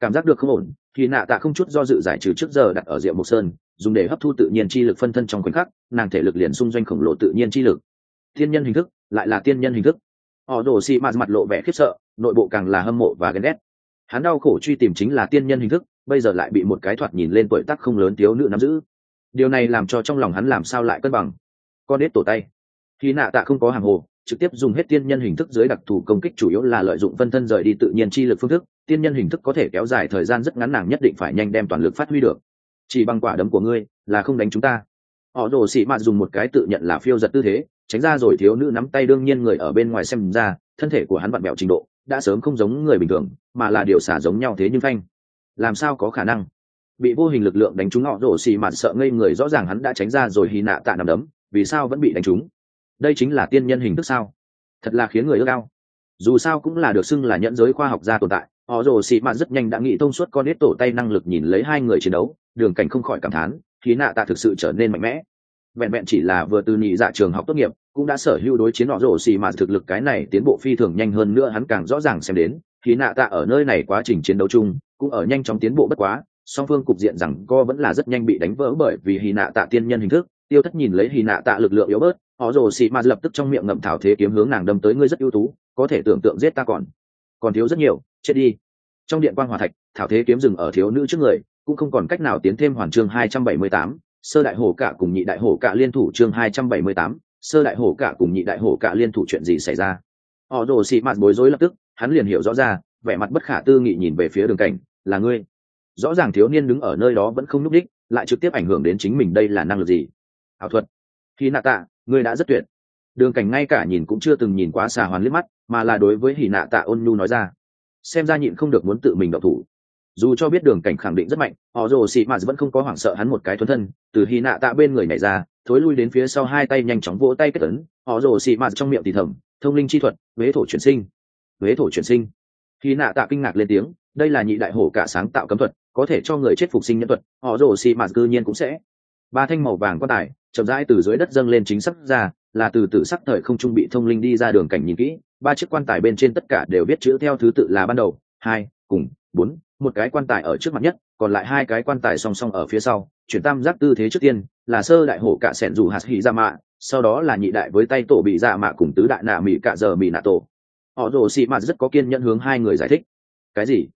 Cảm giác được không ổn thì nạ tạ không chút do dự giải trừ trước giờ đặt ở rượu mộc sơn, dùng để hấp thu tự nhiên chi lực phân thân trong khoảnh khắc, nàng thể lực liền xung doanh khổng lồ tự nhiên chi lực. Tiên nhân hình thức, lại là tiên nhân hình thức. Họ đổ xị mạt mặt lộ vẻ khiếp sợ, nội bộ càng là hâm mộ và ghen ghét hắn đau khổ truy tìm chính là tiên nhân hình thức, bây giờ lại bị một cái thoạt nhìn lên tuổi tác không lớn thiếu nữ nắm giữ. Điều này làm cho trong lòng hắn làm sao lại cân bằng. Con ếch tổ tay. Khi nạ tạ không có hàng hồ, trực tiếp dùng hết tiên nhân hình thức dưới đặc thù công kích chủ yếu là lợi dụng phân thân rời đi tự nhiên chi lực phương thức. Tiên nhân hình thức có thể kéo dài thời gian rất ngắn, nàng nhất định phải nhanh đem toàn lực phát huy được. Chỉ bằng quả đấm của ngươi, là không đánh chúng ta. Họ rồ xị mạt dùng một cái tự nhận là phiêu giật tư thế, tránh ra rồi thiếu nữ nắm tay đương nhiên người ở bên ngoài xem ra, thân thể của hắn vặn bẹo trình độ đã sớm không giống người bình thường, mà là điều xả giống nhau thế nhưng phanh. Làm sao có khả năng? Bị vô hình lực lượng đánh trúng họ rổ xì mạt sợ ngây người rõ ràng hắn đã tránh ra rồi hy nạ tạ nằm đấm, vì sao vẫn bị đánh trúng? Đây chính là tiên nhân hình thức sao? Thật là khiến người ước ao. Dù sao cũng là được xưng là nhẫn giới khoa học gia tồn tại họ rồ xì mạt rất nhanh đã nghĩ thông suốt con nết tổ tay năng lực nhìn lấy hai người chiến đấu, đường cảnh không khỏi cảm thán khí nạ tạ thực sự trở nên mạnh mẽ. Vẹn vẹn chỉ là vừa từ nhị dạ trường học tốt nghiệp cũng đã sở hữu đối chiến họ rồ xì mà thực lực cái này tiến bộ phi thường nhanh hơn nữa hắn càng rõ ràng xem đến, khi nạ tạ ở nơi này quá trình chiến đấu chung, cũng ở nhanh chóng tiến bộ bất quá, song phương cục diện rằng co vẫn là rất nhanh bị đánh vỡ bởi vì hy nạ tạ tiên nhân hình thức, tiêu thất nhìn lấy hy nạ tạ lực lượng yếu bớt, họ rồ xì mạt lập tức trong miệng ngậm thảo thế kiếm hướng nàng đâm tới ngươi rất ưu tú, có thể tưởng tượng giết ta còn. Còn thiếu rất nhiều, chết đi. Trong điện quan hòa thạch, thảo thế kiếm dừng ở thiếu nữ trước người, cũng không còn cách nào tiến thêm hoàn chương hai trăm bảy mươi tám, sơ đại hổ cả cùng nhị đại hổ cả liên thủ chương hai trăm bảy mươi tám sơ đại hổ cả cùng nhị đại hổ cả liên thủ chuyện gì xảy ra? Họ đồ xị mạt bối rối lập tức, hắn liền hiểu rõ ra, vẻ mặt bất khả tư nghị nhìn về phía đường cảnh, là ngươi? Rõ ràng thiếu niên đứng ở nơi đó vẫn không nhúc đích lại trực tiếp ảnh hưởng đến chính mình đây là năng lực gì? Ảo thuật. Khi nạ tạ, ngươi đã rất tuyệt. Đường cảnh ngay cả nhìn cũng chưa từng nhìn quá xà hoàn liếc mắt, mà là đối với hỉ nạ tạ ôn nhu nói ra. Xem ra nhịn không được muốn tự mình đậu thủ. Dù cho biết đường cảnh khẳng định rất mạnh, họ rồ xị mạt vẫn không có hoảng sợ hắn một cái thuần thân, từ hì nạ tạ bên người nhảy ra thối lui đến phía sau hai tay nhanh chóng vỗ tay kết ấn, họ rồ xị mạt trong miệng thì thầm, thông linh chi thuật huế thổ chuyển sinh. Huế thổ chuyển sinh. Khi nạ tạ kinh ngạc lên tiếng, đây là nhị đại hổ cả sáng tạo cấm thuật, có thể cho người chết phục sinh nhân thuật, họ rồ xị mạt cư nhiên cũng sẽ. Ba thanh màu vàng quan tài, chậm rãi từ dưới đất dâng lên chính sắc ra, là từ từ sắc thời không trung bị thông linh đi ra đường cảnh nhìn kỹ, ba chiếc quan tài bên trên tất cả đều viết chữ theo thứ tự là ban đầu, hai, cùng, bốn, một cái quan tài ở trước mặt nhất, còn lại hai cái quan tài song song ở phía sau, chuyển tam giác tư thế trước tiên là sơ đại hổ cạ sẻn dù hạt hỉ ra mạ, sau đó là nhị đại với tay tổ bị dạ mạ cùng tứ đại nạ mỹ cạ giờ mỹ nạ tổ. Họ rồ xị mạ rất có kiên nhẫn hướng hai người giải thích. Cái gì?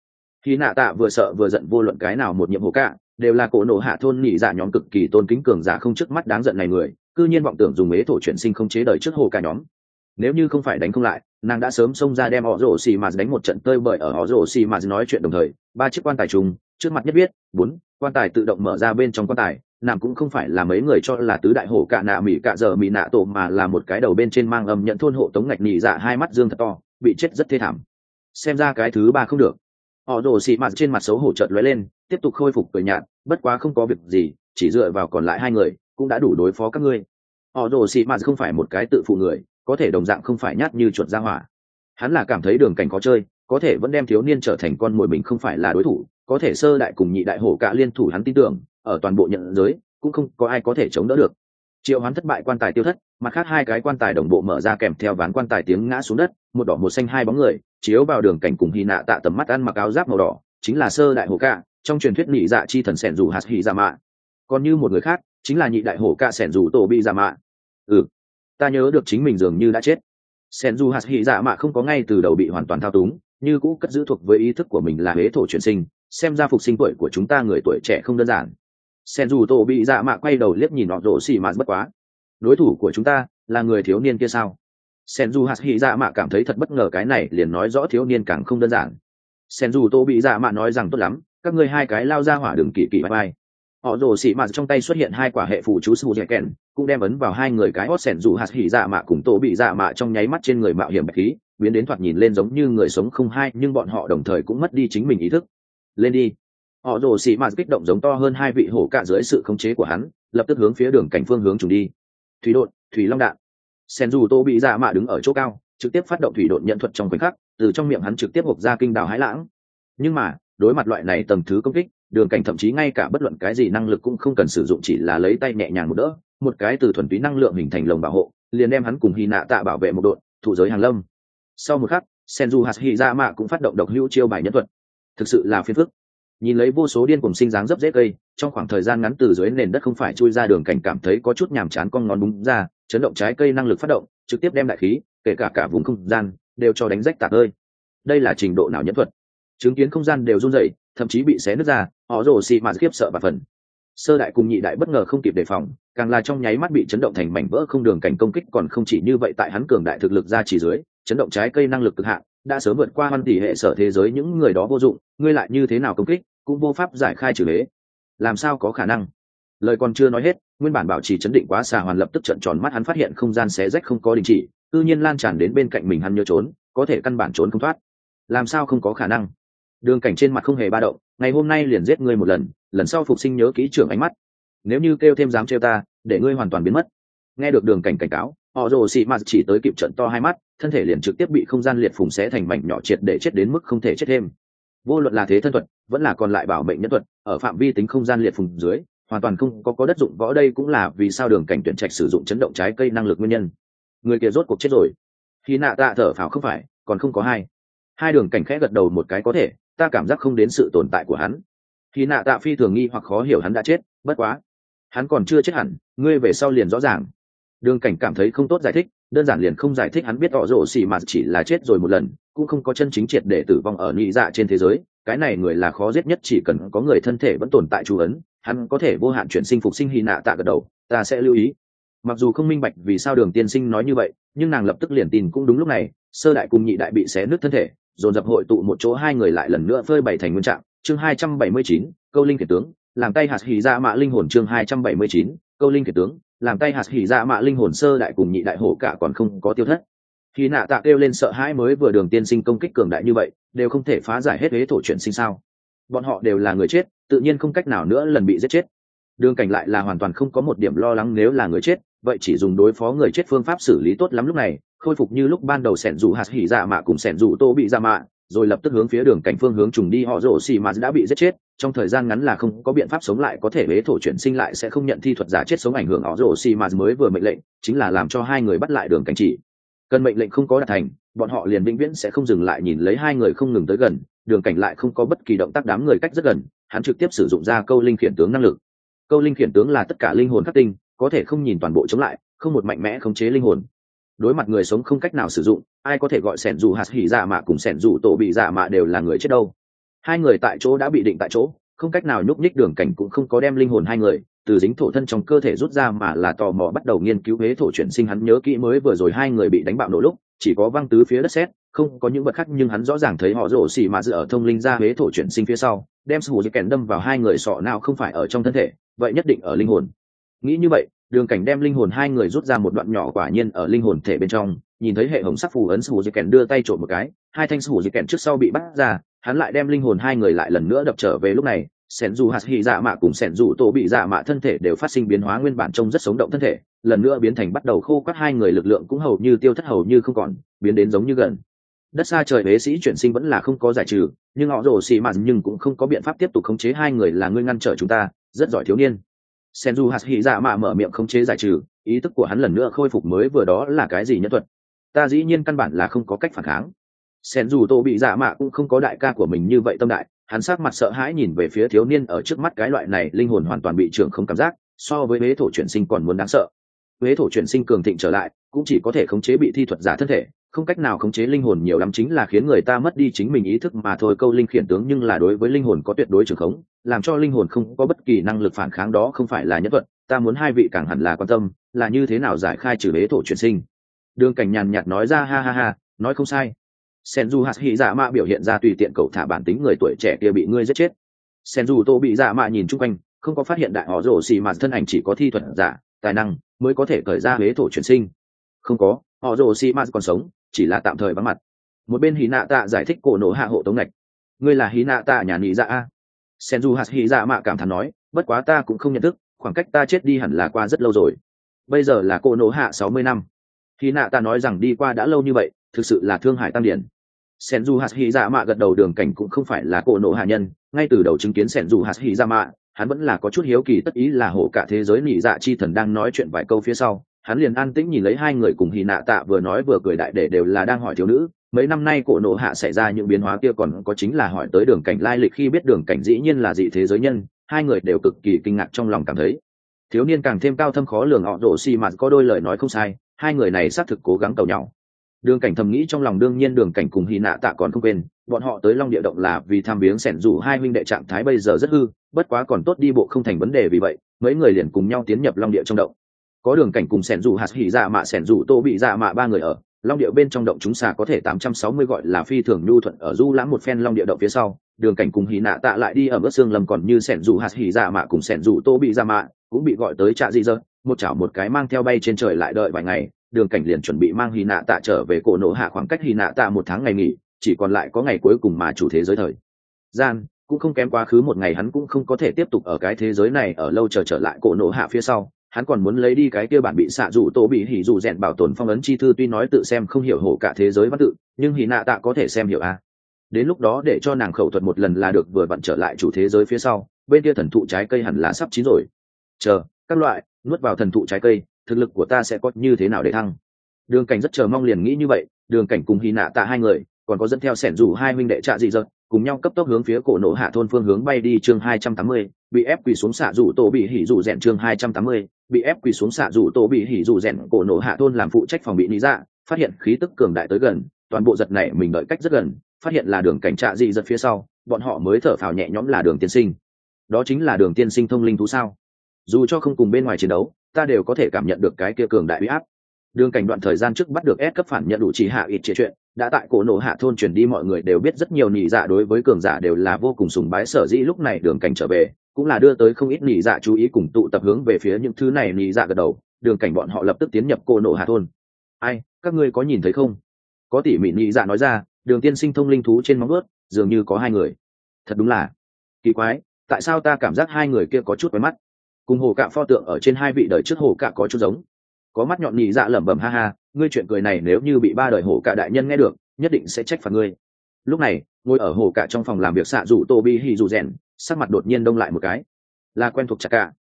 Khi nạ tạ vừa sợ vừa giận vô luận cái nào một nhiệm hổ cạ đều là cổ nổ hạ thôn nhị dạ nhóm cực kỳ tôn kính cường giả không trước mắt đáng giận này người, cư nhiên vọng tưởng dùng ế thổ chuyển sinh không chế đời trước hồ cả nhóm. Nếu như không phải đánh không lại, nàng đã sớm xông ra đem họ rổ xì mà đánh một trận tơi bởi ở họ rổ xì mà nói chuyện đồng thời, ba chiếc quan tài trùng, trước mặt nhất biết bốn, quan tài tự động mở ra bên trong quan tài nàng cũng không phải là mấy người cho là tứ đại hổ cạ nạ mỹ cạ giờ mỹ nạ tổ mà là một cái đầu bên trên mang âm nhận thôn hộ tống ngạch nhị dạ hai mắt dương thật to, bị chết rất thê thảm. Xem ra cái thứ ba không được. Họ đổ xị mặt trên mặt xấu hổ trợt lóe lên, tiếp tục khôi phục cười nhạt, bất quá không có việc gì, chỉ dựa vào còn lại hai người, cũng đã đủ đối phó các ngươi. Họ đổ xị mặt không phải một cái tự phụ người, có thể đồng dạng không phải nhát như chuột ra hỏa. Hắn là cảm thấy đường cảnh có chơi, có thể vẫn đem thiếu niên trở thành con mồi mình không phải là đối thủ, có thể sơ đại cùng nhị đại hổ cả liên thủ hắn tin tưởng ở toàn bộ nhận giới, cũng không có ai có thể chống đỡ được. Triệu hoán thất bại quan tài tiêu thất, mặt khác hai cái quan tài đồng bộ mở ra kèm theo ván quan tài tiếng ngã xuống đất, một đỏ một xanh hai bóng người, chiếu vào đường cảnh cùng hy nạ tạ tầm mắt ăn mặc áo giáp màu đỏ, chính là sơ đại hổ ca trong truyền thuyết nhị dạ chi thần sẻn dù hạt hy dạ mạ. Còn như một người khác, chính là nhị đại hổ ca sẻn dù tổ bị dạ mạ. Ừ ta nhớ được chính mình dường như đã chết. Sẻn dù hạt hy dạ mạ không có ngay từ đầu bị hoàn toàn thao túng, như cũ cất giữ thuộc với ý thức của mình là huế thổ chuyển sinh, xem ra phục sinh tuổi của chúng ta người tuổi trẻ không đơn giản sen dù tổ bị dạ mạ quay đầu liếc nhìn họ rổ xì mạt bất quá. Đối thủ của chúng ta là người thiếu niên kia sao? Sen dù hạt hỉ dạ mạ cảm thấy thật bất ngờ cái này liền nói rõ thiếu niên càng không đơn giản. Sen dù tô bị dạ mạ nói rằng tốt lắm, các ngươi hai cái lao ra hỏa đường kỳ kỳ bye bye. Họ rồ xị mạt trong tay xuất hiện hai quả hệ phụ chú sư dẻ kèn, cũng đem ấn vào hai người cái hót sẻn dù hạt hỉ dạ mạ cùng tổ bị dạ mạ trong nháy mắt trên người mạo hiểm bạch khí, biến đến thoạt nhìn lên giống như người sống không hai, nhưng bọn họ đồng thời cũng mất đi chính mình ý thức. Lên đi họ rồ xì mạt kích động giống to hơn hai vị hổ cạ dưới sự khống chế của hắn, lập tức hướng phía đường cảnh phương hướng trùng đi. Thủy đột thủy long đạn. Sen dù tô bị dạ mạ đứng ở chỗ cao, trực tiếp phát động thủy đột nhận thuật trong khoảnh khắc, từ trong miệng hắn trực tiếp hộp ra kinh đào hái lãng. Nhưng mà, đối mặt loại này tầm thứ công kích, đường cảnh thậm chí ngay cả bất luận cái gì năng lực cũng không cần sử dụng chỉ là lấy tay nhẹ nhàng một đỡ, một cái từ thuần túy năng lượng hình thành lồng bảo hộ, liền đem hắn cùng hy nạ tạ bảo vệ một đội thủ giới hàng lâm. Sau một khắc senju hạt hy ra dạ mạ cũng phát động độc hữu chiêu bài nhân thuật. Thực sự là phiền phức nhìn lấy vô số điên cùng sinh dáng dấp dễ cây, trong khoảng thời gian ngắn từ dưới nền đất không phải chui ra đường cảnh cảm thấy có chút nhàm chán con ngón búng ra, chấn động trái cây năng lực phát động, trực tiếp đem đại khí, kể cả cả vùng không gian, đều cho đánh rách tạc ơi đây là trình độ nào nhân thuật? Chứng kiến không gian đều run rẩy, thậm chí bị xé nứt ra, họ rồ xị mạt khiếp sợ và phần. Sơ đại cùng nhị đại bất ngờ không kịp đề phòng, càng là trong nháy mắt bị chấn động thành mảnh vỡ không đường cảnh công kích còn không chỉ như vậy tại hắn cường đại thực lực ra chỉ dưới, chấn động trái cây năng lực cực hạn, đã sớm vượt qua văn tỷ hệ sở thế giới những người đó vô dụng, ngươi lại như thế nào công kích? Cũng vô pháp giải khai trừ huế làm sao có khả năng? Lời còn chưa nói hết, nguyên bản bảo trì chấn định quá xà hoàn lập tức trận tròn mắt, hắn phát hiện không gian xé rách không có đình chỉ tự nhiên lan tràn đến bên cạnh mình hắn nhớ trốn, có thể căn bản trốn không thoát. Làm sao không có khả năng? Đường cảnh trên mặt không hề ba động, ngày hôm nay liền giết ngươi một lần lần sau phục sinh nhớ kỹ trưởng ánh mắt. Nếu như kêu thêm dám trêu ta, để ngươi hoàn toàn biến mất. Nghe được đường cảnh cảnh cáo, họ rồ xị mạt chỉ tới kịp trận to hai mắt, thân thể liền trực tiếp bị không gian liệt phùng xé thành mảnh nhỏ triệt để chết đến mức không thể chết thêm vô luận là thế thân thuật, vẫn là còn lại bảo mệnh nhân thuật, ở phạm vi tính không gian liệt phùng dưới, hoàn toàn không có có đất dụng võ đây cũng là vì sao đường cảnh tuyển trạch sử dụng chấn động trái cây năng lực nguyên nhân. Người kia rốt cuộc chết rồi. Khi nạ tạ thở phào không phải, còn không có hai. Hai đường cảnh khẽ gật đầu một cái có thể, ta cảm giác không đến sự tồn tại của hắn. Khi nạ tạ phi thường nghi hoặc khó hiểu hắn đã chết, bất quá. Hắn còn chưa chết hẳn, ngươi về sau liền rõ ràng. Đường cảnh cảm thấy không tốt giải thích đơn giản liền không giải thích hắn biết họ rổ xì mà chỉ là chết rồi một lần, cũng không có chân chính triệt để tử vong ở nhị dạ trên thế giới. Cái này người là khó giết nhất, chỉ cần có người thân thể vẫn tồn tại chú ấn, hắn có thể vô hạn chuyển sinh phục sinh hy nạ tạ gật đầu, ta sẽ lưu ý. Mặc dù không minh bạch vì sao đường tiên sinh nói như vậy, nhưng nàng lập tức liền tin cũng đúng lúc này, sơ đại cùng nhị đại bị xé nứt thân thể, dồn dập hội tụ một chỗ hai người lại lần nữa phơi bày thành nguyên trạng. Chương hai trăm bảy mươi chín, câu linh kiệt tướng, làm tay hạt hì ra mạ linh hồn chương hai trăm bảy mươi chín, câu linh kiệt tướng làm tay hạt hỉ dạ mạ linh hồn sơ đại cùng nhị đại hổ cả còn không có tiêu thất. Khi nạ tạ kêu lên sợ hãi mới vừa đường tiên sinh công kích cường đại như vậy, đều không thể phá giải hết huế thổ chuyển sinh sao. Bọn họ đều là người chết, tự nhiên không cách nào nữa lần bị giết chết. Đường cảnh lại là hoàn toàn không có một điểm lo lắng nếu là người chết, vậy chỉ dùng đối phó người chết phương pháp xử lý tốt lắm lúc này, khôi phục như lúc ban đầu sẻn dù hạt hỉ dạ mạ cùng sẻn dù tô bị dạ mạ rồi lập tức hướng phía đường cảnh phương hướng trùng đi, họ rổ xì mà đã bị giết chết. Trong thời gian ngắn là không có biện pháp sống lại, có thể bế thổ chuyển sinh lại sẽ không nhận thi thuật giả chết sống ảnh hưởng, họ rổ xì mà mới vừa mệnh lệnh, chính là làm cho hai người bắt lại đường cảnh chỉ. Cần mệnh lệnh không có đạt thành, bọn họ liền vĩnh viễn sẽ không dừng lại nhìn lấy hai người không ngừng tới gần, đường cảnh lại không có bất kỳ động tác đám người cách rất gần, hắn trực tiếp sử dụng ra câu linh khiển tướng năng lực. Câu linh khiển tướng là tất cả linh hồn khắc tinh, có thể không nhìn toàn bộ chống lại, không một mạnh mẽ khống chế linh hồn đối mặt người sống không cách nào sử dụng, ai có thể gọi sẻn dù hạt hỉ dạ mạ cùng sẻn dù tổ bị dạ mạ đều là người chết đâu. Hai người tại chỗ đã bị định tại chỗ, không cách nào nhúc nhích đường cảnh cũng không có đem linh hồn hai người từ dính thổ thân trong cơ thể rút ra mà là tò mò bắt đầu nghiên cứu huế thổ chuyển sinh. Hắn nhớ kỹ mới vừa rồi hai người bị đánh bạo nổ lúc, chỉ có văng tứ phía đất xét không có những vật khác, nhưng hắn rõ ràng thấy họ rổ xì mà dựa ở thông linh ra huế thổ chuyển sinh phía sau, đem sù dây dạ kèn đâm vào hai người sọ nào không phải ở trong thân thể, vậy nhất định ở linh hồn. Nghĩ như vậy đường cảnh đem linh hồn hai người rút ra một đoạn nhỏ quả nhiên ở linh hồn thể bên trong, nhìn thấy hệ hồng sắc phù ấn sù di kèn đưa tay trộm một cái, hai thanh sù di kèn trước sau bị bắt ra, hắn lại đem linh hồn hai người lại lần nữa đập trở về lúc này, sẻn dù hạt hy dạ mạ cùng sẻn dù tổ bị dạ mạ thân thể đều phát sinh biến hóa nguyên bản trông rất sống động thân thể, lần nữa biến thành bắt đầu khô các hai người lực lượng cũng hầu như tiêu thất hầu như không còn, biến đến giống như gần. Đất xa trời bế sĩ chuyển sinh vẫn là không có giải trừ, nhưng họ rồ xì mạt nhưng cũng không có biện pháp tiếp tục khống chế hai người là ngươi ngăn trở chúng ta, rất giỏi thiếu niên sen du hạt hy dạ mạ mở miệng khống chế giải trừ, ý thức của hắn lần nữa khôi phục mới vừa đó là cái gì nhân thuật? Ta dĩ nhiên căn bản là không có cách phản kháng. Sen dù tô bị dạ mạ cũng không có đại ca của mình như vậy tâm đại, hắn sát mặt sợ hãi nhìn về phía thiếu niên ở trước mắt cái loại này, linh hồn hoàn toàn bị trưởng không cảm giác, so với bế thổ chuyển sinh còn muốn đáng sợ huế thổ chuyển sinh cường thịnh trở lại, cũng chỉ có thể khống chế bị thi thuật giả thân thể, không cách nào khống chế linh hồn nhiều lắm chính là khiến người ta mất đi chính mình ý thức mà thôi. Câu linh khiển tướng nhưng là đối với linh hồn có tuyệt đối trường khống, làm cho linh hồn không có bất kỳ năng lực phản kháng đó không phải là nhất vật, ta muốn hai vị càng hẳn là quan tâm, là như thế nào giải khai trừ huế thổ chuyển sinh. Đường cảnh nhàn nhạt nói ra, ha ha ha, nói không sai. Sen du hạt hỉ dạ mạ biểu hiện ra tùy tiện cậu thả bản tính người tuổi trẻ kia bị ngươi giết chết. Sen du tô bị dạ mạ nhìn chung quanh, không có phát hiện đại họ rổ xì mà thân ảnh chỉ có thi thuật giả tài năng mới có thể cởi ra huế thổ chuyển sinh. Không có, họ rồ si ma còn sống, chỉ là tạm thời vắng mặt. Một bên hí nạ tạ giải thích cổ nổ hạ hộ tống ngạch. Ngươi là hí nạ tạ nhà nị dạ a? Sen du hạt hí dạ mạ cảm thán nói, bất quá ta cũng không nhận thức, khoảng cách ta chết đi hẳn là qua rất lâu rồi. Bây giờ là cổ nổ hạ sáu mươi năm. Hí nạ tạ nói rằng đi qua đã lâu như vậy, thực sự là thương hại tam điển. Sen du hạt hí dạ mạ gật đầu đường cảnh cũng không phải là cổ nổ hạ nhân, ngay từ đầu chứng kiến sen du hạt hí dạ mạ hắn vẫn là có chút hiếu kỳ tất ý là hộ cả thế giới nị dạ chi thần đang nói chuyện vài câu phía sau, hắn liền an tĩnh nhìn lấy hai người cùng hì nạ tạ vừa nói vừa cười đại để đều là đang hỏi thiếu nữ. Mấy năm nay cổ nộ hạ xảy ra những biến hóa kia còn có chính là hỏi tới đường cảnh lai lịch khi biết đường cảnh dĩ nhiên là dị thế giới nhân, hai người đều cực kỳ kinh ngạc trong lòng cảm thấy. Thiếu niên càng thêm cao thâm khó lường, họ rổ xi mạt có đôi lời nói không sai, hai người này xác thực cố gắng cầu nhau đường cảnh thầm nghĩ trong lòng đương nhiên đường cảnh cùng hy nạ tạ còn không quên, bọn họ tới long địa động là vì tham viếng sẻn dù hai huynh đệ trạng thái bây giờ rất hư, bất quá còn tốt đi bộ không thành vấn đề vì vậy, mấy người liền cùng nhau tiến nhập long địa trong động. Có đường cảnh cùng sẻn dù hạt hỉ dạ mạ, sẻn dù tô bị dạ mạ ba người ở, long địa bên trong động chúng xà có thể tám trăm sáu mươi gọi là phi thường nhu thuận ở du lãm một phen long địa động phía sau, đường cảnh cùng hỉ nạ tạ lại đi ở mức xương lầm còn như sẻn dù hạt hỉ dạ mạ cùng sẻn dù tô bị dạ mạ, cũng bị gọi tới trạ dị dơ, một chảo một cái mang theo bay trên trời lại đợi vài ngày đường cảnh liền chuẩn bị mang hỉ nạ tạ trở về cổ nổ hạ khoảng cách hỉ nạ tạ một tháng ngày nghỉ, chỉ còn lại có ngày cuối cùng mà chủ thế giới thời. Gian, cũng không kém quá khứ một ngày hắn cũng không có thể tiếp tục ở cái thế giới này ở lâu chờ trở lại cổ nổ hạ phía sau. Hắn còn muốn lấy đi cái kia bản bị xạ rủ tổ bị hỉ rủ rèn bảo tồn phong ấn chi thư tuy nói tự xem không hiểu hổ cả thế giới văn tự, nhưng hỉ nạ tạ có thể xem hiểu a đến lúc đó để cho nàng khẩu thuật một lần là được vừa vặn trở lại chủ thế giới phía sau, bên kia thần thụ trái cây hẳn là sắp chín rồi. Chờ, các loại, nuốt vào thần thụ trái cây thực lực của ta sẽ có như thế nào để thăng? Đường cảnh rất chờ mong liền nghĩ như vậy, đường cảnh cùng hy nạ tạ hai người, còn có dẫn theo sẻn rủ hai minh đệ trạ dị dật, cùng nhau cấp tốc hướng phía cổ nổ hạ thôn phương hướng bay đi chương hai trăm tám mươi, bị ép quỳ xuống xạ rủ tổ bị hỉ rủ rèn chương hai trăm tám mươi, bị ép quỳ xuống xạ rủ tổ bị hỉ rủ rèn cổ nổ hạ thôn làm phụ trách phòng bị lý dạ phát hiện khí tức cường đại tới gần, toàn bộ giật này mình đợi cách rất gần, phát hiện là đường cảnh trạ dị giật phía sau, bọn họ mới thở phào nhẹ nhõm là đường tiên sinh. Đó chính là đường tiên sinh thông linh thú sao? Dù cho không cùng bên ngoài chiến đấu ta đều có thể cảm nhận được cái kia cường đại uy áp. Đường cảnh đoạn thời gian trước bắt được S cấp phản nhận đủ chỉ hạ ít trịa chuyện, đã tại cổ nổ hạ thôn truyền đi mọi người đều biết rất nhiều nhị dạ đối với cường giả đều là vô cùng sùng bái sở dĩ lúc này đường cảnh trở về, cũng là đưa tới không ít nhị dạ chú ý cùng tụ tập hướng về phía những thứ này nhị dạ gật đầu, đường cảnh bọn họ lập tức tiến nhập cổ nổ hạ thôn. Ai, các ngươi có nhìn thấy không? Có tỉ mỉ nhị dạ nói ra, đường tiên sinh thông linh thú trên móng ướt dường như có hai người. Thật đúng là kỳ quái, tại sao ta cảm giác hai người kia có chút quen mắt? Cùng hồ cạ pho tượng ở trên hai vị đời trước hồ cạ có chút giống. Có mắt nhọn nhị dạ lẩm bẩm, ha ha, ngươi chuyện cười này nếu như bị ba đời hồ cạ đại nhân nghe được, nhất định sẽ trách phạt ngươi. Lúc này, ngồi ở hồ cạ trong phòng làm việc xạ rủ tô bi hì rủ rèn, sắc mặt đột nhiên đông lại một cái. Là quen thuộc chặt cả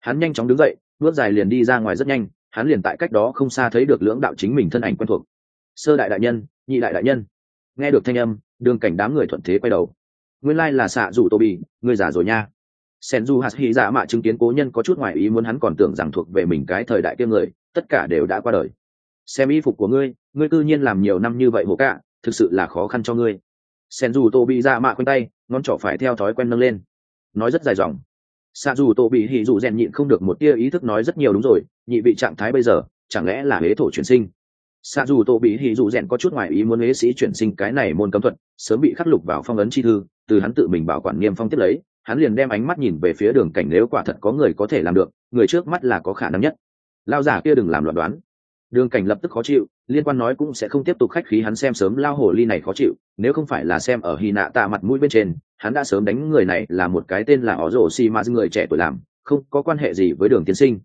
hắn nhanh chóng đứng dậy, bước dài liền đi ra ngoài rất nhanh, hắn liền tại cách đó không xa thấy được lưỡng đạo chính mình thân ảnh quen thuộc. Sơ đại đại nhân, nhị đại đại nhân. Nghe được thanh âm, đường cảnh đám người thuận thế quay đầu. Nguyên lai là xạ rủ tô bi, ngươi già rồi nha sen du hạt hy dạ mạ chứng kiến cố nhân có chút ngoại ý muốn hắn còn tưởng rằng thuộc về mình cái thời đại kia người, tất cả đều đã qua đời. Xem y phục của ngươi ngươi cư nhiên làm nhiều năm như vậy hồ cả thực sự là khó khăn cho ngươi. Sen du tô bị dạ mạ quanh tay, ngón trỏ phải theo thói quen nâng lên. Nói rất dài dòng. Xa dù tô bị hỉ dù rèn nhịn không được một tia ý thức nói rất nhiều đúng rồi, nhị vị trạng thái bây giờ, chẳng lẽ là huế thổ chuyển sinh? Xa dù tô bị hỉ dù rèn có chút ngoại ý muốn huế sĩ chuyển sinh cái này môn cấm thuật, sớm bị khắc lục vào phong ấn chi thư, từ hắn tự mình bảo quản nghiêm phong tiếp lấy hắn liền đem ánh mắt nhìn về phía đường cảnh nếu quả thật có người có thể làm được, người trước mắt là có khả năng nhất. Lao giả kia đừng làm loạn đoán. Đường cảnh lập tức khó chịu, liên quan nói cũng sẽ không tiếp tục khách khí, hắn xem sớm lao hồ ly này khó chịu, nếu không phải là xem ở hy nạ tạ mặt mũi bên trên, hắn đã sớm đánh người này là một cái tên là ó rổ xi mà người trẻ tuổi làm, không có quan hệ gì với đường tiến sinh.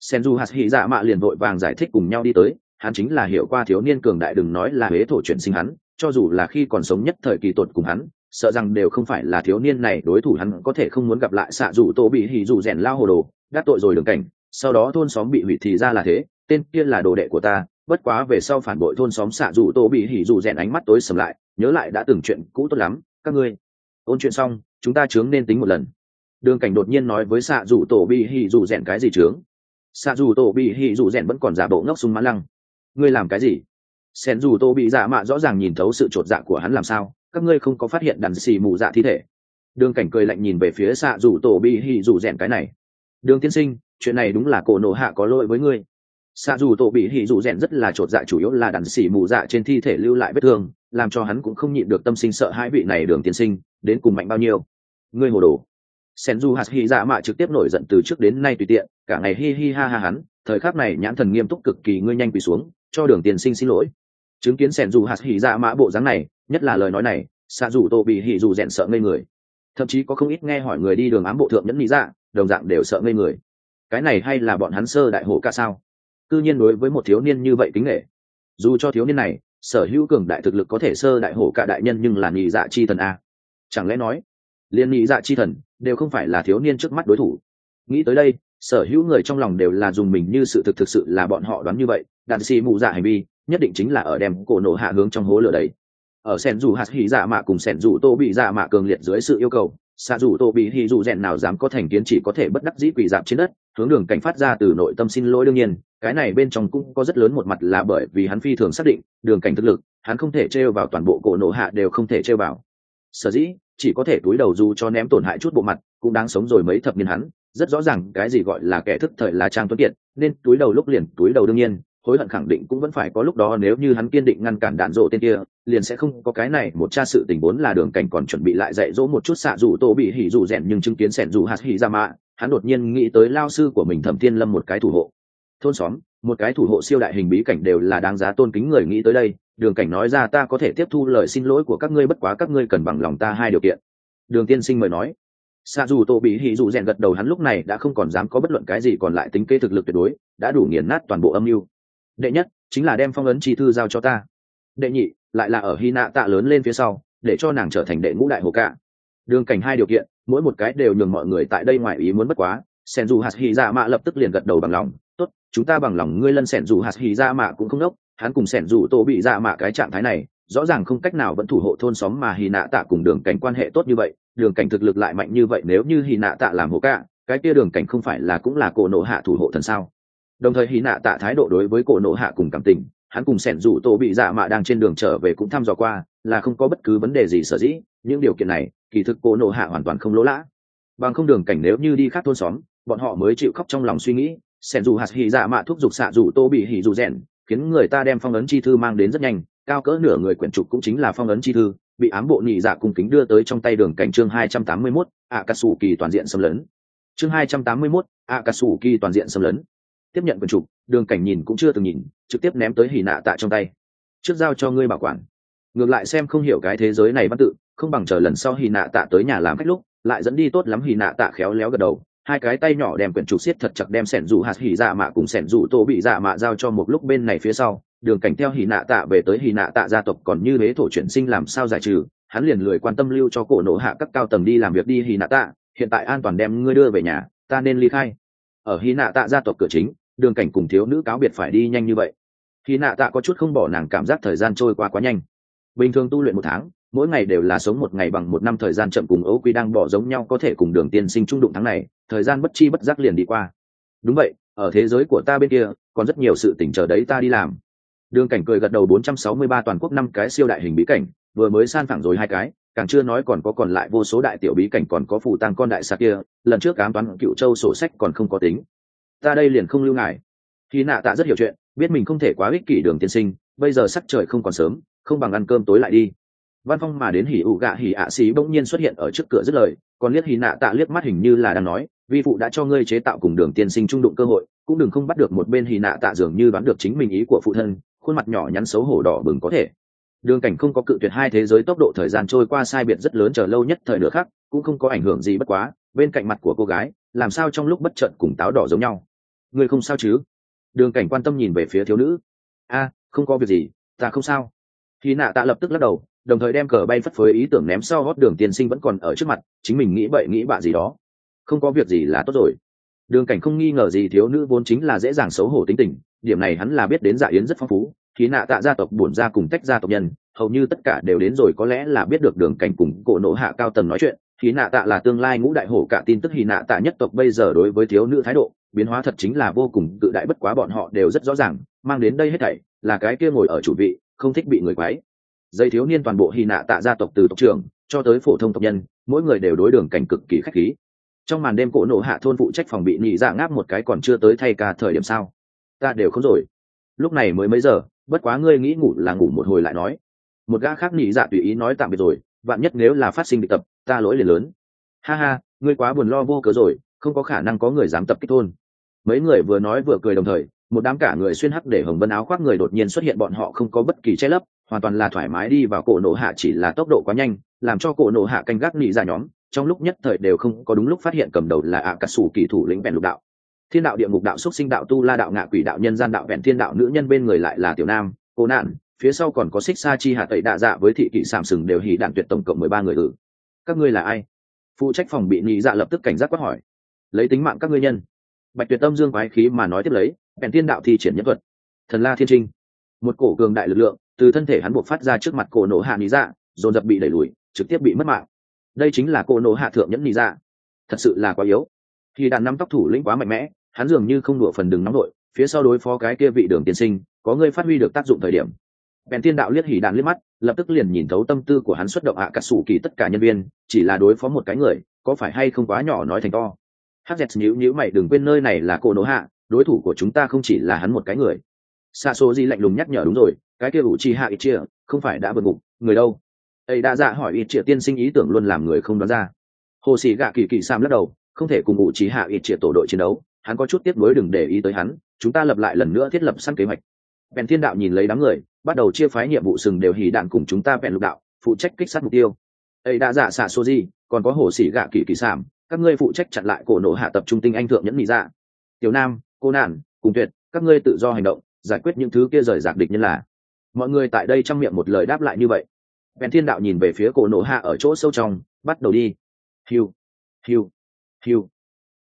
Sen du hạt hy dạ mạ liền vội vàng giải thích cùng nhau đi tới, hắn chính là hiểu qua thiếu niên cường đại đừng nói là huế thổ chuyển sinh hắn, cho dù là khi còn sống nhất thời kỳ tột cùng hắn sợ rằng đều không phải là thiếu niên này, đối thủ hắn có thể không muốn gặp lại xạ rủ tô bị hỉ rủ rèn lao hồ đồ, đắc tội rồi đường cảnh, sau đó thôn xóm bị hủy thì ra là thế, tên kia là đồ đệ của ta, bất quá về sau phản bội thôn xóm xạ rủ tô bị hỉ rủ rèn ánh mắt tối sầm lại, nhớ lại đã từng chuyện cũ tốt lắm, các ngươi, ôn chuyện xong, chúng ta chướng nên tính một lần. Đường cảnh đột nhiên nói với xạ rủ tổ bị hỉ rủ rèn cái gì chướng? Xạ rủ tổ bị hỉ rủ rèn vẫn còn giả bộ ngốc súng mã lăng. Ngươi làm cái gì? Sen dù tô bị giả mạ rõ ràng nhìn thấu sự chột dạ của hắn làm sao? Các ngươi không có phát hiện đàn xì mù dạ thi thể. Đường cảnh cười lạnh nhìn về phía xạ rủ tổ bị hì rủ rèn cái này. Đường tiên sinh, chuyện này đúng là cổ nổ hạ có lỗi với ngươi. Xạ dù tổ bị hì rủ rèn rất là chột dạ chủ yếu là đàn xì mù dạ trên thi thể lưu lại vết thương, làm cho hắn cũng không nhịn được tâm sinh sợ hai vị này đường tiên sinh, đến cùng mạnh bao nhiêu. Ngươi hồ đồ. Sen du hạt hy dạ mạ trực tiếp nổi giận từ trước đến nay tùy tiện, cả ngày hi hi ha ha hắn, thời khắc này nhãn thần nghiêm túc cực kỳ ngươi nhanh quỳ xuống, cho đường tiên sinh xin lỗi chứng kiến sẻn dù hạt hỉ dạ mã bộ dáng này, nhất là lời nói này, xạ dù tô bị hỉ dù rèn sợ ngây người. Thậm chí có không ít nghe hỏi người đi đường ám bộ thượng nhẫn lý dạ đồng dạng đều sợ ngây người. Cái này hay là bọn hắn sơ đại hổ ca sao? Cư nhiên đối với một thiếu niên như vậy kính nghệ dù cho thiếu niên này, sở hữu cường đại thực lực có thể sơ đại hổ cả đại nhân nhưng là nhị dạ chi thần a. Chẳng lẽ nói liên nhị dạ chi thần đều không phải là thiếu niên trước mắt đối thủ? Nghĩ tới đây, sở hữu người trong lòng đều là dùng mình như sự thực thực sự là bọn họ đoán như vậy đạn xì mù dạ hành vi nhất định chính là ở đem cổ nổ hạ hướng trong hố lửa đấy. Ở sen dù hạt hỉ dạ mạ cùng sen dù tô bị dạ mạ cường liệt dưới sự yêu cầu xạ dù tô bị hỉ dù rèn nào dám có thành kiến chỉ có thể bất đắc dĩ quỳ dạp trên đất, hướng đường cảnh phát ra từ nội tâm xin lỗi đương nhiên, cái này bên trong cũng có rất lớn một mặt là bởi vì hắn phi thường xác định, đường cảnh thực lực, hắn không thể trêu vào toàn bộ cổ nổ hạ đều không thể trêu vào. Sở dĩ, chỉ có thể túi đầu dù cho ném tổn hại chút bộ mặt, cũng đáng sống rồi mấy thập niên hắn, rất rõ ràng cái gì gọi là kẻ thức thời là trang tuấn kiệt, nên túi đầu lúc liền túi đầu đương nhiên hối hận khẳng định cũng vẫn phải có lúc đó nếu như hắn kiên định ngăn cản đạn rộ tên kia, liền sẽ không có cái này, một cha sự tình vốn là đường cảnh còn chuẩn bị lại dạy dỗ một chút xạ dù tô bị hỉ dù rèn nhưng chứng kiến sẻn dù hạt hỉ ra mạ hắn đột nhiên nghĩ tới lao sư của mình thẩm thiên lâm một cái thủ hộ. Thôn xóm, một cái thủ hộ siêu đại hình bí cảnh đều là đáng giá tôn kính người nghĩ tới đây, đường cảnh nói ra ta có thể tiếp thu lời xin lỗi của các ngươi bất quá các ngươi cần bằng lòng ta hai điều kiện. Đường tiên sinh mời nói. Xa dù tô bị hỉ dù rèn gật đầu hắn lúc này đã không còn dám có bất luận cái gì còn lại tính kê thực lực tuyệt đối, đã đủ nghiền nát toàn bộ âm mưu đệ nhất chính là đem phong ấn chi thư giao cho ta. Đệ nhị lại là ở hy nạ tạ lớn lên phía sau, để cho nàng trở thành đệ ngũ đại hồ cả đường cảnh hai điều kiện, mỗi một cái đều nhường mọi người tại đây ngoài ý muốn bất quá. Sen dù hạt hy dạ mạ lập tức liền gật đầu bằng lòng. Tốt, chúng ta bằng lòng, ngươi lân sen dù hạt hy dạ mạ cũng không đốc. Hắn cùng sen dù tô bị dạ mạ cái trạng thái này, rõ ràng không cách nào vẫn thủ hộ thôn xóm mà hy nạ tạ cùng đường cảnh quan hệ tốt như vậy. Đường cảnh thực lực lại mạnh như vậy, nếu như hy nạ tạ làm hồ cả cái kia đường cảnh không phải là cũng là cổ nộ hạ thủ hộ thần sao? Đồng thời hy nạ tạ thái độ đối với cổ nộ hạ cùng cảm tình hắn cùng sẻn rủ tô bị dạ mạ đang trên đường trở về cũng thăm dò qua là không có bất cứ vấn đề gì sở dĩ những điều kiện này kỳ thực cổ nộ hạ hoàn toàn không lỗ lã. Bằng không đường cảnh nếu như đi khác thôn xóm bọn họ mới chịu khóc trong lòng suy nghĩ sẻn rủ hạt hỉ dạ mạ thúc giục xạ rủ tô bị hỉ rủ rèn khiến người ta đem phong ấn chi thư mang đến rất nhanh cao cỡ nửa người quyển trục cũng chính là phong ấn chi thư bị ám bộ nhị dạ cung kính đưa tới trong tay đường cảnh chương hai trăm tám mươi 281, ạ cà sủ kỳ toàn diện xâm lấn. Chương hai trăm tám mươi 281, ạ cà sủ kỳ toàn diện xâm lấn tiếp nhận quần trục, đường cảnh nhìn cũng chưa từng nhìn, trực tiếp ném tới hỉ nạ tạ trong tay. Trước giao cho ngươi bảo quản. Ngược lại xem không hiểu cái thế giới này văn tự, không bằng chờ lần sau hỉ nạ tạ tới nhà làm khách lúc, lại dẫn đi tốt lắm hỉ nạ tạ khéo léo gật đầu. Hai cái tay nhỏ đem quyển trục siết thật chặt đem sẻn rủ hạt hỉ dạ mạ cùng sẻn rủ tô bị dạ mạ giao cho một lúc bên này phía sau. Đường cảnh theo hỉ nạ tạ về tới hỉ nạ tạ gia tộc còn như thế thổ chuyển sinh làm sao giải trừ, hắn liền lười quan tâm lưu cho cổ nổ hạ các cao tầng đi làm việc đi hỉ nạ tạ, hiện tại an toàn đem ngươi đưa về nhà, ta nên ly khai. Ở hỉ nạ tạ gia tộc cửa chính đường cảnh cùng thiếu nữ cáo biệt phải đi nhanh như vậy. Khi nạ tạ có chút không bỏ nàng cảm giác thời gian trôi qua quá nhanh. Bình thường tu luyện một tháng, mỗi ngày đều là sống một ngày bằng một năm thời gian chậm cùng ấu quy đang bỏ giống nhau có thể cùng đường tiên sinh trung đụng tháng này, thời gian bất chi bất giác liền đi qua. Đúng vậy, ở thế giới của ta bên kia, còn rất nhiều sự tỉnh chờ đấy ta đi làm. Đường cảnh cười gật đầu 463 toàn quốc năm cái siêu đại hình bí cảnh, vừa mới san phẳng rồi hai cái, càng chưa nói còn có còn lại vô số đại tiểu bí cảnh còn có phù tăng con đại sạc kia, lần trước cám toán cựu châu sổ sách còn không có tính ta đây liền không lưu ngại khi nạ tạ rất hiểu chuyện, biết mình không thể quá ích kỷ đường tiên sinh, bây giờ sắc trời không còn sớm, không bằng ăn cơm tối lại đi. Văn phong mà đến hỉ ủ gạ hỉ ạ xí bỗng nhiên xuất hiện ở trước cửa dứt lời, còn liếc hỉ nạ tạ liếc mắt hình như là đang nói, vi phụ đã cho ngươi chế tạo cùng đường tiên sinh trung đụng cơ hội, cũng đừng không bắt được một bên hỉ nạ tạ dường như đoán được chính mình ý của phụ thân, khuôn mặt nhỏ nhắn xấu hổ đỏ bừng có thể. Đường cảnh không có cự tuyệt hai thế giới tốc độ thời gian trôi qua sai biệt rất lớn chờ lâu nhất thời nửa khác cũng không có ảnh hưởng gì bất quá, bên cạnh mặt của cô gái, làm sao trong lúc bất trận cùng táo đỏ giống nhau ngươi không sao chứ? Đường cảnh quan tâm nhìn về phía thiếu nữ. A, không có việc gì, ta không sao. Khi nạ tạ lập tức lắc đầu, đồng thời đem cờ bay phất phới ý tưởng ném sau gót đường tiên sinh vẫn còn ở trước mặt, chính mình nghĩ bậy nghĩ bạ gì đó. Không có việc gì là tốt rồi. Đường cảnh không nghi ngờ gì thiếu nữ vốn chính là dễ dàng xấu hổ tính tình, điểm này hắn là biết đến dạ yến rất phong phú khí nạ tạ gia tộc bổn ra cùng tách gia tộc nhân, hầu như tất cả đều đến rồi có lẽ là biết được đường cảnh cùng cổ nộ hạ cao tầng nói chuyện khí nạ tạ là tương lai ngũ đại hổ cả tin tức hì nạ tạ nhất tộc bây giờ đối với thiếu nữ thái độ biến hóa thật chính là vô cùng tự đại bất quá bọn họ đều rất rõ ràng, mang đến đây hết thảy là cái kia ngồi ở chủ vị, không thích bị người quấy. Dây thiếu niên toàn bộ hy nạ tạ gia tộc từ tộc trưởng cho tới phổ thông tộc nhân, mỗi người đều đối đường cảnh cực kỳ khách khí. Trong màn đêm cổ nộ hạ thôn phụ trách phòng bị nhị dạ ngáp một cái còn chưa tới thay cả thời điểm sao? Ta đều không rồi. Lúc này mới mấy giờ, bất quá ngươi nghĩ ngủ là ngủ một hồi lại nói. Một gã khác nhị dạ tùy ý nói tạm biệt rồi, vạn nhất nếu là phát sinh bị tập, ta lỗi liền lớn. Ha ha, ngươi quá buồn lo vô cớ rồi, không có khả năng có người dám tập kích thôn mấy người vừa nói vừa cười đồng thời, một đám cả người xuyên hắc để hồng vân áo khoác người đột nhiên xuất hiện, bọn họ không có bất kỳ che lấp, hoàn toàn là thoải mái đi vào cổ nổ hạ chỉ là tốc độ quá nhanh, làm cho cổ nổ hạ canh gác nị ra nhóm, trong lúc nhất thời đều không có đúng lúc phát hiện cầm đầu là ạ cà sủ kỳ thủ lĩnh vẹn lục đạo. Thiên đạo địa ngục đạo xúc sinh đạo tu la đạo ngạ quỷ đạo nhân gian đạo vẹn thiên đạo nữ nhân bên người lại là tiểu nam, cô nạn, phía sau còn có xích sa chi hạ tẩy đạ dạ với thị kỵ sàm sừng đều hỉ đạn tuyệt tổng cộng mười ba người ử các ngươi là ai? Phụ trách phòng bị nhị dạ lập tức cảnh giác quát hỏi. Lấy tính mạng các ngươi nhân bạch tuyệt tâm dương quái khí mà nói tiếp lấy, bèn thiên đạo thi triển nhân thuật. Thần la thiên trinh. Một cổ cường đại lực lượng từ thân thể hắn buộc phát ra trước mặt cổ nổ hạ lý dạ dồn dập bị đẩy lùi, trực tiếp bị mất mạng. Đây chính là cổ nổ hạ thượng nhẫn lý dạ. Thật sự là quá yếu. Khi đàn năm tóc thủ lĩnh quá mạnh mẽ, hắn dường như không đùa phần đừng nóng đội phía sau đối phó cái kia vị đường tiên sinh, có người phát huy được tác dụng thời điểm. Bèn thiên đạo liếc hỉ đàn liếc mắt, lập tức liền nhìn thấu tâm tư của hắn xuất động hạ cả sủ kỳ tất cả nhân viên, chỉ là đối phó một cái người, có phải hay không quá nhỏ nói thành to hắc dẹt nhíu nhíu mày, đừng quên nơi này là cổ nổ hạ, đối thủ của chúng ta không chỉ là hắn một cái người. Xa số di lạnh lùng nhắc nhở, đúng rồi, cái kia ủ chi hạ ít chia không phải đã vượt ngục, người đâu? Ấy đã dạ hỏi ít chia tiên sinh ý tưởng luôn làm người không đoán ra. Hồ sĩ gạ kỳ kỳ sam lắc đầu, không thể cùng ủ chi hạ ít chia tổ đội chiến đấu, hắn có chút tiếp nối đừng để ý tới hắn, chúng ta lập lại lần nữa thiết lập săn kế hoạch. Bèn thiên đạo nhìn lấy đám người, bắt đầu chia phái nhiệm vụ sừng đều hỉ đạn cùng chúng ta bèn lục đạo, phụ trách kích sát mục tiêu. Ấy đã dạ xạ số gì còn có hồ sĩ gạ kỳ kỳ Sam các ngươi phụ trách chặn lại cổ nổ hạ tập trung tinh anh thượng nhẫn nhị dạ. Tiểu nam, cô nản, cùng tuyệt, các ngươi tự do hành động, giải quyết những thứ kia rời rạc địch nhân là. Mọi người tại đây trong miệng một lời đáp lại như vậy. Bèn thiên đạo nhìn về phía cổ nổ hạ ở chỗ sâu trong, bắt đầu đi. Hiu hiu hiu.